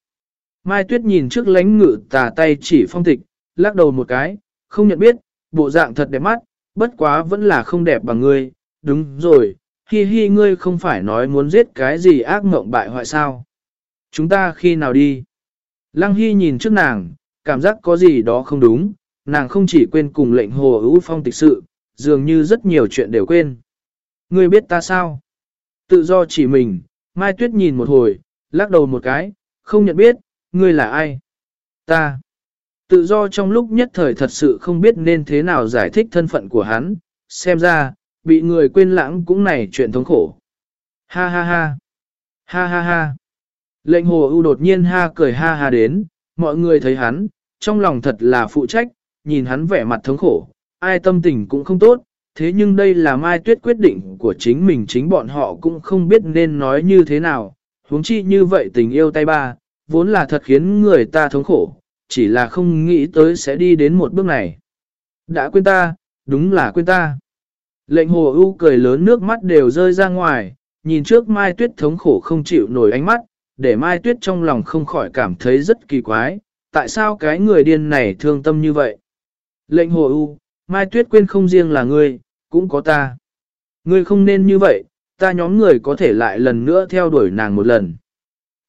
Mai Tuyết nhìn trước lãnh ngự tà tay chỉ phong tịch, lắc đầu một cái, không nhận biết, bộ dạng thật đẹp mắt, bất quá vẫn là không đẹp bằng ngươi, đúng rồi, hi hi ngươi không phải nói muốn giết cái gì ác mộng bại hoại sao. Chúng ta khi nào đi? Lăng Hy nhìn trước nàng, cảm giác có gì đó không đúng, nàng không chỉ quên cùng lệnh hồ ưu phong tịch sự, dường như rất nhiều chuyện đều quên. Ngươi biết ta sao? Tự do chỉ mình, Mai Tuyết nhìn một hồi, lắc đầu một cái, không nhận biết, ngươi là ai? Ta. Tự do trong lúc nhất thời thật sự không biết nên thế nào giải thích thân phận của hắn, xem ra, bị người quên lãng cũng này chuyện thống khổ. Ha ha ha. Ha ha ha. Lệnh hồ ưu đột nhiên ha cười ha ha đến, mọi người thấy hắn, trong lòng thật là phụ trách, nhìn hắn vẻ mặt thống khổ, ai tâm tình cũng không tốt, thế nhưng đây là Mai Tuyết quyết định của chính mình chính bọn họ cũng không biết nên nói như thế nào, huống chi như vậy tình yêu tay ba, vốn là thật khiến người ta thống khổ, chỉ là không nghĩ tới sẽ đi đến một bước này. Đã quên ta, đúng là quên ta. Lệnh hồ ưu cười lớn nước mắt đều rơi ra ngoài, nhìn trước Mai Tuyết thống khổ không chịu nổi ánh mắt, để Mai Tuyết trong lòng không khỏi cảm thấy rất kỳ quái, tại sao cái người điên này thương tâm như vậy? Lệnh hồ ưu, Mai Tuyết quên không riêng là ngươi, cũng có ta. Ngươi không nên như vậy, ta nhóm người có thể lại lần nữa theo đuổi nàng một lần.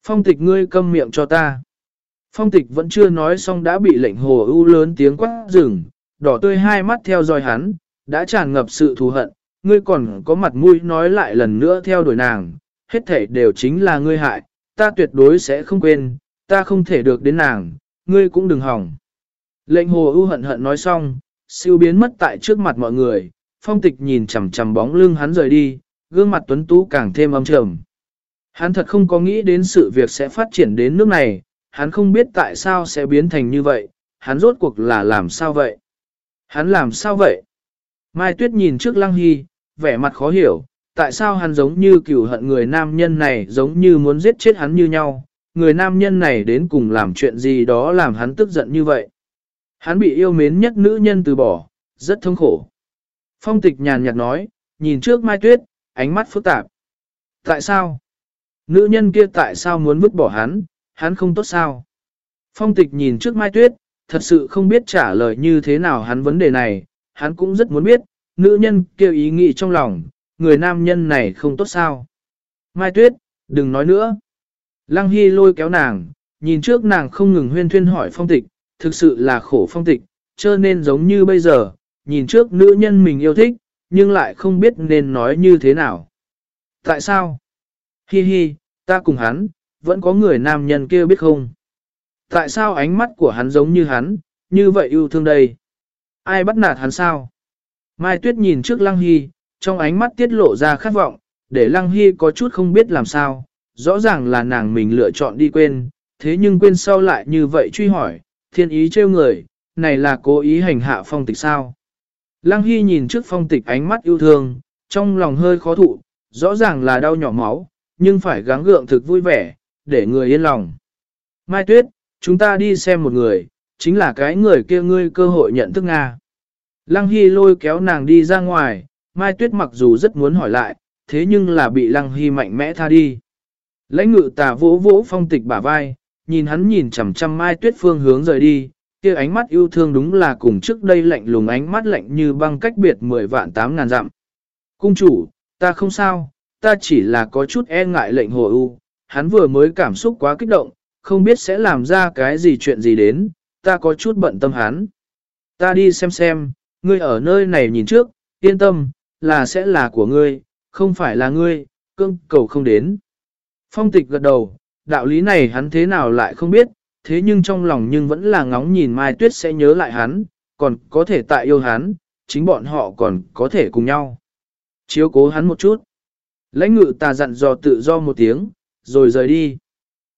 Phong tịch ngươi câm miệng cho ta. Phong tịch vẫn chưa nói xong đã bị lệnh hồ ưu lớn tiếng quát rừng, đỏ tươi hai mắt theo dõi hắn, đã tràn ngập sự thù hận, ngươi còn có mặt mũi nói lại lần nữa theo đuổi nàng, hết thể đều chính là ngươi hại, ta tuyệt đối sẽ không quên, ta không thể được đến nàng, ngươi cũng đừng hỏng. Lệnh hồ ưu hận hận nói xong, siêu biến mất tại trước mặt mọi người, phong tịch nhìn chằm chằm bóng lưng hắn rời đi, gương mặt tuấn tú càng thêm âm trầm. Hắn thật không có nghĩ đến sự việc sẽ phát triển đến nước này, hắn không biết tại sao sẽ biến thành như vậy, hắn rốt cuộc là làm sao vậy? Hắn làm sao vậy? Mai Tuyết nhìn trước Lăng Hy, vẻ mặt khó hiểu, tại sao hắn giống như cửu hận người nam nhân này giống như muốn giết chết hắn như nhau, người nam nhân này đến cùng làm chuyện gì đó làm hắn tức giận như vậy. Hắn bị yêu mến nhất nữ nhân từ bỏ, rất thống khổ. Phong tịch nhàn nhạt nói, nhìn trước Mai Tuyết, ánh mắt phức tạp. Tại sao? Nữ nhân kia tại sao muốn vứt bỏ hắn, hắn không tốt sao? Phong tịch nhìn trước Mai Tuyết, thật sự không biết trả lời như thế nào hắn vấn đề này, hắn cũng rất muốn biết, nữ nhân kêu ý nghĩ trong lòng, người nam nhân này không tốt sao? Mai Tuyết, đừng nói nữa. Lăng Hy lôi kéo nàng, nhìn trước nàng không ngừng huyên thuyên hỏi phong tịch, thực sự là khổ phong tịch, cho nên giống như bây giờ, nhìn trước nữ nhân mình yêu thích, nhưng lại không biết nên nói như thế nào. Tại sao? Hi hi, ta cùng hắn, vẫn có người nam nhân kia biết không? Tại sao ánh mắt của hắn giống như hắn, như vậy yêu thương đây? Ai bắt nạt hắn sao? Mai Tuyết nhìn trước Lăng Hy, trong ánh mắt tiết lộ ra khát vọng, để Lăng Hy có chút không biết làm sao. Rõ ràng là nàng mình lựa chọn đi quên, thế nhưng quên sau lại như vậy truy hỏi, thiên ý trêu người, này là cố ý hành hạ phong tịch sao. Lăng Hy nhìn trước phong tịch ánh mắt yêu thương, trong lòng hơi khó thụ, rõ ràng là đau nhỏ máu, nhưng phải gắng gượng thực vui vẻ, để người yên lòng. Mai Tuyết, chúng ta đi xem một người, chính là cái người kia ngươi cơ hội nhận thức Nga. Lăng Hy lôi kéo nàng đi ra ngoài, Mai Tuyết mặc dù rất muốn hỏi lại, thế nhưng là bị Lăng Hy mạnh mẽ tha đi. Lãnh ngự tà vỗ vỗ phong tịch bả vai, nhìn hắn nhìn chằm chằm Mai Tuyết phương hướng rời đi, kia ánh mắt yêu thương đúng là cùng trước đây lạnh lùng ánh mắt lạnh như băng cách biệt 10 vạn 8 ngàn dặm. Cung chủ, ta không sao, ta chỉ là có chút e ngại lệnh hồ ưu, hắn vừa mới cảm xúc quá kích động, không biết sẽ làm ra cái gì chuyện gì đến, ta có chút bận tâm hắn. Ta đi xem xem, ngươi ở nơi này nhìn trước, yên tâm, là sẽ là của ngươi, không phải là ngươi, cưng cầu không đến. Phong tịch gật đầu, đạo lý này hắn thế nào lại không biết, thế nhưng trong lòng nhưng vẫn là ngóng nhìn Mai Tuyết sẽ nhớ lại hắn, còn có thể tại yêu hắn, chính bọn họ còn có thể cùng nhau. Chiếu cố hắn một chút. Lãnh ngự ta dặn dò tự do một tiếng, rồi rời đi.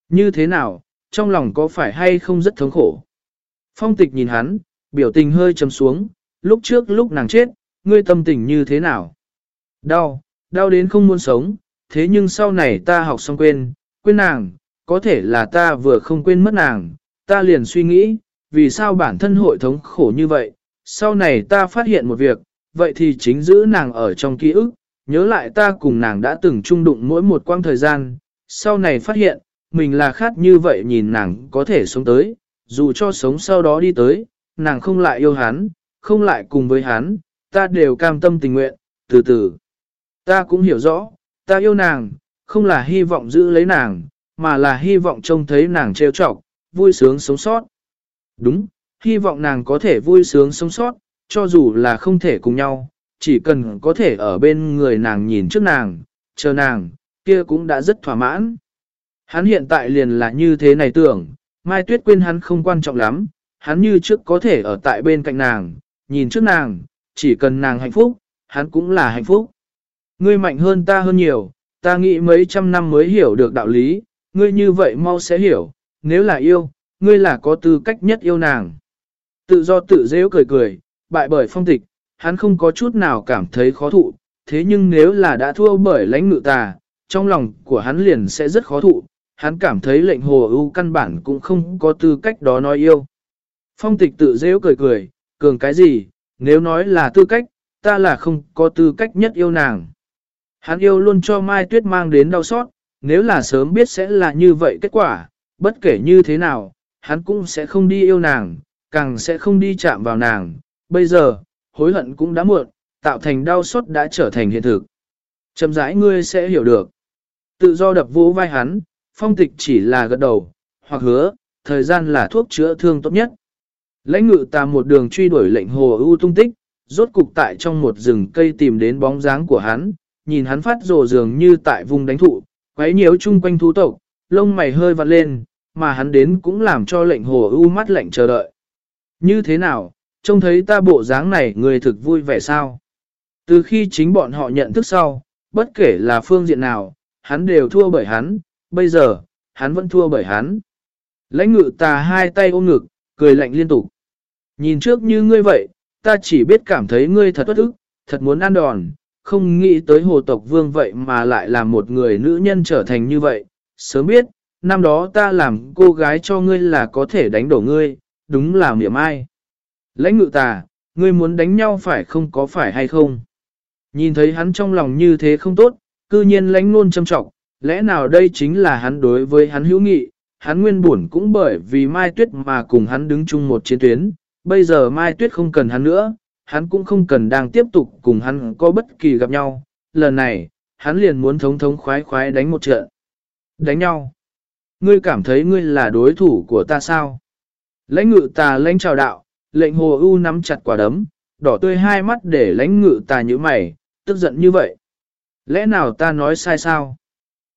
Như thế nào, trong lòng có phải hay không rất thống khổ? Phong tịch nhìn hắn, biểu tình hơi trầm xuống, lúc trước lúc nàng chết, ngươi tâm tình như thế nào? Đau, đau đến không muốn sống, thế nhưng sau này ta học xong quên, quên nàng, có thể là ta vừa không quên mất nàng, ta liền suy nghĩ, vì sao bản thân hội thống khổ như vậy, sau này ta phát hiện một việc, vậy thì chính giữ nàng ở trong ký ức, nhớ lại ta cùng nàng đã từng chung đụng mỗi một quãng thời gian, sau này phát hiện, mình là khát như vậy nhìn nàng có thể sống tới, dù cho sống sau đó đi tới, nàng không lại yêu hắn, không lại cùng với hắn, ta đều cam tâm tình nguyện, từ từ. Ta cũng hiểu rõ, ta yêu nàng, không là hy vọng giữ lấy nàng, mà là hy vọng trông thấy nàng trêu trọc, vui sướng sống sót. Đúng, hy vọng nàng có thể vui sướng sống sót, cho dù là không thể cùng nhau, chỉ cần có thể ở bên người nàng nhìn trước nàng, chờ nàng, kia cũng đã rất thỏa mãn. Hắn hiện tại liền là như thế này tưởng, Mai Tuyết quên hắn không quan trọng lắm, hắn như trước có thể ở tại bên cạnh nàng, nhìn trước nàng, chỉ cần nàng hạnh phúc, hắn cũng là hạnh phúc. Ngươi mạnh hơn ta hơn nhiều, ta nghĩ mấy trăm năm mới hiểu được đạo lý, ngươi như vậy mau sẽ hiểu, nếu là yêu, ngươi là có tư cách nhất yêu nàng. Tự do tự dễ cười cười, bại bởi phong tịch, hắn không có chút nào cảm thấy khó thụ, thế nhưng nếu là đã thua bởi lãnh ngự tà, trong lòng của hắn liền sẽ rất khó thụ, hắn cảm thấy lệnh hồ ưu căn bản cũng không có tư cách đó nói yêu. Phong tịch tự dễ cười cười, cường cái gì, nếu nói là tư cách, ta là không có tư cách nhất yêu nàng. Hắn yêu luôn cho Mai Tuyết mang đến đau xót, nếu là sớm biết sẽ là như vậy kết quả, bất kể như thế nào, hắn cũng sẽ không đi yêu nàng, càng sẽ không đi chạm vào nàng. Bây giờ, hối hận cũng đã muộn, tạo thành đau xót đã trở thành hiện thực. Chậm rãi ngươi sẽ hiểu được. Tự do đập vỗ vai hắn, phong tịch chỉ là gật đầu, hoặc hứa, thời gian là thuốc chữa thương tốt nhất. Lãnh ngự ta một đường truy đuổi lệnh hồ ưu tung tích, rốt cục tại trong một rừng cây tìm đến bóng dáng của hắn, nhìn hắn phát rồ dường như tại vùng đánh thụ, quấy nhiễu chung quanh thú tộc, lông mày hơi vặn lên, mà hắn đến cũng làm cho lệnh hồ ưu mắt lạnh chờ đợi. Như thế nào, trông thấy ta bộ dáng này người thực vui vẻ sao? Từ khi chính bọn họ nhận thức sau, bất kể là phương diện nào, hắn đều thua bởi hắn, bây giờ, hắn vẫn thua bởi hắn. Lãnh ngự tà hai tay ôm ngực, cười lạnh liên tục. Nhìn trước như ngươi vậy, ta chỉ biết cảm thấy ngươi thật bất ức, thật muốn ăn đòn, không nghĩ tới hồ tộc vương vậy mà lại là một người nữ nhân trở thành như vậy. Sớm biết, năm đó ta làm cô gái cho ngươi là có thể đánh đổ ngươi, đúng là miệng ai. Lãnh ngự tà, ngươi muốn đánh nhau phải không có phải hay không? Nhìn thấy hắn trong lòng như thế không tốt, cư nhiên lãnh luôn châm trọng, lẽ nào đây chính là hắn đối với hắn hữu nghị, hắn nguyên buồn cũng bởi vì Mai Tuyết mà cùng hắn đứng chung một chiến tuyến, bây giờ Mai Tuyết không cần hắn nữa, hắn cũng không cần đang tiếp tục cùng hắn có bất kỳ gặp nhau, lần này, hắn liền muốn thống thống khoái khoái đánh một trận. Đánh nhau. Ngươi cảm thấy ngươi là đối thủ của ta sao? Lãnh ngự tà lãnh chào đạo, lệnh hồ ưu nắm chặt quả đấm, đỏ tươi hai mắt để lãnh ngự tà như mày, tức giận như vậy. Lẽ nào ta nói sai sao?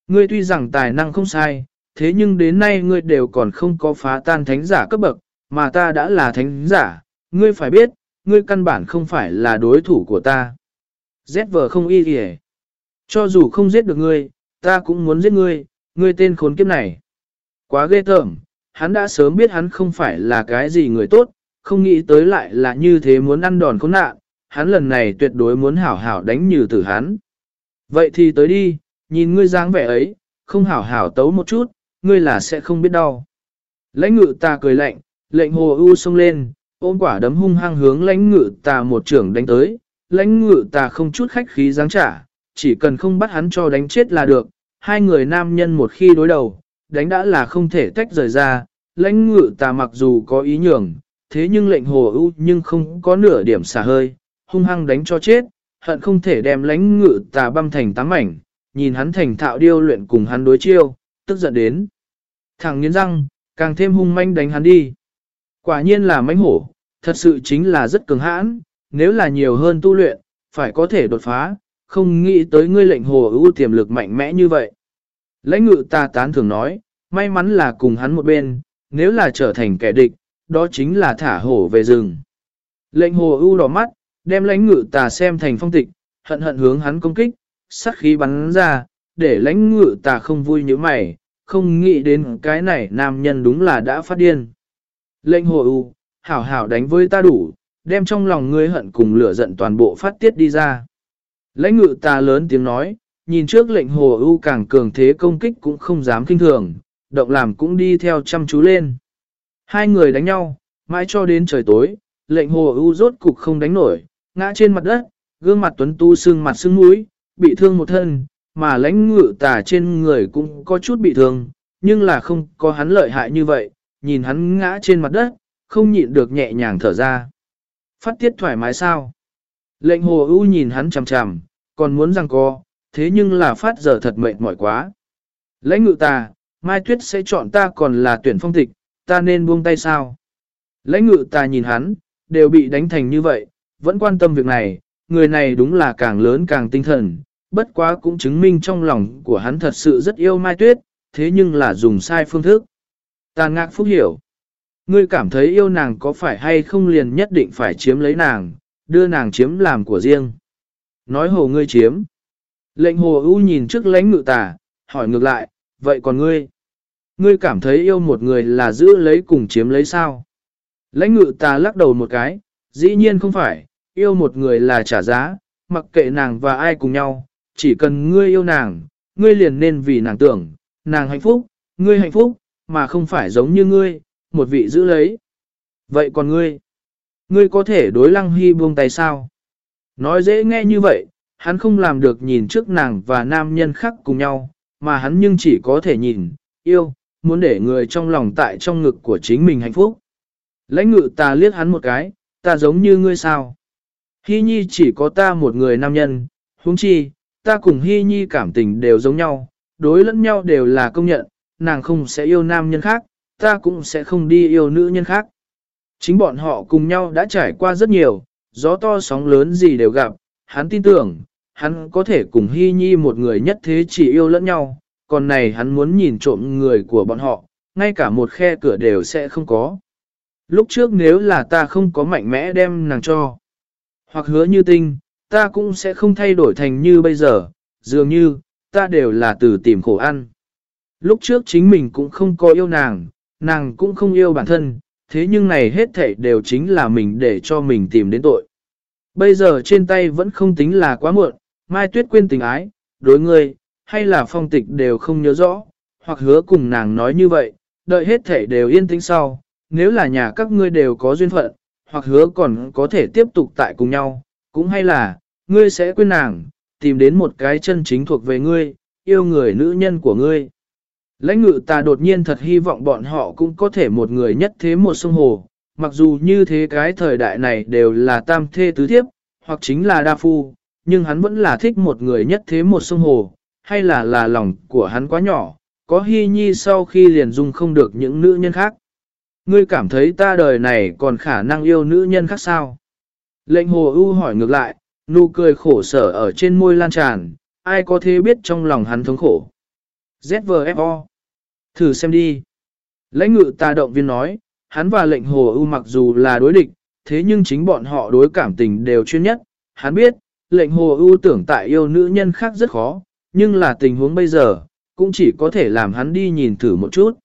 Ngươi tuy rằng tài năng không sai, thế nhưng đến nay ngươi đều còn không có phá tan thánh giả cấp bậc, mà ta đã là thánh giả, ngươi phải biết, ngươi căn bản không phải là đối thủ của ta. giết vờ không y kìa. Cho dù không giết được ngươi, ta cũng muốn giết ngươi, ngươi tên khốn kiếp này. Quá ghê tởm, hắn đã sớm biết hắn không phải là cái gì người tốt, không nghĩ tới lại là như thế muốn ăn đòn khốn nạn, hắn lần này tuyệt đối muốn hảo hảo đánh như tử hắn. Vậy thì tới đi, nhìn ngươi dáng vẻ ấy, không hảo hảo tấu một chút, ngươi là sẽ không biết đau. Lãnh ngự ta cười lạnh, lệnh hồ ưu xông lên, ôm quả đấm hung hăng hướng lãnh ngự tà một trưởng đánh tới, lãnh ngự tà không chút khách khí giáng trả, chỉ cần không bắt hắn cho đánh chết là được, hai người nam nhân một khi đối đầu, đánh đã là không thể tách rời ra, lãnh ngự tà mặc dù có ý nhường, thế nhưng lệnh hồ ưu nhưng không có nửa điểm xả hơi, hung hăng đánh cho chết, hận không thể đem lãnh ngự tà băm thành tám mảnh, nhìn hắn thành thạo điêu luyện cùng hắn đối chiêu, tức giận đến. Thằng nghiến răng, càng thêm hung manh đánh hắn đi. Quả nhiên là mãnh hổ, thật sự chính là rất cường hãn, nếu là nhiều hơn tu luyện, phải có thể đột phá, không nghĩ tới ngươi lệnh hồ ưu tiềm lực mạnh mẽ như vậy. Lãnh ngự ta tán thường nói, may mắn là cùng hắn một bên, nếu là trở thành kẻ địch, đó chính là thả hổ về rừng. Lệnh hồ ưu đỏ mắt, đem lãnh ngự tà xem thành phong tịch, hận hận hướng hắn công kích, sát khí bắn ra, để lãnh ngự tà không vui như mày, không nghĩ đến cái này nam nhân đúng là đã phát điên. Lệnh hồ ưu, hảo hảo đánh với ta đủ, đem trong lòng ngươi hận cùng lửa giận toàn bộ phát tiết đi ra. Lãnh ngự ta lớn tiếng nói, nhìn trước lệnh hồ ưu càng cường thế công kích cũng không dám kinh thường, động làm cũng đi theo chăm chú lên. Hai người đánh nhau, mãi cho đến trời tối, lệnh hồ ưu rốt cục không đánh nổi, ngã trên mặt đất, gương mặt tuấn tu sưng mặt sưng mũi, bị thương một thân, mà lãnh ngự tà trên người cũng có chút bị thương, nhưng là không có hắn lợi hại như vậy, nhìn hắn ngã trên mặt đất, không nhịn được nhẹ nhàng thở ra. Phát tiết thoải mái sao? Lệnh hồ ưu nhìn hắn chằm chằm, còn muốn rằng co, thế nhưng là phát giờ thật mệt mỏi quá. Lãnh ngự tà, Mai Tuyết sẽ chọn ta còn là tuyển phong tịch, ta nên buông tay sao? Lãnh ngự tà nhìn hắn, đều bị đánh thành như vậy, vẫn quan tâm việc này, người này đúng là càng lớn càng tinh thần, bất quá cũng chứng minh trong lòng của hắn thật sự rất yêu Mai Tuyết, thế nhưng là dùng sai phương thức. Tàn ngạc phúc hiểu. Ngươi cảm thấy yêu nàng có phải hay không liền nhất định phải chiếm lấy nàng, đưa nàng chiếm làm của riêng. Nói hồ ngươi chiếm. Lệnh hồ ưu nhìn trước lãnh ngự tà, hỏi ngược lại, vậy còn ngươi? Ngươi cảm thấy yêu một người là giữ lấy cùng chiếm lấy sao? Lãnh ngự tà lắc đầu một cái, dĩ nhiên không phải, yêu một người là trả giá, mặc kệ nàng và ai cùng nhau, chỉ cần ngươi yêu nàng, ngươi liền nên vì nàng tưởng, nàng hạnh phúc, ngươi hạnh phúc, mà không phải giống như ngươi, một vị giữ lấy. Vậy còn ngươi? Ngươi có thể đối lăng hy buông tay sao? Nói dễ nghe như vậy, hắn không làm được nhìn trước nàng và nam nhân khác cùng nhau, mà hắn nhưng chỉ có thể nhìn, yêu, muốn để người trong lòng tại trong ngực của chính mình hạnh phúc. Lãnh ngự ta liếc hắn một cái, ta giống như ngươi sao? Hy nhi chỉ có ta một người nam nhân, huống chi, ta cùng Hy nhi cảm tình đều giống nhau, đối lẫn nhau đều là công nhận, nàng không sẽ yêu nam nhân khác, ta cũng sẽ không đi yêu nữ nhân khác. Chính bọn họ cùng nhau đã trải qua rất nhiều, gió to sóng lớn gì đều gặp, hắn tin tưởng, hắn có thể cùng Hy Nhi một người nhất thế chỉ yêu lẫn nhau, còn này hắn muốn nhìn trộm người của bọn họ, ngay cả một khe cửa đều sẽ không có. Lúc trước nếu là ta không có mạnh mẽ đem nàng cho, hoặc hứa như tinh, ta cũng sẽ không thay đổi thành như bây giờ, dường như, ta đều là từ tìm khổ ăn. Lúc trước chính mình cũng không có yêu nàng, nàng cũng không yêu bản thân, thế nhưng này hết thảy đều chính là mình để cho mình tìm đến tội. Bây giờ trên tay vẫn không tính là quá muộn, Mai Tuyết quên tình ái, đối người hay là phong tịch đều không nhớ rõ, hoặc hứa cùng nàng nói như vậy, đợi hết thảy đều yên tĩnh sau, nếu là nhà các ngươi đều có duyên phận, hoặc hứa còn có thể tiếp tục tại cùng nhau, cũng hay là, ngươi sẽ quên nàng, tìm đến một cái chân chính thuộc về ngươi, yêu người nữ nhân của ngươi. Lãnh ngự ta đột nhiên thật hy vọng bọn họ cũng có thể một người nhất thế một sông hồ, mặc dù như thế cái thời đại này đều là tam thê tứ thiếp, hoặc chính là đa phu, nhưng hắn vẫn là thích một người nhất thế một sông hồ, hay là là lòng của hắn quá nhỏ, có hy nhi sau khi liền dung không được những nữ nhân khác. Ngươi cảm thấy ta đời này còn khả năng yêu nữ nhân khác sao? Lệnh hồ ưu hỏi ngược lại, nụ cười khổ sở ở trên môi lan tràn, ai có thể biết trong lòng hắn thống khổ. ZVFO. Thử xem đi. Lãnh ngự ta động viên nói, hắn và lệnh hồ ưu mặc dù là đối địch, thế nhưng chính bọn họ đối cảm tình đều chuyên nhất. Hắn biết, lệnh hồ ưu tưởng tại yêu nữ nhân khác rất khó, nhưng là tình huống bây giờ, cũng chỉ có thể làm hắn đi nhìn thử một chút.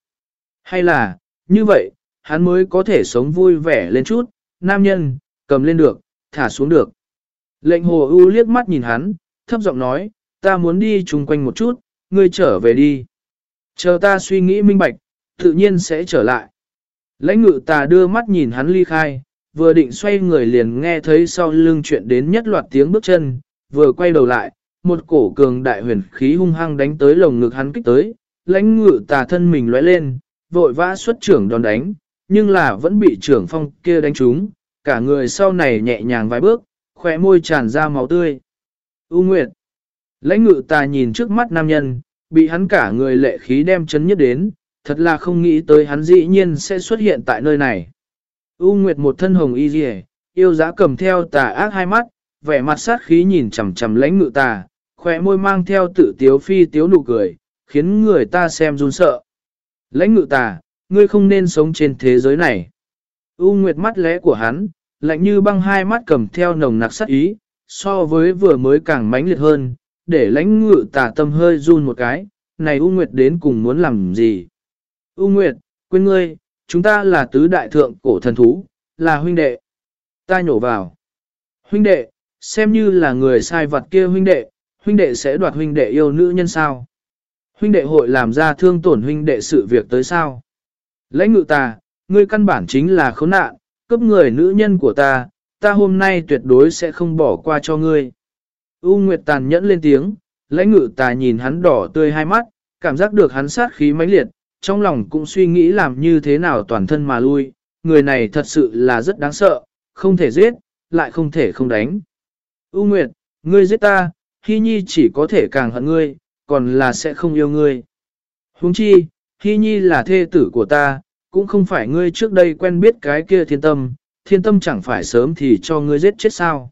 Hay là, như vậy, hắn mới có thể sống vui vẻ lên chút, nam nhân, cầm lên được, thả xuống được. Lệnh hồ ưu liếc mắt nhìn hắn, thấp giọng nói, ta muốn đi chung quanh một chút, ngươi trở về đi. Chờ ta suy nghĩ minh bạch, tự nhiên sẽ trở lại. Lãnh ngự tà đưa mắt nhìn hắn ly khai, vừa định xoay người liền nghe thấy sau lưng chuyện đến nhất loạt tiếng bước chân, vừa quay đầu lại, một cổ cường đại huyền khí hung hăng đánh tới lồng ngực hắn kích tới, lãnh ngự tà thân mình lóe lên, vội vã xuất trưởng đòn đánh, nhưng là vẫn bị trưởng phong kia đánh trúng, cả người sau này nhẹ nhàng vài bước, khỏe môi tràn ra máu tươi. U Nguyệt Lãnh ngự ta nhìn trước mắt nam nhân, bị hắn cả người lệ khí đem chấn nhất đến, thật là không nghĩ tới hắn dĩ nhiên sẽ xuất hiện tại nơi này. U Nguyệt một thân hồng y dì yêu giá cầm theo tà ác hai mắt, vẻ mặt sát khí nhìn chằm chằm lãnh ngự tà, khỏe môi mang theo tự tiếu phi tiếu nụ cười, khiến người ta xem run sợ. Lãnh ngự tà, ngươi không nên sống trên thế giới này. U Nguyệt mắt lẽ của hắn, lạnh như băng hai mắt cầm theo nồng nặc sát ý, so với vừa mới càng mãnh liệt hơn, để lãnh ngự tà tâm hơi run một cái, này U Nguyệt đến cùng muốn làm gì? U Nguyệt, quên ngươi, chúng ta là tứ đại thượng cổ thần thú, là huynh đệ. Ta nhổ vào. Huynh đệ, xem như là người sai vật kia huynh đệ, huynh đệ sẽ đoạt huynh đệ yêu nữ nhân sao? Huynh đệ hội làm ra thương tổn huynh đệ sự việc tới sao? Lãnh ngự ta, ngươi căn bản chính là khốn nạn, cấp người nữ nhân của ta, ta hôm nay tuyệt đối sẽ không bỏ qua cho ngươi. U Nguyệt tàn nhẫn lên tiếng, lãnh ngự tà nhìn hắn đỏ tươi hai mắt, cảm giác được hắn sát khí mãnh liệt, trong lòng cũng suy nghĩ làm như thế nào toàn thân mà lui, người này thật sự là rất đáng sợ, không thể giết, lại không thể không đánh. U Nguyệt, ngươi giết ta, Hy Nhi chỉ có thể càng hận ngươi, còn là sẽ không yêu ngươi. Huống chi, Hy Nhi là thê tử của ta, cũng không phải ngươi trước đây quen biết cái kia thiên tâm, thiên tâm chẳng phải sớm thì cho ngươi giết chết sao.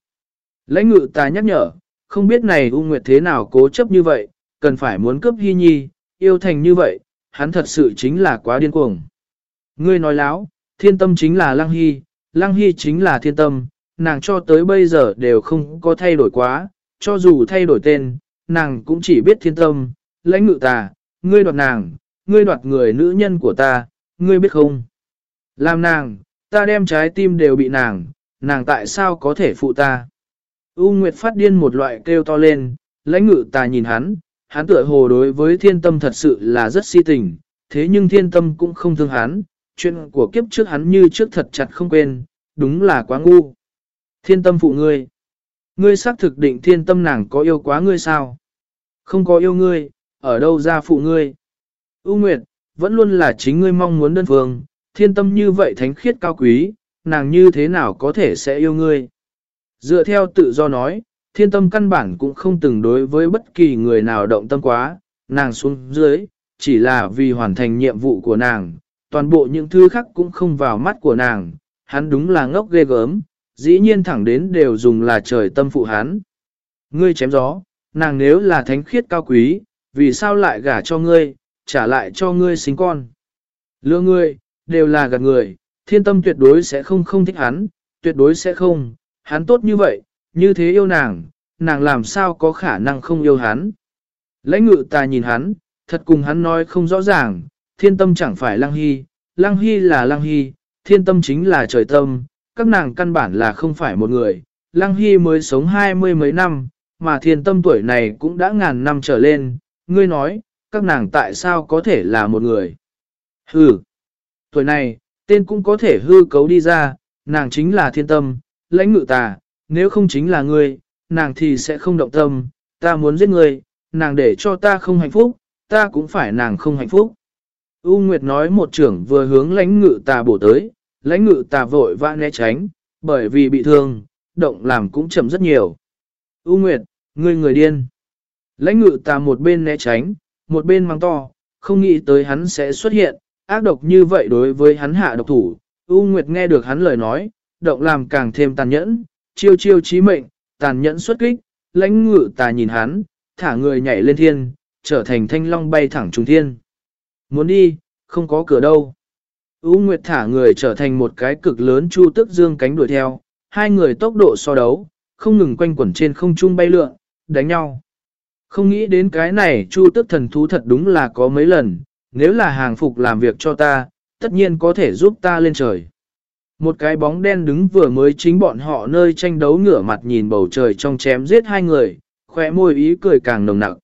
Lãnh ngự ta nhắc nhở, không biết này U Nguyệt thế nào cố chấp như vậy, cần phải muốn cướp Hy Nhi, yêu thành như vậy, hắn thật sự chính là quá điên cuồng. Ngươi nói láo, thiên tâm chính là Lăng Hy, Lăng Hy chính là thiên tâm, nàng cho tới bây giờ đều không có thay đổi quá, cho dù thay đổi tên, nàng cũng chỉ biết thiên tâm, lãnh ngự ta, ngươi đoạt nàng, ngươi đoạt người nữ nhân của ta, ngươi biết không? Làm nàng, ta đem trái tim đều bị nàng, nàng tại sao có thể phụ ta? U Nguyệt phát điên một loại kêu to lên, lãnh ngự ta nhìn hắn, hắn tựa hồ đối với thiên tâm thật sự là rất si tình, thế nhưng thiên tâm cũng không thương hắn, chuyện của kiếp trước hắn như trước thật chặt không quên, đúng là quá ngu. Thiên tâm phụ ngươi. Ngươi xác thực định thiên tâm nàng có yêu quá ngươi sao? Không có yêu ngươi, ở đâu ra phụ ngươi? U Nguyệt, vẫn luôn là chính ngươi mong muốn đơn phương, thiên tâm như vậy thánh khiết cao quý, nàng như thế nào có thể sẽ yêu ngươi? Dựa theo tự do nói, thiên tâm căn bản cũng không từng đối với bất kỳ người nào động tâm quá, nàng xuống dưới, chỉ là vì hoàn thành nhiệm vụ của nàng, toàn bộ những thứ khác cũng không vào mắt của nàng, hắn đúng là ngốc ghê gớm, dĩ nhiên thẳng đến đều dùng là trời tâm phụ hắn. Ngươi chém gió, nàng nếu là thánh khiết cao quý, vì sao lại gả cho ngươi, trả lại cho ngươi sinh con. Lừa ngươi, đều là gạt người, thiên tâm tuyệt đối sẽ không không thích hắn, tuyệt đối sẽ không, hắn tốt như vậy, như thế yêu nàng, nàng làm sao có khả năng không yêu hắn. Lãnh ngự ta nhìn hắn, thật cùng hắn nói không rõ ràng, thiên tâm chẳng phải lăng hy, lăng hy là lăng hy, thiên tâm chính là trời tâm, các nàng căn bản là không phải một người, lăng hy mới sống hai mươi mấy năm, mà thiên tâm tuổi này cũng đã ngàn năm trở lên, ngươi nói, các nàng tại sao có thể là một người. Hừ, tuổi này, tên cũng có thể hư cấu đi ra, nàng chính là thiên tâm, lãnh ngự tà, nếu không chính là ngươi, nàng thì sẽ không động tâm, ta muốn giết ngươi, nàng để cho ta không hạnh phúc, ta cũng phải nàng không hạnh phúc. U Nguyệt nói một trưởng vừa hướng lãnh ngự tà bổ tới, lãnh ngự tà vội vã né tránh, bởi vì bị thương, động làm cũng chậm rất nhiều. U Nguyệt, ngươi người điên. Lãnh ngự tà một bên né tránh, một bên mang to, không nghĩ tới hắn sẽ xuất hiện, ác độc như vậy đối với hắn hạ độc thủ. U Nguyệt nghe được hắn lời nói, động làm càng thêm tàn nhẫn, chiêu chiêu chí mệnh, tàn nhẫn xuất kích, lãnh ngự tà nhìn hắn, thả người nhảy lên thiên, trở thành thanh long bay thẳng trung thiên. Muốn đi, không có cửa đâu. U Nguyệt thả người trở thành một cái cực lớn chu tức dương cánh đuổi theo, hai người tốc độ so đấu, không ngừng quanh quẩn trên không trung bay lượn, đánh nhau. Không nghĩ đến cái này chu tức thần thú thật đúng là có mấy lần, nếu là hàng phục làm việc cho ta, tất nhiên có thể giúp ta lên trời. Một cái bóng đen đứng vừa mới chính bọn họ nơi tranh đấu ngửa mặt nhìn bầu trời trong chém giết hai người, khỏe môi ý cười càng nồng nặng.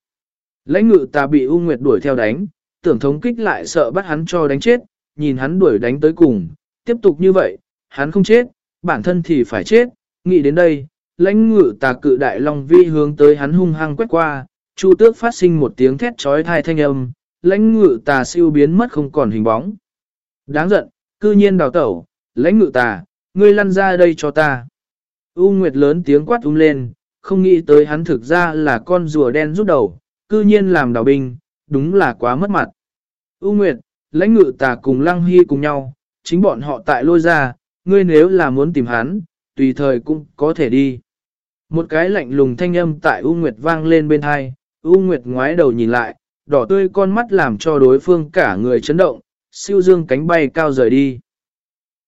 Lãnh ngự ta bị U Nguyệt đuổi theo đánh, tưởng thống kích lại sợ bắt hắn cho đánh chết, nhìn hắn đuổi đánh tới cùng, tiếp tục như vậy, hắn không chết, bản thân thì phải chết, nghĩ đến đây, lãnh ngự tà cự đại long vi hướng tới hắn hung hăng quét qua, chu tước phát sinh một tiếng thét trói thai thanh âm, lãnh ngự tà siêu biến mất không còn hình bóng. Đáng giận, cư nhiên đào tẩu, lãnh ngự tà, ngươi lăn ra đây cho ta. U Nguyệt lớn tiếng quát ung lên, không nghĩ tới hắn thực ra là con rùa đen rút đầu, cư nhiên làm đào binh, đúng là quá mất mặt. U Nguyệt, lãnh ngự tà cùng Lăng Hy cùng nhau, chính bọn họ tại lôi ra, ngươi nếu là muốn tìm hắn, tùy thời cũng có thể đi. Một cái lạnh lùng thanh âm tại U Nguyệt vang lên bên hai, U Nguyệt ngoái đầu nhìn lại, đỏ tươi con mắt làm cho đối phương cả người chấn động, siêu dương cánh bay cao rời đi.